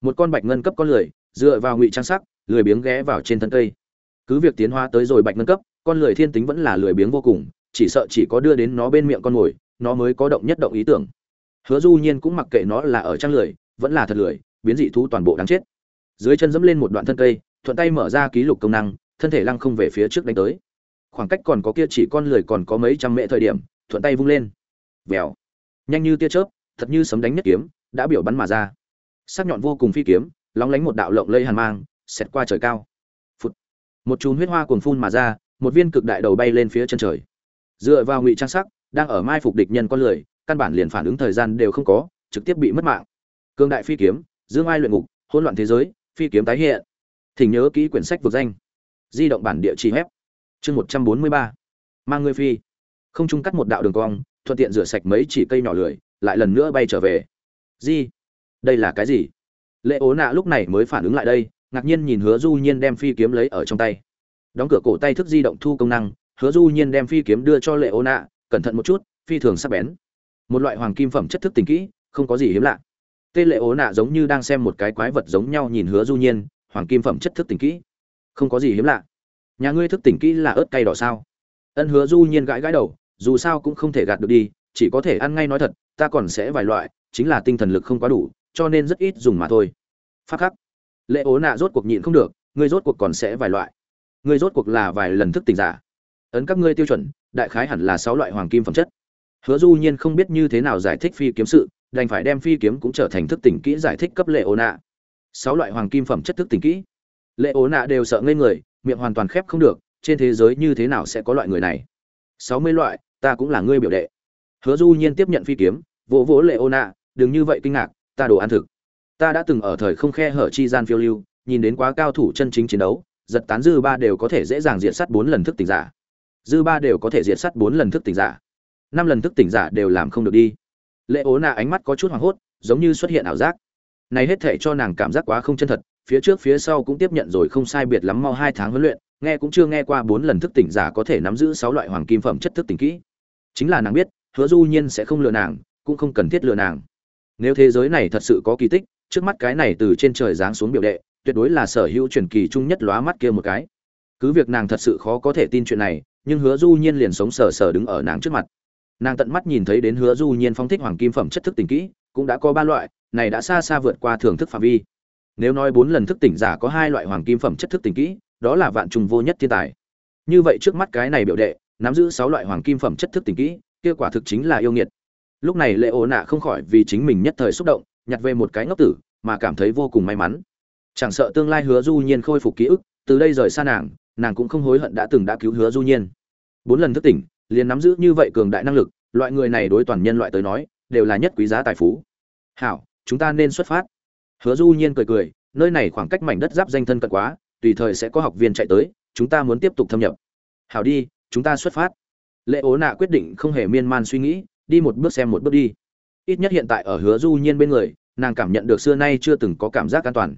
Một con bạch ngân cấp con lười dựa vào ngụy trang sắc lười biếng ghé vào trên thân cây. Cứ việc tiến hóa tới rồi bạch ngân cấp con lười thiên tính vẫn là lười biếng vô cùng chỉ sợ chỉ có đưa đến nó bên miệng con ngồi, nó mới có động nhất động ý tưởng. Hứa du nhiên cũng mặc kệ nó là ở trang lười vẫn là thật lười, biến dị thú toàn bộ đáng chết. Dưới chân dẫm lên một đoạn thân cây, thuận tay mở ra ký lục công năng, thân thể lăng không về phía trước đánh tới. Khoảng cách còn có kia chỉ con lười còn có mấy trăm mễ thời điểm, thuận tay vung lên. Vèo. Nhanh như tia chớp, thật như sấm đánh nhất kiếm, đã biểu bắn mà ra. Sắc nhọn vô cùng phi kiếm, lóng lánh một đạo lộng lây hàn mang, xẹt qua trời cao. Phụt. một chùm huyết hoa cuồng phun mà ra, một viên cực đại đầu bay lên phía chân trời. Dựa vào ngụy trang sắc, đang ở mai phục địch nhân con lười, căn bản liền phản ứng thời gian đều không có, trực tiếp bị mất mạng cương đại phi kiếm, dương ai luyện ngục, hỗn loạn thế giới, phi kiếm tái hiện. Thỉnh nhớ kỹ quyển sách vực danh. Di động bản địa chỉ hép chương một trăm bốn mươi ba. Mang ngươi phi. Không trung cắt một đạo đường cong, thuận tiện rửa sạch mấy chỉ cây nhỏ lười, lại lần nữa bay trở về. Di, đây là cái gì? Lệ ố nạ lúc này mới phản ứng lại đây, ngạc nhiên nhìn hứa du nhiên đem phi kiếm lấy ở trong tay. Đóng cửa cổ tay thức di động thu công năng, hứa du nhiên đem phi kiếm đưa cho lệ ố nạ, cẩn thận một chút, phi thường sắc bén. Một loại hoàng kim phẩm chất thức tình kỹ, không có gì hiếm lạ tê lệ ố nạ giống như đang xem một cái quái vật giống nhau nhìn hứa du nhiên, hoàng kim phẩm chất thức tỉnh kỹ. Không có gì hiếm lạ. Nhà ngươi thức tỉnh kỹ là ớt cay đỏ sao? Ân hứa du nhiên gãi gãi đầu, dù sao cũng không thể gạt được đi, chỉ có thể ăn ngay nói thật, ta còn sẽ vài loại, chính là tinh thần lực không quá đủ, cho nên rất ít dùng mà thôi. Phát khắc. Lệ ố nạ rốt cuộc nhịn không được, ngươi rốt cuộc còn sẽ vài loại. Ngươi rốt cuộc là vài lần thức tỉnh giả? Ấn các ngươi tiêu chuẩn, đại khái hẳn là sáu loại hoàng kim phẩm chất. Hứa du nhiên không biết như thế nào giải thích phi kiếm sự đành phải đem phi kiếm cũng trở thành thức tỉnh kỹ giải thích cấp lệ ố nạ sáu loại hoàng kim phẩm chất thức tỉnh kỹ. Lệ ố nạ đều sợ ngây người, miệng hoàn toàn khép không được, trên thế giới như thế nào sẽ có loại người này? Sáu mươi loại, ta cũng là ngươi biểu đệ. Hứa du nhiên tiếp nhận phi kiếm, vỗ vỗ lệ ố nạ đừng như vậy kinh ngạc, ta đồ ăn thực. Ta đã từng ở thời không khe hở chi gian phiêu lưu, nhìn đến quá cao thủ chân chính chiến đấu, giật tán dư ba đều có thể dễ dàng diện sát bốn lần thức tỉnh giả. Dư ba đều có thể diện sát bốn lần thức tỉnh giả. Năm lần thức tỉnh giả đều làm không được đi lệ ố nạ ánh mắt có chút hoảng hốt, giống như xuất hiện ảo giác. Này hết thể cho nàng cảm giác quá không chân thật, phía trước phía sau cũng tiếp nhận rồi không sai biệt lắm mau hai tháng huấn luyện, nghe cũng chưa nghe qua bốn lần thức tỉnh giả có thể nắm giữ sáu loại hoàng kim phẩm chất thức tỉnh kỹ. Chính là nàng biết, hứa du nhiên sẽ không lừa nàng, cũng không cần thiết lừa nàng. Nếu thế giới này thật sự có kỳ tích, trước mắt cái này từ trên trời giáng xuống biểu đệ, tuyệt đối là sở hữu truyền kỳ chung nhất lóa mắt kia một cái. Cứ việc nàng thật sự khó có thể tin chuyện này, nhưng hứa du nhiên liền sống sờ sờ đứng ở nàng trước mặt nàng tận mắt nhìn thấy đến hứa du nhiên phong thích hoàng kim phẩm chất thức tỉnh kỹ, cũng đã có ba loại, này đã xa xa vượt qua thưởng thức phạm vi. Nếu nói bốn lần thức tỉnh giả có hai loại hoàng kim phẩm chất thức tỉnh kỹ, đó là vạn trùng vô nhất thiên tài. Như vậy trước mắt cái này biểu đệ, nắm giữ sáu loại hoàng kim phẩm chất thức tỉnh kỹ, kia quả thực chính là yêu nghiệt. Lúc này lệ ổ nạ không khỏi vì chính mình nhất thời xúc động, nhặt về một cái ngốc tử, mà cảm thấy vô cùng may mắn. Chẳng sợ tương lai hứa du nhiên khôi phục ký ức, từ đây rời xa nàng nàng cũng không hối hận đã từng đã cứu hứa du nhiên. Bốn lần thức tỉnh liền nắm giữ như vậy cường đại năng lực, loại người này đối toàn nhân loại tới nói, đều là nhất quý giá tài phú. Hảo, chúng ta nên xuất phát. Hứa du nhiên cười cười, nơi này khoảng cách mảnh đất giáp danh thân cận quá, tùy thời sẽ có học viên chạy tới, chúng ta muốn tiếp tục thâm nhập. Hảo đi, chúng ta xuất phát. Lệ ố nạ quyết định không hề miên man suy nghĩ, đi một bước xem một bước đi. Ít nhất hiện tại ở hứa du nhiên bên người, nàng cảm nhận được xưa nay chưa từng có cảm giác an toàn.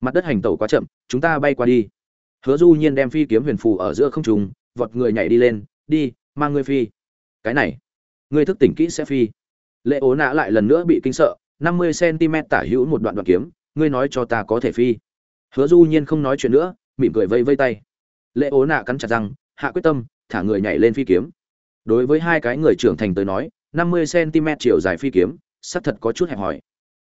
Mặt đất hành tẩu quá chậm, chúng ta bay qua đi. Hứa du nhiên đem phi kiếm huyền phù ở giữa không trung, vọt người nhảy đi lên, đi mang ngươi phi. Cái này, ngươi thức tỉnh kỹ sẽ phi. Lệ ố nạ lại lần nữa bị kinh sợ, năm mươi cm tả hữu một đoạn đoạn kiếm, ngươi nói cho ta có thể phi. Hứa du nhiên không nói chuyện nữa, mỉm cười vây vây tay. Lệ ố nạ cắn chặt răng, hạ quyết tâm, thả người nhảy lên phi kiếm. Đối với hai cái người trưởng thành tới nói, năm mươi cm chiều dài phi kiếm, xác thật có chút hẹp hòi.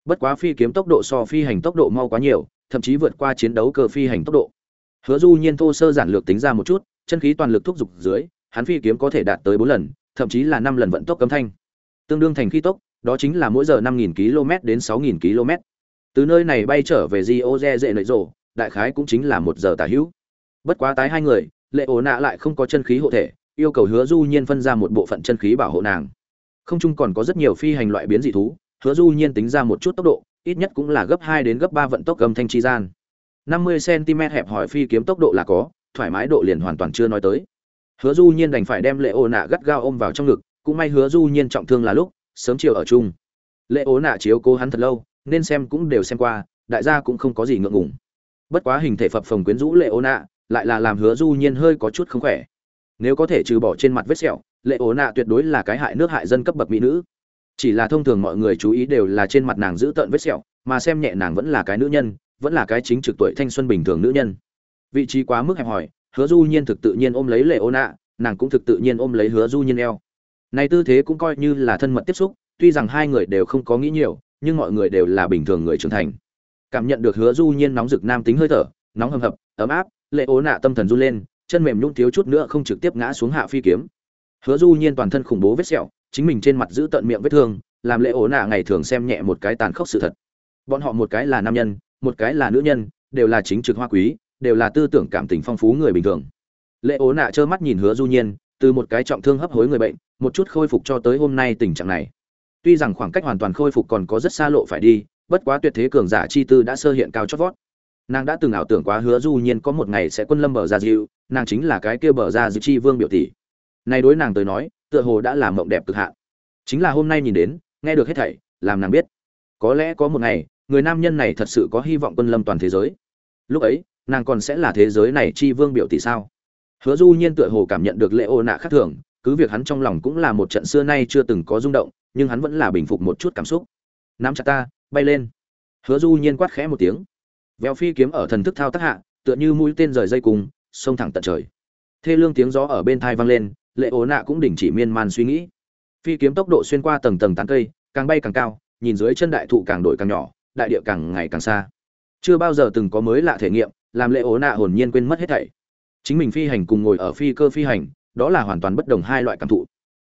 Bất quá phi kiếm tốc độ so phi hành tốc độ mau quá nhiều, thậm chí vượt qua chiến đấu cơ phi hành tốc độ. Hứa du nhiên thô sơ giản lược tính ra một chút, chân khí toàn lực thúc giục dưới hắn phi kiếm có thể đạt tới bốn lần thậm chí là năm lần vận tốc cấm thanh. Tương đương thành khí tốc đó chính là mỗi giờ năm nghìn km đến sáu nghìn km. Từ nơi này bay trở về Gioze dễ nội rồ, đại khái cũng chính là một giờ tả hữu. Bất quá tái hai người lệ ổ nạ lại không có chân khí hộ thể yêu cầu hứa du nhiên phân ra một bộ phận chân khí bảo hộ nàng. Không chung còn có rất nhiều phi hành loại biến dị thú hứa du nhiên tính ra một chút tốc độ ít nhất cũng là gấp hai đến gấp ba vận tốc âm thanh chi gian. Năm mươi cm hẹp hỏi phi kiếm tốc độ là có thoải mái độ liền hoàn toàn chưa nói tới hứa du nhiên đành phải đem lệ ô nạ gắt gao ôm vào trong ngực, cũng may hứa du nhiên trọng thương là lúc, sớm chiều ở chung. Lệ ô nạ chiếu cố hắn thật lâu, nên xem cũng đều xem qua, đại gia cũng không có gì ngượng ngùng. Bất quá hình thể phập phồng quyến rũ lệ ô nạ lại là làm hứa du nhiên hơi có chút không khỏe. Nếu có thể trừ bỏ trên mặt vết sẹo lệ ổ nạ tuyệt đối là cái hại nước hại dân cấp bậc mỹ nữ. Chỉ là thông thường mọi người chú ý đều là trên mặt nàng giữ tợn vết sẹo, mà xem nhẹ nàng vẫn là cái nữ nhân, vẫn là cái chính trực tuổi thanh xuân bình thường nữ nhân. Vị trí quá mức hẹp hòi hứa du nhiên thực tự nhiên ôm lấy lệ ô nạ nàng cũng thực tự nhiên ôm lấy hứa du nhiên eo. Này tư thế cũng coi như là thân mật tiếp xúc, tuy rằng hai người đều không có nghĩ nhiều, nhưng mọi người đều là bình thường người trưởng thành. Cảm nhận được hứa du nhiên nóng rực nam tính hơi thở, nóng hầm hập, ấm áp, lệ ố nạ tâm thần run lên, chân mềm nhung thiếu chút nữa không trực tiếp ngã xuống hạ phi kiếm. Hứa du nhiên toàn thân khủng bố vết sẹo, chính mình trên mặt giữ tận miệng vết thương, làm lệ ố nạ ngày thường xem nhẹ một cái tàn khốc sự thật. Bọn họ một cái là nam nhân, một cái là nữ nhân, đều là chính trực hoa quý đều là tư tưởng cảm tình phong phú người bình thường. Lệ ố nạ trơ mắt nhìn hứa du nhiên, từ một cái trọng thương hấp hối người bệnh, một chút khôi phục cho tới hôm nay tình trạng này. Tuy rằng khoảng cách hoàn toàn khôi phục còn có rất xa lộ phải đi, bất quá tuyệt thế cường giả chi tư đã sơ hiện cao chót vót. Nàng đã từng ảo tưởng quá hứa du nhiên có một ngày sẽ quân lâm bờ ra diệu, nàng chính là cái kia bờ ra diệu chi vương biểu tỷ. Nay đối nàng tới nói, tựa hồ đã là mộng đẹp cực hạn. Chính là hôm nay nhìn đến, nghe được hết thảy, làm nàng biết. Có lẽ có một ngày, người nam nhân này thật sự có hy vọng quân lâm toàn thế giới. Lúc ấy nàng còn sẽ là thế giới này chi vương biểu tỷ sao? Hứa du nhiên tựa hồ cảm nhận được lệ ô nạ khác thường, cứ việc hắn trong lòng cũng là một trận xưa nay chưa từng có rung động, nhưng hắn vẫn là bình phục một chút cảm xúc. Nắm chặt ta, bay lên. Hứa du nhiên quát khẽ một tiếng. Vèo phi kiếm ở thần thức thao tác hạ, tựa như mũi tên rời dây cùng, xông thẳng tận trời. Thê lương tiếng gió ở bên thai vang lên lệ ố nạ cũng đình chỉ miên man suy nghĩ. Phi kiếm tốc độ xuyên qua tầng tầng tán cây, càng bay càng cao, nhìn dưới chân đại thụ càng đổi càng nhỏ, đại địa càng ngày càng xa. Chưa bao giờ từng có mới lạ thể nghiệm làm lệ ố nạ hồn nhiên quên mất hết thảy. Chính mình phi hành cùng ngồi ở phi cơ phi hành, đó là hoàn toàn bất đồng hai loại cảm thụ.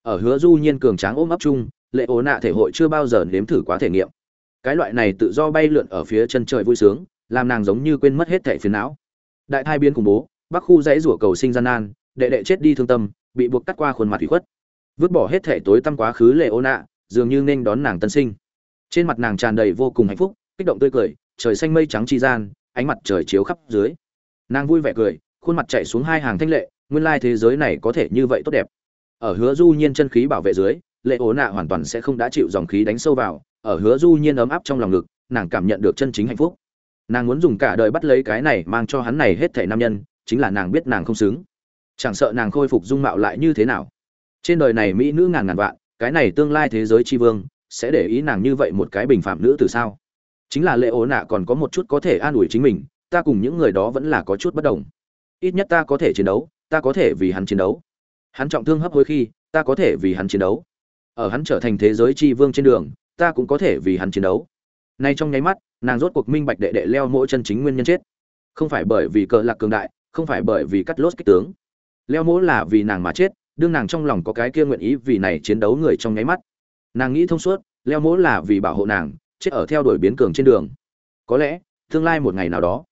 Ở hứa du nhiên cường tráng ôm ấp chung lệ ố nạ thể hội chưa bao giờ nếm thử quá thể nghiệm. Cái loại này tự do bay lượn ở phía chân trời vui sướng, làm nàng giống như quên mất hết thảy phiền não. Đại thai biến cùng bố, bắc khu dãy rủa cầu sinh gian nan, đệ đệ chết đi thương tâm, bị buộc cắt qua khuôn mặt ủy khuất. Vứt bỏ hết thảy tối tăm quá khứ lệ ố nạ, dường như nên đón nàng tân sinh. Trên mặt nàng tràn đầy vô cùng hạnh phúc, kích động tươi cười, trời xanh mây trắng chi gian ánh mặt trời chiếu khắp dưới. Nàng vui vẻ cười, khuôn mặt chạy xuống hai hàng thanh lệ, nguyên lai thế giới này có thể như vậy tốt đẹp. Ở hứa du nhiên chân khí bảo vệ dưới, lệ ố nạ hoàn toàn sẽ không đã chịu dòng khí đánh sâu vào, ở hứa du nhiên ấm áp trong lòng ngực, nàng cảm nhận được chân chính hạnh phúc. Nàng muốn dùng cả đời bắt lấy cái này mang cho hắn này hết thảy nam nhân, chính là nàng biết nàng không xứng. Chẳng sợ nàng khôi phục dung mạo lại như thế nào. Trên đời này mỹ nữ ngàn ngàn vạn, cái này tương lai thế giới tri vương, sẽ để ý nàng như vậy một cái bình phạm nữ từ sao? Chính là lệ ố nạ còn có một chút có thể an ủi chính mình, ta cùng những người đó vẫn là có chút bất đồng. Ít nhất ta có thể chiến đấu, ta có thể vì hắn chiến đấu. Hắn trọng thương hấp hối khi, ta có thể vì hắn chiến đấu. Ở hắn trở thành thế giới tri vương trên đường, ta cũng có thể vì hắn chiến đấu. Nay trong nháy mắt, nàng rốt cuộc minh bạch đệ đệ leo mỗi chân chính nguyên nhân chết. Không phải bởi vì cờ lạc cường đại, không phải bởi vì cắt lốt kích tướng. Leo mỗi là vì nàng mà chết, đương nàng trong lòng có cái kia nguyện ý vì này chiến đấu người trong nháy mắt. Nàng nghĩ thông suốt, leo mỗi là vì bảo hộ nàng chết ở theo đuổi biến cường trên đường. Có lẽ, tương lai một ngày nào đó,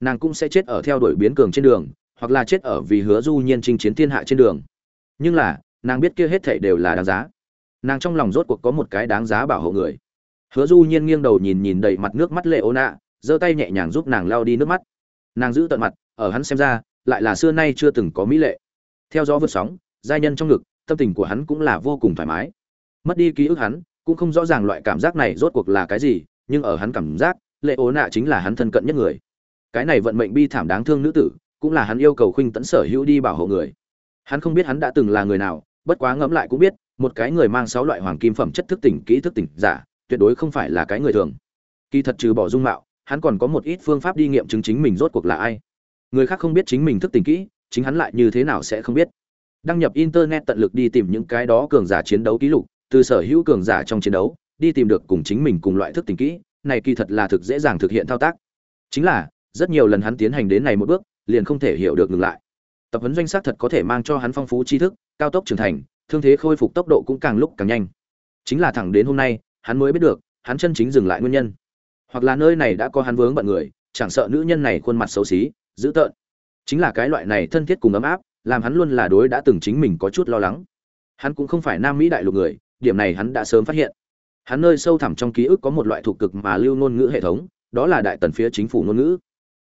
nàng cũng sẽ chết ở theo đuổi biến cường trên đường, hoặc là chết ở vì hứa du nhiên chinh chiến thiên hạ trên đường. Nhưng là, nàng biết kia hết thảy đều là đáng giá. Nàng trong lòng rốt cuộc có một cái đáng giá bảo hộ người. Hứa du nhiên nghiêng đầu nhìn nhìn đầy mặt nước mắt lệ ô nạ giơ tay nhẹ nhàng giúp nàng lau đi nước mắt. Nàng giữ tận mặt, ở hắn xem ra, lại là xưa nay chưa từng có mỹ lệ. Theo gió vượt sóng, giai nhân trong ngực, tâm tình của hắn cũng là vô cùng thoải mái. Mất đi ký ức hắn cũng không rõ ràng loại cảm giác này rốt cuộc là cái gì, nhưng ở hắn cảm giác, lệ ố nạ chính là hắn thân cận nhất người. Cái này vận mệnh bi thảm đáng thương nữ tử, cũng là hắn yêu cầu khuynh tẫn sở hữu đi bảo hộ người. Hắn không biết hắn đã từng là người nào, bất quá ngẫm lại cũng biết, một cái người mang sáu loại hoàng kim phẩm chất thức tỉnh, kỹ thức tỉnh, giả, tuyệt đối không phải là cái người thường. Kỳ thật trừ bỏ dung mạo, hắn còn có một ít phương pháp đi nghiệm chứng chính mình rốt cuộc là ai. Người khác không biết chính mình thức tỉnh kỹ, chính hắn lại như thế nào sẽ không biết. Đăng nhập internet tận lực đi tìm những cái đó cường giả chiến đấu ký lục từ sở hữu cường giả trong chiến đấu, đi tìm được cùng chính mình cùng loại thức tỉnh kỹ, này kỳ thật là thực dễ dàng thực hiện thao tác. Chính là, rất nhiều lần hắn tiến hành đến này một bước, liền không thể hiểu được ngừng lại. Tập huấn doanh xác thật có thể mang cho hắn phong phú tri thức, cao tốc trưởng thành, thương thế khôi phục tốc độ cũng càng lúc càng nhanh. Chính là thẳng đến hôm nay, hắn mới biết được, hắn chân chính dừng lại nguyên nhân. Hoặc là nơi này đã có hắn vướng bận người, chẳng sợ nữ nhân này khuôn mặt xấu xí, dữ tợn. Chính là cái loại này thân thiết cùng ấm áp, làm hắn luôn là đối đã từng chính mình có chút lo lắng. Hắn cũng không phải nam mỹ đại lục người điểm này hắn đã sớm phát hiện. Hắn nơi sâu thẳm trong ký ức có một loại thuộc cực mà lưu ngôn ngữ hệ thống, đó là đại tần phía chính phủ ngôn ngữ.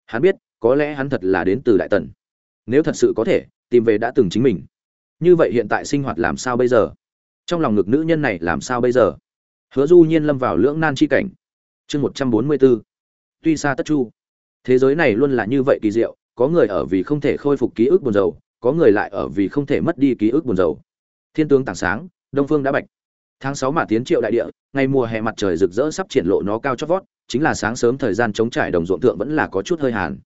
Hắn biết, có lẽ hắn thật là đến từ đại tần. Nếu thật sự có thể, tìm về đã từng chính mình. Như vậy hiện tại sinh hoạt làm sao bây giờ? Trong lòng ngực nữ nhân này làm sao bây giờ? Hứa du nhiên lâm vào lưỡng nan chi cảnh. Chương một trăm bốn mươi bốn tuy xa tất chu. Thế giới này luôn là như vậy kỳ diệu, có người ở vì không thể khôi phục ký ức buồn rầu, có người lại ở vì không thể mất đi ký ức buồn rầu. Thiên tướng tảng sáng, đông phương đã bạch tháng sáu mà tiến triệu đại địa, ngày mùa hè mặt trời rực rỡ sắp triển lộ nó cao chót vót, chính là sáng sớm thời gian chống trải đồng ruộng thượng vẫn là có chút hơi hàn.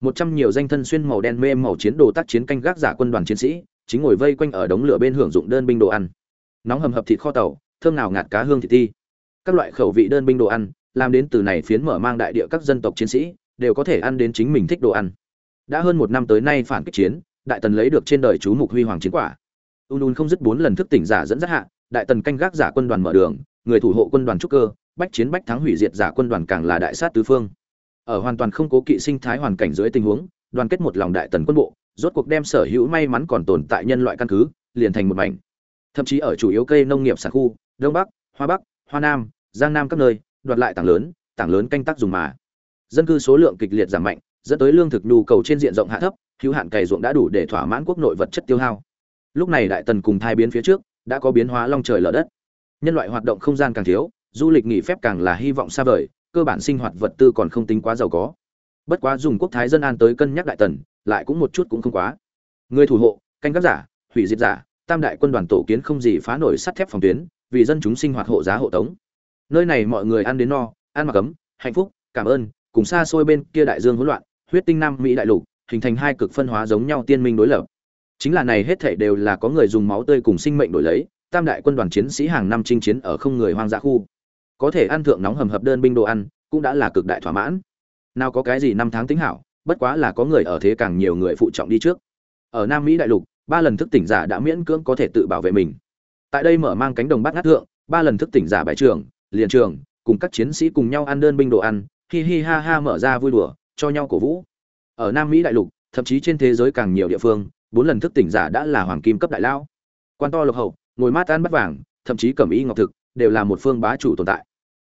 Một trăm nhiều danh thân xuyên màu đen mê màu chiến đồ tác chiến canh gác giả quân đoàn chiến sĩ, chính ngồi vây quanh ở đống lửa bên hưởng dụng đơn binh đồ ăn. Nóng hầm hập thịt kho tàu, thơm nào ngạt cá hương thịt thi. các loại khẩu vị đơn binh đồ ăn, làm đến từ này phiến mở mang đại địa các dân tộc chiến sĩ, đều có thể ăn đến chính mình thích đồ ăn. Đã hơn một năm tới nay phản kích chiến, đại tần lấy được trên đời chú mục huy hoàng chiến quả. Un un không dứt bốn lần thức tỉnh giả dẫn dắt hạ đại tần canh gác giả quân đoàn mở đường, người thủ hộ quân đoàn trúc cơ, bách chiến bách thắng hủy diệt giả quân đoàn càng là đại sát tứ phương. Ở hoàn toàn không cố kỵ sinh thái hoàn cảnh dưới tình huống, đoàn kết một lòng đại tần quân bộ, rốt cuộc đem sở hữu may mắn còn tồn tại nhân loại căn cứ, liền thành một mảnh. Thậm chí ở chủ yếu cây nông nghiệp sản khu, đông bắc, hoa bắc, hoa nam, giang nam các nơi, đoạt lại tảng lớn tảng lớn canh tác dùng mà. Dân cư số lượng kịch liệt giảm mạnh, dẫn tới lương thực nhu cầu trên diện rộng hạ thấp, hữu hạn cày ruộng đã đủ để thỏa mãn quốc nội vật chất tiêu hao. Lúc này đại tần cùng thai biến phía trước đã có biến hóa long trời lở đất. Nhân loại hoạt động không gian càng thiếu du lịch nghỉ phép càng là hy vọng xa vời cơ bản sinh hoạt vật tư còn không tính quá giàu có. Bất quá dùng quốc thái dân an tới cân nhắc đại tần lại cũng một chút cũng không quá. Người thủ hộ canh gác giả hủy diệt giả tam đại quân đoàn tổ kiến không gì phá nổi sắt thép phòng tuyến vì dân chúng sinh hoạt hộ giá hộ tống. Nơi này mọi người ăn đến no ăn mặc cấm, hạnh phúc cảm ơn cùng xa xôi bên kia đại dương hỗn loạn huyết tinh nam mỹ đại lục hình thành hai cực phân hóa giống nhau tiên minh đối lập chính là này hết thảy đều là có người dùng máu tươi cùng sinh mệnh đổi lấy, tam đại quân đoàn chiến sĩ hàng năm chinh chiến ở không người hoang dã khu. Có thể ăn thượng nóng hầm hập đơn binh đồ ăn, cũng đã là cực đại thỏa mãn. Nào có cái gì năm tháng tính hảo, bất quá là có người ở thế càng nhiều người phụ trọng đi trước. Ở nam mỹ đại lục, ba lần thức tỉnh giả đã miễn cưỡng có thể tự bảo vệ mình. Tại đây mở mang cánh đồng bát ngát thượng, ba lần thức tỉnh giả bãi trường, liền trường, cùng các chiến sĩ cùng nhau ăn đơn binh đồ ăn, hi hi ha ha mở ra vui đùa, cho nhau cổ vũ. Ở nam mỹ đại lục, thậm chí trên thế giới càng nhiều địa phương bốn lần thức tỉnh giả đã là hoàng kim cấp đại lão. Quan to lộc hậu, ngồi mát ăn bắt vàng, thậm chí cẩm y ngọc thực, đều là một phương bá chủ tồn tại.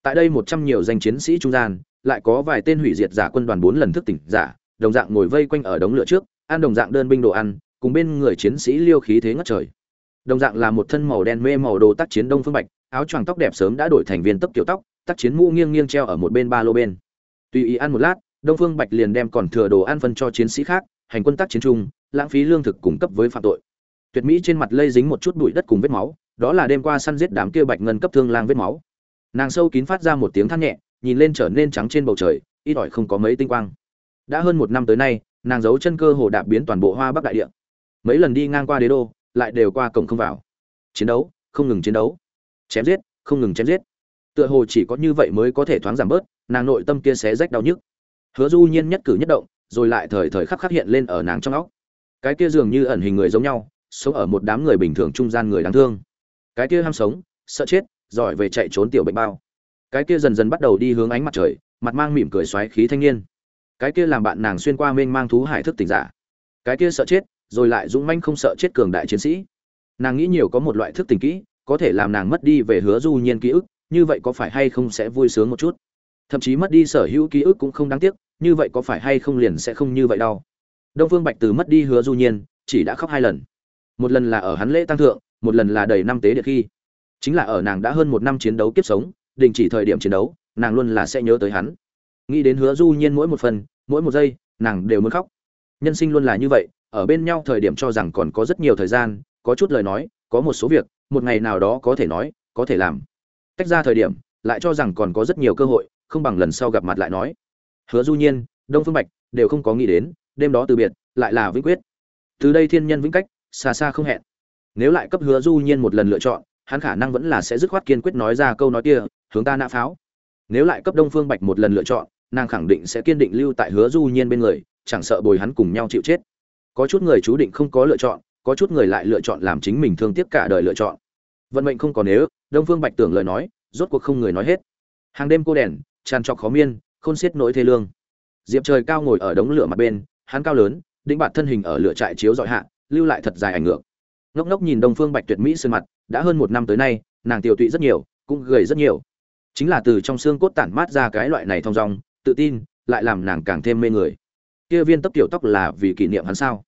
Tại đây một trăm nhiều danh chiến sĩ trung gian, lại có vài tên hủy diệt giả quân đoàn bốn lần thức tỉnh giả, đồng dạng ngồi vây quanh ở đống lửa trước, ăn đồng dạng đơn binh đồ ăn, cùng bên người chiến sĩ liêu khí thế ngất trời. Đồng dạng là một thân màu đen mê màu đồ tác chiến đông phương bạch, áo choàng tóc đẹp sớm đã đổi thành viên tóc kiểu tóc, tác chiến mũ nghiêng nghiêng treo ở một bên ba lô bên. Tùy ý ăn một lát, đông phương bạch liền đem còn thừa đồ ăn phân cho chiến sĩ khác, hành quân tác chiến chung lãng phí lương thực cung cấp với phạm tội. Tuyệt mỹ trên mặt lây dính một chút bụi đất cùng vết máu, đó là đêm qua săn giết đám kia bạch ngân cấp thương lang vết máu. Nàng sâu kín phát ra một tiếng than nhẹ, nhìn lên trở nên trắng trên bầu trời, ít ỏi không có mấy tinh quang. Đã hơn một năm tới nay, nàng giấu chân cơ hồ đạp biến toàn bộ hoa bắc đại địa. Mấy lần đi ngang qua đế đô, lại đều qua cổng không vào. Chiến đấu, không ngừng chiến đấu. Chém giết, không ngừng chém giết. Tựa hồ chỉ có như vậy mới có thể thoáng giảm bớt, nàng nội tâm kia xé rách đau nhức. Hứa du nhiên nhất cử nhất động, rồi lại thời thời khắc khắc hiện lên ở nàng trong óc cái kia dường như ẩn hình người giống nhau, sống ở một đám người bình thường trung gian người đáng thương. Cái kia ham sống, sợ chết, giỏi về chạy trốn tiểu bệnh bao. Cái kia dần dần bắt đầu đi hướng ánh mặt trời, mặt mang mỉm cười xoáy khí thanh niên. Cái kia làm bạn nàng xuyên qua mênh mang thú hải thức tỉnh giả. Cái kia sợ chết, rồi lại dũng manh không sợ chết cường đại chiến sĩ. Nàng nghĩ nhiều có một loại thức tỉnh kỹ, có thể làm nàng mất đi về hứa du nhiên ký ức, như vậy có phải hay không sẽ vui sướng một chút? Thậm chí mất đi sở hữu ký ức cũng không đáng tiếc, như vậy có phải hay không liền sẽ không như vậy đâu đông phương bạch từ mất đi hứa du nhiên, chỉ đã khóc hai lần. Một lần là ở hắn lễ tăng thượng, một lần là đầy năm tế điện khi. Chính là ở nàng đã hơn một năm chiến đấu kiếp sống, đình chỉ thời điểm chiến đấu, nàng luôn là sẽ nhớ tới hắn. Nghĩ đến hứa du nhiên mỗi một phần, mỗi một giây, nàng đều muốn khóc. Nhân sinh luôn là như vậy, ở bên nhau thời điểm cho rằng còn có rất nhiều thời gian, có chút lời nói, có một số việc, một ngày nào đó có thể nói, có thể làm. Tách ra thời điểm, lại cho rằng còn có rất nhiều cơ hội, không bằng lần sau gặp mặt lại nói. Hứa du nhiên, đông phương bạch, đều không có nghĩ đến đêm đó từ biệt, lại là vĩnh quyết. Từ đây thiên nhân vĩnh cách, xa xa không hẹn. Nếu lại cấp hứa du nhiên một lần lựa chọn, hắn khả năng vẫn là sẽ dứt khoát kiên quyết nói ra câu nói kia, hướng ta nã pháo. Nếu lại cấp đông phương bạch một lần lựa chọn, nàng khẳng định sẽ kiên định lưu tại hứa du nhiên bên người, chẳng sợ bồi hắn cùng nhau chịu chết. Có chút người chú định không có lựa chọn, có chút người lại lựa chọn làm chính mình thương tiếc cả đời lựa chọn. Vận mệnh không còn nếu, đông phương bạch tưởng lời nói, rốt cuộc không người nói hết. Hàng đêm cô đèn, tràn trọc khó miên, khôn xiết nỗi thê lương. Diệp trời cao ngồi ở đống lửa mặt bên hắn cao lớn đĩnh bạt thân hình ở lửa trại chiếu dọi hạ, lưu lại thật dài ảnh ngược. Ngốc ngốc nhìn đông phương bạch tuyệt mỹ sơn mặt, đã hơn một năm tới nay, nàng tiểu tụy rất nhiều, cũng gầy rất nhiều. Chính là từ trong xương cốt tản mát ra cái loại này thong dong, tự tin, lại làm nàng càng thêm mê người. Kia viên tấp tiểu tóc là vì kỷ niệm hắn sao?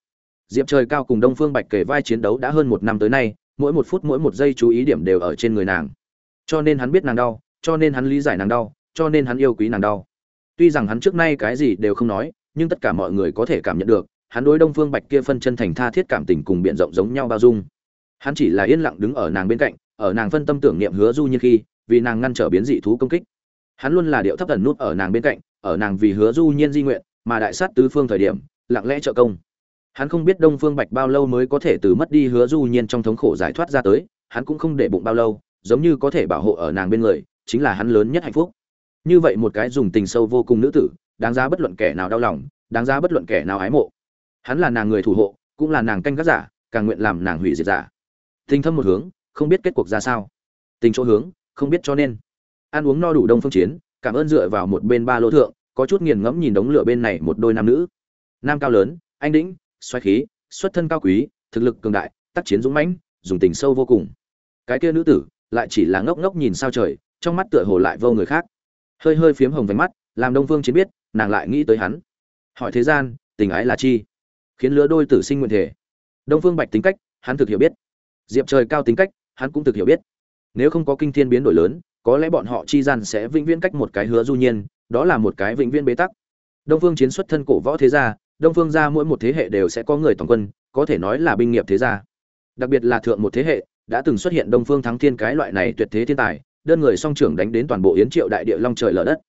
Diệp trời cao cùng đông phương bạch kể vai chiến đấu đã hơn một năm tới nay, mỗi một phút mỗi một giây chú ý điểm đều ở trên người nàng. Cho nên hắn biết nàng đau, cho nên hắn lý giải nàng đau, cho nên hắn yêu quý nàng đau. Tuy rằng hắn trước nay cái gì đều không nói nhưng tất cả mọi người có thể cảm nhận được, hắn đối đông phương bạch kia phân chân thành tha thiết cảm tình cùng biện rộng giống nhau bao dung. Hắn chỉ là yên lặng đứng ở nàng bên cạnh, ở nàng phân tâm tưởng niệm hứa du như khi, vì nàng ngăn trở biến dị thú công kích. Hắn luôn là điệu thấp thần nút ở nàng bên cạnh, ở nàng vì hứa du nhiên di nguyện, mà đại sát tứ phương thời điểm, lặng lẽ trợ công. Hắn không biết đông phương bạch bao lâu mới có thể từ mất đi hứa du nhiên trong thống khổ giải thoát ra tới, hắn cũng không để bụng bao lâu, giống như có thể bảo hộ ở nàng bên người, chính là hắn lớn nhất hạnh phúc. Như vậy một cái dùng tình sâu vô cùng nữ tử đáng giá bất luận kẻ nào đau lòng, đáng giá bất luận kẻ nào ái mộ. Hắn là nàng người thủ hộ, cũng là nàng canh gác giả, càng nguyện làm nàng hủy diệt giả. Tình thâm một hướng, không biết kết cuộc ra sao. Tình chỗ hướng, không biết cho nên. Ăn uống no đủ đông phương chiến, cảm ơn dựa vào một bên ba lô thượng, có chút nghiền ngẫm nhìn đống lửa bên này một đôi nam nữ. Nam cao lớn, anh đĩnh, xoáy khí, xuất thân cao quý, thực lực cường đại, tác chiến dũng mãnh, dùng tình sâu vô cùng. Cái kia nữ tử, lại chỉ là ngốc ngốc nhìn sao trời, trong mắt tựa hồ lại vô người khác. Hơi hơi phiếm hồng vành mắt, làm đông phương chiến biết nàng lại nghĩ tới hắn. Hỏi thế gian, tình ái là chi? Khiến lứa đôi tử sinh nguyện thể. Đông phương bạch tính cách, hắn thực hiểu biết. Diệp trời cao tính cách, hắn cũng thực hiểu biết. Nếu không có kinh thiên biến đổi lớn, có lẽ bọn họ chi gian sẽ vĩnh viễn cách một cái hứa du nhiên, đó là một cái vĩnh viễn bế tắc. Đông phương chiến xuất thân cổ võ thế gia, đông phương gia mỗi một thế hệ đều sẽ có người toàn quân, có thể nói là binh nghiệp thế gia. Đặc biệt là thượng một thế hệ, đã từng xuất hiện đông phương thắng thiên cái loại này tuyệt thế thiên tài, đơn người song trưởng đánh đến toàn bộ yến triệu đại địa long trời lở đất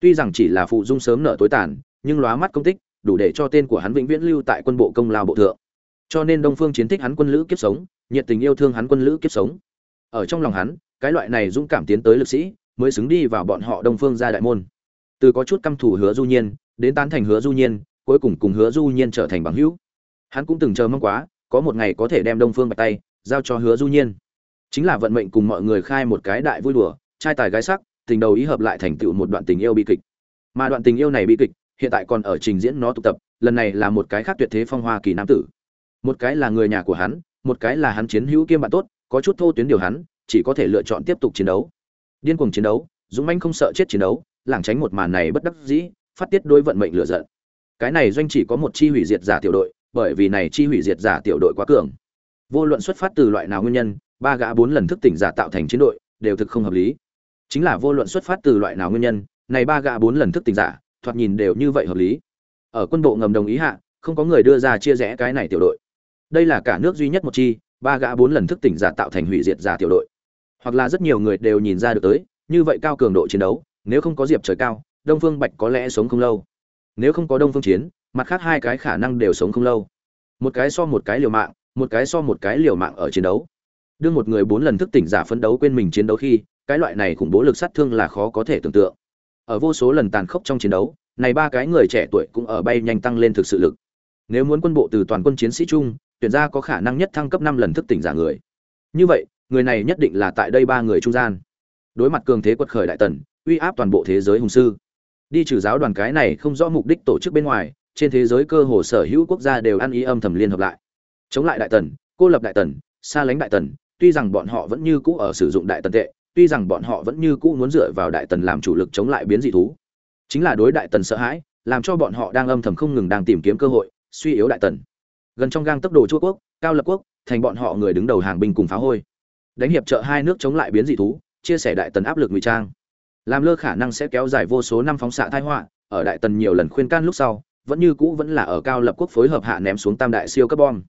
tuy rằng chỉ là phụ dung sớm nợ tối tàn, nhưng lóa mắt công tích, đủ để cho tên của hắn vĩnh viễn lưu tại quân bộ công lao bộ thượng. Cho nên đông phương chiến thích hắn quân lữ kiếp sống, nhiệt tình yêu thương hắn quân lữ kiếp sống. Ở trong lòng hắn, cái loại này dũng cảm tiến tới lực sĩ, mới xứng đi vào bọn họ đông phương gia đại môn. Từ có chút căm thủ hứa du nhiên, đến tán thành hứa du nhiên, cuối cùng cùng hứa du nhiên trở thành bằng hữu. Hắn cũng từng chờ mong quá, có một ngày có thể đem đông phương bạch tay, giao cho hứa du nhiên. Chính là vận mệnh cùng mọi người khai một cái đại vui đùa, trai tài gái sắc tình đầu ý hợp lại thành tựu một đoạn tình yêu bi kịch. Mà đoạn tình yêu này bi kịch, hiện tại còn ở trình diễn nó tụ tập, lần này là một cái khác tuyệt thế phong hoa kỳ nam tử. Một cái là người nhà của hắn, một cái là hắn chiến hữu kiêm bạn tốt, có chút thô tuyến điều hắn, chỉ có thể lựa chọn tiếp tục chiến đấu. Điên cuồng chiến đấu, dũng manh không sợ chết chiến đấu, lảng tránh một màn này bất đắc dĩ, phát tiết đối vận mệnh lựa giận. Cái này doanh chỉ có một chi hủy diệt giả tiểu đội, bởi vì này chi hủy diệt giả tiểu đội quá cường. Vô luận xuất phát từ loại nào nguyên nhân, ba gã bốn lần thức tỉnh giả tạo thành chiến đội, đều thực không hợp lý chính là vô luận xuất phát từ loại nào nguyên nhân, này ba gã bốn lần thức tỉnh giả, thoạt nhìn đều như vậy hợp lý. Ở quân bộ ngầm đồng ý hạ, không có người đưa ra chia rẽ cái này tiểu đội. Đây là cả nước duy nhất một chi, ba gã bốn lần thức tỉnh giả tạo thành hủy diệt giả tiểu đội. Hoặc là rất nhiều người đều nhìn ra được tới, như vậy cao cường độ chiến đấu, nếu không có diệp trời cao, đông phương bạch có lẽ sống không lâu. Nếu không có đông phương chiến, mặt khác hai cái khả năng đều sống không lâu. Một cái so một cái liều mạng, một cái so một cái liều mạng ở chiến đấu. Đương một người bốn lần thức tỉnh giả phấn đấu quên mình chiến đấu khi cái loại này khủng bố lực sát thương là khó có thể tưởng tượng. Ở vô số lần tàn khốc trong chiến đấu, này ba cái người trẻ tuổi cũng ở bay nhanh tăng lên thực sự lực. Nếu muốn quân bộ từ toàn quân chiến sĩ chung, tuyển ra có khả năng nhất thăng cấp năm lần thức tỉnh giả người. Như vậy, người này nhất định là tại đây ba người trung gian. Đối mặt cường thế quật khởi đại tần, uy áp toàn bộ thế giới hùng sư. Đi trừ giáo đoàn cái này không rõ mục đích tổ chức bên ngoài, trên thế giới cơ hồ sở hữu quốc gia đều ăn ý âm thầm liên hợp lại. Chống lại đại tần, cô lập đại tần, xa lánh đại tần, tuy rằng bọn họ vẫn như cũ ở sử dụng đại tần tệ tuy rằng bọn họ vẫn như cũ muốn dựa vào đại tần làm chủ lực chống lại biến dị thú. Chính là đối đại tần sợ hãi, làm cho bọn họ đang âm thầm không ngừng đang tìm kiếm cơ hội, suy yếu đại tần. Gần trong gang tốc độ chúa quốc, cao lập quốc, thành bọn họ người đứng đầu hàng binh cùng phá hôi. Đánh hiệp trợ hai nước chống lại biến dị thú, chia sẻ đại tần áp lực ngụy trang. Làm lơ khả năng sẽ kéo dài vô số năm phóng xạ thái họa, ở đại tần nhiều lần khuyên can lúc sau, vẫn như cũ vẫn là ở cao lập quốc phối hợp hạ ném xuống tam đại siêu cấp bom.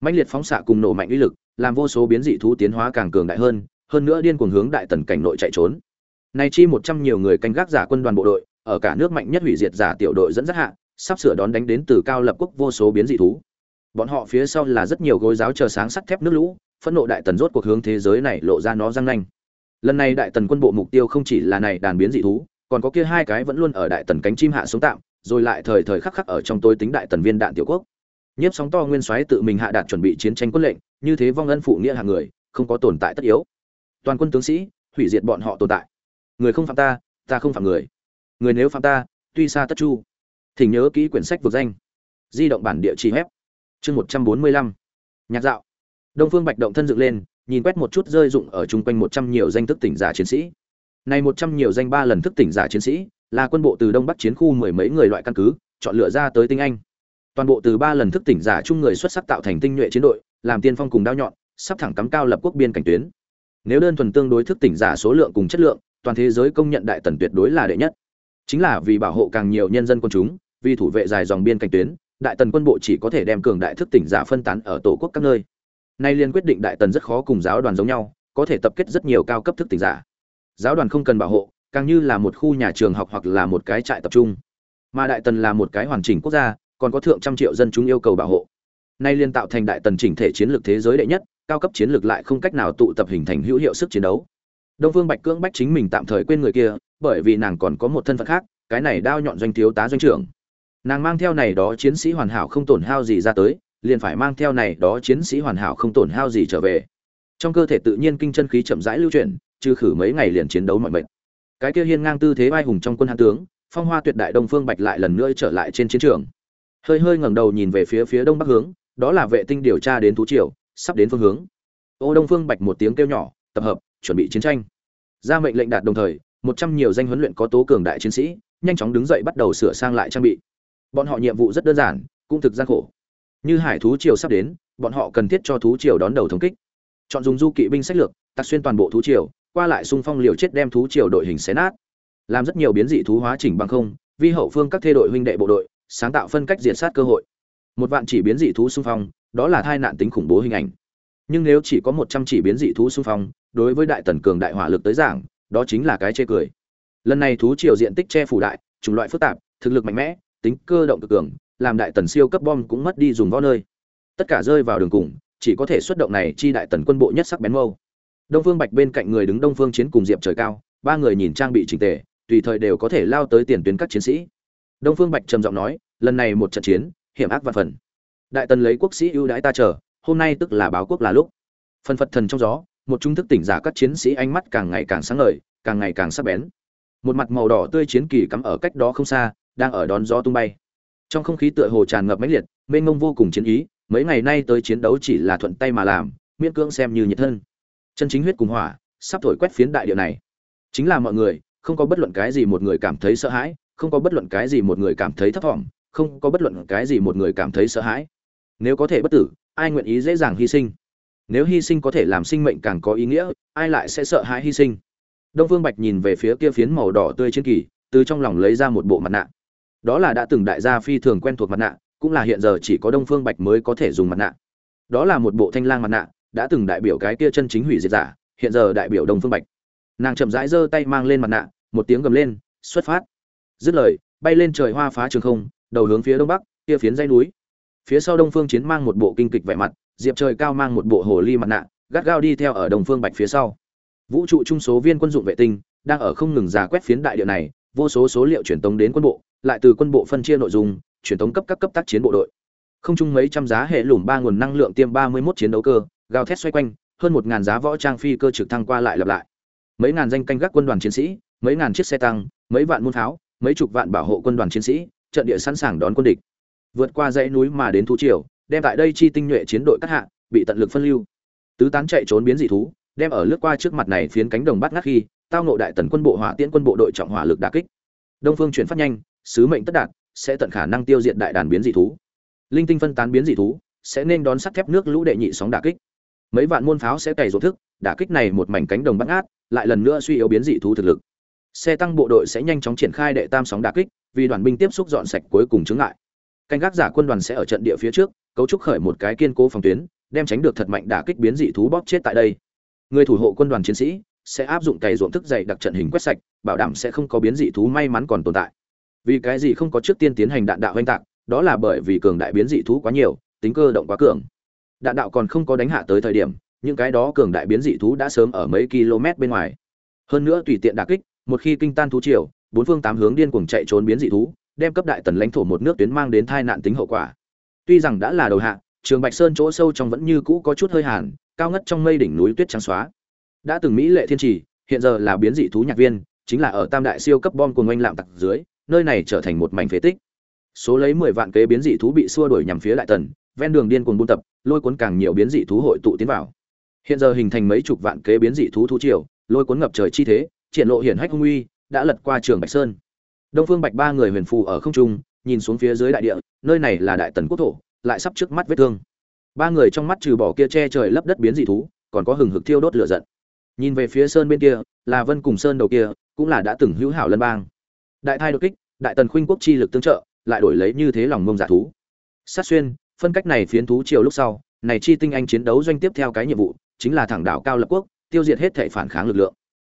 Liệt phóng xạ cùng nổ mạnh uy lực, làm vô số biến dị thú tiến hóa càng cường đại hơn hơn nữa điên cuồng hướng đại tần cảnh nội chạy trốn. Nay chi một trăm nhiều người canh gác giả quân đoàn bộ đội, ở cả nước mạnh nhất hủy diệt giả tiểu đội dẫn dắt hạ, sắp sửa đón đánh đến từ cao lập quốc vô số biến dị thú. Bọn họ phía sau là rất nhiều gối giáo chờ sáng sắt thép nước lũ, phẫn nộ đại tần rốt cuộc hướng thế giới này lộ ra nó răng nanh. Lần này đại tần quân bộ mục tiêu không chỉ là này đàn biến dị thú, còn có kia hai cái vẫn luôn ở đại tần cánh chim hạ sống tạm, rồi lại thời thời khắc khắc ở trong tối tính đại tần viên đạn tiểu quốc. Nhiếp sóng to nguyên soái tự mình hạ đạt chuẩn bị chiến tranh quân lệnh, như thế vong ân phụ nghĩa hàng người, không có tồn tại tất yếu toàn quân tướng sĩ, hủy diệt bọn họ tồn tại. Người không phạm ta ta không phạm người. Người nếu phạm ta, tuy xa tất chu. Thỉnh nhớ kỹ quyển sách vực danh. Di động bản địa chỉ hép chương một trăm bốn mươi lăm. Nhạc dạo. Đông phương bạch động thân dựng lên, nhìn quét một chút rơi rụng ở chung quanh một trăm nhiều danh thức tỉnh giả chiến sĩ. Này một trăm nhiều danh ba lần thức tỉnh giả chiến sĩ, là quân bộ từ đông bắc chiến khu mười mấy người loại căn cứ, chọn lựa ra tới tinh anh. Toàn bộ từ ba lần thức tỉnh giả chung người xuất sắc tạo thành tinh nhuệ chiến đội, làm tiên phong cùng đao nhọn, sắp thẳng cắm cao lập quốc biên cảnh tuyến nếu đơn thuần tương đối thức tỉnh giả số lượng cùng chất lượng, toàn thế giới công nhận đại tần tuyệt đối là đệ nhất. Chính là vì bảo hộ càng nhiều nhân dân quân chúng, vì thủ vệ dài dòng biên cảnh tuyến, đại tần quân bộ chỉ có thể đem cường đại thức tỉnh giả phân tán ở tổ quốc các nơi. Nay liên quyết định đại tần rất khó cùng giáo đoàn giống nhau, có thể tập kết rất nhiều cao cấp thức tỉnh giả. Giáo đoàn không cần bảo hộ, càng như là một khu nhà trường học hoặc là một cái trại tập trung. Mà đại tần là một cái hoàn chỉnh quốc gia, còn có thượng trăm triệu dân chúng yêu cầu bảo hộ. Nay liên tạo thành đại tần chỉnh thể chiến lược thế giới đệ nhất cao cấp chiến lược lại không cách nào tụ tập hình thành hữu hiệu sức chiến đấu. Đông phương bạch cưỡng bách chính mình tạm thời quên người kia, bởi vì nàng còn có một thân phận khác, cái này đao nhọn doanh thiếu tá doanh trưởng. Nàng mang theo này đó chiến sĩ hoàn hảo không tổn hao gì ra tới, liền phải mang theo này đó chiến sĩ hoàn hảo không tổn hao gì trở về. Trong cơ thể tự nhiên kinh chân khí chậm rãi lưu chuyển, trừ khử mấy ngày liền chiến đấu mọi mệnh cái kia hiên ngang tư thế vai hùng trong quân hán tướng, phong hoa tuyệt đại đông phương bạch lại lần nữa trở lại trên chiến trường. Hơi hơi ngẩng đầu nhìn về phía phía đông bắc hướng, đó là vệ tinh điều tra đến thú triều sắp đến phương hướng. Ô đông phương bạch một tiếng kêu nhỏ, tập hợp, chuẩn bị chiến tranh. Ra mệnh lệnh đạt đồng thời, một trăm nhiều danh huấn luyện có tố cường đại chiến sĩ, nhanh chóng đứng dậy bắt đầu sửa sang lại trang bị. Bọn họ nhiệm vụ rất đơn giản, cũng thực gian khổ. Như hải thú triều sắp đến, bọn họ cần thiết cho thú triều đón đầu thống kích. Chọn dùng du kỵ binh sách lược, tạc xuyên toàn bộ thú triều, qua lại xung phong liều chết đem thú triều đội hình xé nát. Làm rất nhiều biến dị thú hóa chỉnh bằng không, vi hậu phương các thê đội huynh đệ bộ đội, sáng tạo phân cách diệt sát cơ hội. Một vạn chỉ biến dị thú xung phong đó là tai nạn tính khủng bố hình ảnh. Nhưng nếu chỉ có một trăm chỉ biến dị thú xung phong, đối với đại tần cường đại hỏa lực tới giảng, đó chính là cái chê cười. Lần này thú triều diện tích che phủ đại, chủng loại phức tạp, thực lực mạnh mẽ, tính cơ động cực cường, làm đại tần siêu cấp bom cũng mất đi dùng võ nơi. Tất cả rơi vào đường cùng, chỉ có thể xuất động này chi đại tần quân bộ nhất sắc bén mâu. Đông phương bạch bên cạnh người đứng đông phương chiến cùng diệp trời cao, ba người nhìn trang bị chỉnh tề, tùy thời đều có thể lao tới tiền tuyến các chiến sĩ. Đông phương bạch trầm giọng nói, lần này một trận chiến, hiểm ác vạn phần đại tần lấy quốc sĩ ưu đãi ta chờ, hôm nay tức là báo quốc là lúc. Phần phật thần trong gió, một trung thức tỉnh giả các chiến sĩ ánh mắt càng ngày càng sáng ngời, càng ngày càng sắc bén. Một mặt màu đỏ tươi chiến kỳ cắm ở cách đó không xa, đang ở đón gió tung bay. Trong không khí tựa hồ tràn ngập mãnh liệt, mênh mông vô cùng chiến ý, mấy ngày nay tới chiến đấu chỉ là thuận tay mà làm, miễn cưỡng xem như nhiệt thân. Chân chính huyết cùng hỏa, sắp thổi quét phiến đại địa này. Chính là mọi người, không có bất luận cái gì một người cảm thấy sợ hãi, không có bất luận cái gì một người cảm thấy thấp thỏm không có bất luận cái gì một người cảm thấy sợ hãi nếu có thể bất tử, ai nguyện ý dễ dàng hy sinh? Nếu hy sinh có thể làm sinh mệnh càng có ý nghĩa, ai lại sẽ sợ hãi hy sinh? Đông phương bạch nhìn về phía kia phiến màu đỏ tươi trên kỳ, từ trong lòng lấy ra một bộ mặt nạ. Đó là đã từng đại gia phi thường quen thuộc mặt nạ, cũng là hiện giờ chỉ có đông phương bạch mới có thể dùng mặt nạ. Đó là một bộ thanh lang mặt nạ, đã từng đại biểu cái kia chân chính hủy diệt giả, hiện giờ đại biểu đông phương bạch. Nàng chậm rãi giơ tay mang lên mặt nạ, một tiếng gầm lên, xuất phát. Dứt lời, bay lên trời hoa phá trường không, đầu hướng phía đông bắc, kia phiến dây núi phía sau đông phương chiến mang một bộ kinh kịch vẻ mặt, diệp trời cao mang một bộ hồ ly mặt nạ, gắt gao đi theo ở đông phương bạch phía sau. Vũ trụ trung số viên quân dụng vệ tinh, đang ở không ngừng giả quét phiến đại địa này, vô số số liệu truyền tống đến quân bộ, lại từ quân bộ phân chia nội dung, truyền tống cấp các cấp tác chiến bộ đội. Không chung mấy trăm giá hệ lùm ba nguồn năng lượng tiêm ba mươi 31 chiến đấu cơ, gào thét xoay quanh, hơn một ngàn giá võ trang phi cơ trực thăng qua lại lặp lại. Mấy ngàn danh canh gác quân đoàn chiến sĩ, mấy ngàn chiếc xe tăng, mấy vạn môn pháo, mấy chục vạn bảo hộ quân đoàn chiến sĩ, trận địa sẵn sàng đón quân địch vượt qua dãy núi mà đến thú triều, đem tại đây chi tinh nhuệ chiến đội cắt hạ, bị tận lực phân lưu. Tứ tán chạy trốn biến dị thú, đem ở lướt qua trước mặt này phiến cánh đồng bắt ngắt khi, tao nộ đại tần quân bộ hỏa tiễn quân bộ đội trọng hỏa lực đả kích. Đông phương chuyển phát nhanh, sứ mệnh tất đạt, sẽ tận khả năng tiêu diệt đại đàn biến dị thú. Linh tinh phân tán biến dị thú, sẽ nên đón sắt thép nước lũ đệ nhị sóng đả kích. Mấy vạn môn pháo sẽ cày rộ thức, đả kích này một mảnh cánh đồng bắt ngát, lại lần nữa suy yếu biến dị thú thực lực. Xe tăng bộ đội sẽ nhanh chóng triển khai đệ tam sóng đả kích, vì đoàn binh tiếp xúc dọn sạch cuối cùng chứng lại canh gác giả quân đoàn sẽ ở trận địa phía trước, cấu trúc khởi một cái kiên cố phòng tuyến, đem tránh được thật mạnh đả kích biến dị thú bóp chết tại đây. Người thủ hộ quân đoàn chiến sĩ sẽ áp dụng cày ruộng thức dày đặc trận hình quét sạch, bảo đảm sẽ không có biến dị thú may mắn còn tồn tại. Vì cái gì không có trước tiên tiến hành đạn đạo oanh tạc, đó là bởi vì cường đại biến dị thú quá nhiều, tính cơ động quá cường. Đạn đạo còn không có đánh hạ tới thời điểm, những cái đó cường đại biến dị thú đã sớm ở mấy km bên ngoài. Hơn nữa tùy tiện đả kích, một khi kinh tan thú triều, bốn phương tám hướng điên cuồng chạy trốn biến dị thú đem cấp đại tần lãnh thổ một nước tuyến mang đến tai nạn tính hậu quả. Tuy rằng đã là đầu hạ, trường bạch sơn chỗ sâu trong vẫn như cũ có chút hơi hàn, cao ngất trong mây đỉnh núi tuyết trắng xóa. Đã từng mỹ lệ thiên trì, hiện giờ là biến dị thú nhạc viên, chính là ở tam đại siêu cấp bom của oanh lạm tặc dưới, nơi này trở thành một mảnh phế tích. Số lấy mười vạn kế biến dị thú bị xua đuổi nhằm phía đại tần, ven đường điên cuồng buôn tập, lôi cuốn càng nhiều biến dị thú hội tụ tiến vào. Hiện giờ hình thành mấy chục vạn kế biến dị thú thú triều, lôi cuốn ngập trời chi thế, triển lộ hiển hách hung uy, đã lật qua trường bạch sơn đông phương bạch ba người huyền phù ở không trung, nhìn xuống phía dưới đại địa, nơi này là đại tần quốc thổ, lại sắp trước mắt vết thương. Ba người trong mắt trừ bỏ kia che trời lấp đất biến dị thú, còn có hừng hực thiêu đốt lửa giận. Nhìn về phía sơn bên kia, là vân cùng sơn đầu kia, cũng là đã từng hữu hảo lân bang. Đại thai đột kích, đại tần khuynh quốc chi lực tương trợ, lại đổi lấy như thế lòng mông giả thú. Sát xuyên, phân cách này phiến thú chiều lúc sau, này chi tinh anh chiến đấu doanh tiếp theo cái nhiệm vụ, chính là thẳng đảo cao lập quốc, tiêu diệt hết thảy phản kháng lực lượng.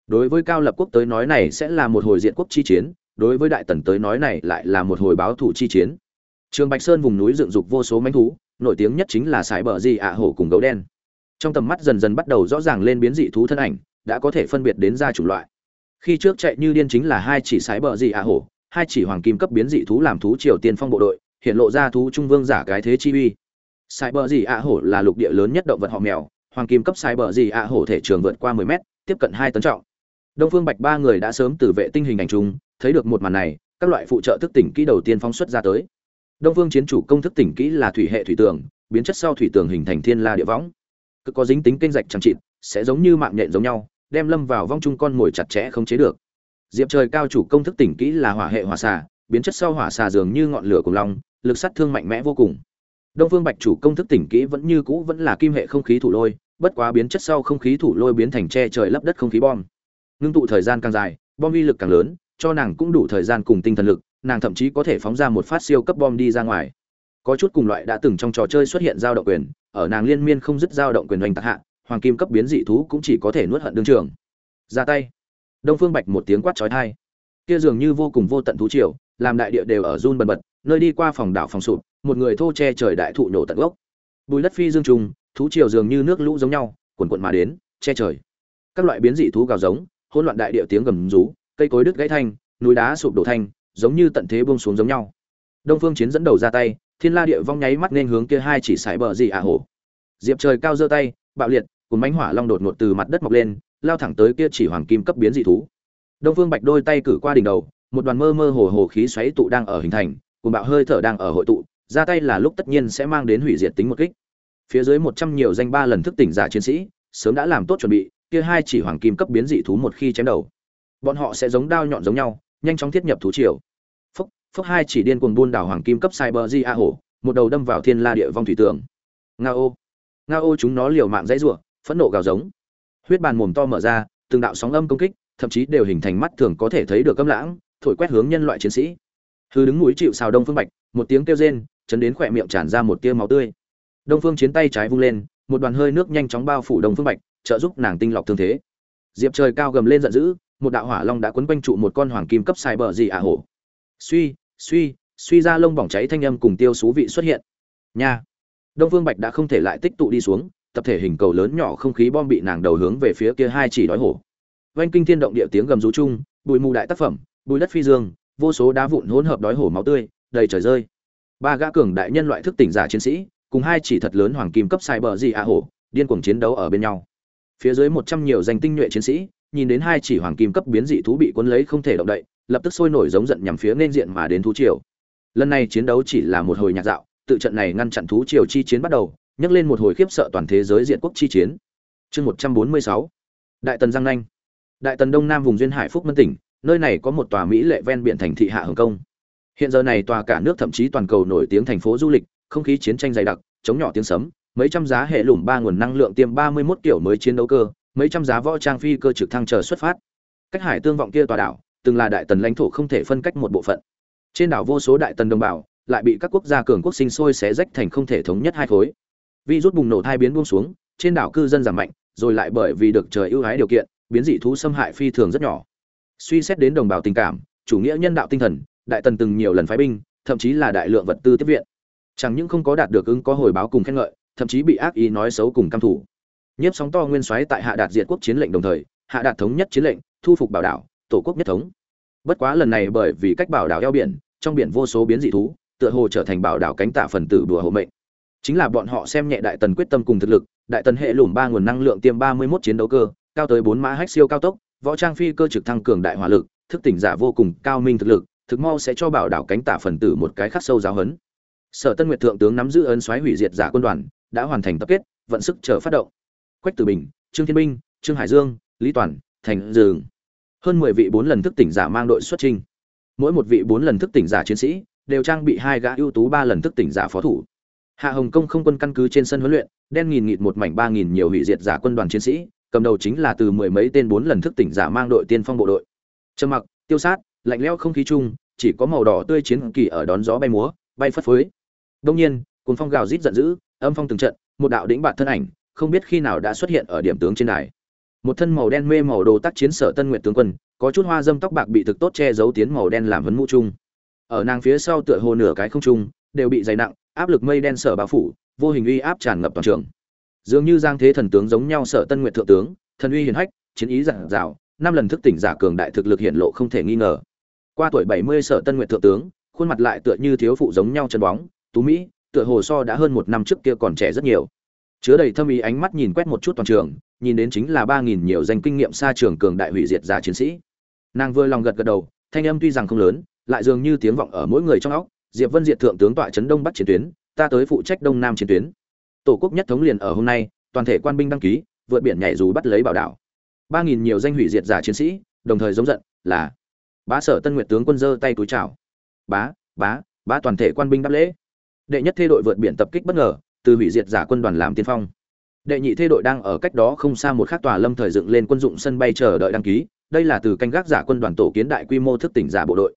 Đối với cao lập quốc tới nói này sẽ là một hồi diện quốc chi chiến đối với đại tần tới nói này lại là một hồi báo thủ chi chiến. Trường bạch sơn vùng núi dựng dục vô số mánh thú, nổi tiếng nhất chính là sải bờ di ạ hổ cùng gấu đen. Trong tầm mắt dần dần bắt đầu rõ ràng lên biến dị thú thân ảnh, đã có thể phân biệt đến ra chủng loại. Khi trước chạy như điên chính là hai chỉ sải bờ di ạ hổ, hai chỉ hoàng kim cấp biến dị thú làm thú triều tiên phong bộ đội, hiện lộ ra thú trung vương giả cái thế chi uy. Sải bờ di ạ hổ là lục địa lớn nhất động vật họ mèo, hoàng kim cấp sải bờ di ạ hổ thể trường vượt qua 10 mét, tiếp cận hai tấn trọng. Đông phương bạch ba người đã sớm từ vệ tinh hình ảnh chung thấy được một màn này, các loại phụ trợ thức tỉnh kỹ đầu tiên phóng xuất ra tới. Đông phương chiến chủ công thức tỉnh kỹ là thủy hệ thủy tường, biến chất sau thủy tường hình thành thiên la địa võng. Cực có dính tính kênh rạch chẳng chịt, sẽ giống như mạng nhện giống nhau, đem lâm vào vong chung con mồi chặt chẽ không chế được. Diệp trời cao chủ công thức tỉnh kỹ là hỏa hệ hỏa xà, biến chất sau hỏa xà dường như ngọn lửa cùng long, lực sát thương mạnh mẽ vô cùng. Đông phương bạch chủ công thức tỉnh kỹ vẫn như cũ vẫn là kim hệ không khí thủ lôi, bất quá biến chất sau không khí thủ lôi biến thành che trời lấp đất không khí bom. Ngưng tụ thời gian càng dài, bom uy lực càng lớn cho nàng cũng đủ thời gian cùng tinh thần lực, nàng thậm chí có thể phóng ra một phát siêu cấp bom đi ra ngoài. Có chút cùng loại đã từng trong trò chơi xuất hiện giao động quyền, ở nàng liên miên không dứt giao động quyền hoành tạc hạ, hoàng kim cấp biến dị thú cũng chỉ có thể nuốt hận đương trường. Ra tay. Đông phương bạch một tiếng quát chói tai. Kia dường như vô cùng vô tận thú triều, làm đại địa đều ở run bần bật, nơi đi qua phòng đảo phòng sụp, một người thô che trời đại thụ nổ tận gốc. Bùi đất phi dương trùng, thú triều dường như nước lũ giống nhau, cuồn cuộn mà đến, che trời. Các loại biến dị thú gào giống, hỗn loạn đại địa tiếng gầm rú cây cối đứt gãy thanh, núi đá sụp đổ thanh, giống như tận thế buông xuống giống nhau. Đông phương chiến dẫn đầu ra tay, thiên la địa vong nháy mắt nên hướng kia hai chỉ sải bờ gì à hổ. Diệp trời cao giơ tay, bạo liệt cùng mãnh hỏa long đột ngột từ mặt đất mọc lên, lao thẳng tới kia chỉ hoàng kim cấp biến dị thú. Đông phương bạch đôi tay cử qua đỉnh đầu, một đoàn mơ mơ hồ hồ khí xoáy tụ đang ở hình thành cùng bạo hơi thở đang ở hội tụ, ra tay là lúc tất nhiên sẽ mang đến hủy diệt tính một kích. Phía dưới một trăm nhiều danh ba lần thức tỉnh giả chiến sĩ, sớm đã làm tốt chuẩn bị, kia hai chỉ hoàng kim cấp biến dị thú một khi chém đầu bọn họ sẽ giống đao nhọn giống nhau, nhanh chóng thiết nhập thú triều. Phốc phốc hai chỉ điên cuồng buôn đảo hoàng kim cấp cyber di a hổ, một đầu đâm vào thiên la địa vong thủy tường. Nga ô. Nga ô chúng nó liều mạng dãy rủa, phẫn nộ gào giống. Huyết bàn mồm to mở ra, từng đạo sóng âm công kích, thậm chí đều hình thành mắt thường có thể thấy được câm lãng, thổi quét hướng nhân loại chiến sĩ. Hư đứng núi chịu xào đông phương bạch, một tiếng kêu rên, chấn đến khỏe miệng tràn ra một tia máu tươi. Đông phương chiến tay trái vung lên, một đoàn hơi nước nhanh chóng bao phủ đông phương bạch, trợ giúp nàng tinh lọc thương thế. Diệp trời cao gầm lên giận dữ một đạo hỏa long đã quấn quanh trụ một con hoàng kim cấp sai bờ gì à hổ. Suy suy suy ra lông bỏng cháy thanh âm cùng tiêu xú vị xuất hiện. Nha. Đông Vương bạch đã không thể lại tích tụ đi xuống, tập thể hình cầu lớn nhỏ không khí bom bị nàng đầu hướng về phía kia hai chỉ đói hổ. Vanh kinh thiên động địa tiếng gầm rú chung, bụi mù đại tác phẩm, bụi đất phi dương, vô số đá vụn hỗn hợp đói hổ máu tươi, đầy trời rơi. Ba gã cường đại nhân loại thức tỉnh giả chiến sĩ, cùng hai chỉ thật lớn hoàng kim cấp sai bờ gì à hổ, điên cuồng chiến đấu ở bên nhau. Phía dưới một trăm nhiều danh tinh nhuệ chiến sĩ nhìn đến hai chỉ hoàng kim cấp biến dị thú bị cuốn lấy không thể động đậy, lập tức sôi nổi giống giận nhằm phía nên diện mà đến thú triều. Lần này chiến đấu chỉ là một hồi nhạc dạo, tự trận này ngăn chặn thú triều chi chiến bắt đầu, nhấc lên một hồi khiếp sợ toàn thế giới diện quốc chi chiến. Chương một trăm bốn mươi sáu. Đại tần giang nanh. Đại tần đông nam vùng duyên hải phúc mân tỉnh, nơi này có một tòa mỹ lệ ven biển thành thị hạ hồng công hiện giờ này tòa cả nước thậm chí toàn cầu nổi tiếng thành phố du lịch, không khí chiến tranh dày đặc, chống nhỏ tiếng sấm, mấy trăm giá hệ lủng ba nguồn năng lượng tiêm ba mươi 31 kiểu mới chiến đấu cơ mấy trăm giá võ trang phi cơ trực thăng chờ xuất phát. Cách hải tương vọng kia tòa đảo, từng là đại tần lãnh thổ không thể phân cách một bộ phận. Trên đảo vô số đại tần đồng bào, lại bị các quốc gia cường quốc sinh sôi xé rách thành không thể thống nhất hai khối. Vì rút bùng nổ thai biến buông xuống, trên đảo cư dân giảm mạnh, rồi lại bởi vì được trời ưu ái điều kiện, biến dị thú xâm hại phi thường rất nhỏ. Suy xét đến đồng bào tình cảm, chủ nghĩa nhân đạo tinh thần, đại tần từng nhiều lần phái binh, thậm chí là đại lượng vật tư tiếp viện. Chẳng những không có đạt được ứng có hồi báo cùng khen ngợi, thậm chí bị ác ý nói xấu cùng căm thủ nhiếp sóng to nguyên soái tại hạ đạt diệt quốc chiến lệnh đồng thời, hạ đạt thống nhất chiến lệnh, thu phục bảo đảo, tổ quốc nhất thống. Bất quá lần này bởi vì cách bảo đảo eo biển, trong biển vô số biến dị thú, tựa hồ trở thành bảo đảo cánh tả phần tử đùa hộ mệnh. Chính là bọn họ xem nhẹ đại tần quyết tâm cùng thực lực, đại tần hệ lùm ba nguồn năng lượng tiêm ba mươi 31 chiến đấu cơ, cao tới bốn mã hách siêu cao tốc, võ trang phi cơ trực thăng cường đại hỏa lực, thức tỉnh giả vô cùng, cao minh thực lực, thực mau sẽ cho bảo đảo cánh tả phần tử một cái khắc sâu giáo hấn sở tân nguyệt thượng tướng nắm giữ ấn xoáy hủy diệt giả quân đoàn, đã hoàn thành tập kết, vận sức chờ phát động quách tử bình, trương thiên minh trương hải dương, lý toàn, thành dường hơn mười vị bốn lần thức tỉnh giả mang đội xuất trình mỗi một vị bốn lần thức tỉnh giả chiến sĩ đều trang bị hai gã ưu tú ba lần thức tỉnh giả phó thủ. Hạ hồng công không quân căn cứ trên sân huấn luyện, đen nghìn nghịt một mảnh ba nghìn nhiều hủy diệt giả quân đoàn chiến sĩ, cầm đầu chính là từ mười mấy tên bốn lần thức tỉnh giả mang đội tiên phong bộ đội. Trầm mặc, tiêu sát, lạnh lẽo không khí chung, chỉ có màu đỏ tươi chiến kỳ ở đón gió bay múa, bay phất phới. Đông nhiên cùng phong gào rít giận dữ, âm phong từng trận, một đạo đỉnh bạt thân ảnh không biết khi nào đã xuất hiện ở điểm tướng trên đài. Một thân màu đen mê màu đồ tác chiến sở tân nguyện tướng quân có chút hoa dâm tóc bạc bị thực tốt che giấu tiến màu đen làm vấn mũ chung. Ở nàng phía sau tựa hồ nửa cái không trung đều bị dày nặng áp lực mây đen sở bao phủ vô hình uy áp tràn ngập toàn trường. Dường như giang thế thần tướng giống nhau sở tân nguyện thượng tướng thần uy hiển hách chiến ý giản dào, năm lần thức tỉnh giả cường đại thực lực hiện lộ không thể nghi ngờ. Qua tuổi bảy mươi sở tân nguyện thượng tướng khuôn mặt lại tựa như thiếu phụ giống nhau chân bóng tú mỹ tựa hồ so đã hơn một năm trước kia còn trẻ rất nhiều chứa đầy thâm ý ánh mắt nhìn quét một chút toàn trường, nhìn đến chính là ba nghìn nhiều danh kinh nghiệm xa trường cường đại hủy diệt giả chiến sĩ. Nàng vừa lòng gật gật đầu, thanh âm tuy rằng không lớn, lại dường như tiếng vọng ở mỗi người trong óc. Diệp vân diệt thượng tướng tọa trấn đông bắc chiến tuyến, ta tới phụ trách đông nam chiến tuyến. Tổ quốc nhất thống liền ở hôm nay, toàn thể quan binh đăng ký, vượt biển nhảy dù bắt lấy bảo đảo. ba nghìn nhiều danh hủy diệt giả chiến sĩ, đồng thời giống giận, là, bá sở tân nguyệt tướng quân giơ tay túi chào. Bá bá bá toàn thể quan binh đáp lễ. Đệ nhất thê đội vượt biển tập kích bất ngờ từ hủy diệt giả quân đoàn làm tiên phong. Đệ nhị thê đội đang ở cách đó không xa một khắc tòa lâm thời dựng lên quân dụng sân bay chờ đợi đăng ký, đây là từ canh gác giả quân đoàn tổ kiến đại quy mô thức tỉnh giả bộ đội.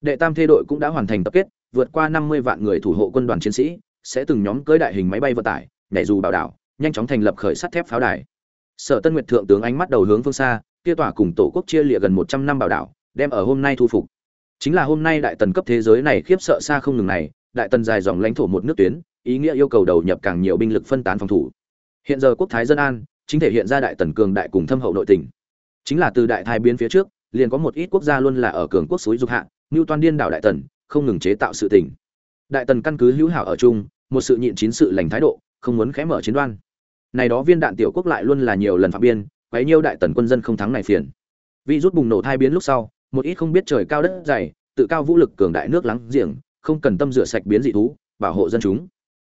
Đệ tam thê đội cũng đã hoàn thành tập kết, vượt qua năm mươi vạn người thủ hộ quân đoàn chiến sĩ, sẽ từng nhóm cưới đại hình máy bay vận tải, nhảy dù bảo đảo, nhanh chóng thành lập khởi sắt thép pháo đài. Sở tân nguyệt thượng tướng ánh mắt đầu hướng phương xa, kia tòa cùng tổ quốc chia lịa gần một trăm năm bảo đảo, đem ở hôm nay thu phục. Chính là hôm nay đại tần cấp thế giới này khiếp sợ xa không ngừng này, đại tần dài dòng lãnh thổ một nước tuyến ý nghĩa yêu cầu đầu nhập càng nhiều binh lực phân tán phòng thủ. Hiện giờ quốc thái dân an, chính thể hiện ra đại tần cường đại cùng thâm hậu nội tình. Chính là từ đại thái biến phía trước, liền có một ít quốc gia luôn là ở cường quốc suối dục hạ, như toàn điên đảo đại tần, không ngừng chế tạo sự tình. Đại tần căn cứ hữu hảo ở chung, một sự nhịn chín sự lành thái độ, không muốn khẽ mở chiến đoan. Này đó viên đạn tiểu quốc lại luôn là nhiều lần phạm biên, quấy nhiêu đại tần quân dân không thắng này phiền. Vì rút bùng nổ thai biến lúc sau, một ít không biết trời cao đất dày, tự cao vũ lực cường đại nước láng giềng, không cần tâm rửa sạch biến dị thú, bảo hộ dân chúng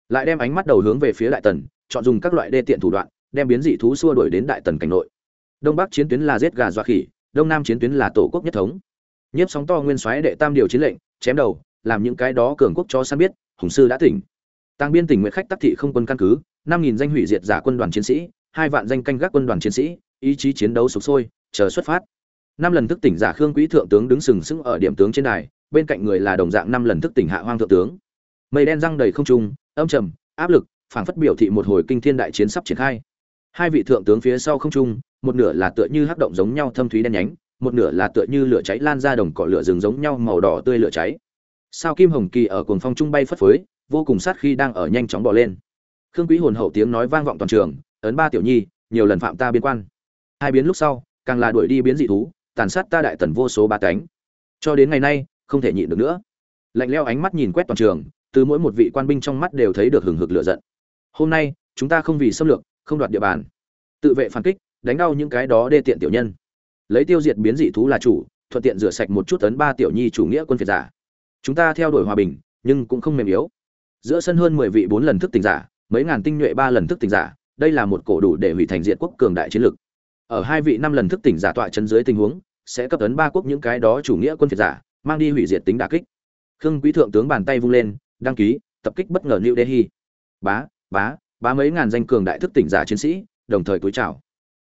lại đem ánh mắt đầu hướng về phía đại tần, chọn dùng các loại đê tiện thủ đoạn, đem biến dị thú xua đuổi đến đại tần cảnh nội. Đông bắc chiến tuyến là giết gà dọa khỉ, đông nam chiến tuyến là tổ quốc nhất thống. Nhiếp sóng to nguyên soái đệ tam điều chiến lệnh, chém đầu, làm những cái đó cường quốc cho săn biết, hùng sư đã tỉnh. Tăng biên tỉnh nguyện khách tắc thị không quân căn cứ, năm nghìn danh hủy diệt giả quân đoàn chiến sĩ, hai vạn danh canh gác quân đoàn chiến sĩ, ý chí chiến đấu sục sôi, chờ xuất phát. Năm lần thức tỉnh giả khương quý thượng tướng đứng sừng sững ở điểm tướng trên đài, bên cạnh người là đồng dạng năm lần thức tỉnh hạ hoang thượng tướng. Mây đen răng đầy không trung âm trầm, áp lực, phảng phất biểu thị một hồi kinh thiên đại chiến sắp triển khai. Hai vị thượng tướng phía sau không trung, một nửa là tựa như hắc động giống nhau thâm thúy đen nhánh, một nửa là tựa như lửa cháy lan ra đồng cỏ lửa rừng giống nhau màu đỏ tươi lửa cháy. Sao kim hồng kỳ ở cuồng phong trung bay phất phới, vô cùng sát khi đang ở nhanh chóng bỏ lên. Khương quý hồn hậu tiếng nói vang vọng toàn trường, ấn ba tiểu nhi, nhiều lần phạm ta biên quan. Hai biến lúc sau, càng là đuổi đi biến dị thú, tàn sát ta đại tần vô số ba cánh. Cho đến ngày nay, không thể nhịn được nữa. Lạnh leo ánh mắt nhìn quét toàn trường từ mỗi một vị quan binh trong mắt đều thấy được hừng hực lửa giận. Hôm nay, chúng ta không vì xâm lược, không đoạt địa bàn. Tự vệ phản kích, đánh đau những cái đó đê tiện tiểu nhân. Lấy tiêu diệt biến dị thú là chủ, thuận tiện rửa sạch một chút tấn ba tiểu nhi chủ nghĩa quân phiệt giả. Chúng ta theo đuổi hòa bình, nhưng cũng không mềm yếu. Giữa sân hơn mười vị bốn lần thức tỉnh giả, mấy ngàn tinh nhuệ ba lần thức tỉnh giả, đây là một cổ đủ để hủy thành diện quốc cường đại chiến lực ở hai vị năm lần thức tỉnh giả tọa chân dưới tình huống, sẽ cấp tấn ba quốc những cái đó chủ nghĩa quân phiệt giả, mang đi hủy diệt tính đả kích. Khương quý thượng tướng bàn tay vung lên đăng ký tập kích bất ngờ New Delhi. Bá, bá, bá mấy ngàn danh cường đại thức tỉnh giả chiến sĩ, đồng thời cúi chào.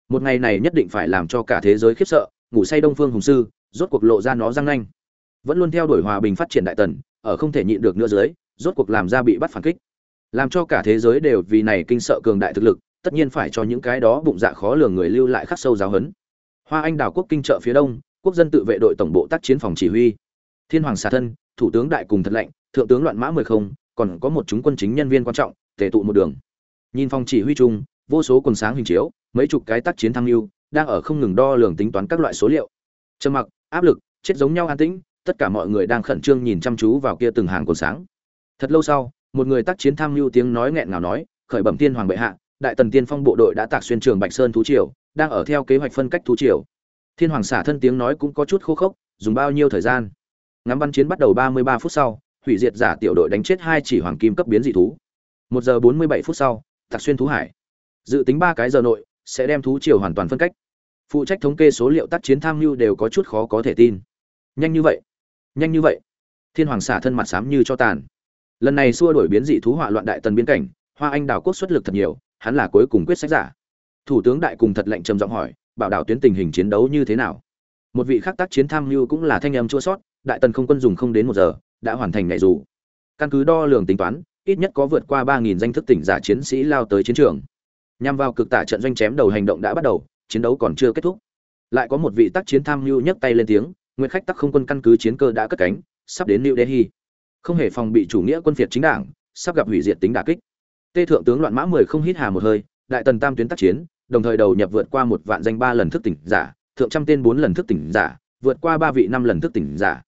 Một ngày này nhất định phải làm cho cả thế giới khiếp sợ, ngủ say Đông Phương Hùng sư, rốt cuộc lộ ra nó răng nanh. Vẫn luôn theo đuổi hòa bình phát triển đại tần, ở không thể nhịn được nữa dưới, rốt cuộc làm ra bị bắt phản kích. Làm cho cả thế giới đều vì này kinh sợ cường đại thực lực, tất nhiên phải cho những cái đó bụng dạ khó lường người lưu lại khắc sâu giáo huấn. Hoa Anh đảo quốc kinh trợ phía đông, quốc dân tự vệ đội tổng bộ tác chiến phòng chỉ huy. Thiên hoàng xà thân, thủ tướng đại cùng thật lệnh, thượng tướng loạn mã mười không, còn có một chúng quân chính nhân viên quan trọng, tề tụ một đường. Nhìn phòng chỉ huy chung, vô số quần sáng hình chiếu, mấy chục cái tác chiến tham mưu, đang ở không ngừng đo lường tính toán các loại số liệu. Trầm mặc, áp lực, chết giống nhau an tĩnh, tất cả mọi người đang khẩn trương nhìn chăm chú vào kia từng hàng quần sáng. Thật lâu sau, một người tác chiến tham mưu tiếng nói nghẹn ngào nói, khởi bẩm tiên hoàng bệ hạ, đại tần tiên phong bộ đội đã tạc xuyên trường bạch sơn thú triều, đang ở theo kế hoạch phân cách thú triều. Thiên hoàng xả thân tiếng nói cũng có chút khô khốc, dùng bao nhiêu thời gian? Ngắm văn chiến bắt đầu ba mươi ba phút sau hủy diệt giả tiểu đội đánh chết hai chỉ hoàng kim cấp biến dị thú. Một giờ bốn mươi bảy phút sau, tạc xuyên thú hải. Dự tính ba cái giờ nội, sẽ đem thú triều hoàn toàn phân cách. Phụ trách thống kê số liệu tác chiến tham mưu đều có chút khó có thể tin. Nhanh như vậy, nhanh như vậy. Thiên hoàng xả thân mặt xám như cho tàn. Lần này xua đổi biến dị thú hỏa loạn đại tần biên cảnh, hoa anh đào quốc xuất lực thật nhiều, hắn là cuối cùng quyết sách giả. Thủ tướng đại cùng thật lệnh trầm giọng hỏi, bảo đảo tuyến tình hình chiến đấu như thế nào? Một vị khác tác chiến tham mưu cũng là thanh âm chua sót, đại tần không quân dùng không đến một giờ đã hoàn thành nhảy dù. Căn cứ đo lường tính toán, ít nhất có vượt qua ba nghìn danh thức tỉnh giả chiến sĩ lao tới chiến trường. Nhằm vào cực tả trận doanh chém đầu hành động đã bắt đầu, chiến đấu còn chưa kết thúc. Lại có một vị tác chiến tham mưu nhấc tay lên tiếng nguyên khách tắc không quân căn cứ chiến cơ đã cất cánh, sắp đến new delhi. Không hề phòng bị chủ nghĩa quân phiệt chính đảng, sắp gặp hủy diệt tính đả kích. Tê thượng tướng loạn mã mười không hít hà một hơi, đại tần tam tuyến tác chiến, đồng thời đầu nhập vượt qua một vạn danh ba lần thức tỉnh giả, thượng trăm tên bốn lần thức tỉnh giả, vượt qua ba vị năm lần thức tỉnh giả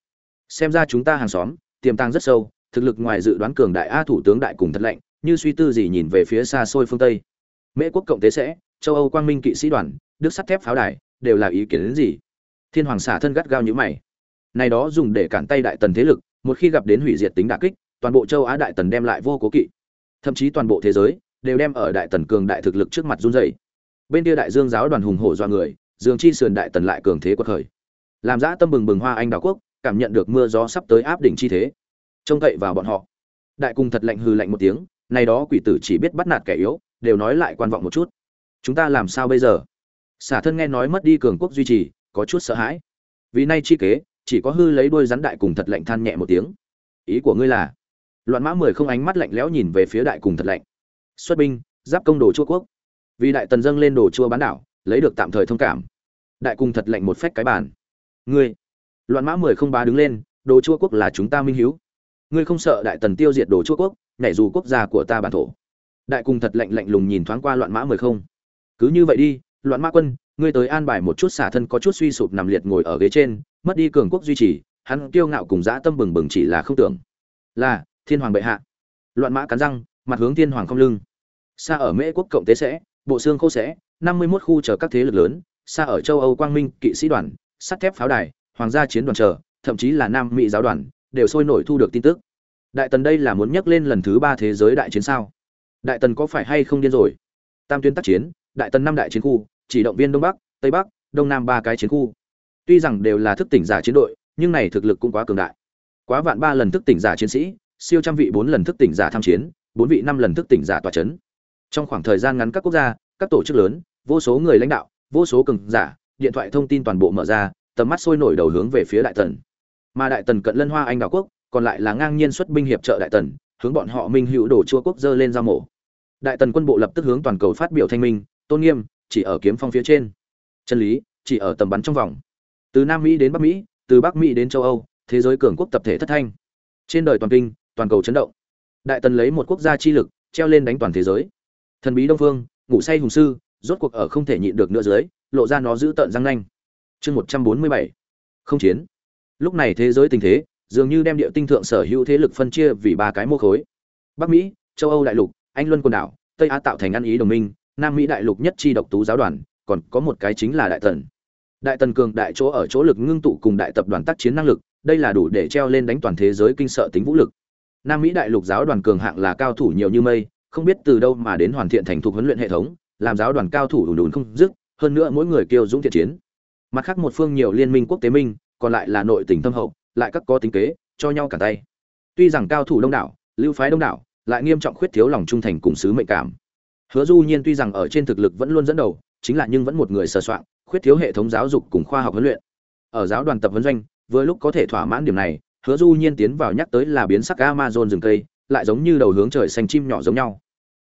xem ra chúng ta hàng xóm, tiềm tàng rất sâu, thực lực ngoài dự đoán cường đại a thủ tướng đại cùng thật lạnh, như suy tư gì nhìn về phía xa xôi phương tây. Mễ quốc cộng tế sẽ, châu âu quang minh kỵ sĩ đoàn, đức sắt thép pháo đài, đều là ý kiến đến gì? Thiên hoàng xả thân gắt gao như mày. Này đó dùng để cản tay đại tần thế lực, một khi gặp đến hủy diệt tính đả kích, toàn bộ châu á đại tần đem lại vô cố kỵ. Thậm chí toàn bộ thế giới, đều đem ở đại tần cường đại thực lực trước mặt run rẩy. Bên kia đại dương giáo đoàn hùng hổ do người, dương chi sườn đại tần lại cường thế quật khởi. Làm giã tâm bừng bừng hoa anh đảo quốc cảm nhận được mưa gió sắp tới áp đỉnh chi thế. Trông cậy vào bọn họ. Đại cung thật lạnh hư lạnh một tiếng, này đó quỷ tử chỉ biết bắt nạt kẻ yếu, đều nói lại quan vọng một chút. Chúng ta làm sao bây giờ? Xả thân nghe nói mất đi cường quốc duy trì, có chút sợ hãi. Vì nay chi kế, chỉ có hư lấy đôi rắn đại cùng thật lạnh than nhẹ một tiếng. Ý của ngươi là? Loạn mã mười không ánh mắt lạnh lẽo nhìn về phía đại cùng thật lạnh. Xuất binh, giáp công đồ chua quốc. Vì đại tần dâng lên đồ chua bán đảo, lấy được tạm thời thông cảm. Đại cùng thật lạnh một phách cái bàn. Ngươi loạn mã mười không ba đứng lên, đồ chua quốc là chúng ta minh hiếu. Ngươi không sợ đại tần tiêu diệt đồ chua quốc, nhảy dù quốc gia của ta bản thổ. Đại cùng thật lạnh lạnh lùng nhìn thoáng qua loạn mã mười không. Cứ như vậy đi, loạn mã quân, ngươi tới an bài một chút xả thân có chút suy sụp nằm liệt ngồi ở ghế trên, mất đi cường quốc duy trì, hắn kiêu ngạo cùng dã tâm bừng bừng chỉ là không tưởng. Là, thiên hoàng bệ hạ. Loạn mã cắn răng, mặt hướng thiên hoàng không lưng. Xa ở mễ quốc cộng tế sẽ, bộ xương khô sẽ, năm mươi mốt khu chờ các thế lực lớn xa ở châu âu quang minh, kỵ sĩ đoàn, sắt thép pháo đài hoàng gia chiến đoàn chờ, thậm chí là nam mỹ giáo đoàn, đều sôi nổi thu được tin tức. Đại tần đây là muốn nhắc lên lần thứ ba thế giới đại chiến sao? Đại tần có phải hay không điên rồi? Tam tuyến tác chiến, đại tần năm đại chiến khu, chỉ động viên đông bắc, tây bắc, đông nam ba cái chiến khu. Tuy rằng đều là thức tỉnh giả chiến đội, nhưng này thực lực cũng quá cường đại. Quá vạn ba lần thức tỉnh giả chiến sĩ, siêu trăm vị bốn lần thức tỉnh giả tham chiến, bốn vị năm lần thức tỉnh giả tòa chấn. Trong khoảng thời gian ngắn các quốc gia, các tổ chức lớn, vô số người lãnh đạo, vô số cường giả, điện thoại thông tin toàn bộ mở ra tầm mắt sôi nổi đầu hướng về phía đại tần. Mà đại tần cận lân hoa anh đảo quốc, còn lại là ngang nhiên xuất binh hiệp trợ đại tần, hướng bọn họ minh hữu đổ chua quốc dơ lên ra mổ. Đại tần quân bộ lập tức hướng toàn cầu phát biểu thanh minh, tôn nghiêm, chỉ ở kiếm phong phía trên. Chân lý, chỉ ở tầm bắn trong vòng. Từ nam mỹ đến bắc mỹ, từ bắc mỹ đến châu âu, thế giới cường quốc tập thể thất thanh. Trên đời toàn kinh, toàn cầu chấn động. Đại tần lấy một quốc gia chi lực, treo lên đánh toàn thế giới. Thần bí đông phương, ngủ say hùng sư, rốt cuộc ở không thể nhịn được nữa dưới, lộ ra nó giữ tợn răng nanh chương một trăm bốn mươi bảy. Không chiến. Lúc này thế giới tình thế, dường như đem địa tinh thượng sở hữu thế lực phân chia vì ba cái mô khối. Bắc mỹ, châu âu đại lục, anh luân quần đảo, tây á tạo thành ăn ý đồng minh, nam mỹ đại lục nhất chi độc tú giáo đoàn, còn có một cái chính là đại tần. Đại tần cường đại chỗ ở chỗ lực ngưng tụ cùng đại tập đoàn tác chiến năng lực, đây là đủ để treo lên đánh toàn thế giới kinh sợ tính vũ lực. Nam mỹ đại lục giáo đoàn cường hạng là cao thủ nhiều như mây, không biết từ đâu mà đến hoàn thiện thành thục huấn luyện hệ thống, làm giáo đoàn cao thủ đủ đùn không dứt, hơn nữa mỗi người kiêu dũng thiện chiến mặt khác một phương nhiều liên minh quốc tế minh, còn lại là nội tình thâm hậu, lại các có tính kế, cho nhau cả tay. Tuy rằng cao thủ đông đảo, lưu phái đông đảo, lại nghiêm trọng khuyết thiếu lòng trung thành cùng sứ mệnh cảm. Hứa du nhiên tuy rằng ở trên thực lực vẫn luôn dẫn đầu, chính là nhưng vẫn một người sơ soạn, khuyết thiếu hệ thống giáo dục cùng khoa học huấn luyện. Ở giáo đoàn tập huấn doanh, vừa lúc có thể thỏa mãn điểm này, hứa du nhiên tiến vào nhắc tới là biến sắc amazon rừng cây, lại giống như đầu hướng trời xanh chim nhỏ giống nhau.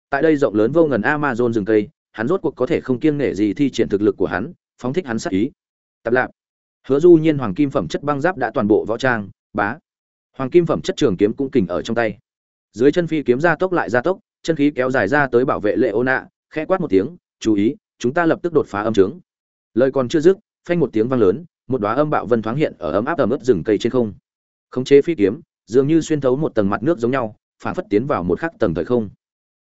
Tại đây rộng lớn vô ngần amazon rừng cây, hắn rốt cuộc có thể không kiêng nể gì thi triển thực lực của hắn, phóng thích hắn sát ý tập lạp. Hứa du nhiên hoàng kim phẩm chất băng giáp đã toàn bộ võ trang, bá. Hoàng kim phẩm chất trường kiếm cũng kình ở trong tay. Dưới chân phi kiếm ra tốc lại ra tốc, chân khí kéo dài ra tới bảo vệ lệ ô nạ khẽ quát một tiếng, chú ý, chúng ta lập tức đột phá âm trướng. Lời còn chưa dứt, phanh một tiếng vang lớn, một đóa âm bạo vân thoáng hiện ở ấm áp ẩm ướt rừng cây trên không. Khống chế phi kiếm, dường như xuyên thấu một tầng mặt nước giống nhau, phản phất tiến vào một khắc tầng thời không.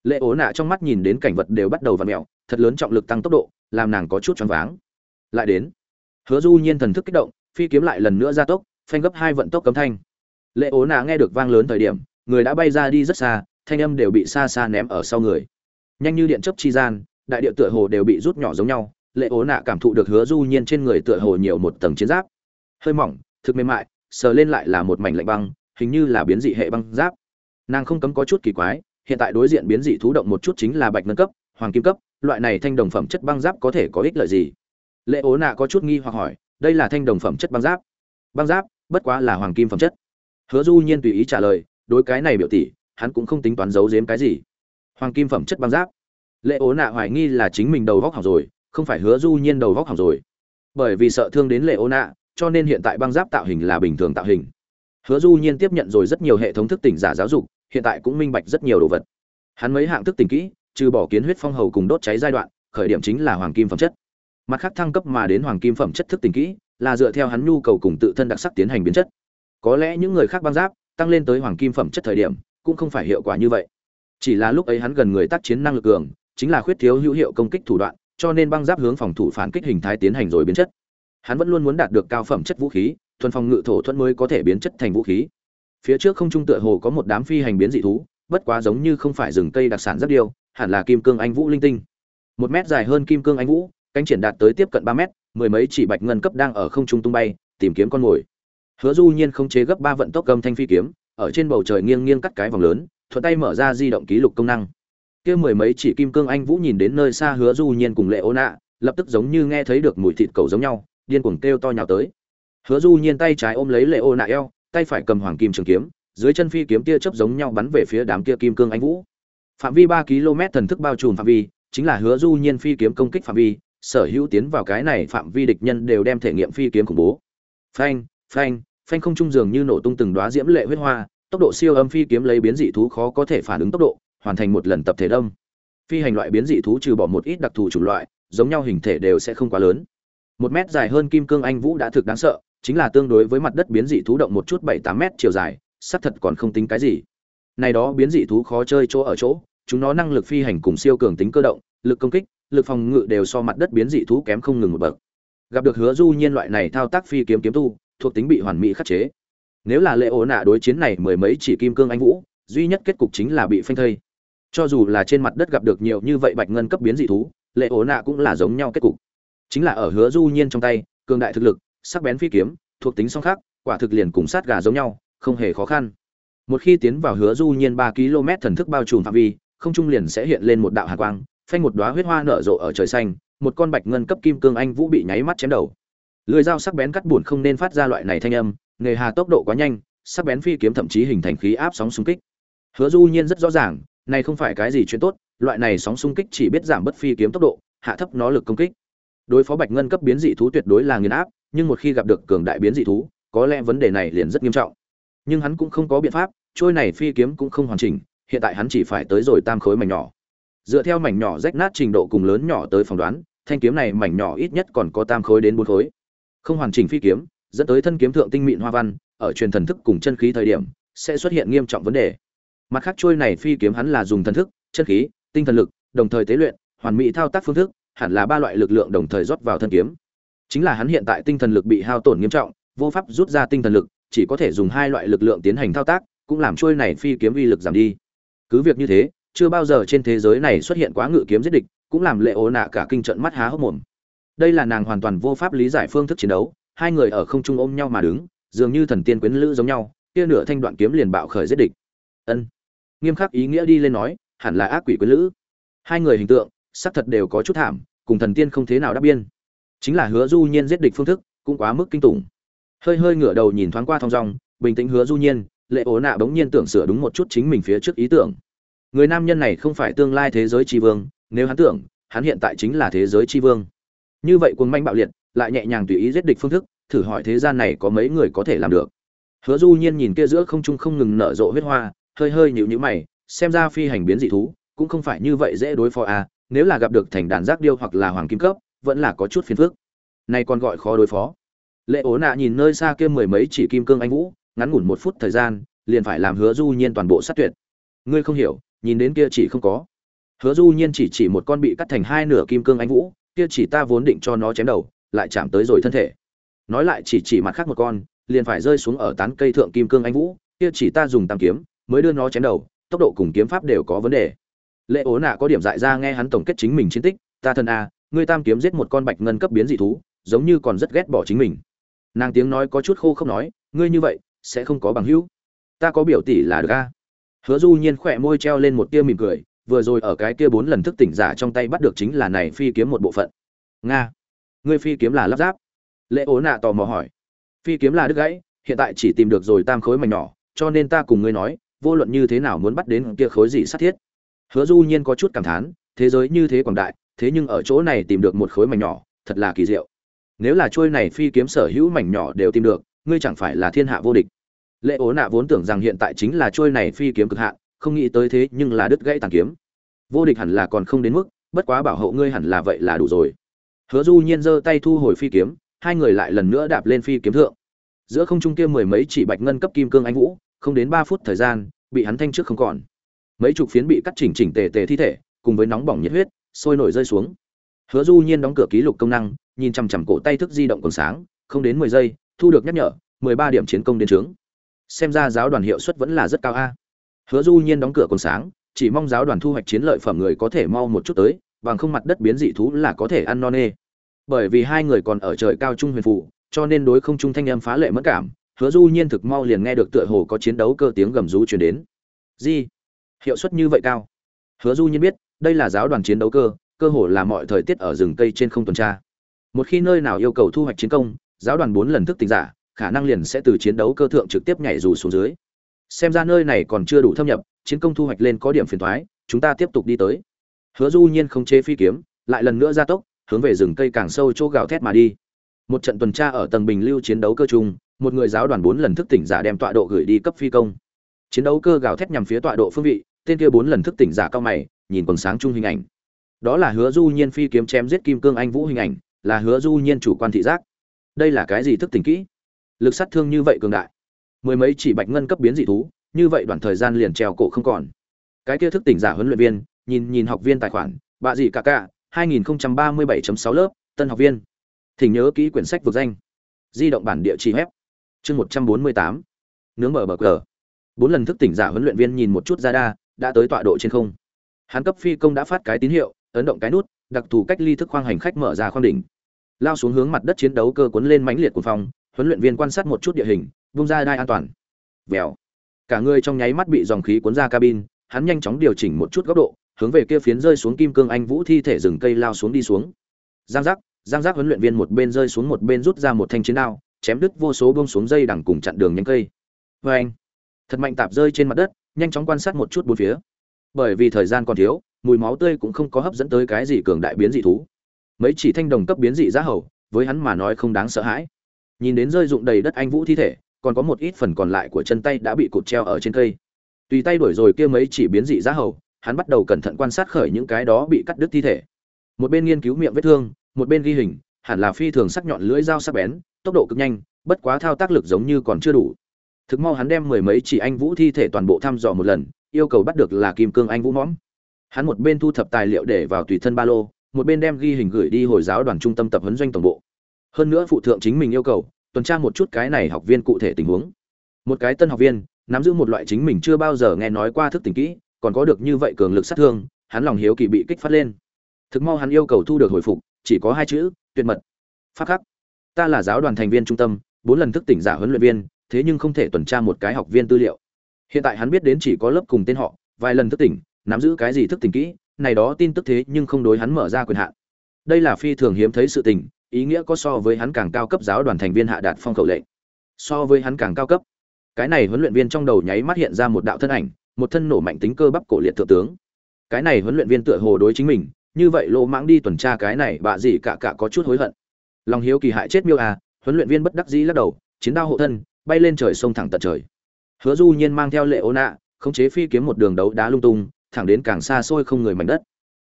Lệ ố nạ trong mắt nhìn đến cảnh vật đều bắt đầu v ặ mẹo thật lớn trọng lực tăng tốc độ, làm nàng có chút choáng váng. Lại đến hứa du nhiên thần thức kích động, phi kiếm lại lần nữa ra tốc, phanh gấp hai vận tốc cấm thanh. Lệ ố nà nghe được vang lớn thời điểm, người đã bay ra đi rất xa, thanh âm đều bị xa xa ném ở sau người. Nhanh như điện chớp chi gian, đại địa tựa hồ đều bị rút nhỏ giống nhau, lệ ố nạ cảm thụ được hứa du nhiên trên người tựa hồ nhiều một tầng chiến giáp. Hơi mỏng, thực mềm mại, sờ lên lại là một mảnh lạnh băng, hình như là biến dị hệ băng giáp. Nàng không cấm có chút kỳ quái, hiện tại đối diện biến dị thú động một chút chính là bạch ngân cấp, hoàng kim cấp, loại này thanh đồng phẩm chất băng giáp có thể có ích lợi gì? Lệ ố nạ có chút nghi hoặc hỏi, đây là thanh đồng phẩm chất băng giáp. Băng giáp, bất quá là hoàng kim phẩm chất. Hứa du nhiên tùy ý trả lời, đối cái này biểu tỷ, hắn cũng không tính toán giấu giếm cái gì. Hoàng kim phẩm chất băng giáp. Lệ ố nạ hoài nghi là chính mình đầu vóc hỏng rồi, không phải hứa du nhiên đầu vóc hỏng rồi. Bởi vì sợ thương đến lệ ố nạ, cho nên hiện tại băng giáp tạo hình là bình thường tạo hình. Hứa du nhiên tiếp nhận rồi rất nhiều hệ thống thức tỉnh giả giáo dục, hiện tại cũng minh bạch rất nhiều đồ vật. Hắn mấy hạng thức tỉnh kỹ, trừ bỏ kiến huyết phong hầu cùng đốt cháy giai đoạn, khởi điểm chính là hoàng kim phẩm chất mặt khác thăng cấp mà đến hoàng kim phẩm chất thức tình kỹ, là dựa theo hắn nhu cầu cùng tự thân đặc sắc tiến hành biến chất. Có lẽ những người khác băng giáp, tăng lên tới hoàng kim phẩm chất thời điểm, cũng không phải hiệu quả như vậy. Chỉ là lúc ấy hắn gần người tác chiến năng lực cường, chính là khuyết thiếu hữu hiệu công kích thủ đoạn, cho nên băng giáp hướng phòng thủ phản kích hình thái tiến hành rồi biến chất. Hắn vẫn luôn muốn đạt được cao phẩm chất vũ khí, thuần phòng ngự thổ thuẫn mới có thể biến chất thành vũ khí. Phía trước không trung tựa hồ có một đám phi hành biến dị thú, bất quá giống như không phải rừng cây đặc sản rất điều hẳn là kim cương anh vũ linh tinh. Một mét dài hơn kim cương anh vũ cánh triển đạt tới tiếp cận ba mét, mười mấy chỉ bạch ngân cấp đang ở không trung tung bay, tìm kiếm con mồi. Hứa du nhiên không chế gấp ba vận tốc cầm thanh phi kiếm, ở trên bầu trời nghiêng nghiêng cắt cái vòng lớn, thuận tay mở ra di động ký lục công năng. Kia mười mấy chỉ kim cương anh vũ nhìn đến nơi xa hứa du nhiên cùng lệ ô nạ lập tức giống như nghe thấy được mùi thịt cầu giống nhau, điên cuồng kêu to nhào tới. Hứa du nhiên tay trái ôm lấy lệ ô nạ eo, tay phải cầm hoàng kim trường kiếm, dưới chân phi kiếm tia chớp giống nhau bắn về phía đám kia kim cương anh vũ. Phạm vi ba km thần thức bao trùm phạm vi, chính là hứa du nhiên phi kiếm công kích phạm vi sở hữu tiến vào cái này phạm vi địch nhân đều đem thể nghiệm phi kiếm khủng bố. Phanh phanh phanh không trung dường như nổ tung từng đóa diễm lệ huyết hoa, tốc độ siêu âm phi kiếm lấy biến dị thú khó có thể phản ứng tốc độ, hoàn thành một lần tập thể đông phi hành loại biến dị thú trừ bỏ một ít đặc thù chủng loại, giống nhau hình thể đều sẽ không quá lớn. Một mét dài hơn kim cương anh vũ đã thực đáng sợ, chính là tương đối với mặt đất biến dị thú động một chút bảy tám mét chiều dài, xác thật còn không tính cái gì. Này đó biến dị thú khó chơi chỗ ở chỗ chúng nó năng lực phi hành cùng siêu cường tính cơ động, lực công kích, lực phòng ngự đều so mặt đất biến dị thú kém không ngừng một bậc. Gặp được hứa du nhiên loại này thao tác phi kiếm kiếm tu, thuộc tính bị hoàn mỹ khắc chế. Nếu là lệ ổ nạ đối chiến này mười mấy chỉ kim cương anh vũ, duy nhất kết cục chính là bị phanh thây. Cho dù là trên mặt đất gặp được nhiều như vậy bạch ngân cấp biến dị thú lệ ổ nạ cũng là giống nhau kết cục. Chính là ở hứa du nhiên trong tay, cường đại thực lực, sắc bén phi kiếm, thuộc tính song khác quả thực liền cùng sát gà giống nhau, không hề khó khăn. Một khi tiến vào hứa du nhiên ba km thần thức bao trùm phạm vi không trung liền sẽ hiện lên một đạo hàn quang, phanh một đóa huyết hoa nở rộ ở trời xanh, một con bạch ngân cấp kim cương anh vũ bị nháy mắt chém đầu. Lưỡi dao sắc bén cắt buồn không nên phát ra loại này thanh âm, nghề hà tốc độ quá nhanh, sắc bén phi kiếm thậm chí hình thành khí áp sóng xung kích. Hứa du nhiên rất rõ ràng, này không phải cái gì chuyện tốt, loại này sóng xung kích chỉ biết giảm bất phi kiếm tốc độ, hạ thấp nó lực công kích. Đối phó bạch ngân cấp biến dị thú tuyệt đối là nghiền áp, nhưng một khi gặp được cường đại biến dị thú, có lẽ vấn đề này liền rất nghiêm trọng. Nhưng hắn cũng không có biện pháp, trôi này phi kiếm cũng không hoàn chỉnh hiện tại hắn chỉ phải tới rồi tam khối mảnh nhỏ. Dựa theo mảnh nhỏ rách nát trình độ cùng lớn nhỏ tới phỏng đoán, thanh kiếm này mảnh nhỏ ít nhất còn có tam khối đến bốn khối. Không hoàn chỉnh phi kiếm, dẫn tới thân kiếm thượng tinh mịn hoa văn, ở truyền thần thức cùng chân khí thời điểm, sẽ xuất hiện nghiêm trọng vấn đề. Mặt khác trôi này phi kiếm hắn là dùng thần thức, chân khí, tinh thần lực, đồng thời tế luyện, hoàn mỹ thao tác phương thức, hẳn là ba loại lực lượng đồng thời rót vào thân kiếm. Chính là hắn hiện tại tinh thần lực bị hao tổn nghiêm trọng, vô pháp rút ra tinh thần lực, chỉ có thể dùng hai loại lực lượng tiến hành thao tác, cũng làm trôi này phi kiếm uy lực giảm đi cứ việc như thế, chưa bao giờ trên thế giới này xuất hiện quá ngự kiếm giết địch, cũng làm lệ ố nạ cả kinh trận mắt há hốc mồm. Đây là nàng hoàn toàn vô pháp lý giải phương thức chiến đấu, hai người ở không trung ôm nhau mà đứng, dường như thần tiên quyến lữ giống nhau, kia nửa thanh đoạn kiếm liền bạo khởi giết địch. Ân. Nghiêm khắc ý nghĩa đi lên nói, hẳn là ác quỷ quyến lữ. Hai người hình tượng xác thật đều có chút thảm, cùng thần tiên không thế nào đáp biên. Chính là hứa du nhiên giết địch phương thức, cũng quá mức kinh tủng. Hơi hơi ngửa đầu nhìn thoáng qua thong dong, bình tĩnh hứa du nhiên lệ ố nạ bỗng nhiên tưởng sửa đúng một chút chính mình phía trước ý tưởng. Người nam nhân này không phải tương lai thế giới tri vương, nếu hắn tưởng, hắn hiện tại chính là thế giới tri vương. Như vậy cuồng manh bạo liệt, lại nhẹ nhàng tùy ý giết địch phương thức, thử hỏi thế gian này có mấy người có thể làm được. Hứa du nhiên nhìn kia giữa không trung không ngừng nở rộ huyết hoa, hơi hơi nhịu nhữ mày, xem ra phi hành biến dị thú, cũng không phải như vậy dễ đối phó à nếu là gặp được thành đàn giác điêu hoặc là hoàng kim cấp, vẫn là có chút phiền phức. Này còn gọi khó đối phó. Lệ ố nạ nhìn nơi xa kia mười mấy chỉ kim cương anh vũ ngắn ngủn một phút thời gian, liền phải làm hứa du nhiên toàn bộ sát tuyệt. Ngươi không hiểu, nhìn đến kia chỉ không có. Hứa du nhiên chỉ chỉ một con bị cắt thành hai nửa kim cương anh vũ, kia chỉ ta vốn định cho nó chém đầu, lại chạm tới rồi thân thể. Nói lại chỉ chỉ mặt khác một con, liền phải rơi xuống ở tán cây thượng kim cương anh vũ, kia chỉ ta dùng tam kiếm, mới đưa nó chém đầu, tốc độ cùng kiếm pháp đều có vấn đề. Lệ ố nạ có điểm dại ra nghe hắn tổng kết chính mình chiến tích, ta thân a, ngươi tam kiếm giết một con bạch ngân cấp biến dị thú, giống như còn rất ghét bỏ chính mình. Nàng tiếng nói có chút khô không nói, ngươi như vậy sẽ không có bằng hữu. Ta có biểu tỷ là được a. Hứa du nhiên khỏe môi treo lên một tia mỉm cười, vừa rồi ở cái kia bốn lần thức tỉnh giả trong tay bắt được chính là này phi kiếm một bộ phận. Nga, ngươi phi kiếm là lắp ráp. Lệ ố nạ tò mò hỏi. Phi kiếm là đứt gãy, hiện tại chỉ tìm được rồi tam khối mảnh nhỏ, cho nên ta cùng ngươi nói, vô luận như thế nào muốn bắt đến kia khối gì sát thiết. Hứa du nhiên có chút cảm thán, thế giới như thế quảng đại, thế nhưng ở chỗ này tìm được một khối mảnh nhỏ, thật là kỳ diệu. Nếu là trôi này phi kiếm sở hữu mảnh nhỏ đều tìm được ngươi chẳng phải là thiên hạ vô địch. Lệ ố nạ vốn tưởng rằng hiện tại chính là trôi này phi kiếm cực hạn, không nghĩ tới thế nhưng là đứt gãy tàn kiếm. Vô địch hẳn là còn không đến mức, bất quá bảo hộ ngươi hẳn là vậy là đủ rồi. Hứa du nhiên giơ tay thu hồi phi kiếm, hai người lại lần nữa đạp lên phi kiếm thượng. Giữa không trung kia mười mấy chỉ bạch ngân cấp kim cương anh vũ, không đến ba phút thời gian, bị hắn thanh trước không còn. Mấy chục phiến bị cắt chỉnh chỉnh tề tề thi thể, cùng với nóng bỏng nhiệt huyết, sôi nổi rơi xuống. Hứa du nhiên đóng cửa ký lục công năng, nhìn chằm chằm cổ tay thức di động còn sáng, không đến mười giây thu được nhắc nhở, mười ba điểm chiến công đến trướng. Xem ra giáo đoàn hiệu suất vẫn là rất cao a. Hứa du nhiên đóng cửa còn sáng, chỉ mong giáo đoàn thu hoạch chiến lợi phẩm người có thể mau một chút tới, bằng không mặt đất biến dị thú là có thể ăn non nê. Bởi vì hai người còn ở trời cao trung huyền phụ cho nên đối không trung thanh âm phá lệ mất cảm, hứa du nhiên thực mau liền nghe được tựa hồ có chiến đấu cơ tiếng gầm rú truyền đến. Gì hiệu suất như vậy cao? Hứa du nhiên biết, đây là giáo đoàn chiến đấu cơ cơ hồ là mọi thời tiết ở rừng cây trên không tuần tra. Một khi nơi nào yêu cầu thu hoạch chiến công giáo đoàn bốn lần thức tỉnh giả, khả năng liền sẽ từ chiến đấu cơ thượng trực tiếp nhảy dù xuống dưới. Xem ra nơi này còn chưa đủ thâm nhập, chiến công thu hoạch lên có điểm phiền thoái, chúng ta tiếp tục đi tới. Hứa du nhiên không chế phi kiếm, lại lần nữa ra tốc, hướng về rừng cây càng sâu chỗ gào thét mà đi. Một trận tuần tra ở tầng bình lưu chiến đấu cơ trung, một người giáo đoàn bốn lần thức tỉnh giả đem tọa độ gửi đi cấp phi công. Chiến đấu cơ gào thét nhằm phía tọa độ phương vị, tên kia bốn lần thức tỉnh giả cao mày, nhìn quần sáng chung hình ảnh. Đó là hứa du nhiên phi kiếm chém giết kim cương anh vũ hình ảnh, là hứa du nhiên chủ quan thị giác đây là cái gì thức tỉnh kỹ? Lực sát thương như vậy cường đại. Mười mấy chỉ bạch ngân cấp biến dị thú, như vậy đoạn thời gian liền treo cổ không còn. Cái kia thức tỉnh giả huấn luyện viên, nhìn nhìn học viên tài khoản, bạ gì cả cả 2037.6 lớp, tân học viên. Thỉnh nhớ kỹ quyển sách vực danh. Di động bản địa chỉ web. Chương 148 nướng mở bờ cờ. Bốn lần thức tỉnh giả huấn luyện viên nhìn một chút ra đa đã tới tọa độ trên không. Hắn cấp phi công đã phát cái tín hiệu, ấn động cái nút, đặc thù cách ly thức khoang hành khách mở ra khoang đỉnh lao xuống hướng mặt đất chiến đấu cơ cuốn lên mãnh liệt của phòng huấn luyện viên quan sát một chút địa hình, vung ra đai an toàn. Vèo. Cả người trong nháy mắt bị dòng khí cuốn ra cabin, hắn nhanh chóng điều chỉnh một chút góc độ, hướng về kia phiến rơi xuống kim cương anh vũ thi thể rừng cây lao xuống đi xuống. Giang giác giang giác huấn luyện viên một bên rơi xuống một bên rút ra một thanh chiến đao, chém đứt vô số bông xuống dây đằng cùng chặn đường nhánh cây. Vê anh thật mạnh tạp rơi trên mặt đất, nhanh chóng quan sát một chút bốn phía. Bởi vì thời gian còn thiếu, mùi máu tươi cũng không có hấp dẫn tới cái gì cường đại biến dị thú mấy chỉ thanh đồng cấp biến dị giá hầu, với hắn mà nói không đáng sợ hãi. Nhìn đến rơi rụng đầy đất anh vũ thi thể, còn có một ít phần còn lại của chân tay đã bị cột treo ở trên cây. Tùy tay đuổi rồi kia mấy chỉ biến dị giá hầu, hắn bắt đầu cẩn thận quan sát khởi những cái đó bị cắt đứt thi thể. Một bên nghiên cứu miệng vết thương, một bên ghi hình, hẳn là phi thường sắc nhọn lưỡi dao sắc bén, tốc độ cực nhanh, bất quá thao tác lực giống như còn chưa đủ. Thực mau hắn đem mười mấy chỉ anh vũ thi thể toàn bộ thăm dò một lần, yêu cầu bắt được là kim cương anh vũ mõm. Hắn một bên thu thập tài liệu để vào tùy thân ba lô một bên đem ghi hình gửi đi hồi giáo đoàn trung tâm tập huấn doanh tổng bộ. Hơn nữa phụ thượng chính mình yêu cầu, tuần tra một chút cái này học viên cụ thể tình huống. Một cái tân học viên, nắm giữ một loại chính mình chưa bao giờ nghe nói qua thức tỉnh kỹ, còn có được như vậy cường lực sát thương, hắn lòng hiếu kỳ bị kích phát lên. Thực mau hắn yêu cầu thu được hồi phục, chỉ có hai chữ, tuyệt mật. Phát khắc. Ta là giáo đoàn thành viên trung tâm, bốn lần thức tỉnh giả huấn luyện viên, thế nhưng không thể tuần tra một cái học viên tư liệu. Hiện tại hắn biết đến chỉ có lớp cùng tên họ, vài lần thức tỉnh, nắm giữ cái gì thức tỉnh kỹ này đó tin tức thế nhưng không đối hắn mở ra quyền hạn. Đây là phi thường hiếm thấy sự tình, ý nghĩa có so với hắn càng cao cấp giáo đoàn thành viên hạ đạt phong khẩu lệnh. So với hắn càng cao cấp. Cái này huấn luyện viên trong đầu nháy mắt hiện ra một đạo thân ảnh, một thân nổ mạnh tính cơ bắp cổ liệt thượng tướng. Cái này huấn luyện viên tựa hồ đối chính mình, như vậy lô mãng đi tuần tra cái này bạ gì cả cả có chút hối hận. Lòng hiếu kỳ hại chết miêu à huấn luyện viên bất đắc dĩ lắc đầu, chiến đao hộ thân, bay lên trời sông thẳng tận trời. Hứa du nhiên mang theo lệ ô nạ, khống chế phi kiếm một đường đấu đá lung tung thẳng đến càng xa xôi không người mảnh đất.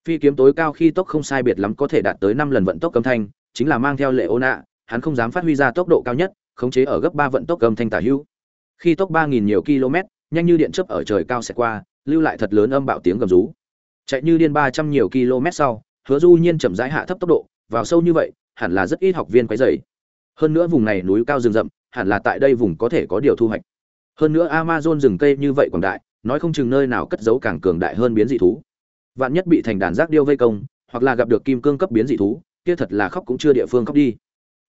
Phi kiếm tối cao khi tốc không sai biệt lắm có thể đạt tới năm lần vận tốc âm thanh, chính là mang theo lệ ô nạ, hắn không dám phát huy ra tốc độ cao nhất, khống chế ở gấp ba vận tốc âm thanh tả hữu. Khi tốc ba nghìn nhiều km, nhanh như điện chớp ở trời cao sẽ qua, lưu lại thật lớn âm bạo tiếng gầm rú. Chạy như điên ba trăm nhiều km sau, hứa du nhiên chậm rãi hạ thấp tốc độ, vào sâu như vậy, hẳn là rất ít học viên quấy dày hơn nữa vùng này núi cao rừng rậm, hẳn là tại đây vùng có thể có điều thu hoạch. Hơn nữa amazon rừng cây như vậy quảng đại nói không chừng nơi nào cất giấu càng cường đại hơn biến dị thú. Vạn nhất bị thành đàn giác điêu vây công, hoặc là gặp được kim cương cấp biến dị thú, kia thật là khóc cũng chưa địa phương khóc đi.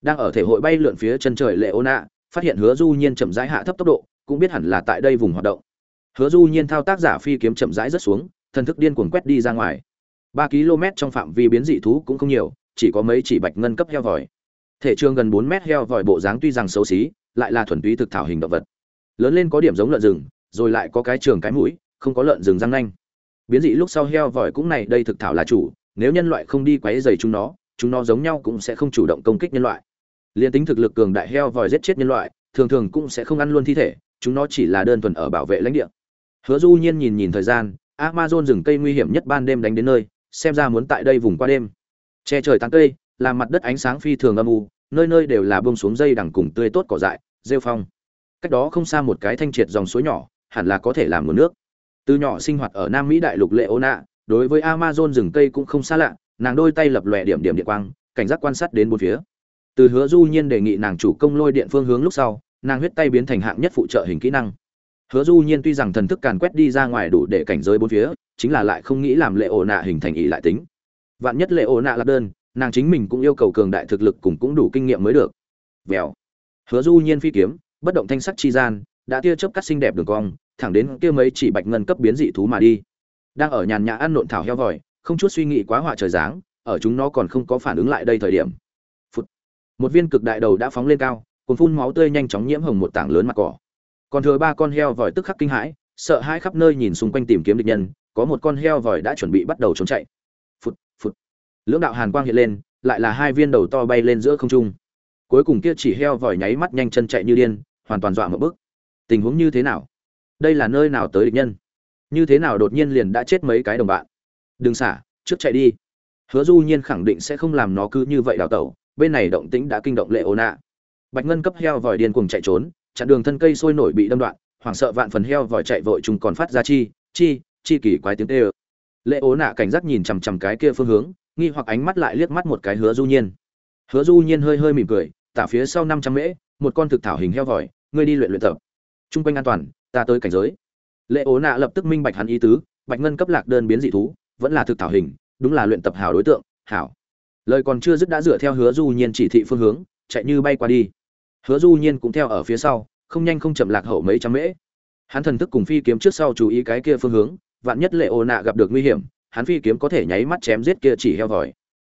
Đang ở thể hội bay lượn phía chân trời lệ ô nạ phát hiện hứa du nhiên chậm rãi hạ thấp tốc độ, cũng biết hẳn là tại đây vùng hoạt động. Hứa du nhiên thao tác giả phi kiếm chậm rãi rất xuống, thần thức điên cuồng quét đi ra ngoài. Ba km trong phạm vi biến dị thú cũng không nhiều, chỉ có mấy chỉ bạch ngân cấp heo vòi. Thể trường gần bốn mét heo vòi bộ dáng tuy rằng xấu xí, lại là thuần túy thực thảo hình động vật. Lớn lên có điểm giống lợn rừng rồi lại có cái trường cái mũi, không có lợn rừng răng nanh. Biến dị lúc sau heo vòi cũng này, đây thực thảo là chủ, nếu nhân loại không đi quấy rầy chúng nó chúng nó giống nhau cũng sẽ không chủ động công kích nhân loại. Liên tính thực lực cường đại heo vòi giết chết nhân loại, thường thường cũng sẽ không ăn luôn thi thể, chúng nó chỉ là đơn thuần ở bảo vệ lãnh địa. Hứa du nhiên nhìn nhìn thời gian, amazon rừng cây nguy hiểm nhất ban đêm đánh đến nơi, xem ra muốn tại đây vùng qua đêm. Che trời tán cây làm mặt đất ánh sáng phi thường âm u, nơi nơi đều là bông xuống dây đằng cùng tươi tốt cỏ dại, rêu phong. Cách đó không xa một cái thanh triệt dòng suối nhỏ hẳn là có thể làm nguồn nước. Từ nhỏ sinh hoạt ở nam mỹ đại lục lệ ôn nạ đối với amazon rừng cây cũng không xa lạ, nàng đôi tay lập lòe điểm điểm điện quang, cảnh giác quan sát đến bốn phía. Từ hứa du nhiên đề nghị nàng chủ công lôi điện phương hướng lúc sau, nàng huyết tay biến thành hạng nhất phụ trợ hình kỹ năng. Hứa du nhiên tuy rằng thần thức càn quét đi ra ngoài đủ để cảnh giới bốn phía, chính là lại không nghĩ làm lệ ổ nạ hình thành ý lại tính. Vạn nhất lệ ổ nạ là đơn, nàng chính mình cũng yêu cầu cường đại thực lực cùng cũng đủ kinh nghiệm mới được. Vèo. Hứa du nhiên phi kiếm, bất động thanh sắc chi gian đã tia chớp cắt xinh đẹp đường cong, thẳng đến kia mấy chỉ bạch ngân cấp biến dị thú mà đi. Đang ở nhàn nhã ăn nộn thảo heo vòi, không chút suy nghĩ quá họa trời dáng ở chúng nó còn không có phản ứng lại đây thời điểm. Phụt. một viên cực đại đầu đã phóng lên cao, cuồn phun máu tươi nhanh chóng nhiễm hồng một tảng lớn mặt cỏ. Còn thừa ba con heo vòi tức khắc kinh hãi, sợ hãi khắp nơi nhìn xung quanh tìm kiếm địch nhân, có một con heo vòi đã chuẩn bị bắt đầu trốn chạy. Phụt phụt. Lưỡng đạo hàn quang hiện lên, lại là hai viên đầu to bay lên giữa không trung. Cuối cùng kia chỉ heo vòi nháy mắt nhanh chân chạy như điên, hoàn toàn dọa một bước tình huống như thế nào? Đây là nơi nào tới địch nhân? Như thế nào đột nhiên liền đã chết mấy cái đồng bạn? Đừng xả, trước chạy đi. Hứa du nhiên khẳng định sẽ không làm nó cứ như vậy đào tẩu, bên này động tĩnh đã kinh động lệ ô nạ bạch ngân cấp heo vòi điên cuồng chạy trốn, chặn đường thân cây sôi nổi bị đâm đoạn, hoảng sợ vạn phần heo vòi chạy vội chúng còn phát ra chi chi chi kỳ quái tiếng tê ơ lệ ố nạ cảnh giác nhìn chằm chằm cái kia phương hướng, nghi hoặc ánh mắt lại liếc mắt một cái hứa du nhiên. Hứa du nhiên hơi hơi mỉm cười, tả phía sau năm trăm mễ, một con thực thảo hình heo vòi, ngươi đi luyện luyện tập trung quanh an toàn, ta tới cảnh giới. Lệ ố nạ lập tức minh bạch hắn ý tứ, bạch ngân cấp lạc đơn biến dị thú, vẫn là thực thảo hình, đúng là luyện tập hảo đối tượng, hảo. Lời còn chưa dứt đã dựa theo hứa du nhiên chỉ thị phương hướng, chạy như bay qua đi. Hứa du nhiên cũng theo ở phía sau, không nhanh không chậm lạc hậu mấy trăm mễ. Hắn thần thức cùng phi kiếm trước sau chú ý cái kia phương hướng, vạn nhất lệ ô nạ gặp được nguy hiểm, hắn phi kiếm có thể nháy mắt chém giết kia chỉ heo vòi.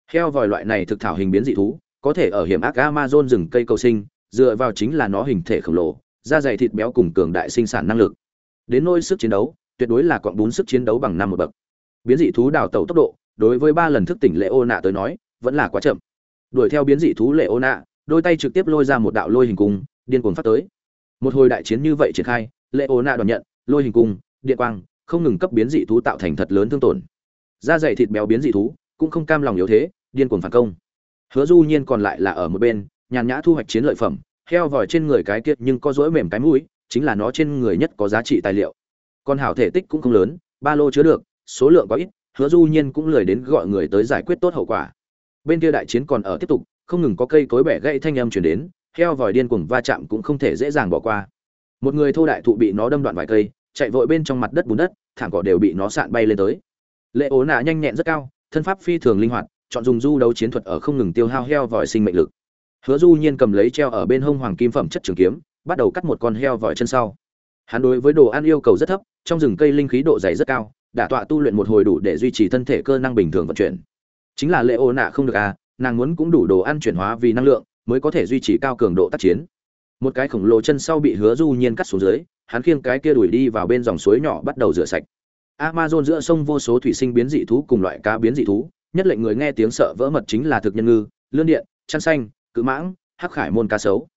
Heo vòi loại này thực thảo hình biến dị thú, có thể ở hiểm ác amazon rừng cây cầu sinh, dựa vào chính là nó hình thể khổng lồ da dày thịt béo cùng cường đại sinh sản năng lực. Đến nỗi sức chiến đấu, tuyệt đối là quặng bốn sức chiến đấu bằng năm một bậc. Biến dị thú đào tẩu tốc độ, đối với ba lần thức tỉnh lệ ô nạ tới nói, vẫn là quá chậm. Đuổi theo biến dị thú lệ ô nạ đôi tay trực tiếp lôi ra một đạo lôi hình cung, điên cuồng phát tới. Một hồi đại chiến như vậy triển khai lệ ô nạ đòn nhận, lôi hình cung, điện quang, không ngừng cấp biến dị thú tạo thành thật lớn thương tổn. Da dày thịt béo biến dị thú, cũng không cam lòng yếu thế, điên cuồng phản công. Hứa du nhiên còn lại là ở một bên, nhàn nhã thu hoạch chiến lợi phẩm heo vòi trên người cái kiệt nhưng có rỗi mềm cái mũi, chính là nó trên người nhất có giá trị tài liệu. Còn hảo thể tích cũng không lớn, ba lô chứa được, số lượng có ít, hứa du nhiên cũng lười đến gọi người tới giải quyết tốt hậu quả. Bên kia đại chiến còn ở tiếp tục, không ngừng có cây cối bẻ gãy thanh âm truyền đến heo vòi điên cuồng va chạm cũng không thể dễ dàng bỏ qua. Một người thô đại thụ bị nó đâm đoạn vài cây, chạy vội bên trong mặt đất bùn đất, thảm cỏ đều bị nó sạn bay lên tới. Lệ ố nạ nhanh nhẹn rất cao, thân pháp phi thường linh hoạt, chọn dùng du đấu chiến thuật ở không ngừng tiêu hao heo vòi sinh mệnh lực hứa du nhiên cầm lấy treo ở bên hông hoàng kim phẩm chất trường kiếm, bắt đầu cắt một con heo vòi chân sau. Hắn đối với đồ ăn yêu cầu rất thấp, trong rừng cây linh khí độ dày rất cao, đả tọa tu luyện một hồi đủ để duy trì thân thể cơ năng bình thường vận chuyển. Chính là lệ ô nạ không được à nàng muốn cũng đủ đồ ăn chuyển hóa vì năng lượng, mới có thể duy trì cao cường độ tác chiến. Một cái khổng lồ chân sau bị hứa du nhiên cắt xuống dưới, hắn khiêng cái kia đuổi đi vào bên dòng suối nhỏ bắt đầu rửa sạch. Amazon giữa sông vô số thủy sinh biến dị thú cùng loại cá biến dị thú, nhất lệnh người nghe tiếng sợ vỡ mật chính là thực nhân ngư, lươn điện, chăn xanh cự mãng, hắc khải môn cá sấu.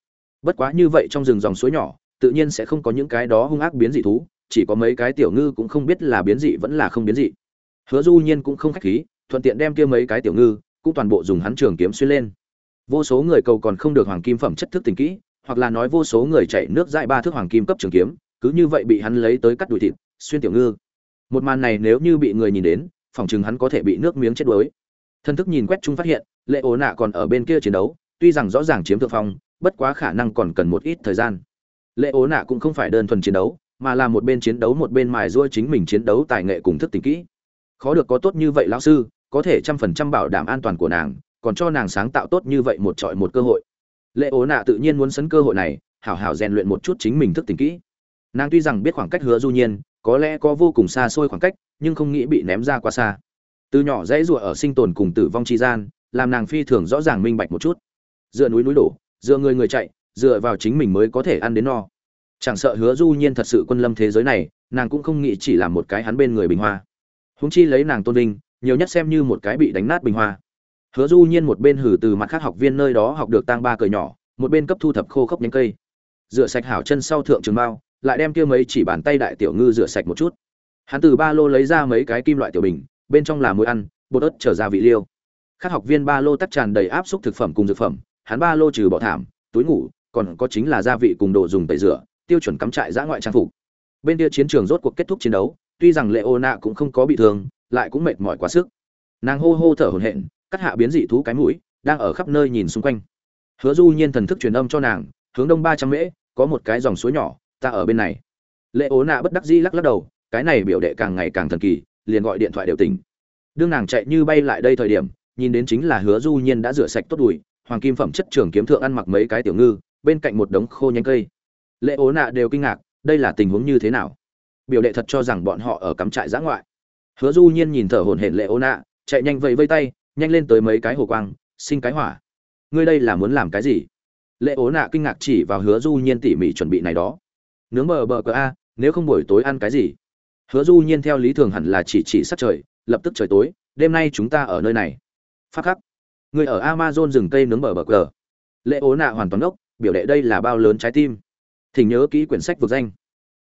Bất quá như vậy trong rừng dòng suối nhỏ, tự nhiên sẽ không có những cái đó hung ác biến dị thú, chỉ có mấy cái tiểu ngư cũng không biết là biến dị vẫn là không biến dị. Hứa du nhiên cũng không khách khí, thuận tiện đem kia mấy cái tiểu ngư cũng toàn bộ dùng hắn trường kiếm xuyên lên. Vô số người cầu còn không được hoàng kim phẩm chất thức tình kỹ, hoặc là nói vô số người chạy nước dại ba thước hoàng kim cấp trường kiếm, cứ như vậy bị hắn lấy tới cắt đùi thịt, xuyên tiểu ngư. Một màn này nếu như bị người nhìn đến, phỏng chừng hắn có thể bị nước miếng chết đuối. Thân thức nhìn quét chung phát hiện, lệ ố nạ còn ở bên kia chiến đấu tuy rằng rõ ràng chiếm thượng phong, bất quá khả năng còn cần một ít thời gian. Lệ ố nạ cũng không phải đơn thuần chiến đấu, mà là một bên chiến đấu một bên mài giũa chính mình chiến đấu tài nghệ cùng thức tỉnh kỹ. Khó được có tốt như vậy lão sư, có thể trăm phần trăm bảo đảm an toàn của nàng, còn cho nàng sáng tạo tốt như vậy một trọi một cơ hội. Lệ ố nạ tự nhiên muốn sấn cơ hội này, hảo hảo rèn luyện một chút chính mình thức tỉnh kỹ. Nàng tuy rằng biết khoảng cách hứa du nhiên, có lẽ có vô cùng xa xôi khoảng cách, nhưng không nghĩ bị ném ra quá xa. Từ nhỏ dãy rủa ở sinh tồn cùng tử vong tri gian, làm nàng phi thường rõ ràng minh bạch một chút dựa núi núi đổ dựa người người chạy dựa vào chính mình mới có thể ăn đến no. Chẳng sợ hứa du nhiên thật sự quân lâm thế giới này nàng cũng không nghĩ chỉ làm một cái hắn bên người bình hoa. Húng chi lấy nàng tôn vinh nhiều nhất xem như một cái bị đánh nát bình hoa. Hứa du nhiên một bên hử từ mặt khác học viên nơi đó học được tang ba cờ nhỏ một bên cấp thu thập khô khốc nhánh cây. Rửa sạch hảo chân sau thượng trường bao, lại đem kia mấy chỉ bàn tay đại tiểu ngư rửa sạch một chút. Hắn từ ba lô lấy ra mấy cái kim loại tiểu bình bên trong là muối ăn bột ớt trở ra vị liêu. Các học viên ba lô tắc tràn đầy áp xúc thực phẩm cùng dược phẩm hắn ba lô trừ bỏ thảm, túi ngủ, còn có chính là gia vị cùng đồ dùng tẩy rửa, tiêu chuẩn cắm trại dã ngoại trang phục. Bên kia chiến trường rốt cuộc kết thúc chiến đấu, tuy rằng Leona ô cũng không có bị thương, lại cũng mệt mỏi quá sức. Nàng hô hô thở hổn hển, cắt hạ biến dị thú cái mũi, đang ở khắp nơi nhìn xung quanh. Hứa du nhiên thần thức truyền âm cho nàng, hướng đông ba trăm mễ, có một cái dòng suối nhỏ, ta ở bên này. Lệ ố nạ bất đắc dĩ lắc lắc đầu, cái này biểu đệ càng ngày càng thần kỳ, liền gọi điện thoại đều tỉnh. Đương nàng chạy như bay lại đây thời điểm, nhìn đến chính là hứa du nhiên đã rửa sạch tốt đùi hoàng kim phẩm chất trường kiếm thượng ăn mặc mấy cái tiểu ngư, bên cạnh một đống khô nhánh cây. Lệ ố nạ đều kinh ngạc, đây là tình huống như thế nào? Biểu đệ thật cho rằng bọn họ ở cắm trại giã ngoại. Hứa du nhiên nhìn thở hổn hển lệ ố nạ, chạy nhanh vẫy vây tay, nhanh lên tới mấy cái hồ quang sinh cái hỏa. Ngươi đây là muốn làm cái gì? Lệ ố nạ kinh ngạc chỉ vào hứa du nhiên tỉ mỉ chuẩn bị này đó. Nướng bờ bờ cờ a, nếu không buổi tối ăn cái gì? Hứa du nhiên theo lý thường hẳn là chỉ chỉ sát trời, lập tức trời tối, đêm nay chúng ta ở nơi này. Phát khắc người ở amazon rừng cây nướng bờ bờ cờ. Lệ ố nạ hoàn toàn ốc biểu đệ đây là bao lớn trái tim. Thỉnh nhớ kỹ quyển sách vực danh.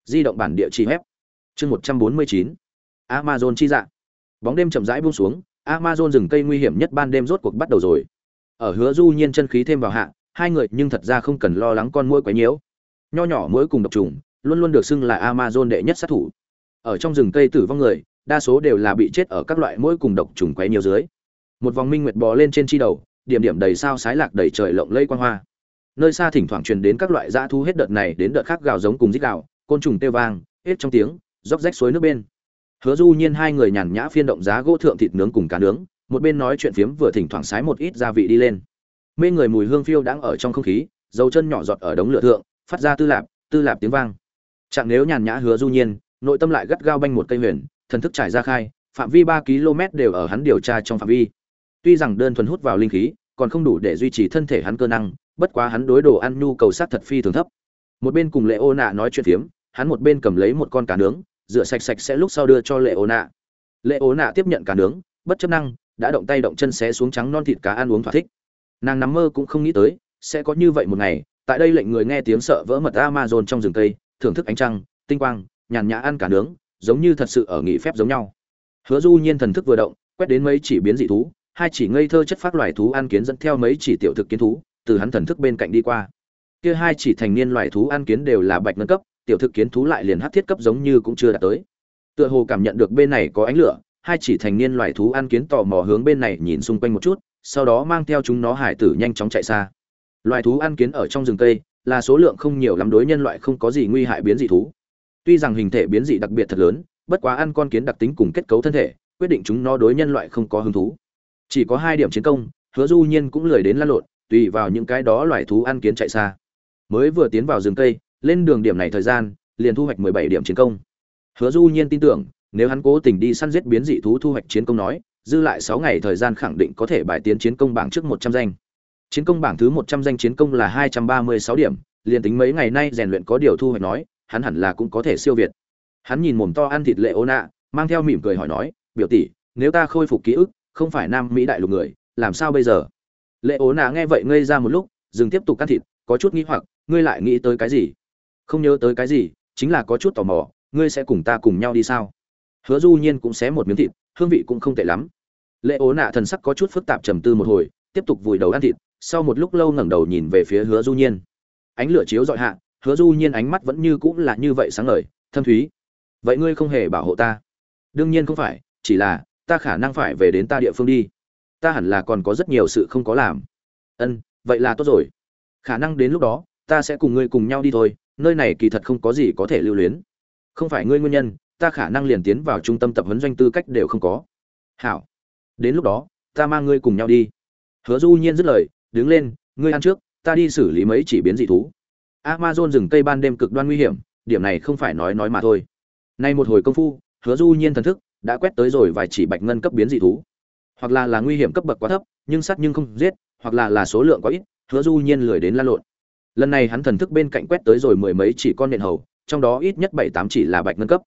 Di động bản địa chỉ web. Chương một trăm bốn mươi chín. Amazon chi dạng. Bóng đêm chậm rãi buông xuống, amazon rừng cây nguy hiểm nhất ban đêm rốt cuộc bắt đầu rồi. Ở hứa du nhiên chân khí thêm vào hạ, hai người nhưng thật ra không cần lo lắng con mũi quấy nhiễu. Nho nhỏ mũi cùng độc trùng, luôn luôn được xưng là amazon đệ nhất sát thủ. Ở trong rừng cây tử vong người, đa số đều là bị chết ở các loại mũi cùng độc trùng quấy nhiều dưới một vòng minh nguyệt bò lên trên chi đầu, điểm điểm đầy sao sái lạc đầy trời lộng lây quang hoa. Nơi xa thỉnh thoảng truyền đến các loại dã thu hết đợt này đến đợt khác gào giống cùng rít gào, côn trùng tê vang, hết trong tiếng, róc rách suối nước bên. Hứa du nhiên hai người nhàn nhã phiên động giá gỗ thượng thịt nướng cùng cá nướng, một bên nói chuyện phiếm vừa thỉnh thoảng sái một ít gia vị đi lên. Mê người mùi hương phiêu đang ở trong không khí dầu chân nhỏ giọt ở đống lửa thượng, phát ra tư lạp tư lạp tiếng vang. Chẳng nếu nhàn nhã hứa du nhiên, nội tâm lại gắt gao banh một cây huyền, thần thức trải ra khai, phạm vi ba km đều ở hắn điều tra trong phạm vi tuy rằng đơn thuần hút vào linh khí, còn không đủ để duy trì thân thể hắn cơ năng, bất quá hắn đối đồ ăn nhu cầu sát thật phi thường thấp. Một bên cùng lệ ô nạ nói chuyện phiếm, hắn một bên cầm lấy một con cá nướng, rửa sạch sạch sẽ lúc sau đưa cho lệ ô nạ lệ ô nạ tiếp nhận cá nướng, bất chấp năng, đã động tay động chân xé xuống trắng non thịt cá ăn uống thỏa thích. Nàng nằm mơ cũng không nghĩ tới, sẽ có như vậy một ngày, tại đây lệnh người nghe tiếng sợ vỡ mật amazon trong rừng cây, thưởng thức ánh trăng, tinh quang, nhàn nhã ăn cả nướng, giống như thật sự ở nghỉ phép giống nhau. Hứa du nhiên thần thức vừa động, quét đến mấy chỉ biến dị thú hai chỉ ngây thơ chất phát loài thú ăn kiến dẫn theo mấy chỉ tiểu thực kiến thú, từ hắn thần thức bên cạnh đi qua. Kia hai chỉ thành niên loài thú ăn kiến đều là bạch ngân cấp, tiểu thực kiến thú lại liền hát thiết cấp giống như cũng chưa đạt tới. Tựa hồ cảm nhận được bên này có ánh lửa, hai chỉ thành niên loài thú ăn kiến tò mò hướng bên này nhìn xung quanh một chút, sau đó mang theo chúng nó hải tử nhanh chóng chạy xa. Loài thú ăn kiến ở trong rừng cây, là số lượng không nhiều lắm đối nhân loại không có gì nguy hại biến dị thú. Tuy rằng hình thể biến dị đặc biệt thật lớn, bất quá ăn con kiến đặc tính cùng kết cấu thân thể, quyết định chúng nó đối nhân loại không có hứng thú chỉ có hai điểm chiến công, hứa du nhiên cũng lười đến lăn lộn, tùy vào những cái đó loài thú ăn kiến chạy xa. Mới vừa tiến vào rừng cây, lên đường điểm này thời gian, liền thu hoạch 17 điểm chiến công. Hứa du nhiên tin tưởng, nếu hắn cố tình đi săn giết biến dị thú thu hoạch chiến công nói, dư lại 6 ngày thời gian khẳng định có thể bài tiến chiến công bảng trước 100 danh. Chiến công bảng thứ 100 danh chiến công là 236 điểm, liền tính mấy ngày nay rèn luyện có điều thu hoạch nói, hắn hẳn là cũng có thể siêu việt. Hắn nhìn mồm to ăn thịt lệ ô nạ, mang theo mỉm cười hỏi nói, biểu tỷ, nếu ta khôi phục ký ức không phải nam mỹ đại lục người, làm sao bây giờ? Lệ ố nạ nghe vậy ngây ra một lúc, dừng tiếp tục cắt thịt, có chút nghĩ hoặc, ngươi lại nghĩ tới cái gì? Không nhớ tới cái gì, chính là có chút tò mò, ngươi sẽ cùng ta cùng nhau đi sao? Hứa du nhiên cũng xé một miếng thịt, hương vị cũng không tệ lắm. Lệ ố nạ thần sắc có chút phức tạp trầm tư một hồi, tiếp tục vùi đầu ăn thịt, sau một lúc lâu ngẩng đầu nhìn về phía hứa du nhiên. Ánh lửa chiếu dọi hạ, hứa du nhiên ánh mắt vẫn như cũng là như vậy sáng ngời, thâm thúy, vậy ngươi không hề bảo hộ ta? Đương nhiên không phải, chỉ là ta khả năng phải về đến ta địa phương đi. Ta hẳn là còn có rất nhiều sự không có làm. Ân, vậy là tốt rồi. Khả năng đến lúc đó, ta sẽ cùng ngươi cùng nhau đi thôi, nơi này kỳ thật không có gì có thể lưu luyến. Không phải ngươi nguyên nhân, ta khả năng liền tiến vào trung tâm tập huấn doanh tư cách đều không có. Hảo. Đến lúc đó, ta mang ngươi cùng nhau đi. Hứa du nhiên dứt lời, đứng lên, ngươi ăn trước, ta đi xử lý mấy chỉ biến dị thú. Amazon rừng cây ban đêm cực đoan nguy hiểm, điểm này không phải nói nói mà thôi. Nay một hồi công phu, hứa du nhiên thần thức đã quét tới rồi vài chỉ bạch ngân cấp biến dị thú. Hoặc là là nguy hiểm cấp bậc quá thấp, nhưng sát nhưng không giết, hoặc là là số lượng quá ít, hứa du nhiên lười đến lan lộn. Lần này hắn thần thức bên cạnh quét tới rồi mười mấy chỉ con nện hầu, trong đó ít nhất bảy tám chỉ là bạch ngân cấp.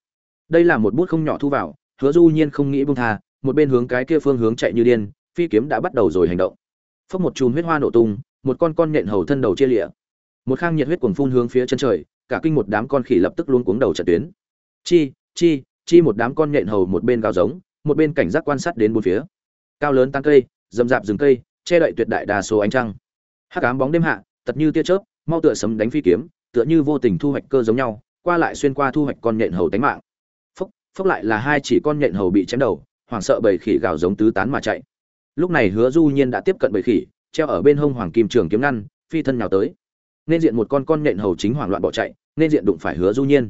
Đây là một bút không nhỏ thu vào, hứa du nhiên không nghĩ buông tha, một bên hướng cái kia phương hướng chạy như điên, phi kiếm đã bắt đầu rồi hành động. Phốc một chùm huyết hoa nổ tung, một con con nện hầu thân đầu chia lịa. Một khang nhiệt huyết cuồng phun hướng phía chân trời, cả kinh một đám con khỉ lập tức luôn cuống đầu trận tuyến. Chi chi chi một đám con nện hầu một bên gào giống, một bên cảnh giác quan sát đến bốn phía. Cao lớn tăng cây, rậm rạp rừng cây, che đậy tuyệt đại đa số ánh trăng. Hắc ám bóng đêm hạ, tật như tia chớp, mau tựa sấm đánh phi kiếm, tựa như vô tình thu hoạch cơ giống nhau, qua lại xuyên qua thu hoạch con nhện hầu tánh mạng. Phốc phốc lại là hai chỉ con nhện hầu bị chém đầu, hoảng sợ bầy khỉ gào giống tứ tán mà chạy. Lúc này hứa du nhiên đã tiếp cận bầy khỉ, treo ở bên hông hoàng kim trường kiếm ngăn, phi thân nhào tới. Nên diện một con con nhện hầu chính hoảng loạn bỏ chạy, nên diện đụng phải hứa du nhiên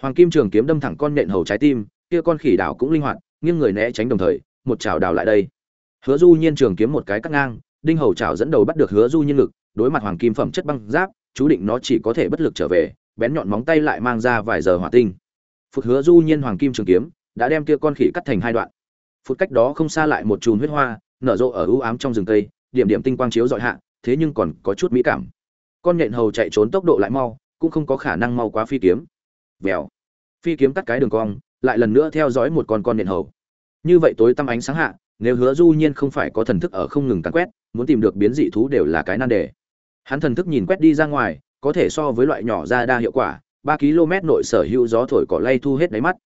hoàng kim trường kiếm đâm thẳng con nện hầu trái tim, kia con khỉ đảo cũng linh hoạt, nghiêng người né tránh đồng thời, một chảo đảo lại đây. Hứa du nhiên trường kiếm một cái cắt ngang, đinh hầu chảo dẫn đầu bắt được hứa du nhiên lực. đối mặt hoàng kim phẩm chất băng giáp, chú định nó chỉ có thể bất lực trở về, bén nhọn móng tay lại mang ra vài giờ hỏa tinh. Phụt hứa du nhiên hoàng kim trường kiếm, đã đem kia con khỉ cắt thành hai đoạn. Phút cách đó không xa lại một chùm huyết hoa, nở rộ ở u ám trong rừng cây, điểm điểm tinh quang chiếu dọi hạ, thế nhưng còn có chút mỹ cảm. Con nhện hầu chạy trốn tốc độ lại mau, cũng không có khả năng mau quá phi kiếm vèo. Phi kiếm cắt cái đường cong, lại lần nữa theo dõi một con con nện hầu. Như vậy tối tăm ánh sáng hạ, nếu hứa du nhiên không phải có thần thức ở không ngừng cắn quét, muốn tìm được biến dị thú đều là cái nan đề. Hắn thần thức nhìn quét đi ra ngoài, có thể so với loại nhỏ ra đa hiệu quả, ba km nội sở hữu gió thổi cỏ lay thu hết đáy mắt.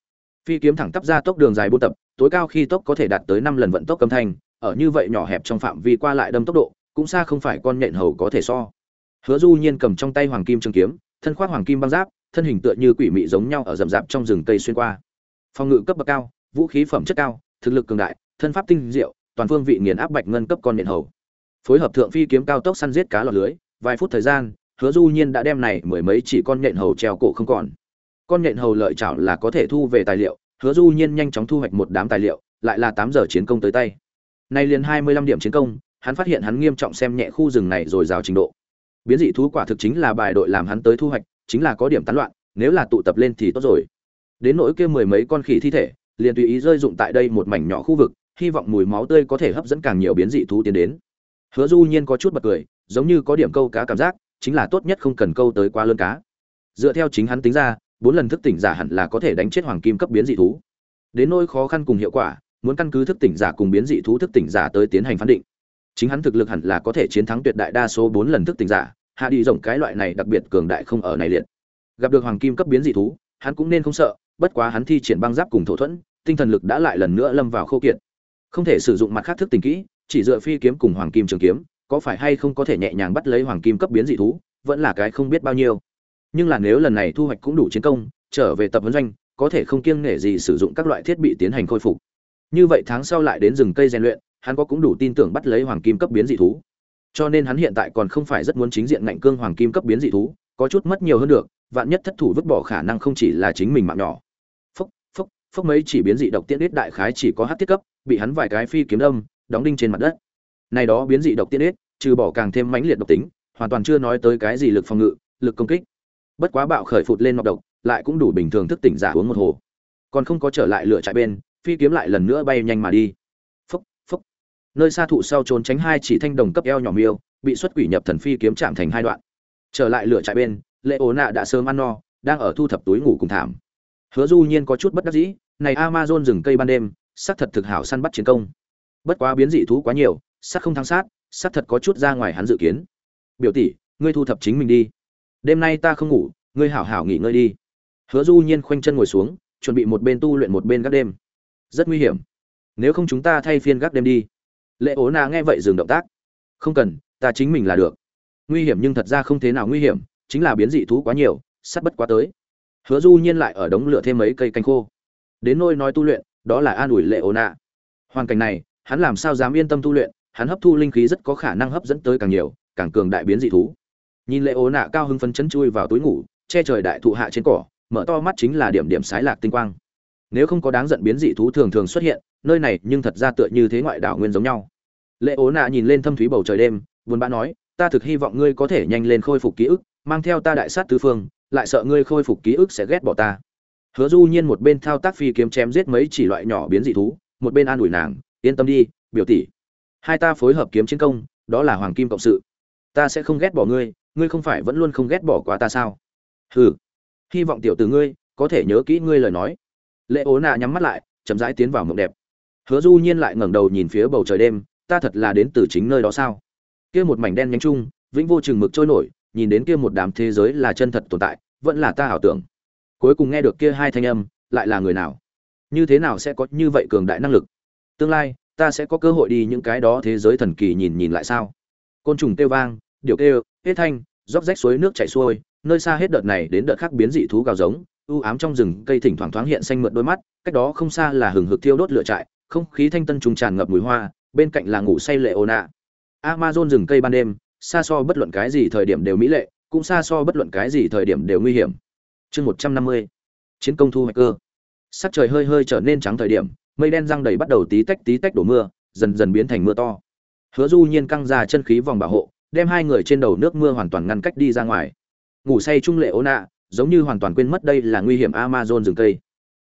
Phi kiếm thẳng tắp ra tốc đường dài buôn tập, tối cao khi tốc có thể đạt tới năm lần vận tốc âm thanh, ở như vậy nhỏ hẹp trong phạm vi qua lại đâm tốc độ, cũng xa không phải con nhện hầu có thể so. Hứa du nhiên cầm trong tay hoàng kim trường kiếm, thân khoác hoàng kim băng giáp thân hình tựa như quỷ mị giống nhau ở rậm rạp trong rừng cây xuyên qua. Phòng ngự cấp bậc cao, vũ khí phẩm chất cao, thực lực cường đại, thân pháp tinh diệu, toàn phương vị nghiền áp bạch ngân cấp con nhện hầu. Phối hợp thượng phi kiếm cao tốc săn giết cá lọt lưới, vài phút thời gian, hứa du nhiên đã đem này mười mấy chỉ con nhện hầu treo cổ không còn. Con nhện hầu lợi chảo là có thể thu về tài liệu, hứa du nhiên nhanh chóng thu hoạch một đám tài liệu, lại là tám giờ chiến công tới tay. Nay liền hai mươi lăm điểm chiến công, hắn phát hiện hắn nghiêm trọng xem nhẹ khu rừng này rồi rào trình độ. Biến dị thú quả thực chính là bài đội làm hắn tới thu hoạch chính là có điểm tán loạn, nếu là tụ tập lên thì tốt rồi. Đến nỗi kia mười mấy con khỉ thi thể, liền tùy ý rơi dụng tại đây một mảnh nhỏ khu vực, hy vọng mùi máu tươi có thể hấp dẫn càng nhiều biến dị thú tiến đến. Hứa du nhiên có chút bật cười, giống như có điểm câu cá cảm giác, chính là tốt nhất không cần câu tới quá lớn cá. Dựa theo chính hắn tính ra, bốn lần thức tỉnh giả hẳn là có thể đánh chết hoàng kim cấp biến dị thú. Đến nỗi khó khăn cùng hiệu quả, muốn căn cứ thức tỉnh giả cùng biến dị thú thức tỉnh giả tới tiến hành phán định. Chính hắn thực lực hẳn là có thể chiến thắng tuyệt đại đa số bốn lần thức tỉnh giả hạ đi rộng cái loại này đặc biệt cường đại không ở này liệt. Gặp được hoàng kim cấp biến dị thú, hắn cũng nên không sợ, bất quá hắn thi triển băng giáp cùng thổ thuẫn, tinh thần lực đã lại lần nữa lâm vào khô kiệt. Không thể sử dụng mặt khác thức tình kỹ, chỉ dựa phi kiếm cùng hoàng kim trường kiếm, có phải hay không có thể nhẹ nhàng bắt lấy hoàng kim cấp biến dị thú, vẫn là cái không biết bao nhiêu. Nhưng là nếu lần này thu hoạch cũng đủ chiến công, trở về tập vấn doanh, có thể không kiêng nể gì sử dụng các loại thiết bị tiến hành khôi phục. Như vậy tháng sau lại đến rừng cây rèn luyện, hắn có cũng đủ tin tưởng bắt lấy hoàng kim cấp biến dị thú cho nên hắn hiện tại còn không phải rất muốn chính diện ngạnh cương hoàng kim cấp biến dị thú, có chút mất nhiều hơn được, vạn nhất thất thủ vứt bỏ khả năng không chỉ là chính mình mạng nhỏ. Phốc phốc phốc mấy chỉ biến dị độc tiễn ít đại khái chỉ có hát tiết cấp, bị hắn vài cái phi kiếm đâm đóng đinh trên mặt đất. Này đó biến dị độc tiễn ít trừ bỏ càng thêm mãnh liệt độc tính, hoàn toàn chưa nói tới cái gì lực phòng ngự, lực công kích. Bất quá bạo khởi phụt lên nọc độc, lại cũng đủ bình thường thức tỉnh giả uống một hồ. Còn không có trở lại lửa chạy bên, phi kiếm lại lần nữa bay nhanh mà đi nơi xa thụ sau trốn tránh hai chỉ thanh đồng cấp eo nhỏ miêu, bị xuất quỷ nhập thần phi kiếm chạm thành hai đoạn. Trở lại lửa trại bên, lệ ố nạ đã sớm ăn no, đang ở thu thập túi ngủ cùng thảm. Hứa du nhiên có chút bất đắc dĩ, này amazon rừng cây ban đêm, xác thật thực hảo săn bắt chiến công. Bất quá biến dị thú quá nhiều sát không thắng sát sát thật có chút ra ngoài hắn dự kiến. Biểu tỷ, ngươi thu thập chính mình đi. Đêm nay ta không ngủ, ngươi hảo hảo nghỉ ngơi đi. Hứa du nhiên khoanh chân ngồi xuống, chuẩn bị một bên tu luyện một bên gác đêm. Rất nguy hiểm. Nếu không chúng ta thay phiên gác đêm đi lệ ố nà nghe vậy dừng động tác. Không cần, ta chính mình là được. Nguy hiểm nhưng thật ra không thế nào nguy hiểm, chính là biến dị thú quá nhiều, sắt bất quá tới. Hứa du nhiên lại ở đống lửa thêm mấy cây canh khô. Đến nôi nói tu luyện, đó là an ủi lệ ố nà. hoàn cảnh này, hắn làm sao dám yên tâm tu luyện, hắn hấp thu linh khí rất có khả năng hấp dẫn tới càng nhiều, càng cường đại biến dị thú. Nhìn lệ ố nạ cao hưng phấn chấn chui vào túi ngủ, che trời đại thụ hạ trên cỏ, mở to mắt chính là điểm điểm sái lạc tinh quang. Nếu không có đáng giận biến dị thú thường thường xuất hiện, nơi này nhưng thật ra tựa như thế ngoại đảo nguyên giống nhau lệ ố nạ nhìn lên thâm thúy bầu trời đêm, buồn bã nói, ta thực hy vọng ngươi có thể nhanh lên khôi phục ký ức, mang theo ta đại sát tứ phương, lại sợ ngươi khôi phục ký ức sẽ ghét bỏ ta. Hứa du nhiên một bên thao tác phi kiếm chém giết mấy chỉ loại nhỏ biến dị thú, một bên an ủi nàng, yên tâm đi, biểu tỷ. Hai ta phối hợp kiếm chiến công, đó là hoàng kim cộng sự. Ta sẽ không ghét bỏ ngươi ngươi không phải vẫn luôn không ghét bỏ quá ta sao? Hừ, hy vọng tiểu từ ngươi có thể nhớ kỹ ngươi lời nói. Lệ ố nạ nhắm mắt lại, chậm rãi tiến vào mộng đẹp. Hứa du nhiên lại ngẩng đầu nhìn phía bầu trời đêm ta thật là đến từ chính nơi đó sao? Kia một mảnh đen nhánh chung, vĩnh vô chừng mực trôi nổi, nhìn đến kia một đám thế giới là chân thật tồn tại, vẫn là ta ảo tưởng. Cuối cùng nghe được kia hai thanh âm, lại là người nào? Như thế nào sẽ có như vậy cường đại năng lực? Tương lai, ta sẽ có cơ hội đi những cái đó thế giới thần kỳ nhìn nhìn lại sao? Côn trùng kêu vang, điệu kêu, hết thanh, róc rách suối nước chảy xuôi, nơi xa hết đợt này đến đợt khác biến dị thú gào giống, u ám trong rừng, cây thỉnh thoảng thoáng hiện xanh mượt đôi mắt, cách đó không xa là hừng hực thiêu đốt lửa trại, không khí thanh tân trùng tràn ngập mùi hoa bên cạnh là ngủ say lệ ô nạ amazon rừng cây ban đêm, xa so bất luận cái gì thời điểm đều mỹ lệ, cũng xa so bất luận cái gì thời điểm đều nguy hiểm. Chương một trăm năm mươi, chiến công thu hoạch cơ. Sắc trời hơi hơi trở nên trắng thời điểm, mây đen răng đầy bắt đầu tí tách tí tách đổ mưa, dần dần biến thành mưa to. Hứa du nhiên căng ra chân khí vòng bảo hộ, đem hai người trên đầu nước mưa hoàn toàn ngăn cách đi ra ngoài. Ngủ say trung lệ ô nạ giống như hoàn toàn quên mất đây là nguy hiểm amazon rừng cây.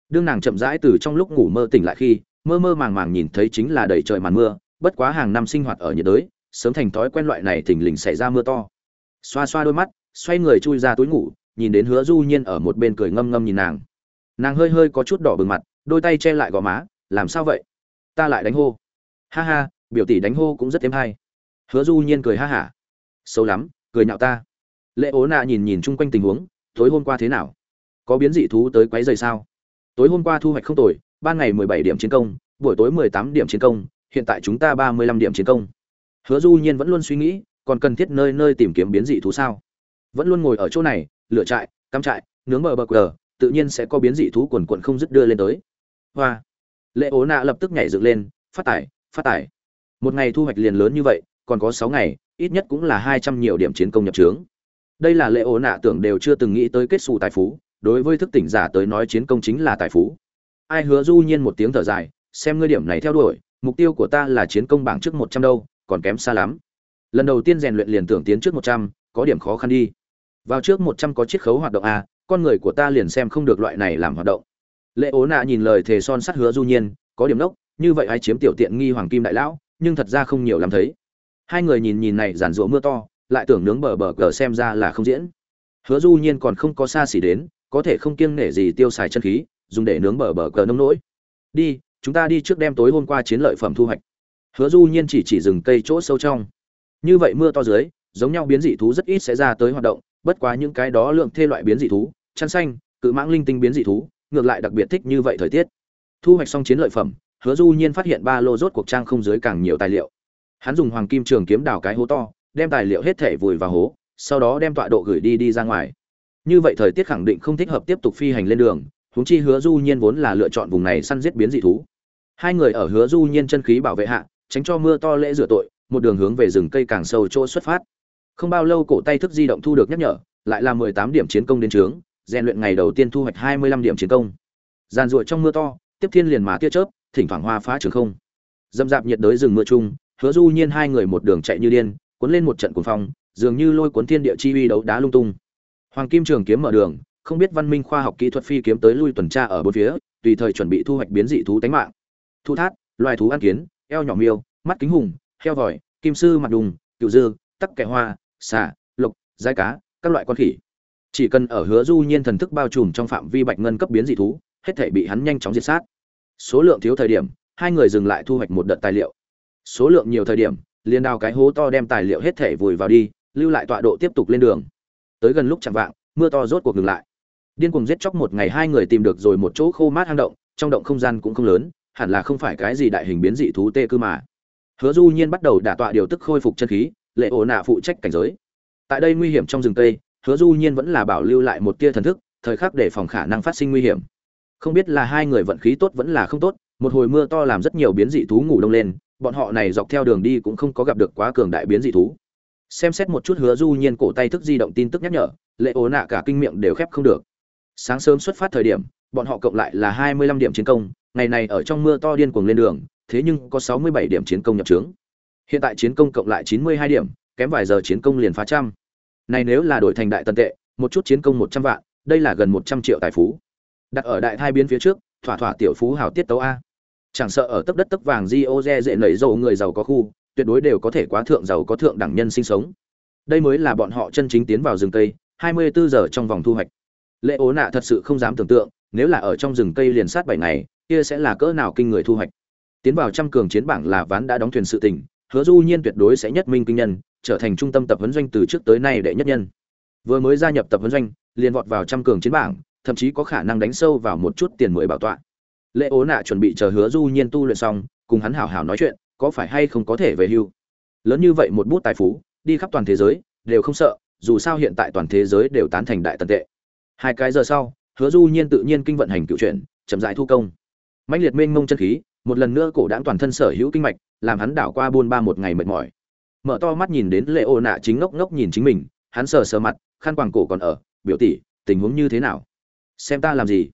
Đương nàng chậm rãi từ trong lúc ngủ mơ tỉnh lại khi mơ mơ màng màng nhìn thấy chính là đầy trời màn mưa, bất quá hàng năm sinh hoạt ở nhiệt đới, sớm thành thói quen loại này thình lình xảy ra mưa to. Xoa xoa đôi mắt, xoay người chui ra túi ngủ, nhìn đến hứa du nhiên ở một bên cười ngâm ngâm nhìn nàng. Nàng hơi hơi có chút đỏ bừng mặt, đôi tay che lại gò má, làm sao vậy? Ta lại đánh hô. Ha ha, biểu tỷ đánh hô cũng rất thêm hay. Hứa du nhiên cười ha hả. Xấu lắm, cười nhạo ta. Lệ ố nạ nhìn nhìn chung quanh tình huống, tối hôm qua thế nào? Có biến dị thú tới quấy rầy sao? Tối hôm qua thu hoạch không tồi ban ngày 17 điểm chiến công buổi tối 18 điểm chiến công hiện tại chúng ta 35 điểm chiến công. Hứa du nhiên vẫn luôn suy nghĩ còn cần thiết nơi nơi tìm kiếm biến dị thú sao? Vẫn luôn ngồi ở chỗ này lửa trại cắm trại nướng bờ bờ quờ, tự nhiên sẽ có biến dị thú quần quần không dứt đưa lên tới. Hoa. Lệ ố Na lập tức nhảy dựng lên phát tải phát tải một ngày thu hoạch liền lớn như vậy còn có sáu ngày ít nhất cũng là hai trăm nhiều điểm chiến công nhập trướng. Đây là lệ ố Na tưởng đều chưa từng nghĩ tới kết sủ tài phú đối với thức tỉnh giả tới nói chiến công chính là tài phú ai hứa du nhiên một tiếng thở dài, xem ngươi điểm này theo đuổi, mục tiêu của ta là chiến công bảng trước một trăm đâu, còn kém xa lắm. Lần đầu tiên rèn luyện liền tưởng tiến trước một trăm, có điểm khó khăn đi. Vào trước một trăm có chiết khấu hoạt động a, con người của ta liền xem không được loại này làm hoạt động. Lệ ố nạ nhìn lời thề son sắt hứa du nhiên, có điểm nốc như vậy ai chiếm tiểu tiện nghi hoàng kim đại lão, nhưng thật ra không nhiều lắm thấy. Hai người nhìn nhìn này giản rủa mưa to, lại tưởng nướng bờ bờ cờ xem ra là không diễn. Hứa du nhiên còn không có xa xỉ đến, có thể không kiêng nể gì tiêu xài chân khí dùng để nướng bờ bờ cờ nông nỗi. Đi, chúng ta đi trước đêm tối hôm qua chiến lợi phẩm thu hoạch. Hứa du nhiên chỉ chỉ dừng cây chỗ sâu trong. Như vậy mưa to dưới, giống nhau biến dị thú rất ít sẽ ra tới hoạt động, bất quá những cái đó lượng thê loại biến dị thú, chăn xanh, cự mãng linh tinh biến dị thú, ngược lại đặc biệt thích như vậy thời tiết. Thu hoạch xong chiến lợi phẩm, hứa du nhiên phát hiện ba lô rốt cuộc trang không dưới càng nhiều tài liệu. Hắn dùng hoàng kim trường kiếm đào cái hố to, đem tài liệu hết thể vùi vào hố, sau đó đem tọa độ gửi đi đi ra ngoài. Như vậy thời tiết khẳng định không thích hợp tiếp tục phi hành lên đường huống chi hứa du nhiên vốn là lựa chọn vùng này săn giết biến dị thú. Hai người ở hứa du nhiên chân khí bảo vệ hạ, tránh cho mưa to lễ rửa tội, một đường hướng về rừng cây càng sâu chỗ xuất phát. Không bao lâu cổ tay thức di động thu được nhắc nhở, lại là mười tám điểm chiến công đến trướng, rèn luyện ngày đầu tiên thu hoạch hai mươi lăm điểm chiến công. Giàn ruội trong mưa to, tiếp thiên liền mà tia chớp, thỉnh thoảng hoa phá trường không. Dâm dạp nhiệt đới rừng mưa chung, hứa du nhiên hai người một đường chạy như điên, cuốn lên một trận cuồng phong, dường như lôi cuốn thiên địa chi uy đấu đá lung tung. Hoàng kim trường kiếm mở đường không biết văn minh khoa học kỹ thuật phi kiếm tới lui tuần tra ở bốn phía, tùy thời chuẩn bị thu hoạch biến dị thú tánh mạng. Thu thát, loài thú ăn kiến, eo nhỏ miêu, mắt kính hùng, heo vòi, kim sư mặt đùng, cựu dư, tắc kẻ hoa, xà lộc dai cá, các loại con khỉ. Chỉ cần ở hứa du nhiên thần thức bao trùm trong phạm vi bạch ngân cấp biến dị thú, hết thể bị hắn nhanh chóng diệt sát. Số lượng thiếu thời điểm, hai người dừng lại thu hoạch một đợt tài liệu. Số lượng nhiều thời điểm, liền đào cái hố to đem tài liệu hết thể vùi vào đi, lưu lại tọa độ tiếp tục lên đường. Tới gần lúc chạm vạng, mưa to rốt cuộc ngừng lại điên cuồng giết chóc một ngày hai người tìm được rồi một chỗ khô mát hang động, trong động không gian cũng không lớn, hẳn là không phải cái gì đại hình biến dị thú tê cư mà. Hứa du nhiên bắt đầu đả tọa điều tức khôi phục chân khí, lệ ổ nạ phụ trách cảnh giới. Tại đây nguy hiểm trong rừng tây, hứa du nhiên vẫn là bảo lưu lại một tia thần thức, thời khắc để phòng khả năng phát sinh nguy hiểm. Không biết là hai người vận khí tốt vẫn là không tốt, một hồi mưa to làm rất nhiều biến dị thú ngủ đông lên, bọn họ này dọc theo đường đi cũng không có gặp được quá cường đại biến dị thú. Xem xét một chút hứa du nhiên cổ tay thức di động tin tức nhắc nhở, lệ ố nạ cả kinh miệng đều khép không được sáng sớm xuất phát thời điểm, bọn họ cộng lại là hai mươi lăm điểm chiến công, ngày này ở trong mưa to điên cuồng lên đường, thế nhưng có sáu mươi bảy điểm chiến công nhập trướng hiện tại chiến công cộng lại chín mươi hai điểm, kém vài giờ chiến công liền phá trăm. Này nếu là đổi thành đại tần tệ, một chút chiến công một trăm vạn, đây là gần một trăm triệu tài phú. Đặt ở đại thai biến phía trước, thỏa thỏa tiểu phú hào tiết tấu a. Chẳng sợ ở tấp đất tấp vàng di ô dễ nảy dầu người giàu có khu, tuyệt đối đều có thể quá thượng giàu có thượng đẳng nhân sinh sống. Đây mới là bọn họ chân chính tiến vào rừng tây 24 giờ trong vòng thu hoạch lệ ố nạ thật sự không dám tưởng tượng, nếu là ở trong rừng cây liền sát bảy ngày, kia sẽ là cỡ nào kinh người thu hoạch. Tiến vào trăm cường chiến bảng là ván đã đóng thuyền sự tình, hứa du nhiên tuyệt đối sẽ nhất minh kinh nhân, trở thành trung tâm tập huấn doanh từ trước tới nay đệ nhất nhân. Vừa mới gia nhập tập huấn doanh, liền vọt vào trăm cường chiến bảng, thậm chí có khả năng đánh sâu vào một chút tiền mới bảo tọa. Lệ ố nạ chuẩn bị chờ hứa du nhiên tu luyện xong, cùng hắn hảo hảo nói chuyện, có phải hay không có thể về hưu? Lớn như vậy một bút tài phú, đi khắp toàn thế giới, đều không sợ, dù sao hiện tại toàn thế giới đều tán thành đại tần tệ hai cái giờ sau, hứa du nhiên tự nhiên kinh vận hành cựu chuyển chậm dại thu công. Mạnh liệt mênh mông chân khí, một lần nữa cổ đãng toàn thân sở hữu kinh mạch, làm hắn đảo qua buôn ba một ngày mệt mỏi. Mở to mắt nhìn đến lệ ô nạ chính ngốc ngốc nhìn chính mình, hắn sờ sờ mặt, khăn quàng cổ còn ở, biểu tỷ, tình huống như thế nào? Xem ta làm gì?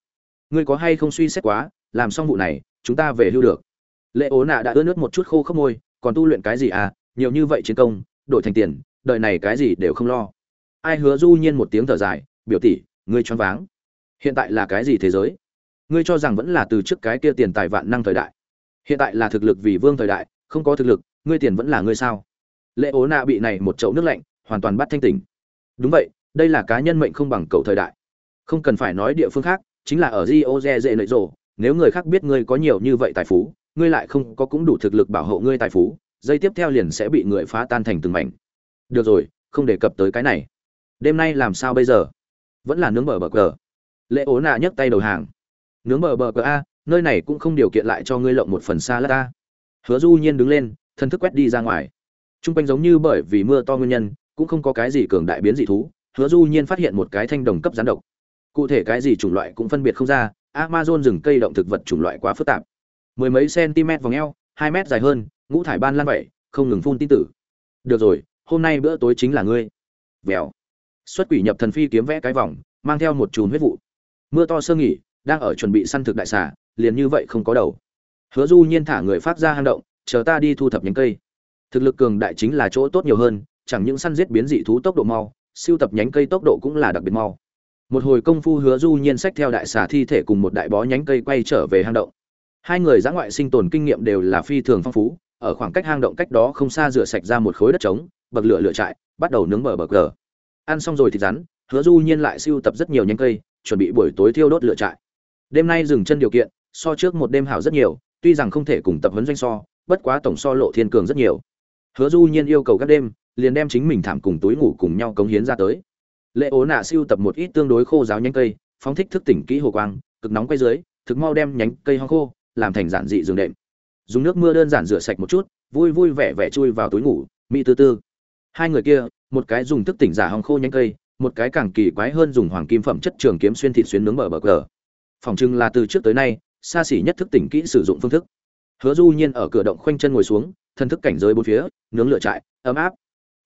Ngươi có hay không suy xét quá, làm xong vụ này, chúng ta về hưu được. Lệ ố nạ đã ướt nước một chút khô khốc môi, còn tu luyện cái gì à? Nhiều như vậy chiến công, đổi thành tiền đợi này cái gì đều không lo. Ai hứa du nhiên một tiếng thở dài, biểu tỷ ngươi choáng váng. Hiện tại là cái gì thế giới? Ngươi cho rằng vẫn là từ trước cái kia tiền tài vạn năng thời đại. Hiện tại là thực lực vì vương thời đại, không có thực lực, ngươi tiền vẫn là ngươi sao? Lệ ố nạ bị này một chậu nước lạnh, hoàn toàn bắt thanh tỉnh. Đúng vậy, đây là cá nhân mệnh không bằng cầu thời đại. Không cần phải nói địa phương khác, chính là ở rio de dễ nợ rộ nếu người khác biết ngươi có nhiều như vậy tài phú, ngươi lại không có cũng đủ thực lực bảo hộ ngươi tài phú dây tiếp theo liền sẽ bị người phá tan thành từng mảnh. Được rồi, không đề cập tới cái này. Đêm nay làm sao bây giờ? Vẫn là nướng bờ bờ cờ. Lệ ố nạ nhấc tay đầu hàng. Nướng bờ bờ cờ a, nơi này cũng không điều kiện lại cho ngươi lộng một phần xa lát ta hứa du nhiên đứng lên, thân thức quét đi ra ngoài. T r u n g quanh giống như bởi vì mưa to nguyên nhân, cũng không có cái gì cường đại biến dị thú, hứa du nhiên phát hiện một cái thanh đồng cấp gián độc. Cụ thể cái gì chủng loại cũng phân biệt không ra, amazon rừng cây động thực vật chủng loại quá phức tạp. Mười mấy cm vòng eo, hai mét dài hơn, ngũ thải ban lan vậy, không ngừng phun tin tử. Được rồi, hôm nay bữa tối chính là ngươi. Vèo xuất quỷ nhập thần phi kiếm vẽ cái vòng, mang theo một chùm huyết vụ. Mưa to sơ nghỉ, đang ở chuẩn bị săn thực đại xà, liền như vậy không có đầu. Hứa du nhiên thả người phát ra hang động, chờ ta đi thu thập nhánh cây. Thực lực cường đại chính là chỗ tốt nhiều hơn, chẳng những săn giết biến dị thú tốc độ mau, siêu tập nhánh cây tốc độ cũng là đặc biệt mau. Một hồi công phu hứa du nhiên sách theo đại xà thi thể cùng một đại bó nhánh cây quay trở về hang động. Hai người giã ngoại sinh tồn kinh nghiệm đều là phi thường phong phú, ở khoảng cách hang động cách đó không xa rửa sạch ra một khối đất trống, bậc lửa lửa trại, bắt đầu nướng bờ bờ cờ ăn xong rồi thì rắn, hứa du nhiên lại siêu tập rất nhiều nhánh cây, chuẩn bị buổi tối thiêu đốt lửa trại. Đêm nay dừng chân điều kiện, so trước một đêm hảo rất nhiều, tuy rằng không thể cùng tập huấn doanh so, bất quá tổng so lộ thiên cường rất nhiều. Hứa du nhiên yêu cầu các đêm, liền đem chính mình thảm cùng túi ngủ cùng nhau cống hiến ra tới. Lệ ố nạ siêu tập một ít tương đối khô giáo nhánh cây, phóng thích thức tỉnh kỹ hồ quang, cực nóng quay dưới, thực mau đem nhánh cây hoang khô, làm thành giản dị giường đệm. Dùng nước mưa đơn giản rửa sạch một chút, vui vui vẻ vẻ chui vào túi ngủ mỹ tư tư. Hai người kia một cái dùng thức tỉnh giả hong khô nhánh cây, một cái càng kỳ quái hơn dùng hoàng kim phẩm chất trường kiếm xuyên thịt xuyên nướng bờ bờ cờ. Phòng trưng là từ trước tới nay, xa xỉ nhất thức tỉnh kỹ sử dụng phương thức. Hứa du nhiên ở cửa động khoanh chân ngồi xuống, thân thức cảnh giới bốn phía, nướng lửa trại, ấm áp.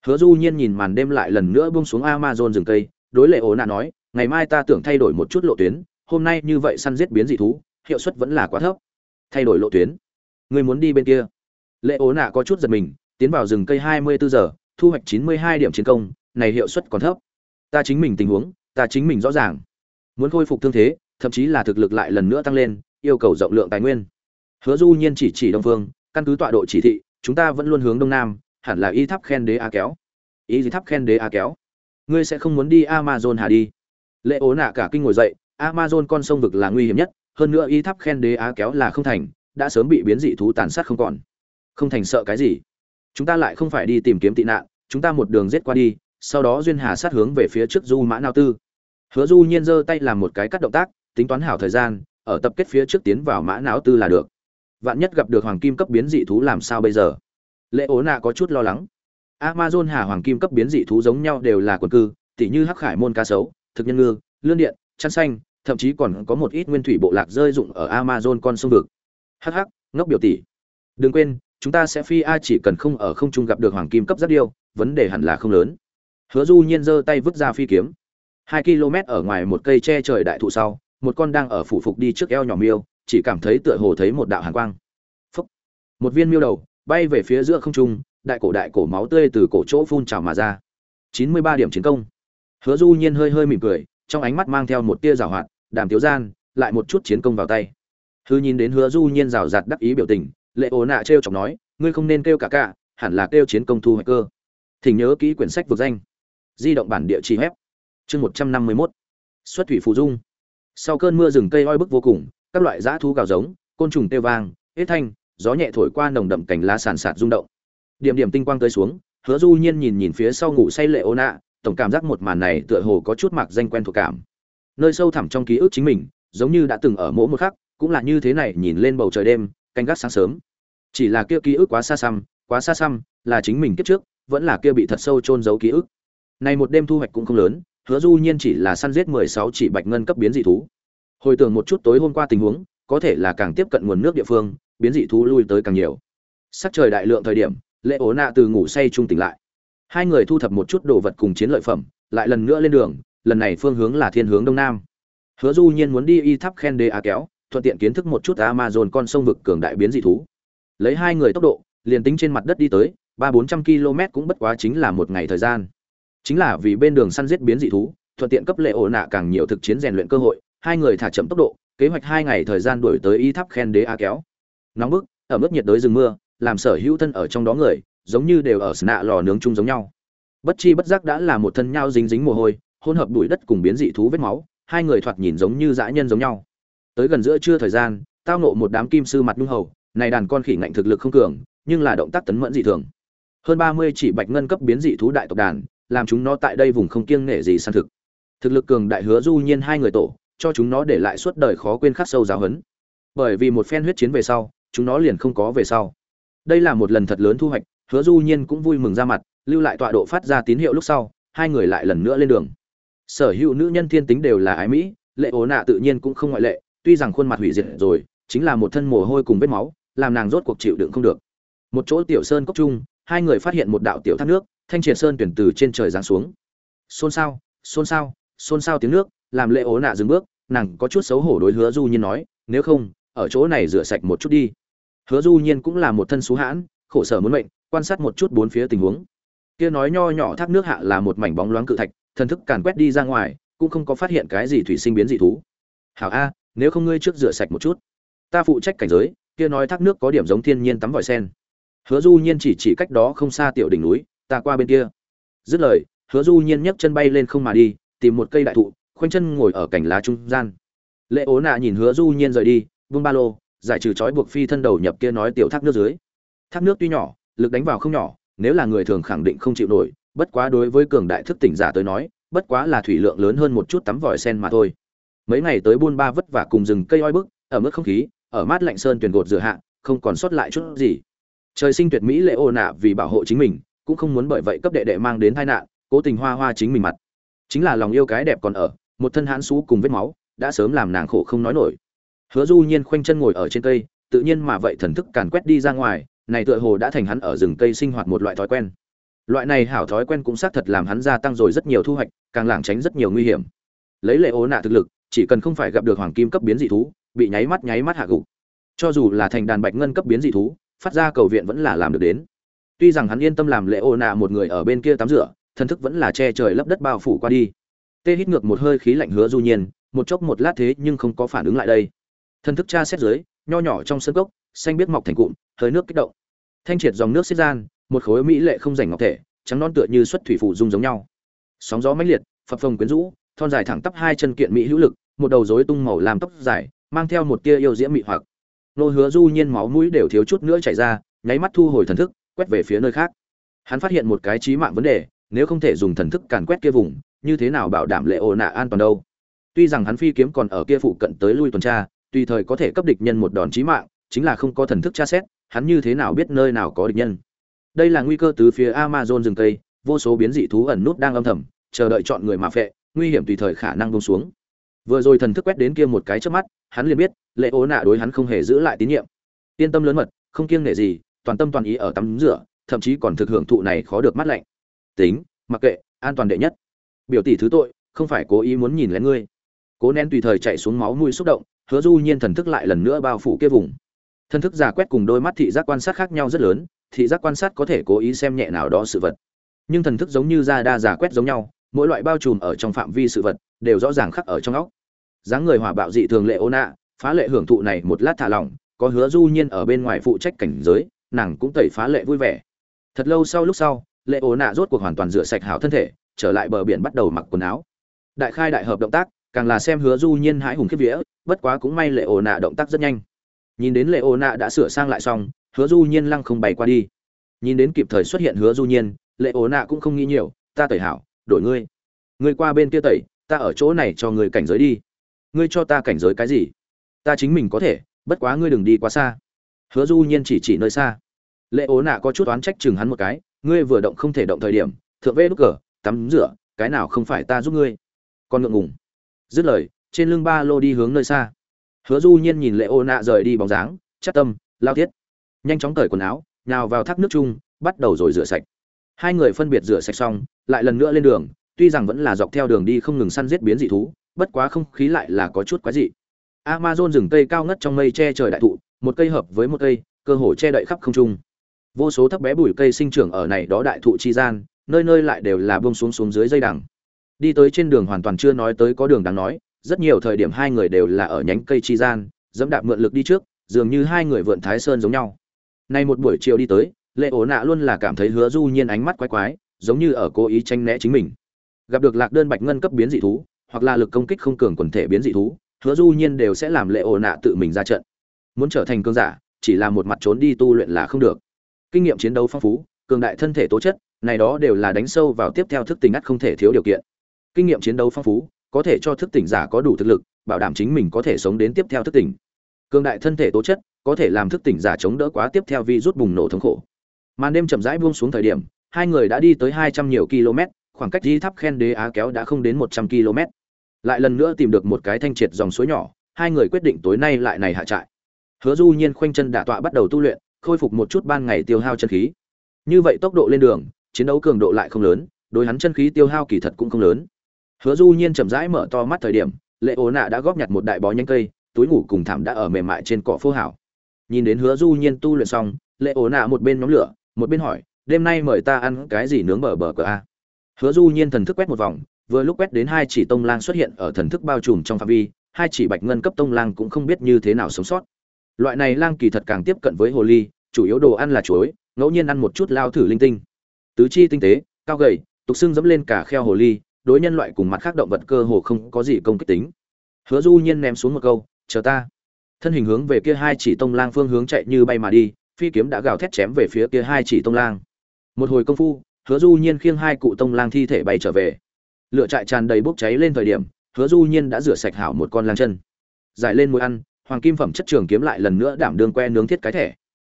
Hứa du nhiên nhìn màn đêm lại lần nữa buông xuống amazon rừng cây, đối lệ ố nạ nói, ngày mai ta tưởng thay đổi một chút lộ tuyến, hôm nay như vậy săn giết biến dị thú, hiệu suất vẫn là quá thấp. Thay đổi lộ tuyến? Người muốn đi bên kia? Lệ ố nạ có chút giật mình, tiến vào rừng cây 24 giờ thu hoạch 92 điểm chiến công, này hiệu suất còn thấp. Ta chính mình tình huống, ta chính mình rõ ràng. Muốn khôi phục thương thế, thậm chí là thực lực lại lần nữa tăng lên, yêu cầu rộng lượng tài nguyên. Hứa du nhiên chỉ chỉ đông phương, căn cứ tọa độ chỉ thị, chúng ta vẫn luôn hướng đông nam, hẳn là y tháp khen đế a kéo. Y tháp khen đế a kéo? Ngươi sẽ không muốn đi amazon hà đi? Lệ ố nạ cả kinh ngồi dậy, amazon con sông vực là nguy hiểm nhất, hơn nữa y tháp khen đế a kéo là không thành, đã sớm bị biến dị thú tàn sát không còn. Không thành sợ cái gì chúng ta lại không phải đi tìm kiếm tị nạn, chúng ta một đường giết qua đi, sau đó duyên hà sát hướng về phía trước du mã nao tư. Hứa du nhiên giơ tay làm một cái cắt động tác, tính toán hảo thời gian, ở tập kết phía trước tiến vào mã não tư là được. Vạn nhất gặp được hoàng kim cấp biến dị thú làm sao bây giờ? Lệ ố nạ có chút lo lắng. Amazon hà hoàng kim cấp biến dị thú giống nhau đều là quần cư, tỉ như hắc khải môn cá sấu, thực nhân ngư, lươn điện, chăn xanh, thậm chí còn có một ít nguyên thủy bộ lạc rơi dụng ở amazon con sông vực. Hắc hắc, ngốc biểu tỷ. Đừng quên chúng ta sẽ phi a chỉ cần không ở không trung gặp được hoàng kim cấp rất điêu, vấn đề hẳn là không lớn. Hứa du nhiên giơ tay vứt ra phi kiếm. Hai km ở ngoài một cây che trời đại thụ sau, một con đang ở phủ phục đi trước eo nhỏ miêu, chỉ cảm thấy tựa hồ thấy một đạo hàn quang. Phúc. một viên miêu đầu, bay về phía giữa không trung, đại cổ đại cổ máu tươi từ cổ chỗ phun trào mà ra. Chín mươi ba điểm chiến công. Hứa du nhiên hơi hơi mỉm cười, trong ánh mắt mang theo một tia rào hoạt, đàm tiếu gian, lại một chút chiến công vào tay. Hư nhìn đến hứa du nhiên rào rạt đắc ý biểu tình lệ ố nạ trêu chọc nói, ngươi không nên kêu cả cả, hẳn là kêu chiến công thu hoạch cơ. Thỉnh nhớ kỹ quyển sách vực danh. Di động bản địa chỉ hép chương một trăm năm mươi mốt. Xuất thủy phù dung. Sau cơn mưa rừng cây oi bức vô cùng, các loại dã thú gào giống, côn trùng tê vang, hết thanh, gió nhẹ thổi qua nồng đậm cành lá sàn sạt rung động. Điểm điểm tinh quang tới xuống, hứa du nhiên nhìn nhìn phía sau ngủ say lệ ô nạ, tổng cảm giác một màn này tựa hồ có chút mặc danh quen thuộc cảm. Nơi sâu thẳm trong ký ức chính mình, giống như đã từng ở mỗi một khắc, cũng là như thế này nhìn lên bầu trời đêm, canh gác sáng sớm chỉ là kia ký ức quá xa xăm, quá xa xăm, là chính mình kiếp trước, vẫn là kia bị thật sâu chôn giấu ký ức. Này một đêm thu hoạch cũng không lớn, hứa du nhiên chỉ là săn giết 16 chỉ bạch ngân cấp biến dị thú. Hồi tưởng một chút tối hôm qua tình huống, có thể là càng tiếp cận nguồn nước địa phương, biến dị thú lui tới càng nhiều. Sắc trời đại lượng thời điểm, lệ ố nạ từ ngủ say trung tỉnh lại. Hai người thu thập một chút đồ vật cùng chiến lợi phẩm, lại lần nữa lên đường, lần này phương hướng là thiên hướng đông nam. Hứa du nhiên muốn đi y tháp khen đê a kéo, thuận tiện kiến thức một chút amazon con sông vực cường đại biến dị thú lấy hai người tốc độ, liền tính trên mặt đất đi tới, ba bốn trăm km cũng bất quá chính là một ngày thời gian. Chính là vì bên đường săn giết biến dị thú, thuận tiện cấp lệ ổ nạ càng nhiều thực chiến rèn luyện cơ hội, hai người thả chậm tốc độ, kế hoạch hai ngày thời gian đuổi tới y tháp khen đế a kéo. Nóng bức ở mức nhiệt đới rừng mưa, làm sở hữu thân ở trong đó người, giống như đều ở nạ lò nướng chung giống nhau. Bất chi bất giác đã là một thân nhau dính dính mồ hôi, hỗn hợp bụi đất cùng biến dị thú vết máu, hai người thoạt nhìn giống như dã nhân giống nhau. Tới gần giữa trưa thời gian, tao nộ một đám kim sư mặt nhung hầu này đàn con khỉ ngạnh thực lực không cường, nhưng là động tác tấn mẫn dị thường. Hơn ba mươi chỉ bạch ngân cấp biến dị thú đại tộc đàn, làm chúng nó tại đây vùng không kiêng nể gì săn thực. Thực lực cường đại hứa du nhiên hai người tổ, cho chúng nó để lại suốt đời khó quên khắc sâu giáo huấn. Bởi vì một phen huyết chiến về sau, chúng nó liền không có về sau. Đây là một lần thật lớn thu hoạch, hứa du nhiên cũng vui mừng ra mặt, lưu lại tọa độ phát ra tín hiệu lúc sau, hai người lại lần nữa lên đường. Sở hữu nữ nhân thiên tính đều là ái mỹ, lệ ố nạ tự nhiên cũng không ngoại lệ, tuy rằng khuôn mặt hủy diệt rồi, chính là một thân mồ hôi cùng vết máu làm nàng rốt cuộc chịu đựng không được. Một chỗ tiểu sơn cốc trung hai người phát hiện một đạo tiểu thác nước, thanh triệt sơn tuyển từ trên trời giáng xuống. Xôn xao xôn xao xôn xao tiếng nước, làm lệ ố nạ dừng bước, nàng có chút xấu hổ đối hứa du nhiên nói, nếu không, ở chỗ này rửa sạch một chút đi. Hứa du nhiên cũng là một thân xú hãn, khổ sở muốn mệnh, quan sát một chút bốn phía tình huống. Kia nói nho nhỏ thác nước hạ là một mảnh bóng loáng cự thạch, thần thức càn quét đi ra ngoài, cũng không có phát hiện cái gì thủy sinh biến dị thú. Hảo a, nếu không ngươi trước rửa sạch một chút, ta phụ trách cảnh giới kia nói thác nước có điểm giống thiên nhiên tắm vòi sen. Hứa du nhiên chỉ chỉ cách đó không xa tiểu đỉnh núi, ta qua bên kia. Dứt lời, hứa du nhiên nhấc chân bay lên không mà đi, tìm một cây đại thụ, khoanh chân ngồi ở cành lá trung gian. Lệ ố nạ nhìn hứa du nhiên rời đi vương ba lô, giải trừ trói buộc phi thân đầu nhập kia nói tiểu thác nước dưới. Thác nước tuy nhỏ, lực đánh vào không nhỏ, nếu là người thường khẳng định không chịu nổi, bất quá đối với cường đại thức tỉnh giả tới nói, bất quá là thủy lượng lớn hơn một chút tắm vòi sen mà thôi. Mấy ngày tới buôn ba vất vả cùng rừng cây oi bức, ở mức không khí ở mát lạnh sơn tuyển gột rửa hạ, không còn sót lại chút gì. Trời sinh tuyệt mỹ lệ ô nạ vì bảo hộ chính mình, cũng không muốn bởi vậy cấp đệ đệ mang đến tai nạn, cố tình hoa hoa chính mình mặt. Chính là lòng yêu cái đẹp còn ở, một thân hãn xú cùng vết máu, đã sớm làm nàng khổ không nói nổi. Hứa du nhiên khoanh chân ngồi ở trên cây, tự nhiên mà vậy thần thức càn quét đi ra ngoài, này tựa hồ đã thành hắn ở rừng cây sinh hoạt một loại thói quen. Loại này hảo thói quen cũng xác thật làm hắn gia tăng rồi rất nhiều thu hoạch, càng lảng tránh rất nhiều nguy hiểm. Lấy lệ ố nạ thực lực, chỉ cần không phải gặp được hoàng kim cấp biến dị thú bị nháy mắt nháy mắt hạ gục. Cho dù là thành đàn bạch ngân cấp biến dị thú, phát ra cầu viện vẫn là làm được đến. Tuy rằng hắn yên tâm làm lệ ô nạ một người ở bên kia tắm rửa, thần thức vẫn là che trời lấp đất bao phủ qua đi. Tê hít ngược một hơi khí lạnh hứa du nhiên, một chốc một lát thế nhưng không có phản ứng lại đây. Thần thức tra xét dưới, nho nhỏ trong sân cốc, xanh biết mọc thành cụm, hơi nước kích động. Thanh triệt dòng nước xiết gian, một khối mỹ lệ không rảnh ngọc thể, trắng non tựa như xuất thủy phủ dung giống nhau. Sóng gió mãnh liệt, phập phồng quyến rũ, thon dài thẳng tắp hai chân kiện mỹ hữu lực, một đầu rối tung màu làm tóc dài mang theo một tia yêu diễm mị hoặc. Nô hứa du nhiên máu mũi đều thiếu chút nữa chảy ra, nháy mắt thu hồi thần thức, quét về phía nơi khác. Hắn phát hiện một cái chí mạng vấn đề, nếu không thể dùng thần thức càn quét kia vùng, như thế nào bảo đảm lệ ồ nạ an toàn đâu? Tuy rằng hắn phi kiếm còn ở kia phụ cận tới lui tuần tra, tùy thời có thể cấp địch nhân một đòn chí mạng, chính là không có thần thức tra xét, hắn như thế nào biết nơi nào có địch nhân? Đây là nguy cơ từ phía amazon rừng tây vô số biến dị thú ẩn nút đang âm thầm, chờ đợi chọn người mà phệ, nguy hiểm tùy thời khả năng bông xuống. Vừa rồi thần thức quét đến kia một cái trước mắt hắn liền biết, lệ ố nạ đối hắn không hề giữ lại tín nhiệm. Yên tâm lớn mật, không kiêng nể gì, toàn tâm toàn ý ở tắm rửa, thậm chí còn thực hưởng thụ này khó được mắt lạnh. Tính, mặc kệ, an toàn đệ nhất. Biểu tỷ thứ tội, không phải cố ý muốn nhìn lén ngươi. Cố nén tùy thời chạy xuống máu mũi xúc động, hứa du nhiên thần thức lại lần nữa bao phủ kia vùng. Thần thức giả quét cùng đôi mắt thị giác quan sát khác nhau rất lớn, thị giác quan sát có thể cố ý xem nhẹ nào đó sự vật. Nhưng thần thức giống như da đa giả quét giống nhau, mỗi loại bao trùm ở trong phạm vi sự vật, đều rõ ràng khắc ở trong óc dáng người hỏa bạo dị thường lệ ô nạ, phá lệ hưởng thụ này một lát thả lỏng, có hứa du nhiên ở bên ngoài phụ trách cảnh giới, nàng cũng tẩy phá lệ vui vẻ. Thật lâu sau lúc sau, lệ ô nạ rốt cuộc hoàn toàn rửa sạch hảo thân thể, trở lại bờ biển bắt đầu mặc quần áo. Đại khai đại hợp động tác, càng là xem hứa du nhiên hãi hùng khiếp vía, bất quá cũng may lệ ô nạ động tác rất nhanh. Nhìn đến lệ ô nạ đã sửa sang lại xong, hứa du nhiên lăng không bày qua đi. Nhìn đến kịp thời xuất hiện hứa du nhiên, lệ ô nạ cũng không nghĩ nhiều, ta tẩy hảo, đổi ngươi. Ngươi qua bên kia tẩy, ta ở chỗ này cho ngươi cảnh giới đi ngươi cho ta cảnh giới cái gì? Ta chính mình có thể, bất quá ngươi đừng đi quá xa. Hứa du nhiên chỉ chỉ nơi xa. Lệ ố nạ có chút oán trách chừng hắn một cái, ngươi vừa động không thể động thời điểm, thượng vê đúc cờ, tắm rửa, cái nào không phải ta giúp ngươi? Con ngượng ngùng. Dứt lời, trên lưng ba lô đi hướng nơi xa. Hứa du nhiên nhìn lệ ô nạ rời đi bóng dáng, chắc tâm, lao thiết nhanh chóng cởi quần áo, nhào vào thác nước chung, bắt đầu rồi rửa sạch. Hai người phân biệt rửa sạch xong, lại lần nữa lên đường, tuy rằng vẫn là dọc theo đường đi không ngừng săn giết biến dị thú bất quá không khí lại là có chút quái dị. Amazon rừng cây cao ngất trong mây che trời đại thụ, một cây hợp với một cây, cơ hồ che đậy khắp không trung. Vô số thấp bé bụi cây sinh trưởng ở này đó đại thụ chi gian, nơi nơi lại đều là buông xuống xuống dưới dây đằng. Đi tới trên đường hoàn toàn chưa nói tới có đường đáng nói, rất nhiều thời điểm hai người đều là ở nhánh cây chi gian, dẫm đạp mượn lực đi trước, dường như hai người vượn thái sơn giống nhau. Nay một buổi chiều đi tới, lệ ổ nạ luôn là cảm thấy hứa du nhiên ánh mắt quái quái, giống như ở cố ý tranh né chính mình. Gặp được lạc đơn bạch ngân cấp biến dị thú hoặc là lực công kích không cường quần thể biến dị thú, hứa du nhiên đều sẽ làm lệ ổ nạ tự mình ra trận. Muốn trở thành cường giả, chỉ là một mặt trốn đi tu luyện là không được. Kinh nghiệm chiến đấu phong phú, cường đại thân thể tố chất, này đó đều là đánh sâu vào tiếp theo thức tỉnh ngắt không thể thiếu điều kiện. Kinh nghiệm chiến đấu phong phú, có thể cho thức tỉnh giả có đủ thực lực, bảo đảm chính mình có thể sống đến tiếp theo thức tỉnh. Cường đại thân thể tố chất, có thể làm thức tỉnh giả chống đỡ quá tiếp theo vi rút bùng nổ thống khổ. Màn đêm chậm rãi buông xuống thời điểm, hai người đã đi tới hai trăm nhiều km khoảng cách di tháp khen đế á kéo đã không đến một trăm km lại lần nữa tìm được một cái thanh triệt dòng suối nhỏ, hai người quyết định tối nay lại này hạ trại. Hứa du nhiên khoanh chân đả tọa bắt đầu tu luyện, khôi phục một chút ban ngày tiêu hao chân khí. Như vậy tốc độ lên đường, chiến đấu cường độ lại không lớn, đối hắn chân khí tiêu hao kỳ thật cũng không lớn. Hứa du nhiên chậm rãi mở to mắt thời điểm, lệ ố nạ đã góp nhặt một đại bó nhánh cây, túi ngủ cùng thảm đã ở mềm mại trên cỏ phố hảo nhìn đến hứa du nhiên tu luyện xong, lệ ố nạ một bên nhóm lửa, một bên hỏi, đêm nay mời ta ăn cái gì nướng bờ bờ cờ a? Hứa du nhiên thần thức quét một vòng, vừa lúc quét đến hai chỉ tông lang xuất hiện ở thần thức bao trùm trong phạm vi, hai chỉ bạch ngân cấp tông lang cũng không biết như thế nào sống sót. Loại này lang kỳ thật càng tiếp cận với hồ ly, chủ yếu đồ ăn là chuối, ngẫu nhiên ăn một chút lao thử linh tinh. Tứ chi tinh tế, cao gầy, tục xương dẫm lên cả kheo hồ ly, đối nhân loại cùng mặt khác động vật cơ hồ không có gì công kích tính. Hứa du nhiên ném xuống một câu, chờ ta. Thân hình hướng về kia hai chỉ tông lang phương hướng chạy như bay mà đi, phi kiếm đã gào thét chém về phía kia hai chỉ tông lang. Một hồi công phu hứa du nhiên khiêng hai cụ tông lang thi thể bay trở về. Lửa trại tràn đầy bốc cháy lên thời điểm, hứa du nhiên đã rửa sạch hảo một con lang chân. Giải lên mùi ăn, hoàng kim phẩm chất trường kiếm lại lần nữa đảm đương que nướng thiết cái thẻ.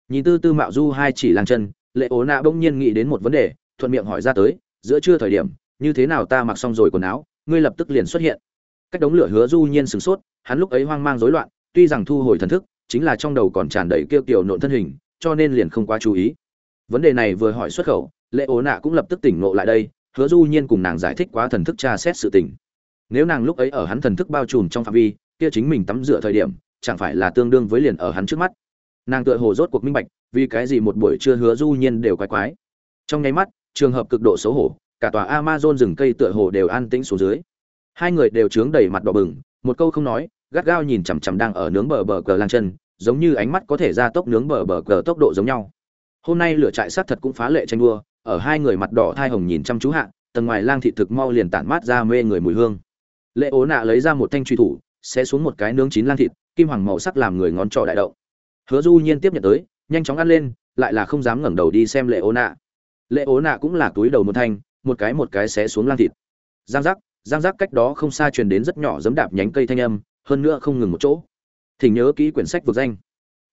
Nhìn tư tư mạo du hai chỉ lang chân, lệ ố nạ bỗng nhiên nghĩ đến một vấn đề, thuận miệng hỏi ra tới, giữa trưa thời điểm, như thế nào ta mặc xong rồi quần áo, ngươi lập tức liền xuất hiện. Cách đống lửa hứa du nhiên sửng sốt, hắn lúc ấy hoang mang rối loạn, tuy rằng thu hồi thần thức, chính là trong đầu còn tràn đầy kêu kiều nộn thân hình, cho nên liền không quá chú ý. Vấn đề này vừa hỏi xuất khẩu lệ ố nạ cũng lập tức tỉnh ngộ lại đây, hứa du nhiên cùng nàng giải thích quá thần thức tra xét sự tình. Nếu nàng lúc ấy ở hắn thần thức bao trùm trong phạm vi, kia chính mình tắm rửa thời điểm, chẳng phải là tương đương với liền ở hắn trước mắt. Nàng tựa hồ rốt cuộc minh bạch, vì cái gì một buổi trưa hứa du nhiên đều quái quái. Trong nháy mắt, trường hợp cực độ xấu hổ, cả tòa amazon rừng cây tựa hồ đều an tĩnh xuống dưới. Hai người đều trướng đầy mặt đỏ bừng, một câu không nói, gắt gao nhìn chằm chằm đang ở nướng bờ bờ cờ lang chân, giống như ánh mắt có thể ra tốc nướng bờ bờ cờ tốc độ giống nhau. Hôm nay lửa trại sát thật cũng phá lệ tranh đua ở hai người mặt đỏ thai hồng nhìn chăm chú hạ, tầng ngoài lang thị thực mau liền tản mát ra mê người mùi hương. Lệ ố nạ lấy ra một thanh truy thủ sẽ xuống một cái nướng chín lang thịt, kim hoàng màu sắc làm người ngón trỏ đại động. Hứa du nhiên tiếp nhận tới, nhanh chóng ăn lên, lại là không dám ngẩng đầu đi xem lệ ố nạ. Lệ ố nạ cũng là túi đầu một thanh, một cái một cái xé xuống lang thịt. Giang giác giang giác cách đó không xa truyền đến rất nhỏ giấm đạp nhánh cây thanh âm, hơn nữa không ngừng một chỗ. Thỉnh nhớ kỹ quyển sách vực danh.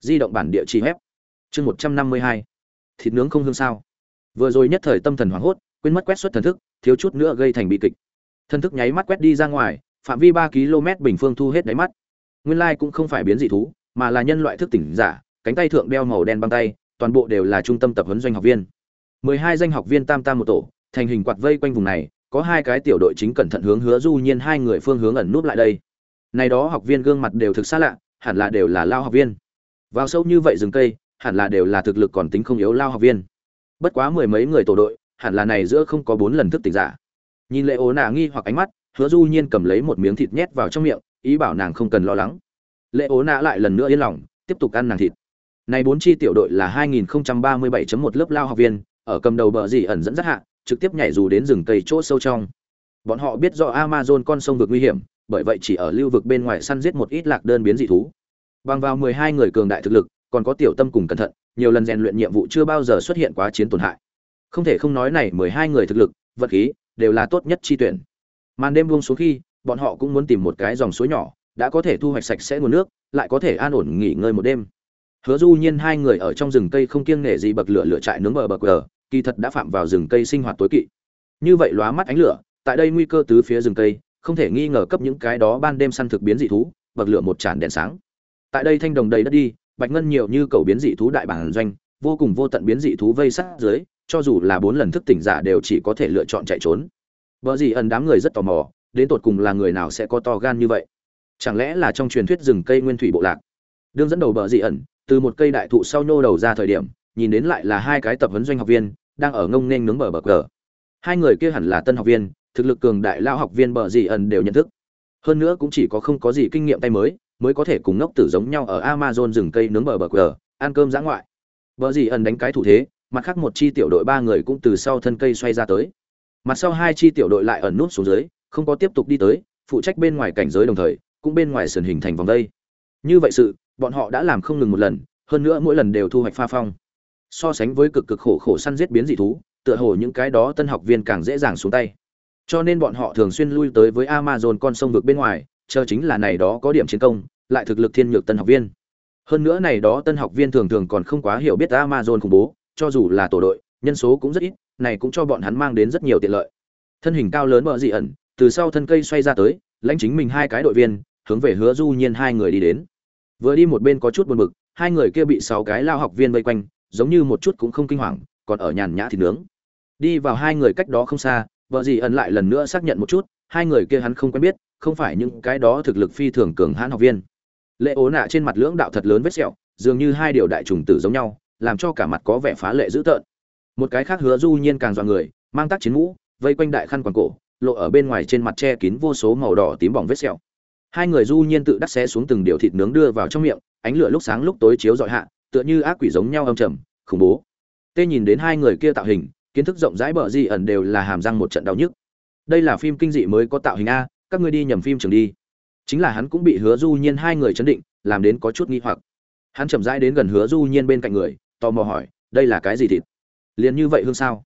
Di động bản địa chỉ web. Chương một trăm năm mươi hai. Thịt nướng không hương sao vừa rồi nhất thời tâm thần hoảng hốt, quên mất quét xuất thần thức, thiếu chút nữa gây thành bi kịch. Thần thức nháy mắt quét đi ra ngoài, phạm vi ba km bình phương thu hết đáy mắt. Nguyên lai cũng không phải biến dị thú, mà là nhân loại thức tỉnh giả, cánh tay thượng đeo màu đen băng tay, toàn bộ đều là trung tâm tập huấn doanh học viên. Mười hai danh học viên tam tam một tổ, thành hình quạt vây quanh vùng này, có hai cái tiểu đội chính cẩn thận hướng hứa du nhiên hai người phương hướng ẩn núp lại đây. Này đó học viên gương mặt đều thực xa lạ, hẳn là đều là lao học viên. Vào sâu như vậy rừng cây, hẳn là đều là thực lực còn tính không yếu lao học viên bất quá mười mấy người tổ đội, hẳn là này giữa không có bốn lần thức tỉnh giả. Nhìn lệ ố nà nghi hoặc ánh mắt, hứa du nhiên cầm lấy một miếng thịt nhét vào trong miệng, ý bảo nàng không cần lo lắng. Lệ ố nà lại lần nữa yên lòng, tiếp tục ăn nàng thịt. Này bốn chi tiểu đội là 2037.1 lớp lao học viên, ở cầm đầu bờ gì ẩn dẫn dắt hạ, trực tiếp nhảy dù đến rừng cây chỗ sâu trong. Bọn họ biết rõ amazon con sông vực nguy hiểm, bởi vậy chỉ ở lưu vực bên ngoài săn giết một ít lạc đơn biến dị thú. Bằng vào 12 người cường đại thực lực, còn có tiểu tâm cùng cẩn thận nhiều lần rèn luyện nhiệm vụ chưa bao giờ xuất hiện quá chiến tổn hại. Không thể không nói này 12 người thực lực, vật khí, đều là tốt nhất chi tuyển. Màn đêm buông xuống khi, bọn họ cũng muốn tìm một cái dòng suối nhỏ, đã có thể thu hoạch sạch sẽ nguồn nước, lại có thể an ổn nghỉ ngơi một đêm. Hứa du nhiên hai người ở trong rừng cây không kiêng nể gì bậc lửa lửa trại nướng bờ bờ cờ kỳ thật đã phạm vào rừng cây sinh hoạt tối kỵ. Như vậy lóa mắt ánh lửa, tại đây nguy cơ tứ phía rừng cây, không thể nghi ngờ cấp những cái đó ban đêm săn thực biến dị thú, bậc lửa một tràn đèn sáng. Tại đây thanh đồng đầy đất đi bạch ngân nhiều như cầu biến dị thú đại bản doanh vô cùng vô tận biến dị thú vây sát dưới cho dù là bốn lần thức tỉnh giả đều chỉ có thể lựa chọn chạy trốn vợ dị ẩn đám người rất tò mò, đến tột cùng là người nào sẽ có to gan như vậy? Chẳng lẽ là trong truyền thuyết rừng cây nguyên thủy bộ lạc? Đương dẫn đầu bờ dị ẩn, từ một cây đại thụ sau nhô đầu ra thời điểm, nhìn đến lại là hai cái tập huấn doanh học viên, đang ở ngông nên nướng bờ bờ cờ. Hai người kia hẳn là tân học viên, thực lực cường đại lao học viên bờ dị ẩn đều nhận thức. Hơn nữa cũng chỉ có không có gì kinh nghiệm tay mới, mới có thể cùng ngốc tử giống nhau ở Amazon rừng cây nướng bờ bờ cờ, ăn cơm dã ngoại. Bờ gì ẩn đánh cái thủ thế, mặt khác một chi tiểu đội ba người cũng từ sau thân cây xoay ra tới. Mặt sau hai chi tiểu đội lại ẩn nút xuống dưới không có tiếp tục đi tới phụ trách bên ngoài cảnh giới đồng thời cũng bên ngoài sườn hình thành vòng đây. Như vậy sự bọn họ đã làm không ngừng một lần hơn nữa mỗi lần đều thu hoạch pha phong. So sánh với cực cực khổ khổ săn giết biến dị thú tựa hồ những cái đó tân học viên càng dễ dàng xuống tay. Cho nên bọn họ thường xuyên lui tới với amazon con sông vực bên ngoài chờ chính là này đó có điểm chiến công, lại thực lực thiên nhược tân học viên. Hơn nữa này đó tân học viên thường thường còn không quá hiểu biết amazon khủng bố, cho dù là tổ đội, nhân số cũng rất ít, này cũng cho bọn hắn mang đến rất nhiều tiện lợi. Thân hình cao lớn bợ dị ẩn, từ sau thân cây xoay ra tới, lãnh chính mình hai cái đội viên, hướng về hứa du nhiên hai người đi đến. Vừa đi một bên có chút buồn bực, hai người kia bị sáu cái lao học viên vây quanh, giống như một chút cũng không kinh hoàng, còn ở nhàn nhã thì nướng. Đi vào hai người cách đó không xa, vợ dì ẩn lại lần nữa xác nhận một chút, hai người kia hắn không quen biết không phải những cái đó thực lực phi thường cường hãn học viên. Lệ ố nạ trên mặt lưỡng đạo thật lớn vết sẹo, dường như hai điều đại trùng tử giống nhau, làm cho cả mặt có vẻ phá lệ dữ tợn. Một cái khác hứa du nhiên càng dọa người, mang tác chiến mũ, vây quanh đại khăn quàng cổ, lộ ở bên ngoài trên mặt che kín vô số màu đỏ tím bỏng vết sẹo. Hai người du nhiên tự đắc xé xuống từng điều thịt nướng đưa vào trong miệng, ánh lửa lúc sáng lúc tối chiếu dọi hạ, tựa như ác quỷ giống nhau âm trầm, khủng bố. Tê nhìn đến hai người kia tạo hình, kiến thức rộng rãi bờ di ẩn đều là hàm răng một trận đau nhức. Đây là phim kinh dị mới có tạo hình a các ngươi đi nhầm phim trường đi. Chính là hắn cũng bị hứa du nhiên hai người chấn định, làm đến có chút nghi hoặc. Hắn chậm rãi đến gần hứa du nhiên bên cạnh người, tò mò hỏi, đây là cái gì thịt? Liền như vậy hương sao?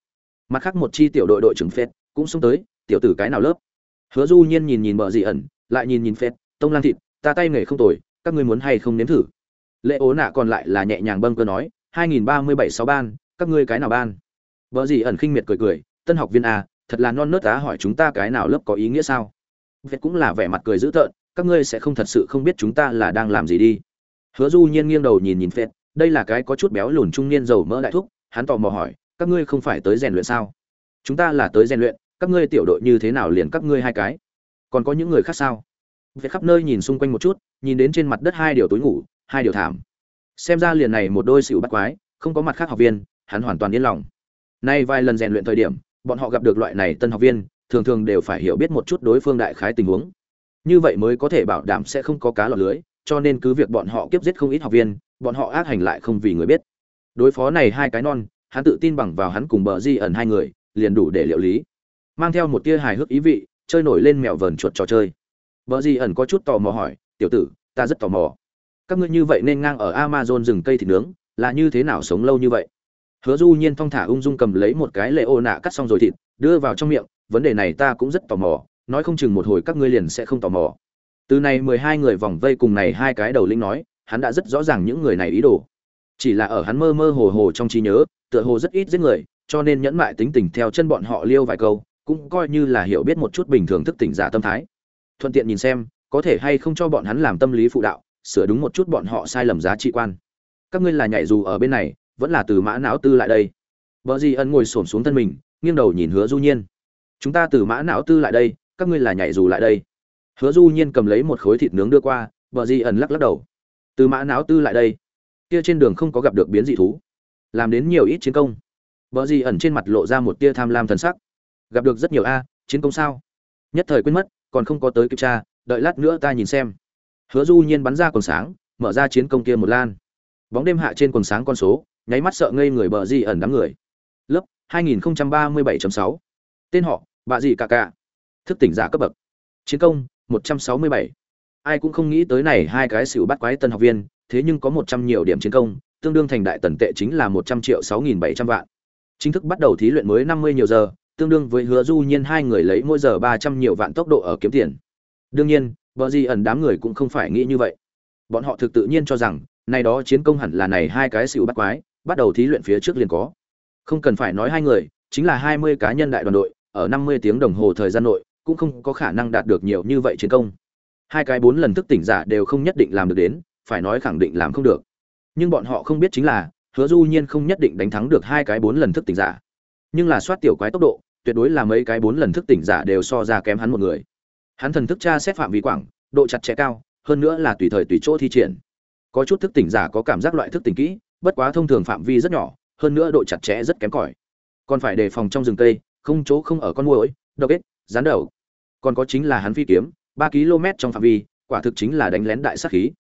Mặt khác một chi tiểu đội đội trưởng phết cũng xông tới, tiểu tử cái nào lớp? Hứa du nhiên nhìn nhìn bờ dị ẩn, lại nhìn nhìn phết, tông lan thịt, ta tay nghề không tồi, các ngươi muốn hay không nếm thử? Lệ ố nạ còn lại là nhẹ nhàng bâng cơ nói, hai nghìn ba mươi bảy sáu ban, các ngươi cái nào ban? Bờ gì ẩn khinh miệt cười cười, tân học viên a thật là non nớt á hỏi chúng ta cái nào lớp có ý nghĩa sao? Việt cũng là vẻ mặt cười dữ tợn các ngươi sẽ không thật sự không biết chúng ta là đang làm gì đi. Hứa du nhiên nghiêng đầu nhìn nhìn Việt, đây là cái có chút béo lùn trung niên dầu mỡ đại thúc hắn tò mò hỏi các ngươi không phải tới rèn luyện sao? Chúng ta là tới rèn luyện các ngươi tiểu đội như thế nào liền các ngươi hai cái? Còn có những người khác sao? Việt khắp nơi nhìn xung quanh một chút nhìn đến trên mặt đất hai điều túi ngủ hai điều thảm. Xem ra liền này một đôi xỉu bắt quái không có mặt khác học viên hắn hoàn toàn yên lòng. Nay vài lần rèn luyện thời điểm bọn họ gặp được loại này tân học viên thường thường đều phải hiểu biết một chút đối phương đại khái tình huống. Như vậy mới có thể bảo đảm sẽ không có cá lọt lưới, cho nên cứ việc bọn họ kiếp giết không ít học viên, bọn họ ác hành lại không vì người biết. Đối phó này hai cái non, hắn tự tin bằng vào hắn cùng bờ di ẩn hai người, liền đủ để liệu lý. Mang theo một tia hài hước ý vị, chơi nổi lên mèo vờn chuột trò chơi. Bờ di ẩn có chút tò mò hỏi, tiểu tử, ta rất tò mò. Các ngươi như vậy nên ngang ở amazon rừng cây thịt nướng, là như thế nào sống lâu như vậy? Hứa du nhiên thong thả ung dung cầm lấy một cái lệ ô nạ cắt xong rồi thịt, đưa vào trong miệng vấn đề này ta cũng rất tò mò, nói không chừng một hồi các ngươi liền sẽ không tò mò. Từ này mười hai người vòng vây cùng này hai cái đầu linh nói, hắn đã rất rõ ràng những người này ý đồ. Chỉ là ở hắn mơ mơ hồ hồ trong trí nhớ, tựa hồ rất ít giết người, cho nên nhẫn mại tính tình theo chân bọn họ liêu vài câu, cũng coi như là hiểu biết một chút bình thường thức tỉnh giả tâm thái. Thuận tiện nhìn xem, có thể hay không cho bọn hắn làm tâm lý phụ đạo, sửa đúng một chút bọn họ sai lầm giá trị quan. Các ngươi là nhảy dù ở bên này, vẫn là từ mã não tư lại đây. Vợ gì ân ngồi xổm xuống thân mình, nghiêng đầu nhìn hứa du nhiên chúng ta từ mã não tư lại đây, các ngươi là nhảy dù lại đây. Hứa du nhiên cầm lấy một khối thịt nướng đưa qua, vợ di ẩn lắc lắc đầu. Từ mã não tư lại đây. Kia trên đường không có gặp được biến dị thú. Làm đến nhiều ít chiến công. Vợ di ẩn trên mặt lộ ra một tia tham lam thần sắc. Gặp được rất nhiều a, chiến công sao? Nhất thời quên mất, còn không có tới kịp tra, đợi lát nữa ta nhìn xem. Hứa du nhiên bắn ra quần sáng, mở ra chiến công kia một lan. Bóng đêm hạ trên quần sáng con số, nháy mắt sợ ngây người bờ di ẩn đám người. Lớp 2037.6 tên họ bà gì cả cả thức tỉnh giả cấp bậc. Chiến công 167. ai cũng không nghĩ tới này hai cái xỉu bắt quái tân học viên, thế nhưng có 100 nhiều điểm chiến công, tương đương thành đại tần tệ chính là 100 triệu 6.700 vạn. Chính thức bắt đầu thí luyện mới 50 nhiều giờ, tương đương với hứa du nhiên hai người lấy mỗi giờ 300 nhiều vạn tốc độ ở kiếm tiền. Đương nhiên, vợ gì ẩn đám người cũng không phải nghĩ như vậy. Bọn họ thực tự nhiên cho rằng, nay đó chiến công hẳn là này hai cái xỉu bắt quái, bắt đầu thí luyện phía trước liền có. Không cần phải nói hai người, chính là 20 cá nhân đại đoàn đội ở 50 tiếng đồng hồ thời gian nội, cũng không có khả năng đạt được nhiều như vậy chiến công. Hai cái bốn lần thức tỉnh giả đều không nhất định làm được đến, phải nói khẳng định làm không được. Nhưng bọn họ không biết chính là, hứa du nhiên không nhất định đánh thắng được hai cái bốn lần thức tỉnh giả. Nhưng là soát tiểu quái tốc độ, tuyệt đối là mấy cái bốn lần thức tỉnh giả đều so ra kém hắn một người. Hắn thần thức tra xét phạm vi quảng, độ chặt chẽ cao, hơn nữa là tùy thời tùy chỗ thi triển. Có chút thức tỉnh giả có cảm giác loại thức tỉnh kỹ, bất quá thông thường phạm vi rất nhỏ, hơn nữa độ chặt chẽ rất kém cỏi. Còn phải đề phòng trong rừng cây không chỗ không ở con muỗi, độc ếch gián đầu còn có chính là hắn phi kiếm, ba km trong phạm vi, quả thực chính là đánh lén đại sát khí.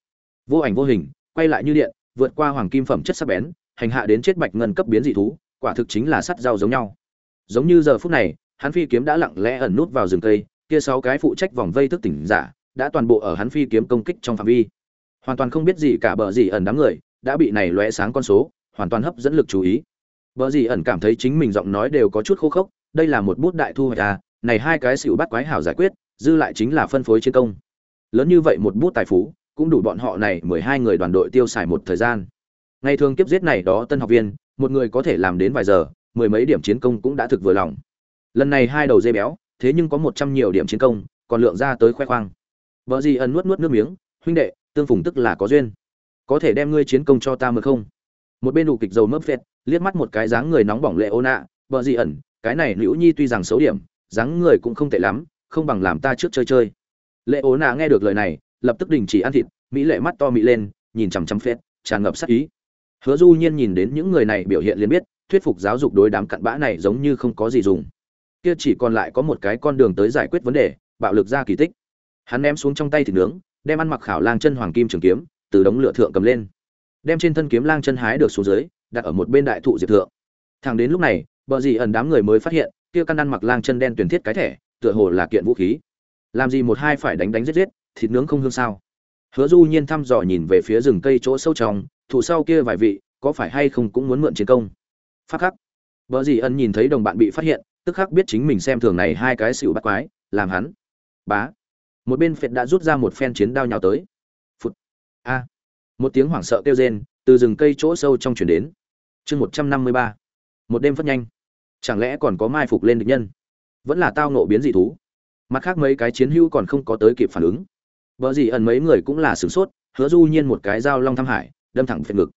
Vô ảnh vô hình, quay lại như điện, vượt qua hoàng kim phẩm chất sắc bén, hành hạ đến chết bạch ngân cấp biến dị thú, quả thực chính là sắt dao giống nhau. Giống như giờ phút này, hắn phi kiếm đã lặng lẽ ẩn nút vào rừng cây, kia sáu cái phụ trách vòng vây thức tỉnh giả, đã toàn bộ ở hắn phi kiếm công kích trong phạm vi. Hoàn toàn không biết gì cả bờ gì ẩn đám người, đã bị này lóe sáng con số, hoàn toàn hấp dẫn lực chú ý. Bờ gì ẩn cảm thấy chính mình giọng nói đều có chút khô khốc đây là một bút đại thu hoạch à này hai cái xỉu bắt quái hảo giải quyết dư lại chính là phân phối chiến công. Lớn như vậy một bút tài phú cũng đủ bọn họ này mười hai người đoàn đội tiêu xài một thời gian. Ngày thường kiếp giết này đó tân học viên một người có thể làm đến vài giờ mười mấy điểm chiến công cũng đã thực vừa lòng. Lần này hai đầu dây béo thế nhưng có một trăm nhiều điểm chiến công còn lượng ra tới khoe khoang. Vợ gì ẩn nuốt nuốt nước miếng huynh đệ tương phùng tức là có duyên. Có thể đem ngươi chiến công cho ta mượn không? Một bên đủ kịch dầu mấp phẹt, liếc mắt một cái dáng người nóng bỏng lệ ô nạ vợ gì ẩn cái này liễu nhi tuy rằng xấu điểm, dáng người cũng không tệ lắm, không bằng làm ta trước chơi chơi. Lệ ố nạ nghe được lời này, lập tức đình chỉ ăn thịt, mỹ lệ mắt to mỹ lên, nhìn chằm chằm phết, tràn ngập sắc ý. Hứa du nhiên nhìn đến những người này biểu hiện liền biết, thuyết phục giáo dục đối đám cặn bã này giống như không có gì dùng. Kia chỉ còn lại có một cái con đường tới giải quyết vấn đề, bạo lực ra kỳ tích. Hắn ném xuống trong tay thịt nướng, đem ăn mặc khảo lang chân hoàng kim trường kiếm, từ đống lửa thượng cầm lên. Đem trên thân kiếm lang chân hái được xuống dưới, đặt ở một bên đại thụ diệp thượng. Thẳng đến lúc này bờ gì ẩn đám người mới phát hiện, kia căn ăn mặc lang chân đen tuyển thiết cái thẻ, tựa hồ là kiện vũ khí. Làm gì một hai phải đánh đánh giết giết, thịt nướng không hương sao. Hứa du nhiên thăm dò nhìn về phía rừng cây chỗ sâu trong thủ sau kia vài vị, có phải hay không cũng muốn mượn chiến công. Phát khắc. Bờ gì ẩn nhìn thấy đồng bạn bị phát hiện, tức khắc biết chính mình xem thường này hai cái xỉu bắt quái, làm hắn. Bá. Một bên phệt đã rút ra một phen chiến đao nhào tới. Phút a. Một tiếng hoảng sợ kêu rên, từ rừng cây chỗ sâu trong truyền đến. Chương một trăm năm mươi ba. Một đêm phát nhanh chẳng lẽ còn có mai phục lên địch nhân? Vẫn là tao nộ biến dị thú. Mặt khác mấy cái chiến hữu còn không có tới kịp phản ứng. Vợ gì ẩn mấy người cũng là sửng sốt, hứa du nhiên một cái dao long thăm hải, đâm thẳng phệt ngực.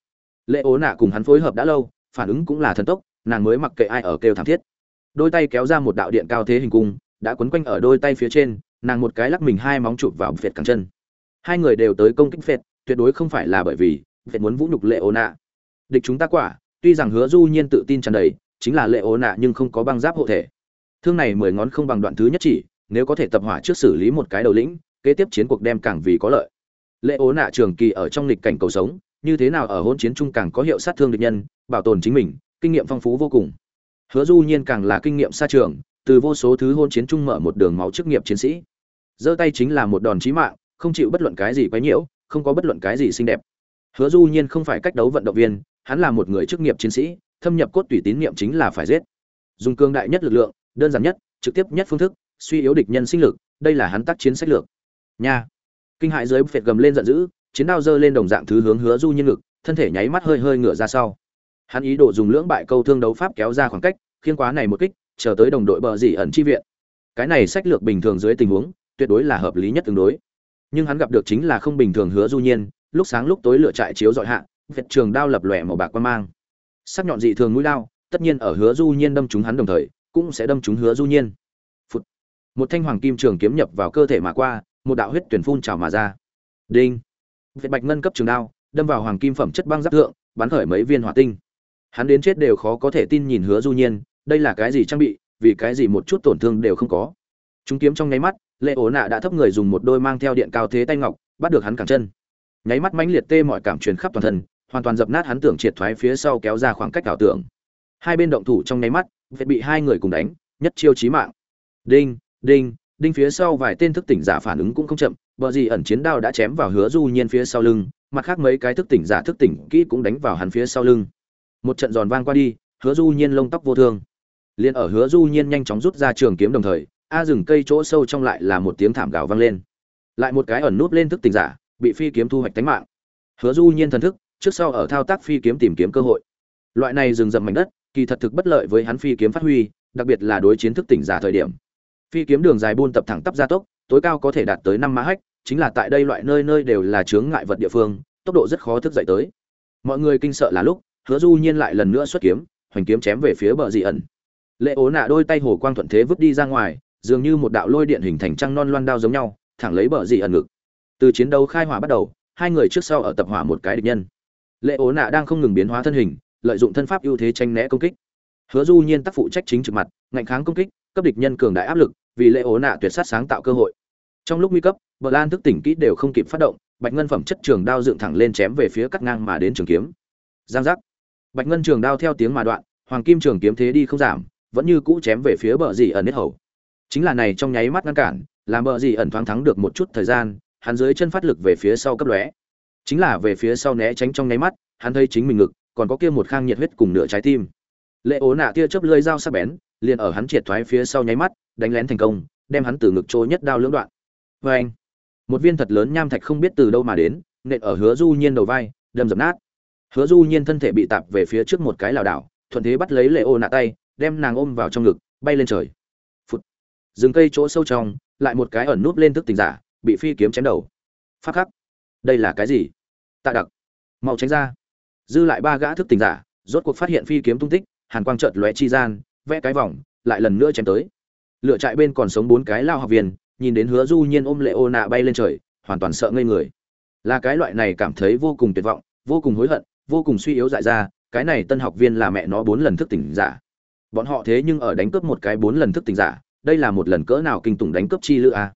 Lệ ố nạ cùng hắn phối hợp đã lâu, phản ứng cũng là thần tốc, nàng mới mặc kệ ai ở kêu thảm thiết. Đôi tay kéo ra một đạo điện cao thế hình cung, đã quấn quanh ở đôi tay phía trên, nàng một cái lắc mình hai móng chụp vào phệt cẳng chân. Hai người đều tới công kích phệt, tuyệt đối không phải là bởi vì phệt muốn vũ nhục lệ ố nạ. Địch chúng ta quả, tuy rằng hứa du nhiên tự tin tràn đầy chính là lệ ố nạ nhưng không có băng giáp hộ thể. Thương này mười ngón không bằng đoạn thứ nhất chỉ, nếu có thể tập hỏa trước xử lý một cái đầu lĩnh, kế tiếp chiến cuộc đem càng vì có lợi. Lệ ố nạ trường kỳ ở trong lịch cảnh cầu sống, như thế nào ở hôn chiến chung càng có hiệu sát thương địch nhân, bảo tồn chính mình, kinh nghiệm phong phú vô cùng. Hứa du nhiên càng là kinh nghiệm xa trường, từ vô số thứ hôn chiến chung mở một đường máu chức nghiệp chiến sĩ. Giơ tay chính là một đòn chí mạng, không chịu bất luận cái gì quấy nhiễu, không có bất luận cái gì xinh đẹp. Hứa du nhiên không phải cách đấu vận động viên, hắn là một người chức nghiệp chiến sĩ thâm nhập cốt tủy tín niệm chính là phải giết. Dùng cương đại nhất lực lượng đơn giản nhất trực tiếp nhất phương thức suy yếu địch nhân sinh lực đây là hắn tác chiến sách lược. Nha. Kinh hại dưới phệt gầm lên giận dữ chiến đao giơ lên đồng dạng thứ hướng hứa du nhiên lực, thân thể nháy mắt hơi hơi ngửa ra sau. Hắn ý đồ dùng lưỡng bại câu thương đấu pháp kéo ra khoảng cách khiên quá này một kích chờ tới đồng đội bờ dỉ ẩn chi viện. Cái này sách lược bình thường dưới tình huống tuyệt đối là hợp lý nhất tương đối. Nhưng hắn gặp được chính là không bình thường hứa du nhiên lúc sáng lúc tối lựa trại chiếu dọi hạ vệt trường đao lập lòe màu bạc quan mang sắc nhọn dị thường mũi lao, tất nhiên ở hứa du nhiên đâm trúng hắn đồng thời cũng sẽ đâm trúng hứa du nhiên. Phụt. một thanh hoàng kim trường kiếm nhập vào cơ thể mà qua một đạo huyết tuyển phun trào mà ra. Đinh. Việt bạch ngân cấp trường đao đâm vào hoàng kim phẩm chất băng giáp thượng bắn khởi mấy viên hỏa tinh. Hắn đến chết đều khó có thể tin nhìn hứa du nhiên đây là cái gì trang bị vì cái gì một chút tổn thương đều không có. Chúng kiếm trong nháy mắt lệ ố nạ đã thấp người dùng một đôi mang theo điện cao thế tay ngọc bắt được hắn cẳng chân. Nháy mắt mãnh liệt tê mọi cảm truyền khắp toàn thân hoàn toàn dập nát hắn tưởng triệt thoái phía sau kéo ra khoảng cách ảo tưởng. Hai bên động thủ trong nháy mắt vết bị hai người cùng đánh, nhất chiêu chí mạng. Đinh đinh đinh phía sau vài tên thức tỉnh giả phản ứng cũng không chậm, bờ gì ẩn chiến đao đã chém vào hứa du nhiên phía sau lưng, mặt khác mấy cái thức tỉnh giả thức tỉnh kỹ cũng đánh vào hắn phía sau lưng. Một trận giòn vang qua đi, hứa du nhiên lông tóc vô thương. Liền ở hứa du nhiên nhanh chóng rút ra trường kiếm đồng thời, a rừng cây chỗ sâu trong lại là một tiếng thảm gào vang lên. Lại một cái ẩn núp lên thức tỉnh giả, bị phi kiếm thu hoạch tánh mạng. Hứa du nhiên thần thức trước sau ở thao tác phi kiếm tìm kiếm cơ hội. Loại này rừng rậm mảnh đất, kỳ thật thực bất lợi với hắn phi kiếm phát huy, đặc biệt là đối chiến thức tỉnh giả thời điểm. Phi kiếm đường dài buôn tập thẳng tắp gia tốc, tối cao có thể đạt tới năm mã hách, chính là tại đây loại nơi nơi đều là chướng ngại vật địa phương, tốc độ rất khó thức dậy tới. Mọi người kinh sợ là lúc, hứa du nhiên lại lần nữa xuất kiếm, hoành kiếm chém về phía bờ dị ẩn. Lệ ố nạ đôi tay hồ quang thuận thế vứt đi ra ngoài, dường như một đạo lôi điện hình thành trăng non loan đao giống nhau, thẳng lấy bờ dị ẩn ngực. Từ chiến đấu khai hỏa bắt đầu, hai người trước sau ở tập hỏa một cái địch nhân lệ ố nạ đang không ngừng biến hóa thân hình, lợi dụng thân pháp ưu thế tranh né công kích. Hứa du nhiên tác phụ trách chính trực mặt, ngạnh kháng công kích, cấp địch nhân cường đại áp lực, vì lệ ố nạ tuyệt sát sáng tạo cơ hội. Trong lúc nguy cấp, bờ lan thức tỉnh kỹ đều không kịp phát động, bạch ngân phẩm chất trường đao dựng thẳng lên chém về phía cắt ngang mà đến trường kiếm. Giang giác. Bạch ngân trường đao theo tiếng mà đoạn, hoàng kim trường kiếm thế đi không giảm, vẫn như cũ chém về phía bờ dì ẩn nết hầu. Chính là này trong nháy mắt ngăn cản, làm bờ dì ẩn thoáng thắng được một chút thời gian, hắn dưới chân phát lực về phía sau cấp lóe chính là về phía sau né tránh trong nháy mắt, hắn thấy chính mình ngực, còn có kia một khang nhiệt huyết cùng nửa trái tim. Lệ ố nạ tia chớp lưỡi dao sắc bén, liền ở hắn triệt thoái phía sau nháy mắt, đánh lén thành công, đem hắn từ ngực trôi nhất đao lưỡng đoạn. Vê anh một viên thật lớn nham thạch không biết từ đâu mà đến, nện ở hứa du nhiên đầu vai, đâm dập nát. Hứa du nhiên thân thể bị tạp về phía trước một cái lảo đảo, thuận thế bắt lấy lệ ô nạ tay, đem nàng ôm vào trong ngực, bay lên trời. Phút rừng cây chỗ sâu trong, lại một cái ẩn núp lên thức tình giả, bị phi kiếm chém đầu. Phát khắc đây là cái gì? Tạ đặc, mau tránh ra. Dư lại ba gã thức tỉnh giả, rốt cuộc phát hiện phi kiếm tung tích, hàn quang chợt lóe chi gian, vẽ cái vòng, lại lần nữa chém tới. Lựa trại bên còn sống bốn cái lao học viên, nhìn đến hứa du nhiên ôm lệ ô nạ bay lên trời, hoàn toàn sợ ngây người. Là cái loại này cảm thấy vô cùng tuyệt vọng, vô cùng hối hận, vô cùng suy yếu dại ra, cái này tân học viên là mẹ nó bốn lần thức tỉnh giả. Bọn họ thế nhưng ở đánh cướp một cái bốn lần thức tỉnh giả, đây là một lần cỡ nào kinh tủng đánh cướp chi lữ a.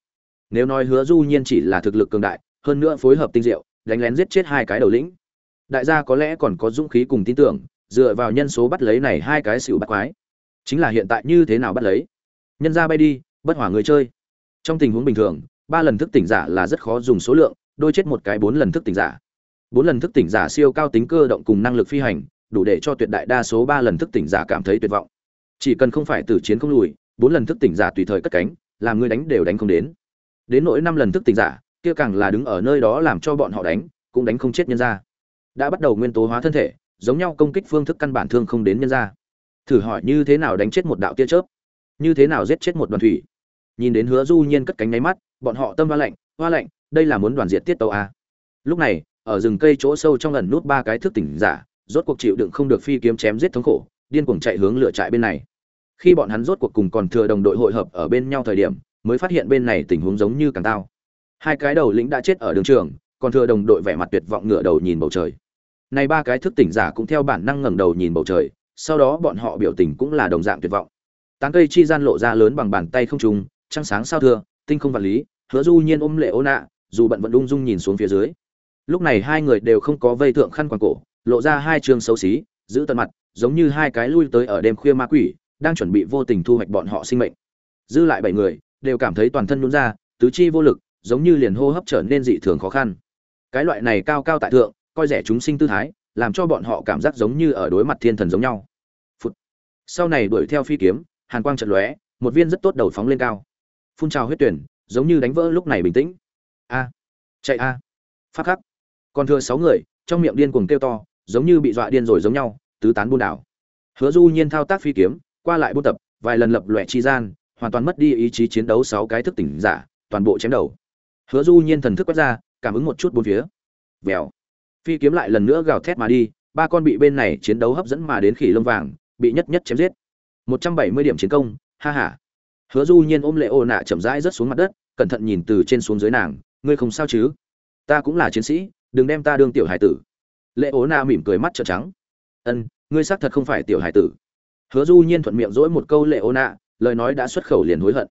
Nếu nói hứa du nhiên chỉ là thực lực cường đại hơn nữa phối hợp tinh diệu, đánh lén giết chết hai cái đầu lĩnh. Đại gia có lẽ còn có dũng khí cùng tin tưởng, dựa vào nhân số bắt lấy này hai cái xỉu bắt quái. Chính là hiện tại như thế nào bắt lấy? Nhân ra bay đi, bất hỏa người chơi. Trong tình huống bình thường, ba lần thức tỉnh giả là rất khó dùng số lượng, đôi chết một cái bốn lần thức tỉnh giả. Bốn lần thức tỉnh giả siêu cao tính cơ động cùng năng lực phi hành, đủ để cho tuyệt đại đa số ba lần thức tỉnh giả cảm thấy tuyệt vọng. Chỉ cần không phải tử chiến không lùi, bốn lần thức tỉnh giả tùy thời cất cánh, làm người đánh đều đánh không đến. Đến nỗi năm lần thức tỉnh giả kia càng là đứng ở nơi đó làm cho bọn họ đánh, cũng đánh không chết nhân ra đã bắt đầu nguyên tố hóa thân thể, giống nhau công kích phương thức căn bản thương không đến nhân ra thử hỏi như thế nào đánh chết một đạo tia chớp? Như thế nào giết chết một đoàn thủy? Nhìn đến hứa du nhiên cất cánh nháy mắt, bọn họ tâm hoa lạnh hoa lạnh, đây là muốn đoàn diệt tiết tàu a à? lúc này, ở rừng cây chỗ sâu trong ẩn nút ba cái thức tỉnh giả, rốt cuộc chịu đựng không được phi kiếm chém giết thống khổ, điên cuồng chạy hướng lửa trại bên này. Khi bọn hắn rốt cuộc cùng còn thừa đồng đội hội hợp ở bên nhau thời điểm, mới phát hiện bên này tình huống giống như càng tao hai cái đầu lĩnh đã chết ở đường trường, còn thừa đồng đội vẻ mặt tuyệt vọng ngửa đầu nhìn bầu trời. Này ba cái thức tỉnh giả cũng theo bản năng ngẩng đầu nhìn bầu trời, sau đó bọn họ biểu tình cũng là đồng dạng tuyệt vọng. Tán cây chi gian lộ ra lớn bằng bàn tay không trùng, trăng sáng sao thưa, tinh không vật lý, hứa du nhiên ôm lệ ô nạ, dù bận vẫn ung dung nhìn xuống phía dưới. Lúc này hai người đều không có vây thượng khăn quàng cổ, lộ ra hai trường xấu xí, giữ tận mặt, giống như hai cái lui tới ở đêm khuya ma quỷ, đang chuẩn bị vô tình thu hoạch bọn họ sinh mệnh. Dư lại bảy người, đều cảm thấy toàn thân nhún ra, tứ chi vô lực giống như liền hô hấp trở nên dị thường khó khăn. Cái loại này cao cao tại thượng, coi rẻ chúng sinh tư thái, làm cho bọn họ cảm giác giống như ở đối mặt thiên thần giống nhau. Phụt. sau này đuổi theo phi kiếm, hàn quang chợt lóe, một viên rất tốt đầu phóng lên cao. Phun trào huyết tuyển, giống như đánh vỡ lúc này bình tĩnh. A. Chạy a. À. phát khắc. Còn thừa sáu người, trong miệng điên cuồng kêu to, giống như bị dọa điên rồi giống nhau, tứ tán buôn đảo. Hứa du nhiên thao tác phi kiếm, qua lại buôn tập, vài lần lập loè chi gian, hoàn toàn mất đi ý chí chiến đấu sáu cái thức tỉnh giả, toàn bộ chém đầu hứa du nhiên thần thức quét ra, cảm ứng một chút bốn phía. Vèo. Phi kiếm lại lần nữa gào thét mà đi, ba con bị bên này chiến đấu hấp dẫn mà đến khỉ lông vàng, bị nhất nhất chém giết. Một trăm bảy mươi điểm chiến công, ha ha. Hứa du nhiên ôm lệ ô nạ chậm rãi rớt xuống mặt đất, cẩn thận nhìn từ trên xuống dưới nàng, ngươi không sao chứ? Ta cũng là chiến sĩ, đừng đem ta đương tiểu hải tử. Lệ ố nạ mỉm cười mắt trợn trắng. Ân, ngươi xác thật không phải tiểu hải tử. Hứa du nhiên thuận miệng dỗi một câu lệ ố nạ, lời nói đã xuất khẩu liền hối hận.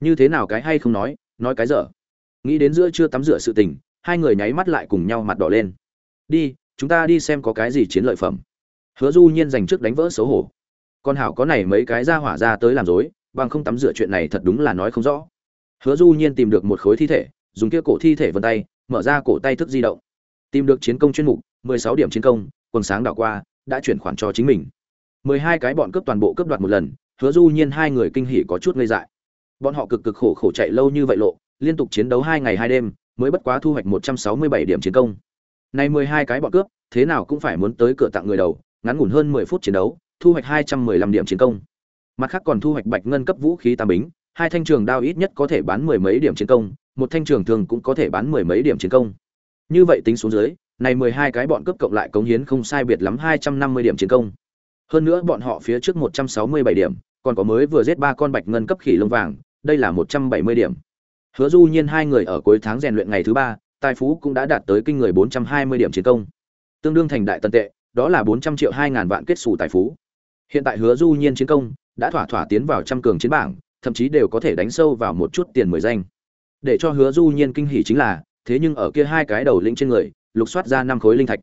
Như thế nào cái hay không nói nói cái dở? Nghĩ đến giữa chưa tắm rửa sự tình, hai người nháy mắt lại cùng nhau mặt đỏ lên. Đi, chúng ta đi xem có cái gì chiến lợi phẩm. Hứa du nhiên dành trước đánh vỡ xấu hổ. Con hảo có này mấy cái ra hỏa ra tới làm dối bằng không tắm rửa chuyện này thật đúng là nói không rõ. Hứa du nhiên tìm được một khối thi thể, dùng kia cổ thi thể vân tay, mở ra cổ tay thức di động. Tìm được chiến công chuyên mục 16 điểm chiến công, quần sáng đảo qua, đã chuyển khoản cho chính mình. 12 cái bọn cướp toàn bộ cướp đoạt một lần, hứa du nhiên hai người kinh hỉ có chút ngây dại. Bọn họ cực cực khổ khổ chạy lâu như vậy lộ liên tục chiến đấu hai ngày hai đêm, mới bất quá thu hoạch 167 điểm chiến công. Này 12 cái bọn cướp, thế nào cũng phải muốn tới cửa tặng người đầu, ngắn ngủn hơn 10 phút chiến đấu, thu hoạch 215 điểm chiến công. Mặt khác còn thu hoạch bạch ngân cấp vũ khí tam bính, hai thanh trường đao ít nhất có thể bán mười mấy điểm chiến công, một thanh trường thường cũng có thể bán mười mấy điểm chiến công. Như vậy tính xuống dưới này mười hai cái bọn cướp cộng lại cống hiến không sai biệt lắm hai trăm năm mươi điểm chiến công. Hơn nữa bọn họ phía trước một trăm sáu mươi bảy điểm, còn có mới vừa giết ba con bạch ngân cấp khỉ lông vàng, đây là một trăm bảy mươi điểm hứa du nhiên hai người ở cuối tháng rèn luyện ngày thứ ba tài phú cũng đã đạt tới kinh người bốn trăm hai mươi điểm chiến công. Tương đương thành đại tân tệ đó là bốn trăm triệu hai ngàn vạn kết sủ tài phú. Hiện tại hứa du nhiên chiến công đã thỏa thỏa tiến vào trăm cường chiến bảng thậm chí đều có thể đánh sâu vào một chút tiền mười danh. Để cho hứa du nhiên kinh hỉ chính là thế nhưng ở kia hai cái đầu lĩnh trên người lục soát ra năm khối linh thạch.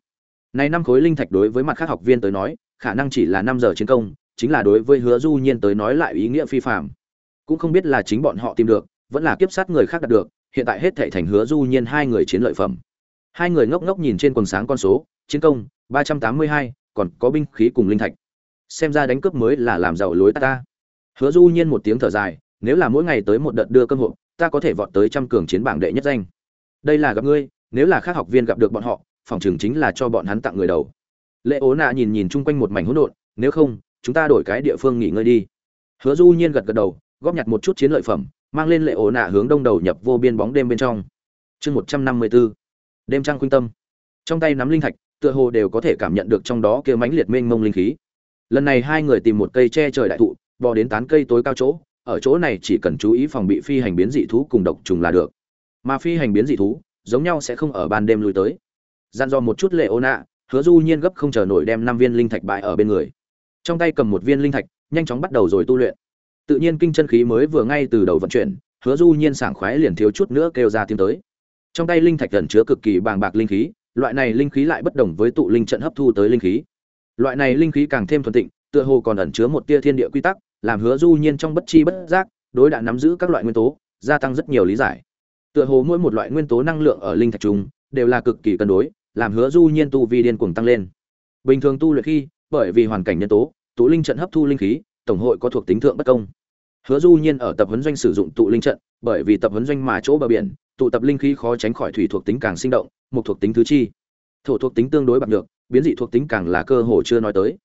Này năm khối linh thạch đối với mặt khác học viên tới nói khả năng chỉ là năm giờ chiến công chính là đối với hứa du nhiên tới nói lại ý nghĩa phi phàm, cũng không biết là chính bọn họ tìm được vẫn là kiếp sát người khác đạt được, hiện tại hết thệ thành hứa du nhiên hai người chiến lợi phẩm. Hai người ngốc ngốc nhìn trên quần sáng con số, chiến công, ba trăm tám mươi hai, còn có binh khí cùng linh thạch. Xem ra đánh cướp mới là làm giàu lối ta hứa du nhiên một tiếng thở dài, nếu là mỗi ngày tới một đợt đưa cơm hộp, ta có thể vọt tới trăm cường chiến bảng đệ nhất danh. Đây là gặp ngươi, nếu là khác học viên gặp được bọn họ, phòng trường chính là cho bọn hắn tặng người đầu. Lệ ố nạ nhìn nhìn chung quanh một mảnh hỗn độn, nếu không, chúng ta đổi cái địa phương nghỉ ngơi đi. Hứa du nhiên gật gật đầu, góp nhặt một chút chiến lợi phẩm mang lên lệ ổ nạ hướng đông đầu nhập vô biên bóng đêm bên trong. Chương một trăm năm mươi 154 đêm trăng khuynh tâm. Trong tay nắm linh thạch, tựa hồ đều có thể cảm nhận được trong đó kia mãnh liệt mênh mông linh khí. Lần này hai người tìm một cây che trời đại thụ, bò đến tán cây tối cao chỗ, ở chỗ này chỉ cần chú ý phòng bị phi hành biến dị thú cùng độc trùng là được. Mà phi hành biến dị thú, giống nhau sẽ không ở ban đêm lui tới. Gian do một chút lệ ô nạ, hứa du nhiên gấp không chờ nổi đem năm viên linh thạch bại ở bên người. Trong tay cầm một viên linh thạch, nhanh chóng bắt đầu rồi tu luyện tự nhiên kinh chân khí mới vừa ngay từ đầu vận chuyển, hứa du nhiên sảng khoái liền thiếu chút nữa kêu ra tiếng tới. Trong tay linh thạch gần chứa cực kỳ bàng bạc linh khí, loại này linh khí lại bất đồng với tụ linh trận hấp thu tới linh khí. Loại này linh khí càng thêm thuần tịnh, tựa hồ còn ẩn chứa một tia thiên địa quy tắc, làm hứa du nhiên trong bất chi bất giác, đối đã nắm giữ các loại nguyên tố, gia tăng rất nhiều lý giải. Tựa hồ mỗi một loại nguyên tố năng lượng ở linh thạch chúng, đều là cực kỳ cân đối, làm hứa du nhiên tu vi điên cuồng tăng lên. Bình thường tu luyện khi, bởi vì hoàn cảnh nhân tố, tụ linh trận hấp thu linh khí tổng hội có thuộc tính thượng bất công. Hứa du nhiên ở tập huấn doanh sử dụng tụ linh trận, bởi vì tập huấn doanh mà chỗ bờ biển, tụ tập linh khí khó tránh khỏi thủy thuộc tính càng sinh động một thuộc tính thứ chi. Thổ thuộc tính tương đối bạc được biến dị thuộc tính càng là cơ hồ chưa nói tới.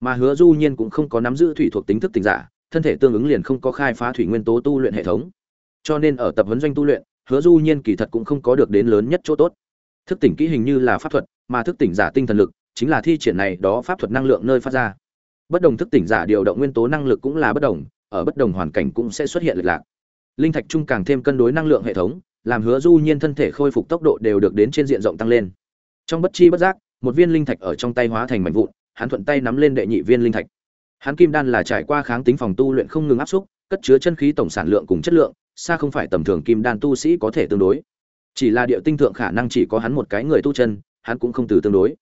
Mà hứa du nhiên cũng không có nắm giữ thủy thuộc tính thức tỉnh giả, thân thể tương ứng liền không có khai phá thủy nguyên tố tu luyện hệ thống. Cho nên ở tập huấn doanh tu luyện, hứa du nhiên kỳ thật cũng không có được đến lớn nhất chỗ tốt. Thức tỉnh kỹ hình như là pháp thuật, mà thức tỉnh giả tinh thần lực, chính là thi triển này đó pháp thuật năng lượng nơi phát ra bất đồng thức tỉnh giả điều động nguyên tố năng lực cũng là bất đồng, ở bất đồng hoàn cảnh cũng sẽ xuất hiện lệch lạc. Linh thạch trung càng thêm cân đối năng lượng hệ thống, làm hứa du nhiên thân thể khôi phục tốc độ đều được đến trên diện rộng tăng lên. Trong bất chi bất giác, một viên linh thạch ở trong tay hóa thành mảnh vụn, hắn thuận tay nắm lên đệ nhị viên linh thạch. Hắn kim đan là trải qua kháng tính phòng tu luyện không ngừng áp xúc, cất chứa chân khí tổng sản lượng cùng chất lượng, xa không phải tầm thường kim đan tu sĩ có thể tương đối. Chỉ là địa tinh thượng khả năng chỉ có hắn một cái người tu chân, hắn cũng không từ tương đối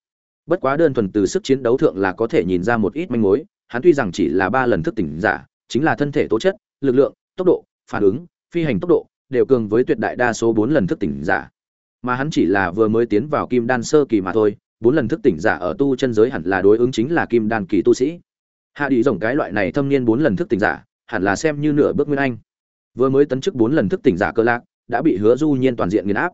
bất quá đơn thuần từ sức chiến đấu thượng là có thể nhìn ra một ít manh mối, hắn tuy rằng chỉ là ba lần thức tỉnh giả, chính là thân thể tố chất, lực lượng, tốc độ, phản ứng, phi hành tốc độ đều cường với tuyệt đại đa số bốn lần thức tỉnh giả. Mà hắn chỉ là vừa mới tiến vào kim đan sơ kỳ mà thôi, bốn lần thức tỉnh giả ở tu chân giới hẳn là đối ứng chính là kim đan kỳ tu sĩ. Hạ đi rồng cái loại này thâm niên bốn lần thức tỉnh giả, hẳn là xem như nửa bước nguyên anh. Vừa mới tấn chức bốn lần thức tỉnh giả cơ lạc, đã bị hứa du nhiên toàn diện nghiền áp.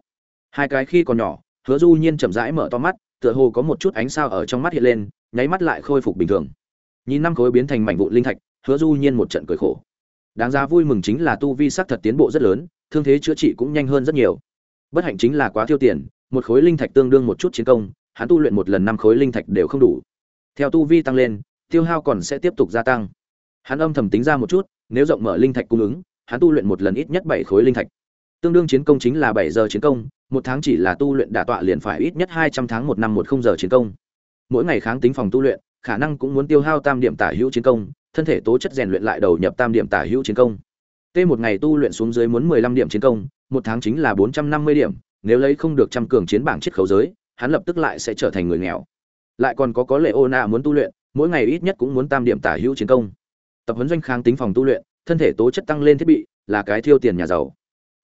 Hai cái khi còn nhỏ, hứa du nhiên chậm rãi mở to mắt tựa hồ có một chút ánh sao ở trong mắt hiện lên, nháy mắt lại khôi phục bình thường. Nhìn năm khối biến thành mảnh vụn linh thạch, hứa du nhiên một trận cười khổ. Đáng giá vui mừng chính là tu vi sắc thật tiến bộ rất lớn, thương thế chữa trị cũng nhanh hơn rất nhiều. Bất hạnh chính là quá tiêu tiền, một khối linh thạch tương đương một chút chiến công, hắn tu luyện một lần năm khối linh thạch đều không đủ. Theo tu vi tăng lên, tiêu hao còn sẽ tiếp tục gia tăng. Hắn âm thầm tính ra một chút, nếu rộng mở linh thạch cung ứng, hắn tu luyện một lần ít nhất bảy khối linh thạch tương đương chiến công chính là bảy giờ chiến công, một tháng chỉ là tu luyện đả tọa liền phải ít nhất hai trăm tháng một năm một không giờ chiến công. Mỗi ngày kháng tính phòng tu luyện, khả năng cũng muốn tiêu hao tam điểm tả hữu chiến công, thân thể tố chất rèn luyện lại đầu nhập tam điểm tả hữu chiến công. T một ngày tu luyện xuống dưới muốn mười lăm điểm chiến công, một tháng chính là bốn trăm năm mươi điểm, nếu lấy không được trăm cường chiến bảng chiết khấu giới, hắn lập tức lại sẽ trở thành người nghèo. Lại còn có có lệ ô nạ muốn tu luyện, mỗi ngày ít nhất cũng muốn tam điểm tả hữu chiến công. Tập huấn doanh kháng tính phòng tu luyện, thân thể tố chất tăng lên thiết bị, là cái thiêu tiền nhà giàu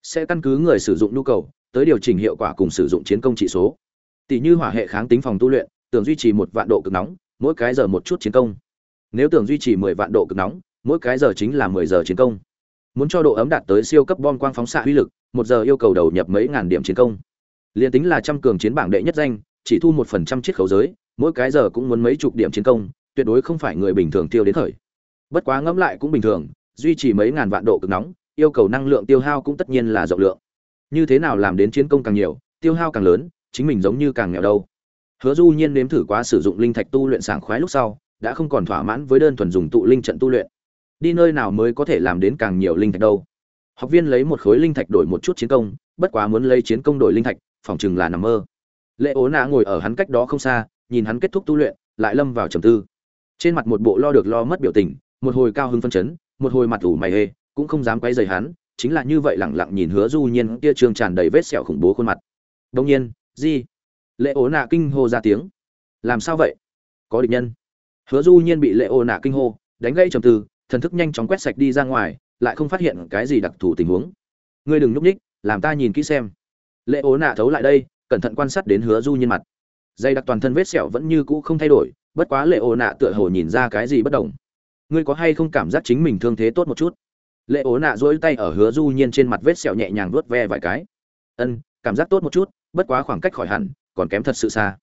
sẽ căn cứ người sử dụng nhu cầu, tới điều chỉnh hiệu quả cùng sử dụng chiến công trị số. Tỷ như hỏa hệ kháng tính phòng tu luyện, tưởng duy trì một vạn độ cực nóng, mỗi cái giờ một chút chiến công. Nếu tưởng duy trì mười vạn độ cực nóng, mỗi cái giờ chính là mười giờ chiến công. Muốn cho độ ấm đạt tới siêu cấp bom quang phóng xạ uy lực, một giờ yêu cầu đầu nhập mấy ngàn điểm chiến công. Liền tính là trăm cường chiến bảng đệ nhất danh, chỉ thu một phần trăm chiết khấu giới, mỗi cái giờ cũng muốn mấy chục điểm chiến công, tuyệt đối không phải người bình thường tiêu đến thời bất quá ngẫm lại cũng bình thường, duy trì mấy ngàn vạn độ cực nóng yêu cầu năng lượng tiêu hao cũng tất nhiên là rộng lượng. Như thế nào làm đến chiến công càng nhiều, tiêu hao càng lớn, chính mình giống như càng nghèo đâu. Hứa du nhiên nếm thử quá sử dụng linh thạch tu luyện sảng khoái lúc sau, đã không còn thỏa mãn với đơn thuần dùng tụ linh trận tu luyện. Đi nơi nào mới có thể làm đến càng nhiều linh thạch đâu? Học viên lấy một khối linh thạch đổi một chút chiến công, bất quá muốn lấy chiến công đổi linh thạch phỏng chừng là nằm mơ. Lệ ố nạ ngồi ở hắn cách đó không xa, nhìn hắn kết thúc tu luyện, lại lâm vào trầm tư. Trên mặt một bộ lo được lo mất biểu tình, một hồi cao hứng phân chấn, một hồi mặt ủ mày hê cũng không dám quay rời hắn, chính là như vậy lẳng lặng nhìn hứa du nhiên kia trương tràn đầy vết sẹo khủng bố khuôn mặt. Đông nhiên gì lệ ố nạ kinh hô ra tiếng. Làm sao vậy? Có địch nhân. Hứa du nhiên bị lệ ố nạ kinh hô, đánh gãy trầm tư, thần thức nhanh chóng quét sạch đi ra ngoài, lại không phát hiện cái gì đặc thù tình huống. Ngươi đừng núp ních làm ta nhìn kỹ xem. Lệ ố nạ thấu lại đây, cẩn thận quan sát đến hứa du nhiên mặt. Dây đặc toàn thân vết sẹo vẫn như cũ không thay đổi, bất quá lệ ố nạ tựa hồ nhìn ra cái gì bất đồng. Ngươi có hay không cảm giác chính mình thương thế tốt một chút? Lệ ố nạ dỗi tay ở hứa du nhiên trên mặt vết sẹo nhẹ nhàng vuốt ve vài cái. Ân, cảm giác tốt một chút, bất quá khoảng cách khỏi hẳn, còn kém thật sự xa.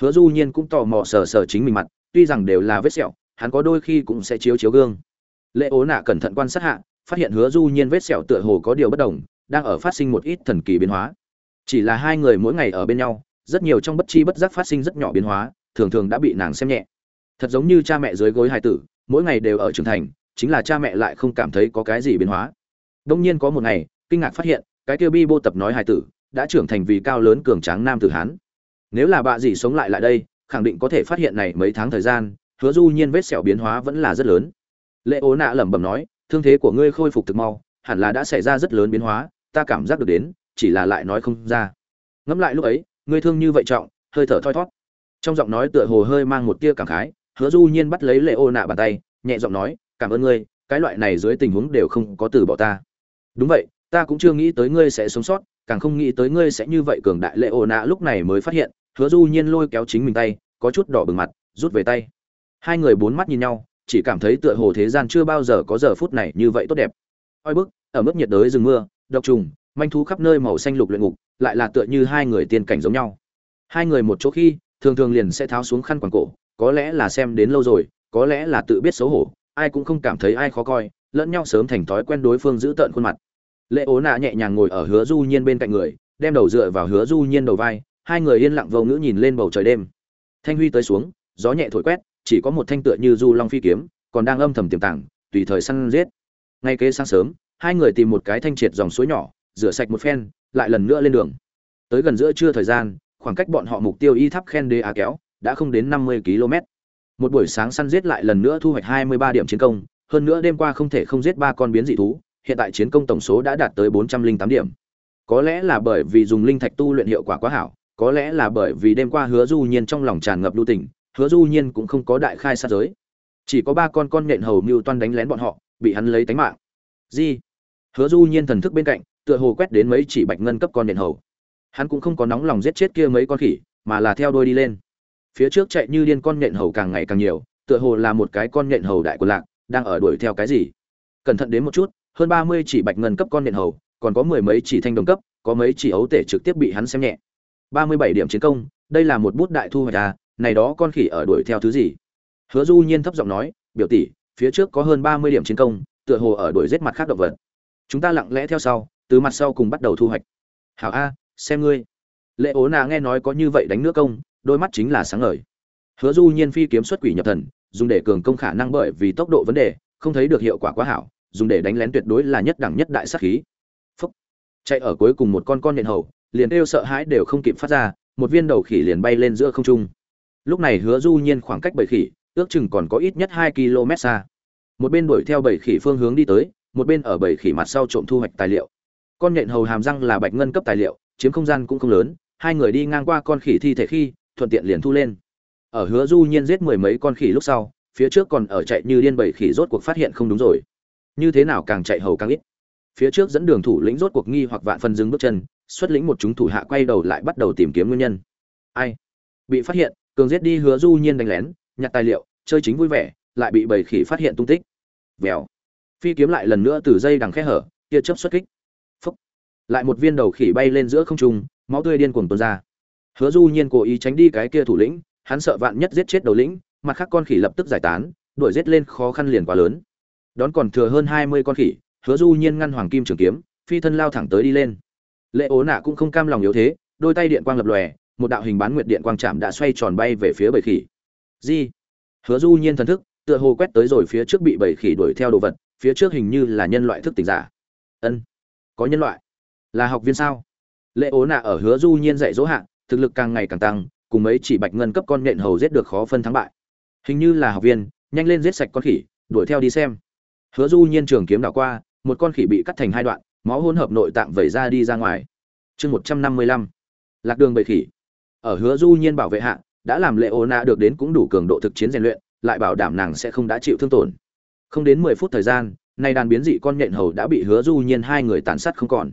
Hứa du nhiên cũng tò mò sờ sờ chính mình mặt, tuy rằng đều là vết sẹo, hắn có đôi khi cũng sẽ chiếu chiếu gương. Lệ ố nạ cẩn thận quan sát hạ, phát hiện hứa du nhiên vết sẹo tựa hồ có điều bất đồng, đang ở phát sinh một ít thần kỳ biến hóa. Chỉ là hai người mỗi ngày ở bên nhau, rất nhiều trong bất chi bất giác phát sinh rất nhỏ biến hóa, thường thường đã bị nàng xem nhẹ. Thật giống như cha mẹ dưới gối hài tử, mỗi ngày đều ở trưởng thành chính là cha mẹ lại không cảm thấy có cái gì biến hóa. Đông nhiên có một ngày, kinh ngạc phát hiện, cái kia bi bô tập nói hài tử, đã trưởng thành vì cao lớn cường tráng nam tử hán. Nếu là bạ gì sống lại lại đây, khẳng định có thể phát hiện này mấy tháng thời gian, hứa du nhiên vết sẹo biến hóa vẫn là rất lớn. Lệ ố nạ lẩm bẩm nói, thương thế của ngươi khôi phục thực mau, hẳn là đã xảy ra rất lớn biến hóa, ta cảm giác được đến, chỉ là lại nói không ra. Ngẫm lại lúc ấy, ngươi thương như vậy trọng, hơi thở thoi thót. Trong giọng nói tựa hồ hơi mang một tia cảm khái, hứa du nhiên bắt lấy lệ ô nạ bàn tay, nhẹ giọng nói cảm ơn ngươi, cái loại này dưới tình huống đều không có từ bỏ ta. Đúng vậy, ta cũng chưa nghĩ tới ngươi sẽ sống sót, càng không nghĩ tới ngươi sẽ như vậy cường đại. Lệ ổ nạ lúc này mới phát hiện, hứa du nhiên lôi kéo chính mình tay, có chút đỏ bừng mặt, rút về tay. Hai người bốn mắt nhìn nhau, chỉ cảm thấy tựa hồ thế gian chưa bao giờ có giờ phút này như vậy tốt đẹp. Oi bức, ở mức nhiệt đới rừng mưa, độc trùng, manh thú khắp nơi màu xanh lục luyện ngục, lại là tựa như hai người tiên cảnh giống nhau. Hai người một chỗ khi, thường thường liền sẽ tháo xuống khăn quàng cổ, có lẽ là xem đến lâu rồi, có lẽ là tự biết xấu hổ ai cũng không cảm thấy ai khó coi, lẫn nhau sớm thành thói quen đối phương giữ tợn khuôn mặt. Lệ ố nạ nhẹ nhàng ngồi ở hứa du nhiên bên cạnh người, đem đầu dựa vào hứa du nhiên đầu vai, hai người yên lặng vô ngữ nhìn lên bầu trời đêm. Thanh huy tới xuống, gió nhẹ thổi quét, chỉ có một thanh tựa như du long phi kiếm, còn đang âm thầm tiềm tàng, tùy thời săn giết. Ngay kế sáng sớm, hai người tìm một cái thanh triệt dòng suối nhỏ, rửa sạch một phen, lại lần nữa lên đường. Tới gần giữa trưa thời gian, khoảng cách bọn họ mục tiêu y tháp khen đê á kéo, đã không đến năm mươi km một buổi sáng săn giết lại lần nữa thu hoạch hai mươi ba điểm chiến công, hơn nữa đêm qua không thể không giết ba con biến dị thú, hiện tại chiến công tổng số đã đạt tới bốn trăm linh tám điểm. Có lẽ là bởi vì dùng linh thạch tu luyện hiệu quả quá hảo, có lẽ là bởi vì đêm qua hứa du nhiên trong lòng tràn ngập lưu tình, hứa du nhiên cũng không có đại khai sát giới. Chỉ có ba con con nhện hầu mưu toan đánh lén bọn họ, bị hắn lấy tánh mạng. Gì hứa du nhiên thần thức bên cạnh, tựa hồ quét đến mấy chỉ bạch ngân cấp con nhện hầu. Hắn cũng không có nóng lòng giết chết kia mấy con khỉ, mà là theo đuôi đi lên phía trước chạy như điên con nhện hầu càng ngày càng nhiều, tựa hồ là một cái con nhện hầu đại của lạc, đang ở đuổi theo cái gì. Cẩn thận đến một chút, hơn ba mươi chỉ bạch ngân cấp con nhện hầu, còn có mười mấy chỉ thanh đồng cấp, có mấy chỉ ấu tể trực tiếp bị hắn xem nhẹ. Ba mươi bảy điểm chiến công, đây là một bút đại thu hoạch à này đó con khỉ ở đuổi theo thứ gì? Hứa du nhiên thấp giọng nói, biểu tỷ, phía trước có hơn ba mươi điểm chiến công, tựa hồ ở đuổi giết mặt khác động vật. Chúng ta lặng lẽ theo sau, từ mặt sau cùng bắt đầu thu hoạch. Hảo a, xem ngươi. Lệ ố nà nghe nói có như vậy đánh nước công đôi mắt chính là sáng ngời. Hứa du nhiên phi kiếm xuất quỷ nhập thần, dùng để cường công khả năng bởi vì tốc độ vấn đề, không thấy được hiệu quả quá hảo, dùng để đánh lén tuyệt đối là nhất đẳng nhất đại sát khí. Phúc. chạy ở cuối cùng một con con nhện hầu, liền kêu sợ hãi đều không kịp phát ra, một viên đầu khỉ liền bay lên giữa không trung. Lúc này hứa du nhiên khoảng cách bầy khỉ, ước chừng còn có ít nhất hai km xa. Một bên đuổi theo bầy khỉ phương hướng đi tới, một bên ở bầy khỉ mặt sau trộm thu hoạch tài liệu. Con nhện hầu hàm răng là bạch ngân cấp tài liệu, chiếm không gian cũng không lớn, hai người đi ngang qua con khỉ thi thể khi thuận tiện liền thu lên. Ở hứa du nhiên giết mười mấy con khỉ lúc sau, phía trước còn ở chạy như điên bầy khỉ rốt cuộc phát hiện không đúng rồi. Như thế nào càng chạy hầu càng ít. Phía trước dẫn đường thủ lĩnh rốt cuộc nghi hoặc vạn phần dừng bước chân, xuất lĩnh một chúng thủ hạ quay đầu lại bắt đầu tìm kiếm nguyên nhân. Ai? Bị phát hiện, cường giết đi hứa du nhiên đánh lén, nhặt tài liệu, chơi chính vui vẻ, lại bị bầy khỉ phát hiện tung tích. Vèo. Phi kiếm lại lần nữa từ dây đằng khe hở, tia chớp xuất kích. Phúc. Lại một viên đầu khỉ bay lên giữa không trung, máu tươi điên cuồng tuôn ra hứa du nhiên cố ý tránh đi cái kia thủ lĩnh, hắn sợ vạn nhất giết chết đầu lĩnh, mặt khác con khỉ lập tức giải tán, đuổi giết lên khó khăn liền quá lớn. Đón còn thừa hơn hai mươi con khỉ, hứa du nhiên ngăn hoàng kim trường kiếm, phi thân lao thẳng tới đi lên. Lệ ố nạ cũng không cam lòng yếu thế, đôi tay điện quang lập lòe, một đạo hình bán nguyệt điện quang chạm đã xoay tròn bay về phía bầy khỉ. Di, hứa du nhiên thần thức, tựa hồ quét tới rồi phía trước bị bầy khỉ đuổi theo đồ vật, phía trước hình như là nhân loại thức tỉnh giả. Ân, có nhân loại. Là học viên sao? Lệ ố nạ ở hứa du nhiên dạy dỗ hạ thực lực càng ngày càng tăng, cùng mấy chỉ bạch ngân cấp con nện hầu giết được khó phân thắng bại. Hình như là học viên, nhanh lên giết sạch con khỉ, đuổi theo đi xem. Hứa du nhiên trường kiếm đảo qua, một con khỉ bị cắt thành hai đoạn, máu hỗn hợp nội tạng vẩy ra đi ra ngoài. Chương một trăm năm mươi lăm. Lạc đường bầy khỉ. Ở hứa du nhiên bảo vệ hạ, đã làm lệ ô được đến cũng đủ cường độ thực chiến rèn luyện, lại bảo đảm nàng sẽ không đã chịu thương tổn. Không đến mười phút thời gian, nay đàn biến dị con nhện hầu đã bị hứa du nhiên hai người tàn sát không còn.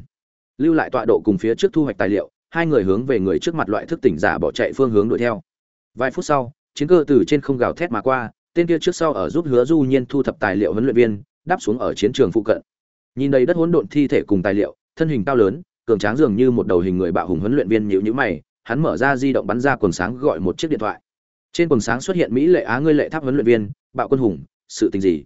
Lưu lại tọa độ cùng phía trước thu hoạch tài liệu hai người hướng về người trước mặt loại thức tỉnh giả bỏ chạy phương hướng đuổi theo. Vài phút sau, chiến cơ từ trên không gào thét mà qua, tên kia trước sau ở giúp hứa du nhiên thu thập tài liệu huấn luyện viên, đáp xuống ở chiến trường phụ cận. Nhìn đầy đất hỗn độn thi thể cùng tài liệu, thân hình cao lớn, cường tráng dường như một đầu hình người bạo hùng huấn luyện viên nhíu nhíu mày, hắn mở ra di động bắn ra quần sáng gọi một chiếc điện thoại. Trên quần sáng xuất hiện mỹ lệ á ngươi lệ tháp huấn luyện viên, bạo quân hùng, sự tình gì?